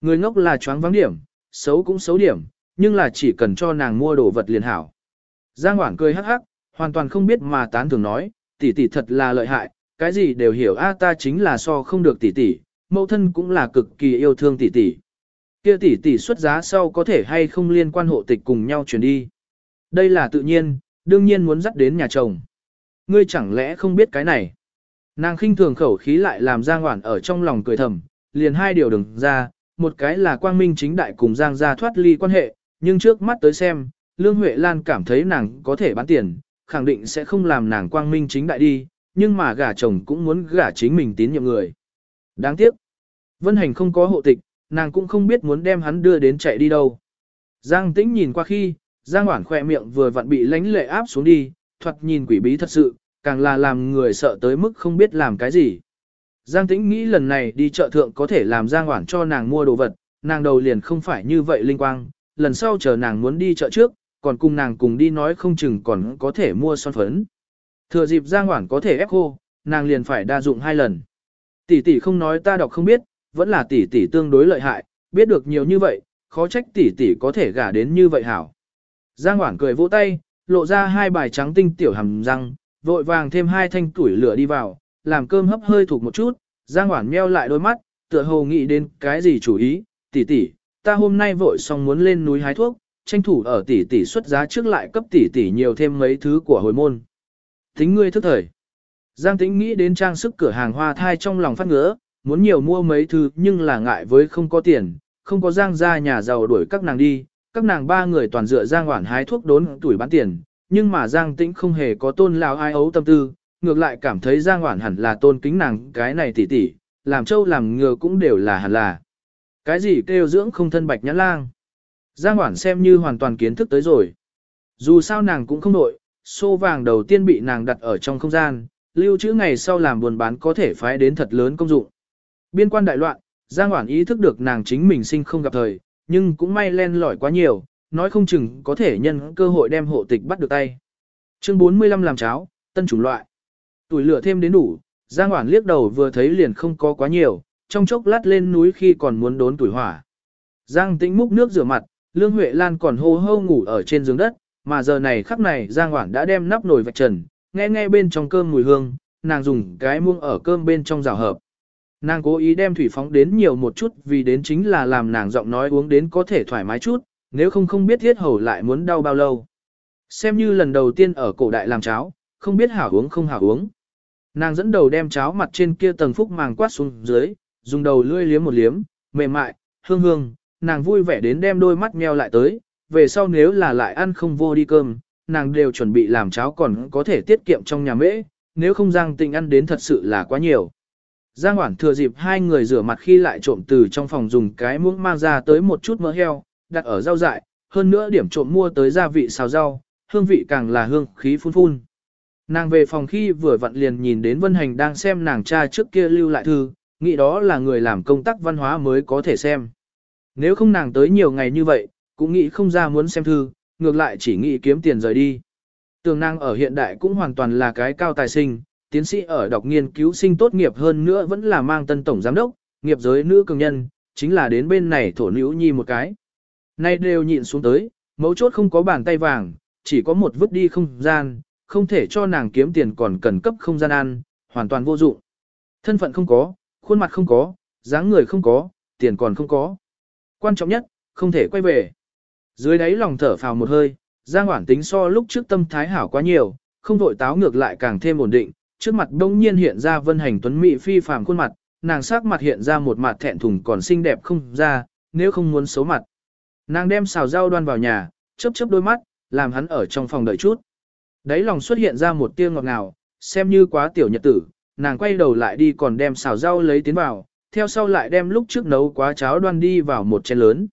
Người ngốc là choáng vắng điểm, xấu cũng xấu điểm, nhưng là chỉ cần cho nàng mua đồ vật liền hảo. Giang Hoảng cười hắc hắc, hoàn toàn không biết mà tán thường nói, tỷ tỷ thật là lợi hại, cái gì đều hiểu a ta chính là so không được tỷ tỷ, mẫu thân cũng là cực kỳ yêu thương tỷ tỷ. Kia tỷ tỷ xuất giá sau có thể hay không liên quan hộ tịch cùng nhau chuyển đi. Đây là tự nhiên, đương nhiên muốn dắt đến nhà chồng. Ngươi chẳng lẽ không biết cái này? Nàng khinh thường khẩu khí lại làm Giang Hoản ở trong lòng cười thầm, liền hai điều đừng ra, một cái là quang minh chính đại cùng Giang gia thoát ly quan hệ, nhưng trước mắt tới xem, Lương Huệ Lan cảm thấy nàng có thể bán tiền, khẳng định sẽ không làm nàng quang minh chính đại đi, nhưng mà gả chồng cũng muốn gả chính mình tín nhiệm người. Đáng tiếc, Vân Hành không có hộ tịch, nàng cũng không biết muốn đem hắn đưa đến chạy đi đâu. Giang Tĩnh nhìn qua khi, Giang Hoản khỏe miệng vừa vặn bị lánh lệ áp xuống đi, thoạt nhìn quỷ bí thật sự, càng là làm người sợ tới mức không biết làm cái gì. Giang Tĩnh nghĩ lần này đi chợ thượng có thể làm Giang Hoản cho nàng mua đồ vật, nàng đầu liền không phải như vậy linh quang, lần sau chờ nàng muốn đi chợ trước, còn cùng nàng cùng đi nói không chừng còn có thể mua son phấn. Thừa dịp Giang Hoản có thể ép khô, nàng liền phải đa dụng hai lần. Tỷ tỷ không nói ta đọc không biết, vẫn là tỷ tỷ tương đối lợi hại, biết được nhiều như vậy, khó trách tỷ tỷ có thể gả đến như vậy hảo. Giang Hoản cười vỗ tay, lộ ra hai bài trắng tinh tiểu hầm răng, vội vàng thêm hai thanh tuổi lửa đi vào, làm cơm hấp hơi thuộc một chút, Giang Hoản meo lại đôi mắt, tựa hồ nghĩ đến cái gì chủ ý, tỷ tỷ, ta hôm nay vội xong muốn lên núi hái thuốc, tranh thủ ở tỷ tỷ xuất giá trước lại cấp tỷ tỷ nhiều thêm mấy thứ của hồi môn. Tính ngươi thức thời. Giang Tĩnh nghĩ đến trang sức cửa hàng hoa thai trong lòng phát ngứa, muốn nhiều mua mấy thứ nhưng là ngại với không có tiền, không có Giang ra nhà giàu đuổi các nàng đi, các nàng ba người toàn dựa Giang Hoản hái thuốc đốn tuổi bán tiền, nhưng mà Giang Tĩnh không hề có tôn lao ai ấu tâm tư, ngược lại cảm thấy Giang Hoản hẳn là tôn kính nàng cái này tỷ tỷ, làm châu làm ngừa cũng đều là hẳn là. Cái gì kêu dưỡng không thân bạch nhãn lang. Giang Hoản xem như hoàn toàn kiến thức tới rồi. Dù sao nàng cũng không nội, xô vàng đầu tiên bị nàng đặt ở trong không gian, lưu trữ ngày sau làm buồn bán có thể phái đến thật lớn công dụng. Biên quan đại loạn, Giang Hoản ý thức được nàng chính mình sinh không gặp thời, nhưng cũng may len lỏi quá nhiều, nói không chừng có thể nhân cơ hội đem hộ tịch bắt được tay. Chương 45 làm cháo, tân chủng loại. Tuổi lửa thêm đến đủ, Giang Hoản liếc đầu vừa thấy liền không có quá nhiều, trong chốc lát lên núi khi còn muốn đốn tuổi hỏa. Giang Tĩnh múc nước rửa mặt, Lương Huệ Lan còn hô hô ngủ ở trên giường đất, mà giờ này khắc này Giang Hoản đã đem nắp nồi vạch trần, nghe nghe bên trong cơm mùi hương, nàng dùng cái muông ở cơm bên trong rào hợp. Nàng cố ý đem thủy phóng đến nhiều một chút vì đến chính là làm nàng giọng nói uống đến có thể thoải mái chút, nếu không không biết thiết hầu lại muốn đau bao lâu. Xem như lần đầu tiên ở cổ đại làm cháo, không biết hảo uống không hảo uống. Nàng dẫn đầu đem cháo mặt trên kia tầng phúc màng quát xuống dưới, dùng đầu lưỡi liếm một liếm, mềm mại, hương hương, nàng vui vẻ đến đem đôi mắt meo lại tới, về sau nếu là lại ăn không vô đi cơm, nàng đều chuẩn bị làm cháo còn có thể tiết kiệm trong nhà mễ, nếu không Giang tình ăn đến thật sự là quá nhiều. Giang Hoản thừa dịp hai người rửa mặt khi lại trộm từ trong phòng dùng cái muỗng mang ra tới một chút mỡ heo, đặt ở rau dại, hơn nữa điểm trộm mua tới gia vị xào rau, hương vị càng là hương khí phun phun. Nàng về phòng khi vừa vặn liền nhìn đến Vân Hành đang xem nàng cha trước kia lưu lại thư, nghĩ đó là người làm công tác văn hóa mới có thể xem. Nếu không nàng tới nhiều ngày như vậy, cũng nghĩ không ra muốn xem thư, ngược lại chỉ nghĩ kiếm tiền rời đi. Tường nàng ở hiện đại cũng hoàn toàn là cái cao tài sinh, tiến sĩ ở đọc nghiên cứu sinh tốt nghiệp hơn nữa vẫn là mang tân tổng giám đốc, nghiệp giới nữ cường nhân, chính là đến bên này thổ nữ nhi một cái. Nay đều nhịn xuống tới, mấu chốt không có bàn tay vàng, chỉ có một vứt đi không gian, không thể cho nàng kiếm tiền còn cần cấp không gian ăn, hoàn toàn vô dụng. Thân phận không có, khuôn mặt không có, dáng người không có, tiền còn không có. Quan trọng nhất, không thể quay về. Dưới đáy lòng thở phào một hơi, Giang Hoản tính so lúc trước tâm thái hảo quá nhiều, không vội táo ngược lại càng thêm ổn định, trước mặt đông nhiên hiện ra vân hành tuấn mỹ phi phàm khuôn mặt, nàng sắc mặt hiện ra một mặt thẹn thùng còn xinh đẹp không ra, nếu không muốn xấu mặt. Nàng đem xào rau đoan vào nhà, chớp chớp đôi mắt, làm hắn ở trong phòng đợi chút. Đấy lòng xuất hiện ra một tia ngọt ngào, xem như quá tiểu nhật tử, nàng quay đầu lại đi còn đem xào rau lấy tiến vào, theo sau lại đem lúc trước nấu quá cháo đoan đi vào một chén lớn.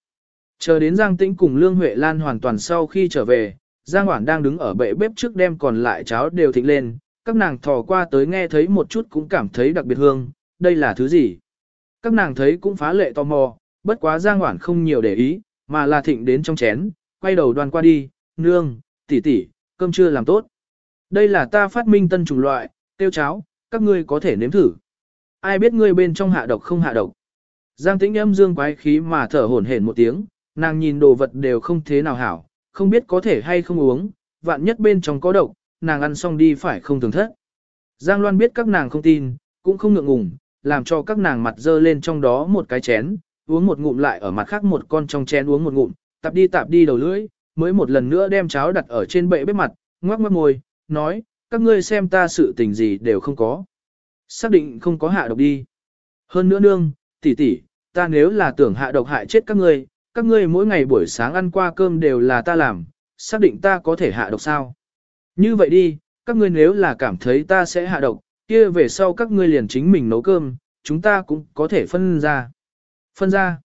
Chờ đến Giang Tĩnh cùng Lương Huệ Lan hoàn toàn sau khi trở về, Giang Hoản đang đứng ở bệ bếp trước đem còn lại cháo đều thịnh lên, các nàng thò qua tới nghe thấy một chút cũng cảm thấy đặc biệt hương, đây là thứ gì? Các nàng thấy cũng phá lệ tò mò, bất quá Giang Hoản không nhiều để ý, mà là thịnh đến trong chén, quay đầu đoan qua đi, nương, tỷ tỷ, cơm chưa làm tốt. Đây là ta phát minh tân chủng loại, tiêu cháo, các ngươi có thể nếm thử. Ai biết ngươi bên trong hạ độc không hạ độc. Giang tĩnh âm dương quái khí mà thở hổn hển một tiếng, nàng nhìn đồ vật đều không thế nào hảo, không biết có thể hay không uống, vạn nhất bên trong có độc, nàng ăn xong đi phải không thường thất. Giang Loan biết các nàng không tin, cũng không ngượng ngùng, làm cho các nàng mặt dơ lên trong đó một cái chén, uống một ngụm lại ở mặt khác một con trong chén uống một ngụm, tạp đi tạp đi đầu lưỡi, mới một lần nữa đem cháo đặt ở trên bệ bếp mặt, ngoắc mắt môi, nói, các ngươi xem ta sự tình gì đều không có. Xác định không có hạ độc đi. Hơn nữa nương, tỷ tỷ, ta nếu là tưởng hạ độc hại chết các ngươi, các ngươi mỗi ngày buổi sáng ăn qua cơm đều là ta làm, xác định ta có thể hạ độc sao. Như vậy đi, các ngươi nếu là cảm thấy ta sẽ hạ độc, kia về sau các ngươi liền chính mình nấu cơm, chúng ta cũng có thể phân ra. Phân ra.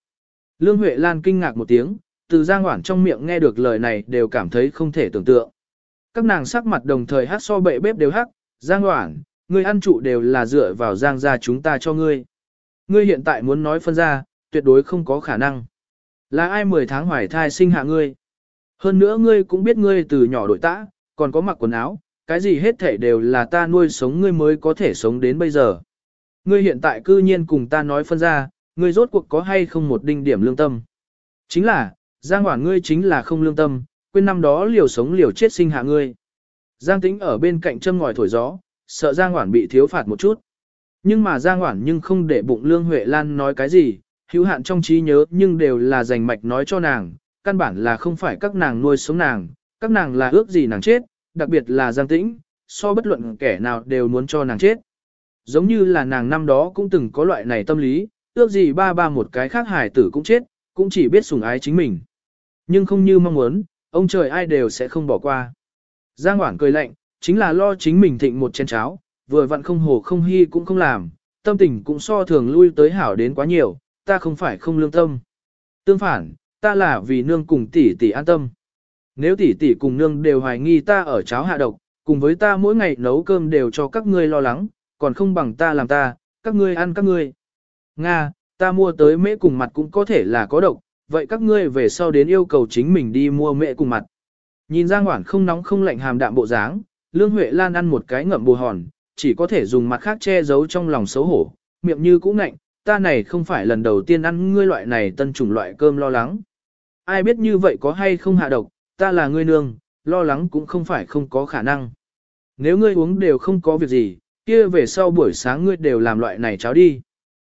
Lương Huệ Lan kinh ngạc một tiếng, từ Giang Hoản trong miệng nghe được lời này đều cảm thấy không thể tưởng tượng. Các nàng sắc mặt đồng thời hát so bệ bếp đều hắc, Giang Hoản, ngươi ăn trụ đều là dựa vào Giang gia chúng ta cho ngươi. Ngươi hiện tại muốn nói phân ra, tuyệt đối không có khả năng. Là ai 10 tháng hoài thai sinh hạ ngươi? Hơn nữa ngươi cũng biết ngươi từ nhỏ đội tã, còn có mặc quần áo, cái gì hết thể đều là ta nuôi sống ngươi mới có thể sống đến bây giờ. Ngươi hiện tại cư nhiên cùng ta nói phân ra, ngươi rốt cuộc có hay không một đinh điểm lương tâm. Chính là, Giang Hoản ngươi chính là không lương tâm, quên năm đó liều sống liều chết sinh hạ ngươi. Giang Tĩnh ở bên cạnh châm ngòi thổi gió, sợ Giang Hoản bị thiếu phạt một chút. Nhưng mà Giang Hoản nhưng không để bụng Lương Huệ Lan nói cái gì, hữu hạn trong trí nhớ nhưng đều là dành mạch nói cho nàng, căn bản là không phải các nàng nuôi sống nàng, các nàng là ước gì nàng chết, đặc biệt là Giang Tĩnh, so bất luận kẻ nào đều muốn cho nàng chết. Giống như là nàng năm đó cũng từng có loại này tâm lý, ước gì ba ba một cái khác hài tử cũng chết, cũng chỉ biết sủng ái chính mình. Nhưng không như mong muốn, ông trời ai đều sẽ không bỏ qua. Giang Hoảng cười lạnh, chính là lo chính mình thịnh một chén cháo, vừa vặn không hồ không hy cũng không làm, tâm tình cũng so thường lui tới hảo đến quá nhiều, ta không phải không lương tâm. Tương phản, ta là vì nương cùng tỷ tỷ an tâm. Nếu tỷ tỷ cùng nương đều hoài nghi ta ở cháo hạ độc, cùng với ta mỗi ngày nấu cơm đều cho các ngươi lo lắng, còn không bằng ta làm ta, các ngươi ăn các ngươi. Nga, ta mua tới mễ cùng mặt cũng có thể là có độc, vậy các ngươi về sau đến yêu cầu chính mình đi mua mẹ cùng mặt. Nhìn Giang Hoản không nóng không lạnh hàm đạm bộ dáng, Lương Huệ Lan ăn một cái ngậm bù hòn, chỉ có thể dùng mặt khác che giấu trong lòng xấu hổ, miệng như cũng ngạnh, ta này không phải lần đầu tiên ăn ngươi loại này tân chủng loại cơm lo lắng. Ai biết như vậy có hay không hạ độc, ta là ngươi nương, lo lắng cũng không phải không có khả năng. Nếu ngươi uống đều không có việc gì, kia về sau buổi sáng ngươi đều làm loại này cháo đi.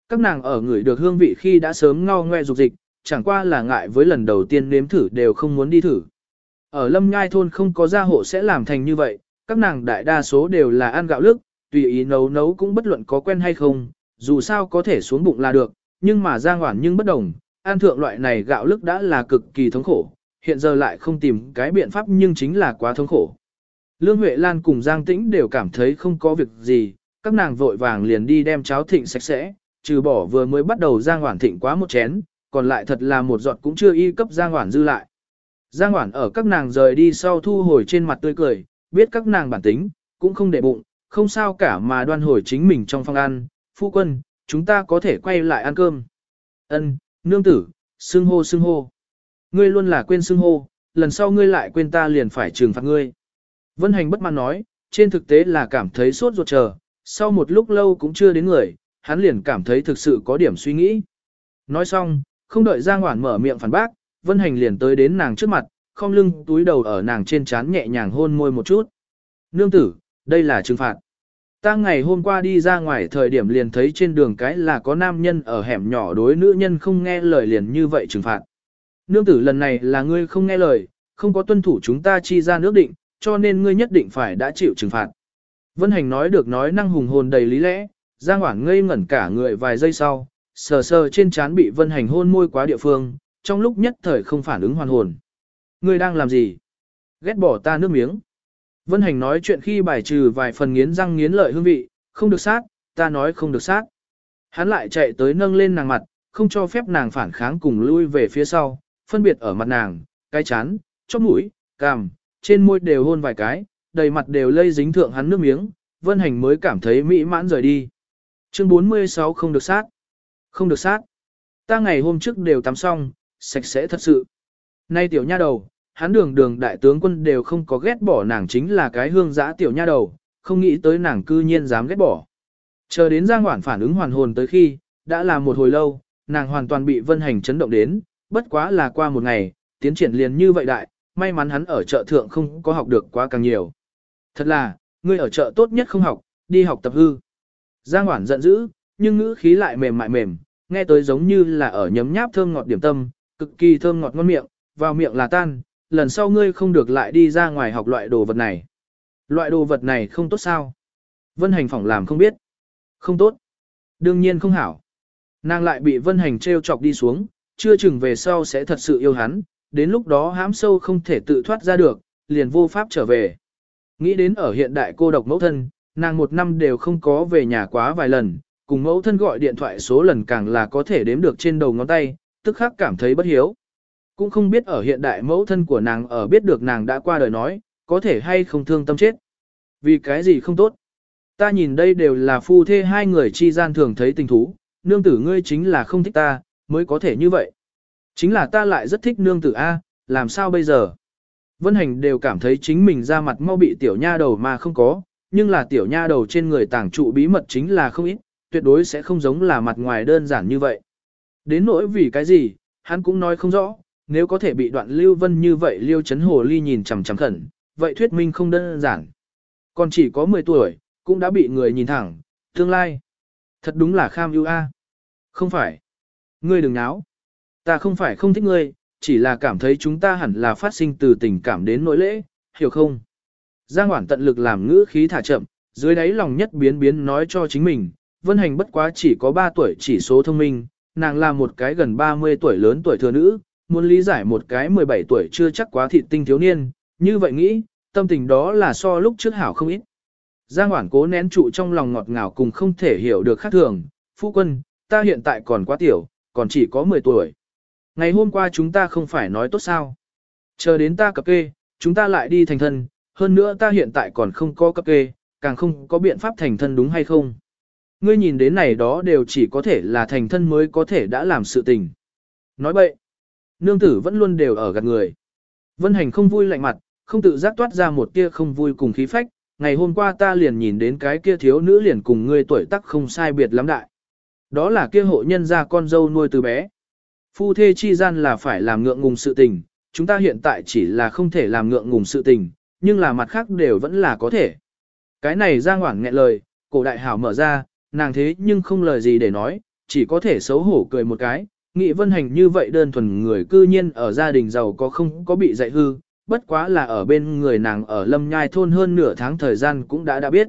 Các nàng ở người được hương vị khi đã sớm ngao ngoe dục dịch, chẳng qua là ngại với lần đầu tiên nếm thử đều không muốn đi thử. Ở lâm nhai thôn không có gia hộ sẽ làm thành như vậy, các nàng đại đa số đều là ăn gạo lức, tùy ý nấu nấu cũng bất luận có quen hay không, dù sao có thể xuống bụng là được, nhưng mà giang hoản nhưng bất đồng, ăn thượng loại này gạo lức đã là cực kỳ thống khổ, hiện giờ lại không tìm cái biện pháp nhưng chính là quá thống khổ. Lương Huệ Lan cùng Giang Tĩnh đều cảm thấy không có việc gì, các nàng vội vàng liền đi đem cháo thịnh sạch sẽ, trừ bỏ vừa mới bắt đầu Giang Hoản thịnh quá một chén, còn lại thật là một giọt cũng chưa y cấp Giang Hoản dư lại. Giang Hoản ở các nàng rời đi sau thu hồi trên mặt tươi cười, biết các nàng bản tính, cũng không để bụng, không sao cả mà đoan hồi chính mình trong phòng ăn, phu quân, chúng ta có thể quay lại ăn cơm. Ân, nương tử, xưng hô xưng hô. Ngươi luôn là quên xưng hô, lần sau ngươi lại quên ta liền phải trừng phạt ngươi. Vân Hành bất mãn nói, trên thực tế là cảm thấy sốt ruột chờ, sau một lúc lâu cũng chưa đến người, hắn liền cảm thấy thực sự có điểm suy nghĩ. Nói xong, không đợi Giang Hoản mở miệng phản bác, Vân Hành liền tới đến nàng trước mặt, không lưng túi đầu ở nàng trên trán nhẹ nhàng hôn môi một chút. Nương tử, đây là trừng phạt. Ta ngày hôm qua đi ra ngoài thời điểm liền thấy trên đường cái là có nam nhân ở hẻm nhỏ đối nữ nhân không nghe lời liền như vậy trừng phạt. Nương tử lần này là ngươi không nghe lời, không có tuân thủ chúng ta chi ra nước định, cho nên ngươi nhất định phải đã chịu trừng phạt. Vân Hành nói được nói năng hùng hồn đầy lý lẽ, Giang Hoảng ngây ngẩn cả người vài giây sau, sờ sờ trên trán bị Vân Hành hôn môi quá địa phương, trong lúc nhất thời không phản ứng hoàn hồn. Ngươi đang làm gì? Ghét bỏ ta nước miếng. Vân Hành nói chuyện khi bài trừ vài phần nghiến răng nghiến lợi hương vị, không được sát, ta nói không được sát. Hắn lại chạy tới nâng lên nàng mặt, không cho phép nàng phản kháng cùng lui về phía sau, phân biệt ở mặt nàng, cái chán, chóp mũi, cằm, trên môi đều hôn vài cái, đầy mặt đều lây dính thượng hắn nước miếng, Vân Hành mới cảm thấy mỹ mãn rời đi. Chương 46 không được sát. Không được sát. Ta ngày hôm trước đều tắm xong, sạch sẽ thật sự. Nay tiểu nha đầu, hắn đường đường đại tướng quân đều không có ghét bỏ nàng chính là cái hương giã tiểu nha đầu, không nghĩ tới nàng cư nhiên dám ghét bỏ. Chờ đến Giang Hoản phản ứng hoàn hồn tới khi, đã là một hồi lâu, nàng hoàn toàn bị vân hành chấn động đến, bất quá là qua một ngày, tiến triển liền như vậy đại, may mắn hắn ở chợ thượng không có học được quá càng nhiều. Thật là, ngươi ở chợ tốt nhất không học, đi học tập hư. Giang Hoản giận dữ, nhưng ngữ khí lại mềm mại mềm, nghe tới giống như là ở nhấm nháp thơm ngọt điểm tâm, cực kỳ thơm ngọt ngon miệng, vào miệng là tan, lần sau ngươi không được lại đi ra ngoài học loại đồ vật này. Loại đồ vật này không tốt sao? Vân hành phỏng làm không biết. Không tốt. Đương nhiên không hảo. Nàng lại bị vân hành treo chọc đi xuống, chưa chừng về sau sẽ thật sự yêu hắn, đến lúc đó hãm sâu không thể tự thoát ra được, liền vô pháp trở về. Nghĩ đến ở hiện đại cô độc mẫu thân, nàng một năm đều không có về nhà quá vài lần, cùng mẫu thân gọi điện thoại số lần càng là có thể đếm được trên đầu ngón tay, tức khắc cảm thấy bất hiếu. Cũng không biết ở hiện đại mẫu thân của nàng ở biết được nàng đã qua đời nói, có thể hay không thương tâm chết. Vì cái gì không tốt. Ta nhìn đây đều là phu thê hai người chi gian thường thấy tình thú, nương tử ngươi chính là không thích ta, mới có thể như vậy. Chính là ta lại rất thích nương tử A, làm sao bây giờ? Vân hành đều cảm thấy chính mình ra mặt mau bị tiểu nha đầu mà không có, nhưng là tiểu nha đầu trên người tàng trụ bí mật chính là không ít, tuyệt đối sẽ không giống là mặt ngoài đơn giản như vậy. Đến nỗi vì cái gì, hắn cũng nói không rõ, nếu có thể bị đoạn lưu vân như vậy liêu chấn hồ ly nhìn chằm chằm khẩn, vậy thuyết minh không đơn giản. Còn chỉ có 10 tuổi, cũng đã bị người nhìn thẳng, tương lai. Thật đúng là kham ưu a. Không phải. Ngươi đừng náo. Ta không phải không thích ngươi, chỉ là cảm thấy chúng ta hẳn là phát sinh từ tình cảm đến nỗi lễ, hiểu không? Giang Hoản tận lực làm ngữ khí thả chậm, dưới đáy lòng nhất biến biến nói cho chính mình, Vân Hành bất quá chỉ có 3 tuổi chỉ số thông minh, nàng là một cái gần 30 tuổi lớn tuổi thừa nữ, muốn lý giải một cái 17 tuổi chưa chắc quá thịt tinh thiếu niên, như vậy nghĩ, tâm tình đó là so lúc trước hảo không ít. Giang Hoản cố nén trụ trong lòng ngọt ngào cùng không thể hiểu được khác thường, phu quân, ta hiện tại còn quá tiểu, còn chỉ có 10 tuổi. Ngày hôm qua chúng ta không phải nói tốt sao. Chờ đến ta cập kê, chúng ta lại đi thành thân, hơn nữa ta hiện tại còn không có cập kê, càng không có biện pháp thành thân đúng hay không. Ngươi nhìn đến này đó đều chỉ có thể là thành thân mới có thể đã làm sự tình. Nói bậy, nương tử vẫn luôn đều ở gạt người. Vân hành không vui lạnh mặt, không tự giác toát ra một tia không vui cùng khí phách, ngày hôm qua ta liền nhìn đến cái kia thiếu nữ liền cùng ngươi tuổi tác không sai biệt lắm đại. Đó là kia hộ nhân gia con dâu nuôi từ bé. Phu thê chi gian là phải làm ngượng ngùng sự tình, chúng ta hiện tại chỉ là không thể làm ngượng ngùng sự tình, nhưng là mặt khác đều vẫn là có thể. Cái này Giang ngoảng nghẹn lời, cổ đại hảo mở ra, nàng thế nhưng không lời gì để nói, chỉ có thể xấu hổ cười một cái. Nghị vân hành như vậy đơn thuần người cư nhiên ở gia đình giàu có không có bị dạy hư, bất quá là ở bên người nàng ở lâm nhai thôn hơn nửa tháng thời gian cũng đã đã biết.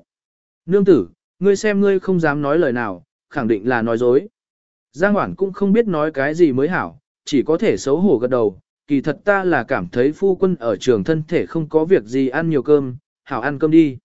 Nương tử, ngươi xem ngươi không dám nói lời nào, khẳng định là nói dối. Giang Hoản cũng không biết nói cái gì mới hảo, chỉ có thể xấu hổ gật đầu, kỳ thật ta là cảm thấy phu quân ở trường thân thể không có việc gì ăn nhiều cơm, hảo ăn cơm đi.